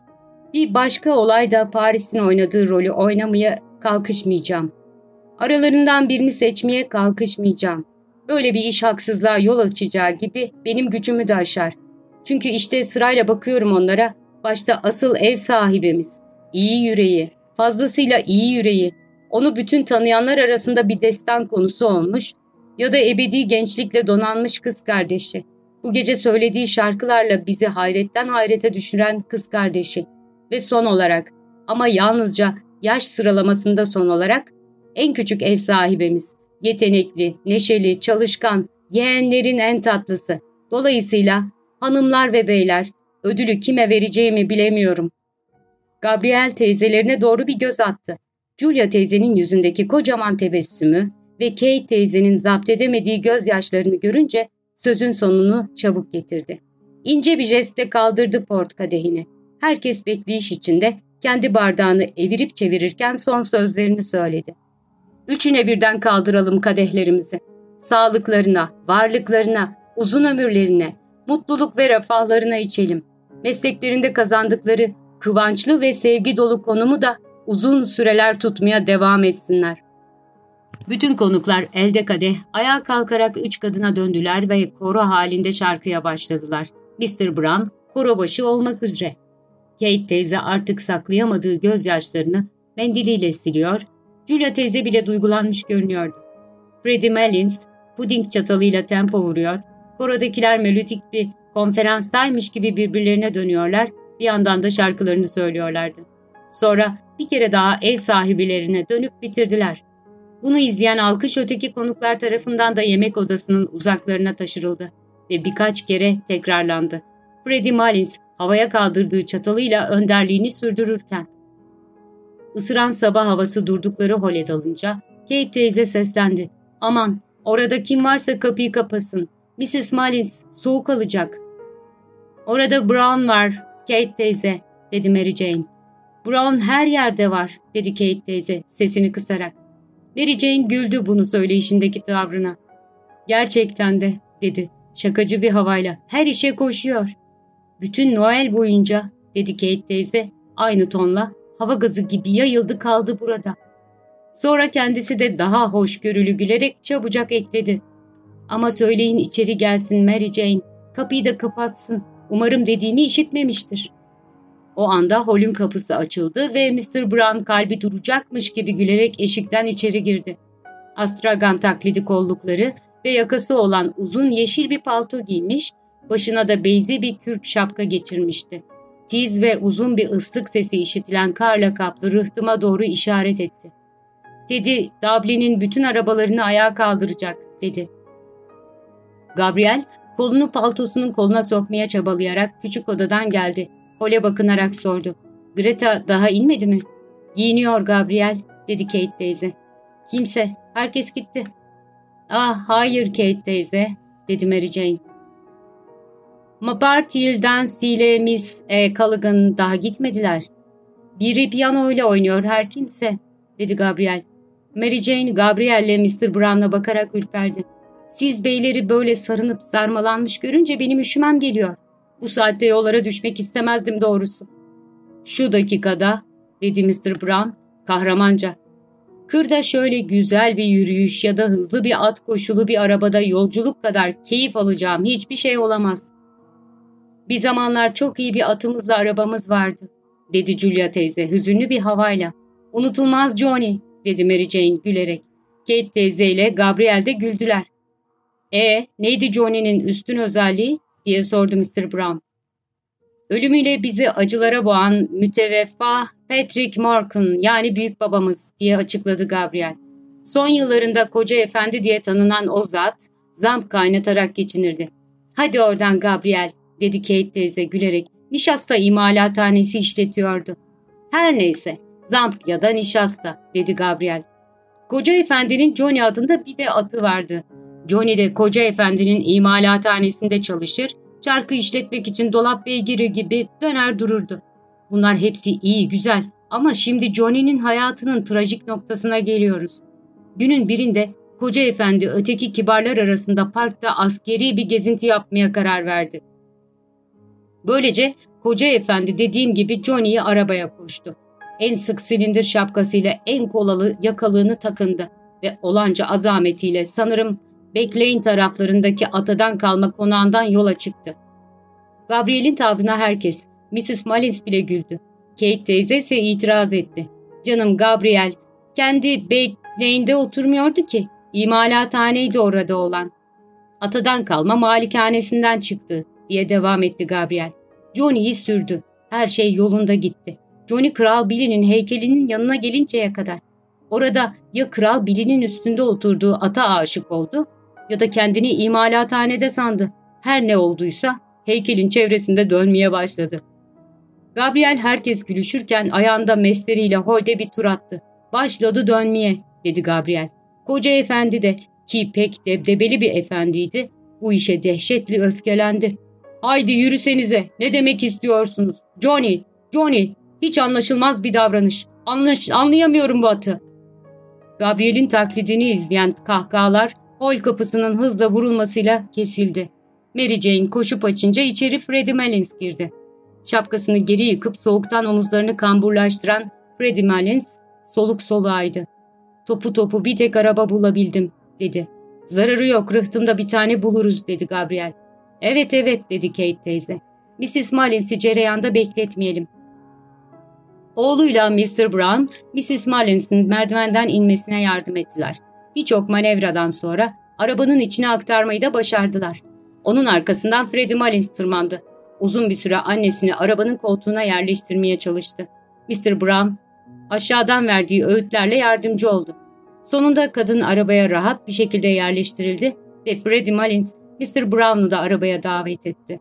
bir başka olayda Paris'in oynadığı rolü oynamaya kalkışmayacağım. Aralarından birini seçmeye kalkışmayacağım. Böyle bir iş haksızlığa yol açacağı gibi benim gücümü de aşar. Çünkü işte sırayla bakıyorum onlara, başta asıl ev sahibimiz. İyi yüreği, fazlasıyla iyi yüreği. Onu bütün tanıyanlar arasında bir destan konusu olmuş ya da ebedi gençlikle donanmış kız kardeşi. Bu gece söylediği şarkılarla bizi hayretten hayrete düşüren kız kardeşi. Ve son olarak ama yalnızca yaş sıralamasında son olarak en küçük ev sahibimiz. Yetenekli, neşeli, çalışkan, yeğenlerin en tatlısı. Dolayısıyla hanımlar ve beyler ödülü kime vereceğimi bilemiyorum. Gabriel teyzelerine doğru bir göz attı. Julia teyzenin yüzündeki kocaman tebessümü ve Kate teyzenin zapt edemediği gözyaşlarını görünce sözün sonunu çabuk getirdi. İnce bir jestle kaldırdı port kadehini. Herkes bekleyiş içinde kendi bardağını evirip çevirirken son sözlerini söyledi. Üçüne birden kaldıralım kadehlerimizi. Sağlıklarına, varlıklarına, uzun ömürlerine, mutluluk ve refahlarına içelim. Mesleklerinde kazandıkları kıvançlı ve sevgi dolu konumu da uzun süreler tutmaya devam etsinler. Bütün konuklar elde kadeh ayağa kalkarak üç kadına döndüler ve koro halinde şarkıya başladılar. Mr. Brown koro başı olmak üzere. Kate teyze artık saklayamadığı gözyaşlarını mendiliyle siliyor, Julia teyze bile duygulanmış görünüyordu. Freddie Malins puding çatalıyla tempo vuruyor, korodaki melodik bir konferanstaymış gibi birbirlerine dönüyorlar, bir yandan da şarkılarını söylüyorlardı. Sonra bir kere daha ev sahibilerine dönüp bitirdiler. Bunu izleyen alkış öteki konuklar tarafından da yemek odasının uzaklarına taşırıldı ve birkaç kere tekrarlandı. Freddie Malins havaya kaldırdığı çatalıyla önderliğini sürdürürken. Isıran sabah havası durdukları hole dalınca Kate teyze seslendi. Aman orada kim varsa kapıyı kapasın. Mrs. Malins soğuk alacak. Orada Brown var Kate teyze dedi Mary Jane. Brown her yerde var dedi Kate teyze sesini kısarak. Mary Jane güldü bunu söyleyişindeki tavrına. Gerçekten de dedi şakacı bir havayla her işe koşuyor. Bütün Noel boyunca dedi Kate teyze aynı tonla hava gazı gibi yayıldı kaldı burada. Sonra kendisi de daha hoşgörülü gülerek çabucak ekledi. Ama söyleyin içeri gelsin Mary Jane, kapıyı da kapatsın. Umarım dediğimi işitmemiştir. O anda holün kapısı açıldı ve Mr. Brown kalbi duracakmış gibi gülerek eşikten içeri girdi. Astragan taklidi kollukları ve yakası olan uzun yeşil bir palto giymiş, başına da beyze bir kürk şapka geçirmişti. Tiz ve uzun bir ıslık sesi işitilen karla kaplı rıhtıma doğru işaret etti. Teddy, Dublin'in bütün arabalarını ayağa kaldıracak, dedi. Gabriel, kolunu paltosunun koluna sokmaya çabalayarak küçük odadan geldi. Hole bakınarak sordu. Greta daha inmedi mi? Giyiniyor Gabriel, dedi Kate teyze. Kimse. Herkes gitti. Ah hayır Kate teyze, dedi Mary Jane. Mabart Yil'den ile Miss e, Callaghan daha gitmediler. Biri piyano ile oynuyor her kimse, dedi Gabriel. Mary Jane, Gabriel'le Mr. Brown'a bakarak ürperdi. Siz beyleri böyle sarınıp sarmalanmış görünce benim üşümem geliyor. Bu saatte yollara düşmek istemezdim doğrusu. Şu dakikada, dedi Mr. Brown, kahramanca. Kırda şöyle güzel bir yürüyüş ya da hızlı bir at koşulu bir arabada yolculuk kadar keyif alacağım hiçbir şey olamaz. Bir zamanlar çok iyi bir atımızla arabamız vardı, dedi Julia teyze hüzünlü bir havayla. Unutulmaz Johnny, dedi Mary Jane gülerek. Kate teyze ile Gabriel de güldüler. E neydi Johnny'nin üstün özelliği diye sordu Mr. Brown. Ölümüyle bizi acılara boğan müteveffa Patrick Morgan yani büyük babamız diye açıkladı Gabriel. Son yıllarında koca efendi diye tanınan o zat zamp kaynatarak geçinirdi. Hadi oradan Gabriel dedi Kate teyze gülerek. Nişasta imalathanesi işletiyordu. Her neyse zamp ya da nişasta dedi Gabriel. Koca efendinin Johnny adında bir de atı vardı. Johnny de koca efendinin imalathanesinde çalışır, çarkı işletmek için dolap beygiri gibi döner dururdu. Bunlar hepsi iyi, güzel ama şimdi Johnny'nin hayatının trajik noktasına geliyoruz. Günün birinde koca efendi öteki kibarlar arasında parkta askeri bir gezinti yapmaya karar verdi. Böylece koca efendi dediğim gibi Johnny'yi arabaya koştu. En sık silindir şapkasıyla en kolalı yakalığını takındı ve olanca azametiyle sanırım Bekleyin taraflarındaki atadan kalma konağından yola çıktı. Gabriel'in tavrına herkes, Mrs. Mullins bile güldü. Kate teyze ise itiraz etti. Canım Gabriel, kendi Bake'leyinde oturmuyordu ki. İmalathaneydi orada olan. Atadan kalma malikanesinden çıktı, diye devam etti Gabriel. Johnny'yi sürdü. Her şey yolunda gitti. Johnny Kral Billy'nin heykelinin yanına gelinceye kadar. Orada ya Kral Billy'nin üstünde oturduğu ata aşık oldu ya da kendini imalathanede sandı. Her ne olduysa heykelin çevresinde dönmeye başladı. Gabriel herkes gülüşürken ayağında mesleriyle holde bir tur attı. Başladı dönmeye, dedi Gabriel. Koca efendi de ki pek debdebeli bir efendiydi, bu işe dehşetli öfkelendi. Haydi yürüsenize, ne demek istiyorsunuz? Johnny, Johnny, hiç anlaşılmaz bir davranış. Anlaş, anlayamıyorum bu atı. Gabriel'in taklidini izleyen kahkahalar hol kapısının hızla vurulmasıyla kesildi. Mary Jane koşup açınca içeri Freddie Malins girdi. Şapkasını geri yıkıp soğuktan omuzlarını kamburlaştıran Freddie Malins soluk soluğaydı. Topu topu bir tek araba bulabildim, dedi. Zararı yok, rıhtımda bir tane buluruz, dedi Gabriel. Evet evet, dedi Kate teyze. Mrs. Mallins'i cereyanda bekletmeyelim. Oğluyla Mr. Brown, Mrs. Mallins'in merdivenden inmesine yardım ettiler. Birçok manevradan sonra arabanın içine aktarmayı da başardılar. Onun arkasından Freddie Mullins tırmandı. Uzun bir süre annesini arabanın koltuğuna yerleştirmeye çalıştı. Mr. Brown aşağıdan verdiği öğütlerle yardımcı oldu. Sonunda kadın arabaya rahat bir şekilde yerleştirildi ve Freddie Mullins Mr. Brown'u da arabaya davet etti.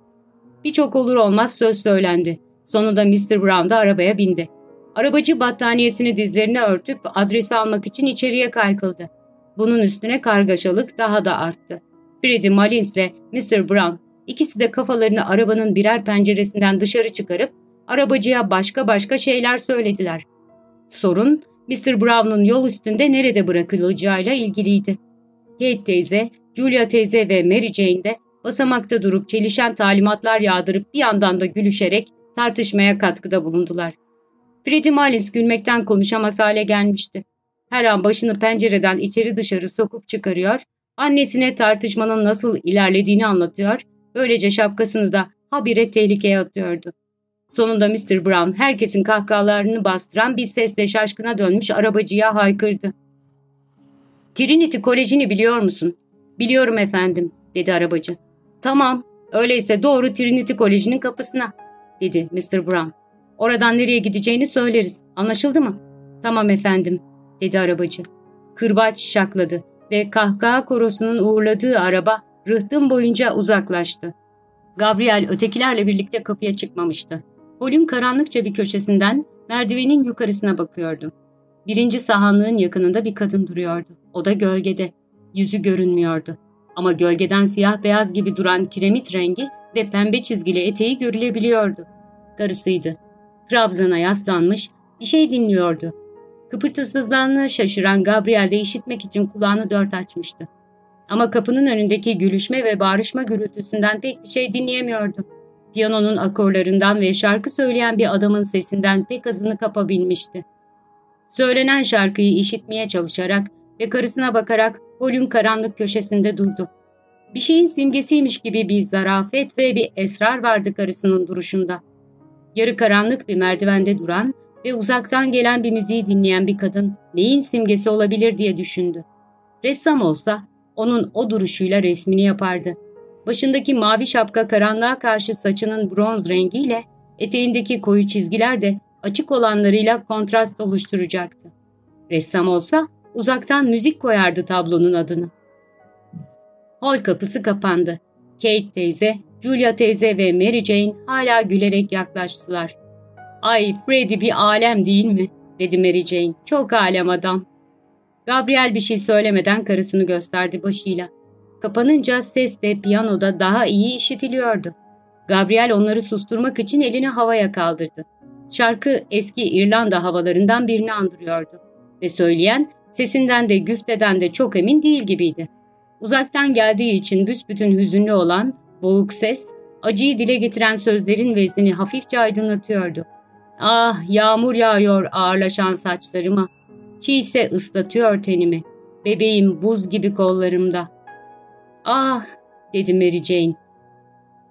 Birçok olur olmaz söz söylendi. Sonunda Mr. Brown da arabaya bindi. Arabacı battaniyesini dizlerine örtüp adresi almak için içeriye kaykıldı. Bunun üstüne kargaşalık daha da arttı. Freddie Mullins ile Mr. Brown ikisi de kafalarını arabanın birer penceresinden dışarı çıkarıp arabacıya başka başka şeyler söylediler. Sorun Mr. Brown'un yol üstünde nerede bırakılacağıyla ilgiliydi. Kate teyze, Julia teyze ve Mary Jane de basamakta durup çelişen talimatlar yağdırıp bir yandan da gülüşerek tartışmaya katkıda bulundular. Freddie Mullins gülmekten konuşamaz hale gelmişti. Her an başını pencereden içeri dışarı sokup çıkarıyor, annesine tartışmanın nasıl ilerlediğini anlatıyor, böylece şapkasını da habire tehlikeye atıyordu. Sonunda Mr. Brown herkesin kahkahalarını bastıran bir sesle şaşkına dönmüş arabacıya haykırdı. Trinity Koleji'ni biliyor musun? Biliyorum efendim, dedi arabacı. Tamam, öyleyse doğru Trinity Koleji'nin kapısına, dedi Mr. Brown. Oradan nereye gideceğini söyleriz, anlaşıldı mı? Tamam efendim, dedi arabacı. Kırbaç şakladı ve kahkaha korosunun uğurladığı araba rıhtım boyunca uzaklaştı. Gabriel ötekilerle birlikte kapıya çıkmamıştı. Holün karanlıkça bir köşesinden merdivenin yukarısına bakıyordu. Birinci sahanlığın yakınında bir kadın duruyordu. O da gölgede. Yüzü görünmüyordu. Ama gölgeden siyah beyaz gibi duran kiremit rengi ve pembe çizgili eteği görülebiliyordu. Karısıydı. Trabzan'a yaslanmış, bir şey dinliyordu. Kıpırtısızlığına şaşıran Gabriel de işitmek için kulağını dört açmıştı. Ama kapının önündeki gülüşme ve bağrışma gürültüsünden pek bir şey dinleyemiyordu. Piyanonun akorlarından ve şarkı söyleyen bir adamın sesinden pek azını kapabilmişti. Söylenen şarkıyı işitmeye çalışarak ve karısına bakarak holün karanlık köşesinde durdu. Bir şeyin simgesiymiş gibi bir zarafet ve bir esrar vardı karısının duruşunda. Yarı karanlık bir merdivende duran ve uzaktan gelen bir müziği dinleyen bir kadın neyin simgesi olabilir diye düşündü. Ressam olsa onun o duruşuyla resmini yapardı. Başındaki mavi şapka karanlığa karşı saçının bronz rengiyle, eteğindeki koyu çizgiler de açık olanlarıyla kontrast oluşturacaktı. Ressam olsa uzaktan müzik koyardı tablonun adını. Hol kapısı kapandı. Kate teyze, Julia teyze ve Mary Jane hala gülerek yaklaştılar. ''Ay Freddy bir alem değil mi?'' dedi Mary Jane. ''Çok alem adam.'' Gabriel bir şey söylemeden karısını gösterdi başıyla. Kapanınca ses de piyanoda daha iyi işitiliyordu. Gabriel onları susturmak için elini havaya kaldırdı. Şarkı eski İrlanda havalarından birini andırıyordu. Ve söyleyen sesinden de güfteden de çok emin değil gibiydi. Uzaktan geldiği için büsbütün hüzünlü olan boğuk ses, acıyı dile getiren sözlerin veznini hafifçe aydınlatıyordu. Ah yağmur yağıyor ağırlaşan saçlarıma. Çiğse ıslatıyor tenimi. Bebeğim buz gibi kollarımda. Ah dedi Mary Jane.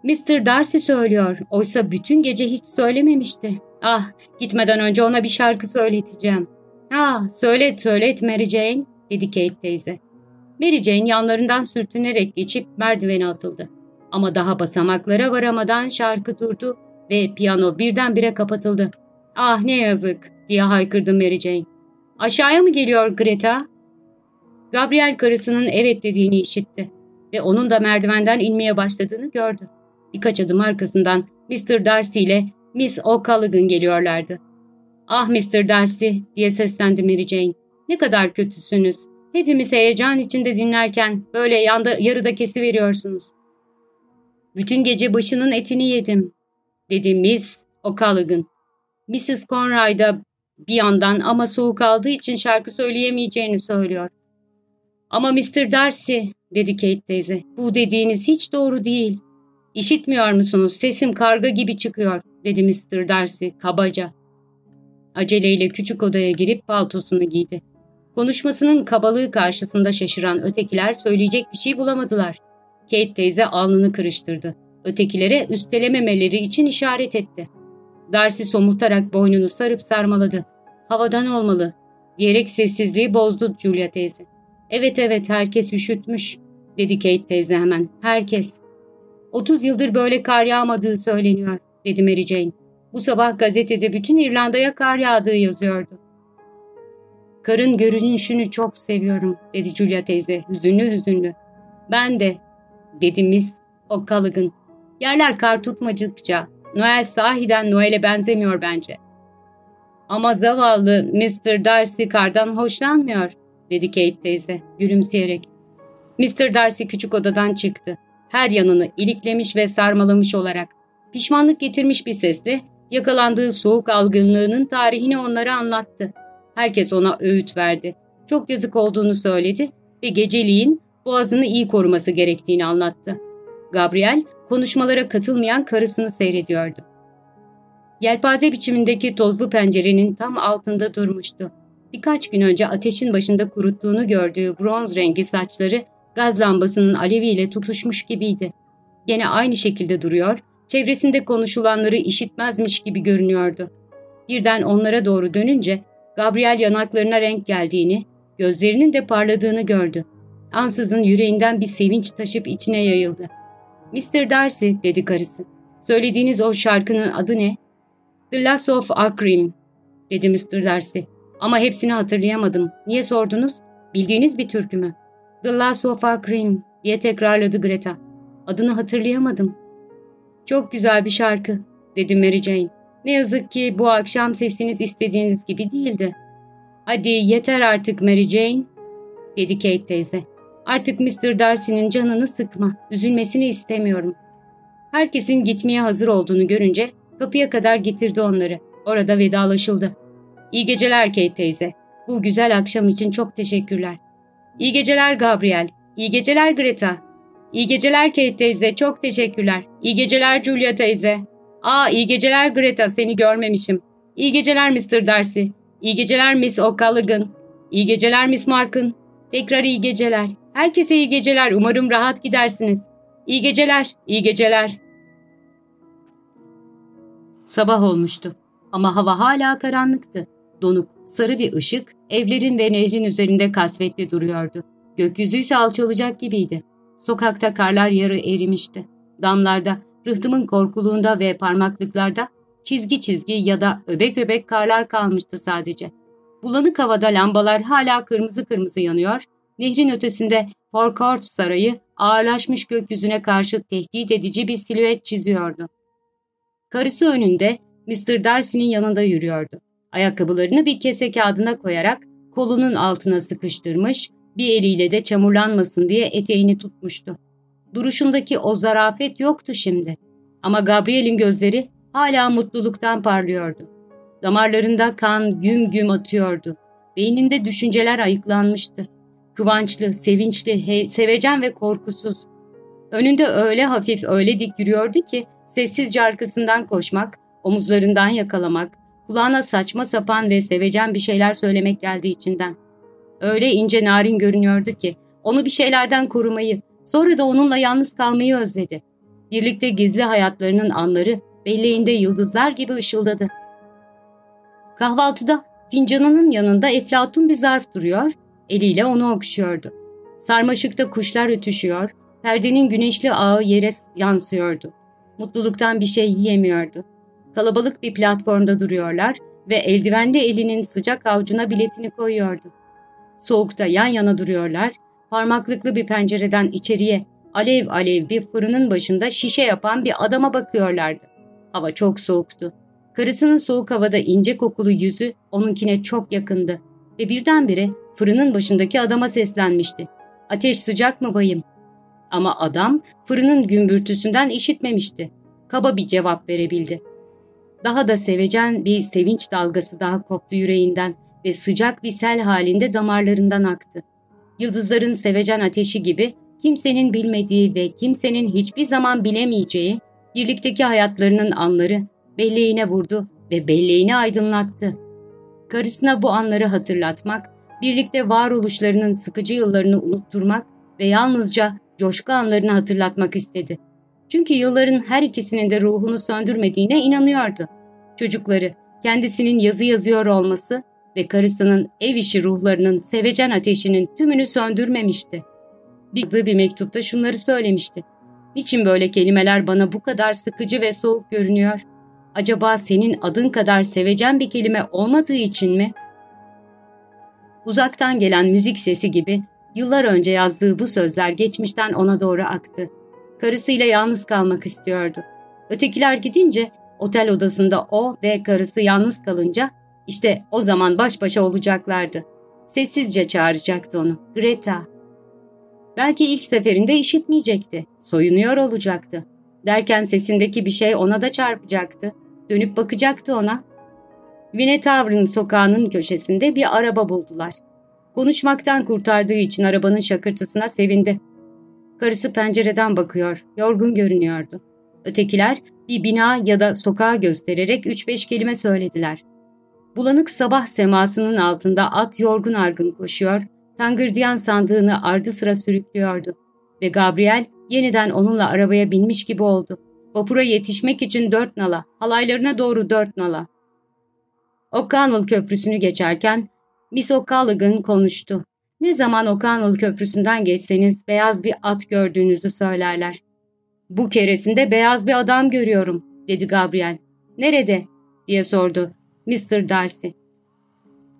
Mr. Darcy söylüyor. Oysa bütün gece hiç söylememişti. Ah gitmeden önce ona bir şarkı söyleteceğim. Ah söylet söylet Mary Jane dedi Kate teyze. Mary Jane yanlarından sürtünerek geçip merdivene atıldı. Ama daha basamaklara varamadan şarkı durdu ve piyano birdenbire kapatıldı. Ah ne yazık diye haykırdı Mary Jane. Aşağıya mı geliyor Greta? Gabriel karısının evet dediğini işitti ve onun da merdivenden inmeye başladığını gördü. Birkaç adım arkasından Mr. Darcy ile Miss O'Callaghan geliyorlardı. ''Ah Mr. Darcy'' diye seslendi Mary Jane. ''Ne kadar kötüsünüz. Hepimiz heyecan içinde dinlerken böyle yanda yarıda kesiveriyorsunuz.'' ''Bütün gece başının etini yedim.'' dedi Miss O'Callaghan. Mrs. Conroy da bir yandan ama soğuk aldığı için şarkı söyleyemeyeceğini söylüyor. Ama Mr. Darcy, dedi Kate teyze, bu dediğiniz hiç doğru değil. İşitmiyor musunuz? Sesim karga gibi çıkıyor, dedi Mr. Darcy kabaca. Aceleyle küçük odaya girip paltosunu giydi. Konuşmasının kabalığı karşısında şaşıran ötekiler söyleyecek bir şey bulamadılar. Kate teyze alnını kırıştırdı. Ötekilere üstelememeleri için işaret etti. Darcy somurtarak boynunu sarıp sarmaladı. Havadan olmalı diyerek sessizliği bozdu Julia teyze. Evet evet herkes üşütmüş dedi Kate teyze hemen. Herkes. 30 yıldır böyle kar yağmadığı söyleniyor dedi Mary Jane. Bu sabah gazetede bütün İrlanda'ya kar yağdığı yazıyordu. Karın görünüşünü çok seviyorum dedi Julia teyze hüzünlü hüzünlü. Ben de dedi Miss O'Callaghan. Yerler kar tutmadıkça Noel sahiden Noel'e benzemiyor bence. Ama zavallı Mr. Darcy kardan hoşlanmıyor, dedi Kate teyze gülümseyerek. Mr. Darcy küçük odadan çıktı. Her yanını iliklemiş ve sarmalamış olarak. Pişmanlık getirmiş bir sesle yakalandığı soğuk algınlığının tarihini onlara anlattı. Herkes ona öğüt verdi. Çok yazık olduğunu söyledi ve geceliğin boğazını iyi koruması gerektiğini anlattı. Gabriel konuşmalara katılmayan karısını seyrediyordu. Yelpaze biçimindeki tozlu pencerenin tam altında durmuştu. Birkaç gün önce ateşin başında kuruttuğunu gördüğü bronz rengi saçları gaz lambasının aleviyle tutuşmuş gibiydi. Gene aynı şekilde duruyor, çevresinde konuşulanları işitmezmiş gibi görünüyordu. Birden onlara doğru dönünce Gabriel yanaklarına renk geldiğini, gözlerinin de parladığını gördü. Ansızın yüreğinden bir sevinç taşıp içine yayıldı. Mr. Darcy dedi karısı. Söylediğiniz o şarkının adı ne? The Last of Akrim dedi Mr. Darcy. Ama hepsini hatırlayamadım. Niye sordunuz? Bildiğiniz bir türkü mü? The Last of Akrim diye tekrarladı Greta. Adını hatırlayamadım. Çok güzel bir şarkı dedi Mary Jane. Ne yazık ki bu akşam sesiniz istediğiniz gibi değildi. Hadi yeter artık Mary Jane, dedi Kate teyze. Artık Mr. Darcy'nin canını sıkma, üzülmesini istemiyorum. Herkesin gitmeye hazır olduğunu görünce kapıya kadar getirdi onları. Orada vedalaşıldı. İyi geceler Kate teyze. Bu güzel akşam için çok teşekkürler. İyi geceler Gabriel. İyi geceler Greta. İyi geceler Kate teyze. Çok teşekkürler. İyi geceler Julia teyze. Aa iyi geceler Greta. Seni görmemişim. İyi geceler Mr. Darcy. İyi geceler Miss O'Callaghan. İyi geceler Miss Markın. Tekrar iyi geceler. Herkese iyi geceler. Umarım rahat gidersiniz. İyi geceler. İyi geceler. Sabah olmuştu ama hava hala karanlıktı. Donuk, sarı bir ışık evlerin ve nehrin üzerinde kasvetli duruyordu. Gökyüzü ise alçalacak gibiydi. Sokakta karlar yarı erimişti. Damlarda, rıhtımın korkuluğunda ve parmaklıklarda çizgi çizgi ya da öbek öbek karlar kalmıştı sadece. Bulanık havada lambalar hala kırmızı kırmızı yanıyor, nehrin ötesinde Forcourt Sarayı ağırlaşmış gökyüzüne karşı tehdit edici bir silüet çiziyordu. Karısı önünde, Mr. Darcy'nin yanında yürüyordu. Ayakkabılarını bir kese kağıdına koyarak kolunun altına sıkıştırmış, bir eliyle de çamurlanmasın diye eteğini tutmuştu. Duruşundaki o zarafet yoktu şimdi. Ama Gabriel'in gözleri hala mutluluktan parlıyordu. Damarlarında kan güm güm atıyordu. Beyninde düşünceler ayıklanmıştı. Kıvançlı, sevinçli, sevecen ve korkusuz. Önünde öyle hafif, öyle dik yürüyordu ki sessizce arkasından koşmak, omuzlarından yakalamak, kulağına saçma sapan ve sevecen bir şeyler söylemek geldi içinden. Öyle ince narin görünüyordu ki onu bir şeylerden korumayı, sonra da onunla yalnız kalmayı özledi. Birlikte gizli hayatlarının anları belleğinde yıldızlar gibi ışıldadı. Kahvaltıda fincanının yanında eflatun bir zarf duruyor, eliyle onu okşuyordu. Sarmaşıkta kuşlar ötüşüyor, perdenin güneşli ağı yere yansıyordu. Mutluluktan bir şey yiyemiyordu. Kalabalık bir platformda duruyorlar ve eldivenli elinin sıcak avucuna biletini koyuyordu. Soğukta yan yana duruyorlar, parmaklıklı bir pencereden içeriye alev alev bir fırının başında şişe yapan bir adama bakıyorlardı. Hava çok soğuktu. Karısının soğuk havada ince kokulu yüzü onunkine çok yakındı ve birdenbire fırının başındaki adama seslenmişti. Ateş sıcak mı bayım? Ama adam fırının gümbürtüsünden işitmemişti. Kaba bir cevap verebildi. Daha da sevecen bir sevinç dalgası daha koptu yüreğinden ve sıcak bir sel halinde damarlarından aktı. Yıldızların sevecen ateşi gibi kimsenin bilmediği ve kimsenin hiçbir zaman bilemeyeceği birlikteki hayatlarının anları belleğine vurdu ve belleğini aydınlattı. Karısına bu anları hatırlatmak, birlikte varoluşlarının sıkıcı yıllarını unutturmak ve yalnızca coşku anlarını hatırlatmak istedi. Çünkü yılların her ikisinin de ruhunu söndürmediğine inanıyordu. Çocukları, kendisinin yazı yazıyor olması ve karısının ev işi ruhlarının sevecen ateşinin tümünü söndürmemişti. Bir bir mektupta şunları söylemişti. Niçin böyle kelimeler bana bu kadar sıkıcı ve soğuk görünüyor? Acaba senin adın kadar sevecen bir kelime olmadığı için mi? Uzaktan gelen müzik sesi gibi yıllar önce yazdığı bu sözler geçmişten ona doğru aktı. Karısıyla yalnız kalmak istiyordu. Ötekiler gidince otel odasında o ve karısı yalnız kalınca işte o zaman baş başa olacaklardı. Sessizce çağıracaktı onu. Greta. Belki ilk seferinde işitmeyecekti. Soyunuyor olacaktı. Derken sesindeki bir şey ona da çarpacaktı. Dönüp bakacaktı ona. Vinetavrin sokağının köşesinde bir araba buldular. Konuşmaktan kurtardığı için arabanın şakırtısına sevindi. Karısı pencereden bakıyor, yorgun görünüyordu. Ötekiler bir bina ya da sokağa göstererek üç beş kelime söylediler. Bulanık sabah semasının altında at yorgun argın koşuyor, tangırdayan sandığını ardı sıra sürüklüyordu. Ve Gabriel yeniden onunla arabaya binmiş gibi oldu. Vapura yetişmek için dört nala, halaylarına doğru dört nala. O'Connell köprüsünü geçerken Miss O'Callaghan konuştu. Ne zaman O'Connell köprüsünden geçseniz beyaz bir at gördüğünüzü söylerler. Bu keresinde beyaz bir adam görüyorum, dedi Gabriel. Nerede? diye sordu Mr. Darcy.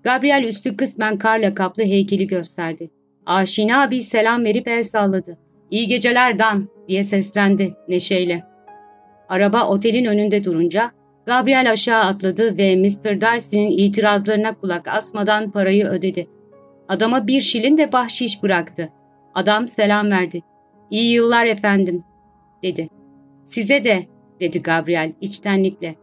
Gabriel üstü kısmen karla kaplı heykeli gösterdi. Aşina bir selam verip el salladı. İyi geceler Dan diye seslendi neşeyle. Araba otelin önünde durunca Gabriel aşağı atladı ve Mr. Darcy'nin itirazlarına kulak asmadan parayı ödedi. Adama bir şilin de bahşiş bıraktı. Adam selam verdi. İyi yıllar efendim, dedi. Size de, dedi Gabriel içtenlikle.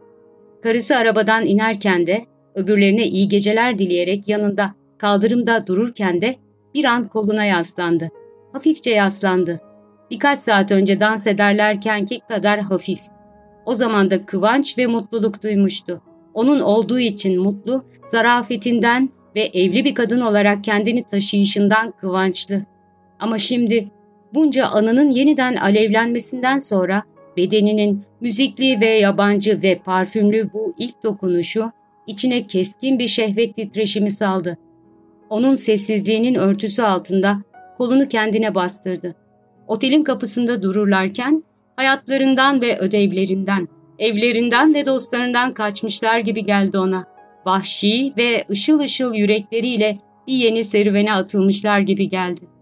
Karısı arabadan inerken de, öbürlerine iyi geceler dileyerek yanında, kaldırımda dururken de bir an koluna yaslandı. Hafifçe yaslandı. Birkaç saat önce dans ederlerkenki kadar hafif. O zaman da kıvanç ve mutluluk duymuştu. Onun olduğu için mutlu, zarafetinden ve evli bir kadın olarak kendini taşıyışından kıvançlı. Ama şimdi bunca anının yeniden alevlenmesinden sonra bedeninin müzikli ve yabancı ve parfümlü bu ilk dokunuşu içine keskin bir şehvet titreşimi saldı. Onun sessizliğinin örtüsü altında kolunu kendine bastırdı. Otelin kapısında dururlarken hayatlarından ve ödevlerinden, evlerinden ve dostlarından kaçmışlar gibi geldi ona. Vahşi ve ışıl ışıl yürekleriyle bir yeni serüvene atılmışlar gibi geldi.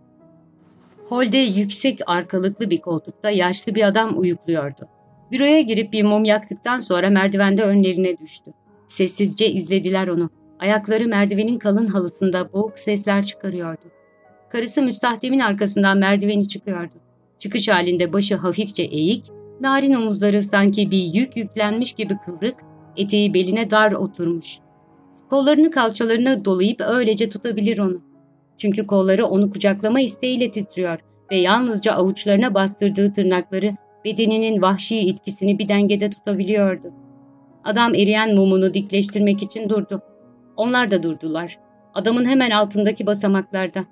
Holde yüksek arkalıklı bir koltukta yaşlı bir adam uyukluyordu. Büroya girip bir mum yaktıktan sonra merdivende önlerine düştü. Sessizce izlediler onu. Ayakları merdivenin kalın halısında boğuk sesler çıkarıyordu. Karısı müstahdemin arkasından merdiveni çıkıyordu. Çıkış halinde başı hafifçe eğik, narin omuzları sanki bir yük yüklenmiş gibi kıvrık, eteği beline dar oturmuş. Kollarını kalçalarına dolayıp öylece tutabilir onu. Çünkü kolları onu kucaklama isteğiyle titriyor ve yalnızca avuçlarına bastırdığı tırnakları bedeninin vahşi itkisini bir dengede tutabiliyordu. Adam eriyen mumunu dikleştirmek için durdu. Onlar da durdular. Adamın hemen altındaki basamaklarda.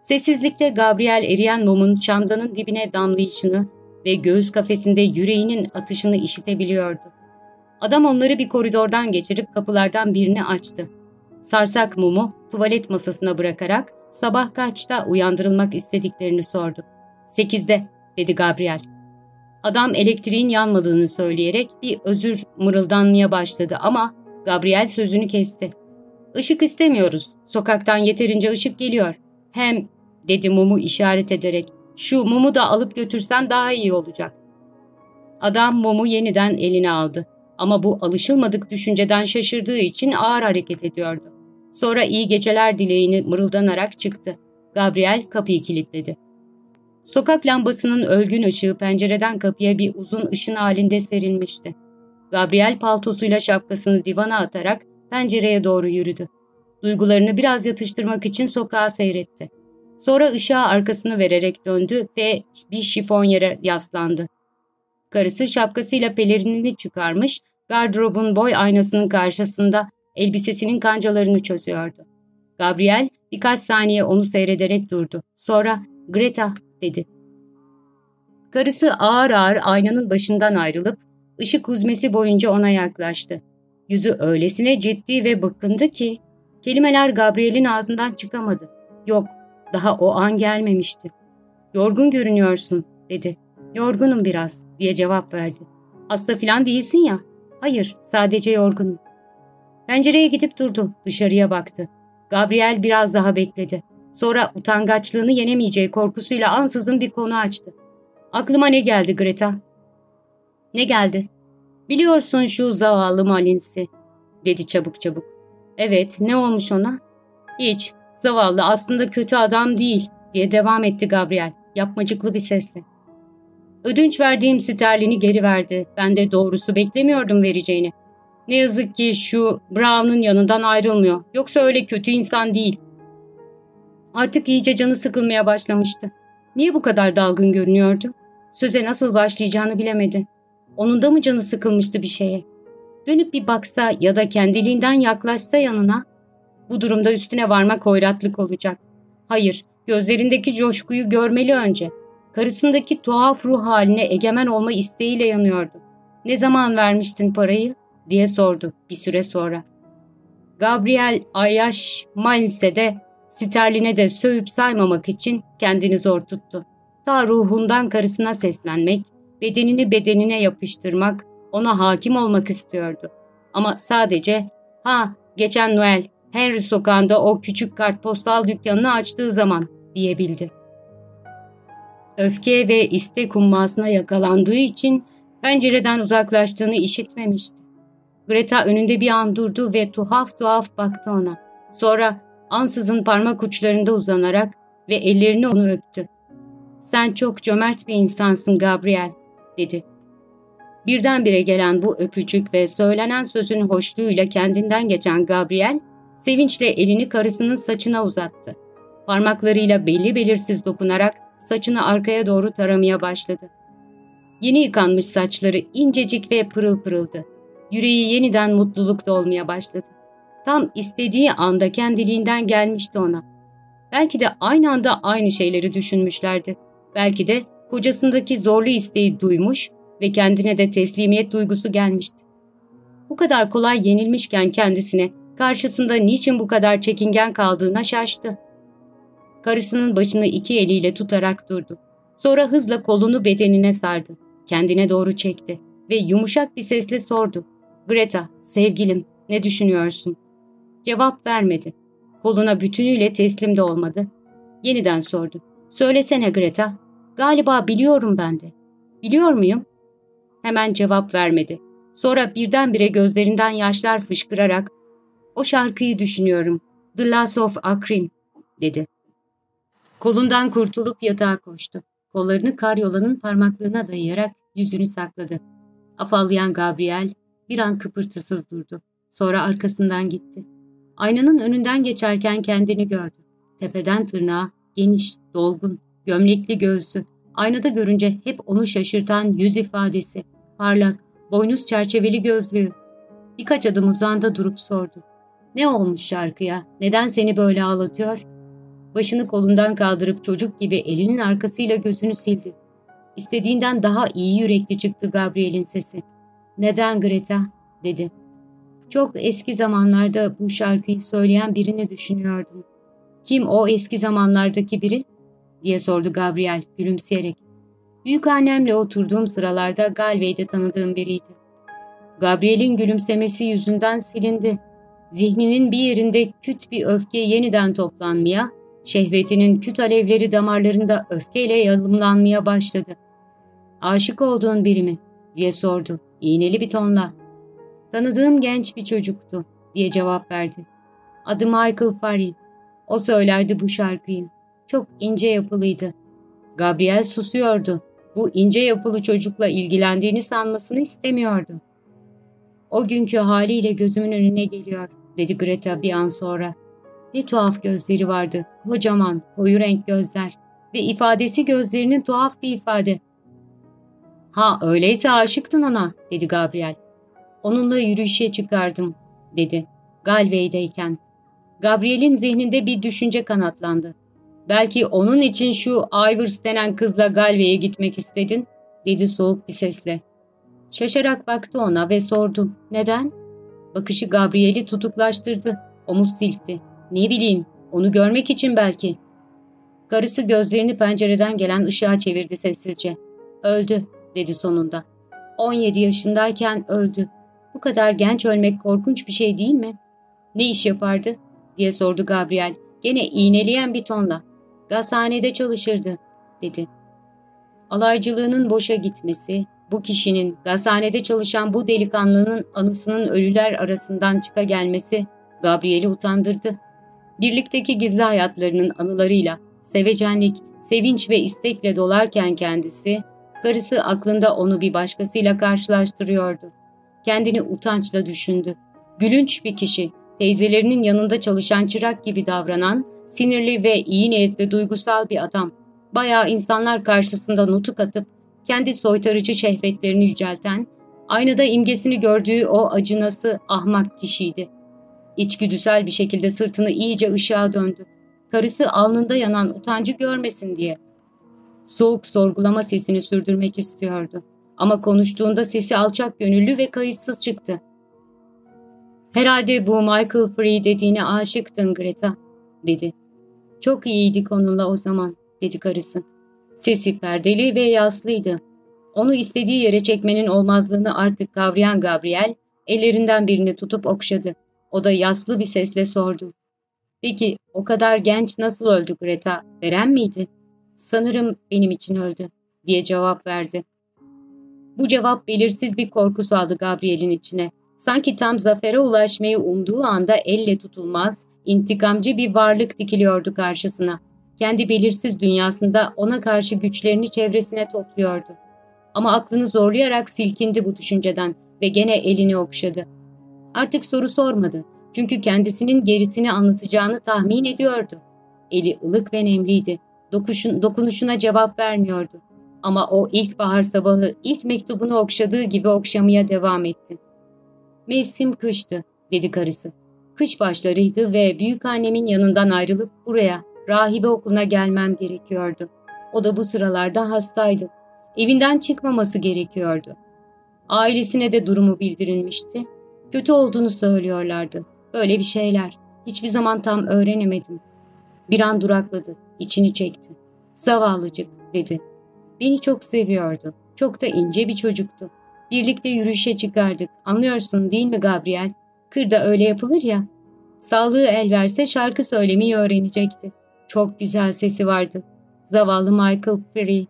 Sessizlikte Gabriel eriyen mumun şamdanın dibine damlayışını ve göğüs kafesinde yüreğinin atışını işitebiliyordu. Adam onları bir koridordan geçirip kapılardan birini açtı. Sarsak mumu tuvalet masasına bırakarak sabah kaçta uyandırılmak istediklerini sordu. Sekizde, dedi Gabriel. Adam elektriğin yanmadığını söyleyerek bir özür mırıldanmaya başladı ama Gabriel sözünü kesti. Işık istemiyoruz. Sokaktan yeterince ışık geliyor. Hem, dedi mumu işaret ederek, şu mumu da alıp götürsen daha iyi olacak. Adam mumu yeniden eline aldı. Ama bu alışılmadık düşünceden şaşırdığı için ağır hareket ediyordu. Sonra iyi geceler dileğini mırıldanarak çıktı. Gabriel kapıyı kilitledi. Sokak lambasının ölgün ışığı pencereden kapıya bir uzun ışın halinde serilmişti. Gabriel paltosuyla şapkasını divana atarak pencereye doğru yürüdü. Duygularını biraz yatıştırmak için sokağa seyretti. Sonra ışığa arkasını vererek döndü ve bir şifon yere yaslandı. Karısı şapkasıyla pelerinini çıkarmış, gardırobun boy aynasının karşısında elbisesinin kancalarını çözüyordu. Gabriel birkaç saniye onu seyrederek durdu. Sonra Greta dedi. Karısı ağır ağır aynanın başından ayrılıp ışık huzmesi boyunca ona yaklaştı. Yüzü öylesine ciddi ve bıkkındı ki kelimeler Gabriel'in ağzından çıkamadı. Yok, daha o an gelmemişti. Yorgun görünüyorsun, dedi. Yorgunum biraz, diye cevap verdi. Hasta filan değilsin ya. Hayır, sadece yorgunum. Pencereye gidip durdu, dışarıya baktı. Gabriel biraz daha bekledi. Sonra utangaçlığını yenemeyeceği korkusuyla ansızın bir konu açtı. Aklıma ne geldi Greta? Ne geldi? Biliyorsun şu zavallı Malins'i, dedi çabuk çabuk. Evet, ne olmuş ona? Hiç, zavallı aslında kötü adam değil, diye devam etti Gabriel, yapmacıklı bir sesle. Ödünç verdiğim sterlini geri verdi. Ben de doğrusu beklemiyordum vereceğini. Ne yazık ki şu Brown'un yanından ayrılmıyor. Yoksa öyle kötü insan değil. Artık iyice canı sıkılmaya başlamıştı. Niye bu kadar dalgın görünüyordu? Söze nasıl başlayacağını bilemedi. Onun da mı canı sıkılmıştı bir şeye? Dönüp bir baksa ya da kendiliğinden yaklaşsa yanına, bu durumda üstüne varmak hoyratlık olacak. Hayır, gözlerindeki coşkuyu görmeli önce. Karısındaki tuhaf ruh haline egemen olma isteğiyle yanıyordu. Ne zaman vermiştin parayı? diye sordu bir süre sonra. Gabriel Ayaş Manise'de sterline de sövüp saymamak için kendini zor tuttu. Ta ruhundan karısına seslenmek, bedenini bedenine yapıştırmak, ona hakim olmak istiyordu. Ama sadece, ha geçen Noel, Henry sokağında o küçük kartpostal dükkanını açtığı zaman diyebildi. Öfke ve istek hummasına yakalandığı için pencereden uzaklaştığını işitmemişti. Greta önünde bir an durdu ve tuhaf tuhaf baktı ona. Sonra ansızın parmak uçlarında uzanarak ve ellerini onu öptü. ''Sen çok cömert bir insansın Gabriel.'' dedi. Birdenbire gelen bu öpücük ve söylenen sözün hoşluğuyla kendinden geçen Gabriel, sevinçle elini karısının saçına uzattı. Parmaklarıyla belli belirsiz dokunarak saçını arkaya doğru taramaya başladı. Yeni yıkanmış saçları incecik ve pırıl pırıldı. Yüreği yeniden mutluluk dolmaya başladı. Tam istediği anda kendiliğinden gelmişti ona. Belki de aynı anda aynı şeyleri düşünmüşlerdi. Belki de kocasındaki zorlu isteği duymuş ve kendine de teslimiyet duygusu gelmişti. Bu kadar kolay yenilmişken kendisine karşısında niçin bu kadar çekingen kaldığına şaştı. Karısının başını iki eliyle tutarak durdu. Sonra hızla kolunu bedenine sardı. Kendine doğru çekti ve yumuşak bir sesle sordu. Greta, sevgilim, ne düşünüyorsun? Cevap vermedi. Koluna bütünüyle teslim de olmadı. Yeniden sordu. Söylesene Greta. Galiba biliyorum ben de. Biliyor muyum? Hemen cevap vermedi. Sonra birdenbire gözlerinden yaşlar fışkırarak o şarkıyı düşünüyorum. The Last of Akrim dedi. Kolundan kurtulup yatağa koştu. Kollarını karyolanın parmaklığına dayayarak yüzünü sakladı. Afallayan Gabriel bir an kıpırtısız durdu. Sonra arkasından gitti. Aynanın önünden geçerken kendini gördü. Tepeden tırnağa, geniş, dolgun, gömlekli gözlü, aynada görünce hep onu şaşırtan yüz ifadesi, parlak, boynuz çerçeveli gözlüğü. Birkaç adım uzağında durup sordu. Ne olmuş şarkıya, neden seni böyle ağlatıyor? Başını kolundan kaldırıp çocuk gibi elinin arkasıyla gözünü sildi. İstediğinden daha iyi yürekli çıktı Gabriel'in sesi. Neden Greta? dedi. Çok eski zamanlarda bu şarkıyı söyleyen birini düşünüyordum. Kim o eski zamanlardaki biri? diye sordu Gabriel gülümseyerek. Büyük annemle oturduğum sıralarda Galway'de tanıdığım biriydi. Gabriel'in gülümsemesi yüzünden silindi. Zihninin bir yerinde küt bir öfke yeniden toplanmaya, şehvetinin küt alevleri damarlarında öfkeyle yalımlanmaya başladı. Aşık olduğun biri mi? diye sordu, iğneli bir tonla. Tanıdığım genç bir çocuktu, diye cevap verdi. Adı Michael Farrell. O söylerdi bu şarkıyı. Çok ince yapılıydı. Gabriel susuyordu. Bu ince yapılı çocukla ilgilendiğini sanmasını istemiyordu. O günkü haliyle gözümün önüne geliyor, dedi Greta bir an sonra. Ne tuhaf gözleri vardı, kocaman, koyu renk gözler ve ifadesi gözlerinin tuhaf bir ifade. Ha öyleyse aşıktın ona, dedi Gabriel. Onunla yürüyüşe çıkardım, dedi. Galway'deyken. Gabriel'in zihninde bir düşünce kanatlandı. Belki onun için şu Ivers denen kızla Galway'e gitmek istedin, dedi soğuk bir sesle. Şaşarak baktı ona ve sordu. Neden? Bakışı Gabriel'i tutuklaştırdı. Omuz silkti. Ne bileyim, onu görmek için belki. Karısı gözlerini pencereden gelen ışığa çevirdi sessizce. Öldü, dedi sonunda. 17 yaşındayken öldü. Bu kadar genç ölmek korkunç bir şey değil mi? Ne iş yapardı? diye sordu Gabriel. Gene iğneleyen bir tonla. Gazhanede çalışırdı, dedi. Alaycılığının boşa gitmesi, bu kişinin gazhanede çalışan bu delikanlının anısının ölüler arasından çıka gelmesi Gabriel'i utandırdı. Birlikteki gizli hayatlarının anılarıyla sevecenlik, sevinç ve istekle dolarken kendisi, karısı aklında onu bir başkasıyla karşılaştırıyordu. Kendini utançla düşündü. Gülünç bir kişi, teyzelerinin yanında çalışan çırak gibi davranan, sinirli ve iyi niyetli duygusal bir adam. Bayağı insanlar karşısında nutuk atıp kendi soytarıcı şehvetlerini yücelten, aynada imgesini gördüğü o acınası ahmak kişiydi. İçgüdüsel bir şekilde sırtını iyice ışığa döndü. Karısı alnında yanan utancı görmesin diye. Soğuk sorgulama sesini sürdürmek istiyordu. Ama konuştuğunda sesi alçak gönüllü ve kayıtsız çıktı. Herhalde bu Michael Free dediğine aşıktın Greta, dedi. Çok iyiydik onunla o zaman, dedi karısı. Sesi perdeli ve yaslıydı. Onu istediği yere çekmenin olmazlığını artık kavrayan Gabriel, ellerinden birini tutup okşadı. O da yaslı bir sesle sordu. Peki o kadar genç nasıl öldü Greta? Veren miydi? Sanırım benim için öldü, diye cevap verdi. Bu cevap belirsiz bir korku saldı Gabriel'in içine. Sanki tam zafere ulaşmayı umduğu anda elle tutulmaz, intikamcı bir varlık dikiliyordu karşısına. Kendi belirsiz dünyasında ona karşı güçlerini çevresine topluyordu. Ama aklını zorlayarak silkindi bu düşünceden ve gene elini okşadı. Artık soru sormadı. Çünkü kendisinin gerisini anlatacağını tahmin ediyordu. Eli ılık ve nemliydi. Dokuşun, dokunuşuna cevap vermiyordu. Ama o ilk bahar sabahı ilk mektubunu okşadığı gibi okşamaya devam etti. Mevsim kıştı, dedi karısı. Kış başlarıydı ve büyük annemin yanından ayrılıp buraya, rahibe okuluna gelmem gerekiyordu. O da bu sıralarda hastaydı. Evinden çıkmaması gerekiyordu. Ailesine de durumu bildirilmişti. Kötü olduğunu söylüyorlardı. Böyle bir şeyler. Hiçbir zaman tam öğrenemedim. Bir an durakladı, içini çekti. Zavallıcık, dedi. Beni çok seviyordu. Çok da ince bir çocuktu. Birlikte yürüyüşe çıkardık. Anlıyorsun değil mi Gabriel? Kırda öyle yapılır ya. Sağlığı el verse şarkı söylemeyi öğrenecekti. Çok güzel sesi vardı. Zavallı Michael Free.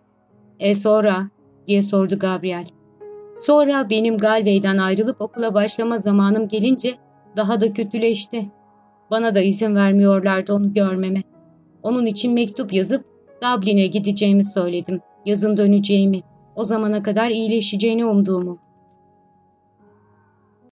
E sonra? diye sordu Gabriel. Sonra benim Galway'den ayrılıp okula başlama zamanım gelince daha da kötüleşti. Bana da izin vermiyorlardı onu görmeme. Onun için mektup yazıp Dublin'e gideceğimi söyledim. Yazın döneceğimi. O zamana kadar iyileşeceğini umduğumu.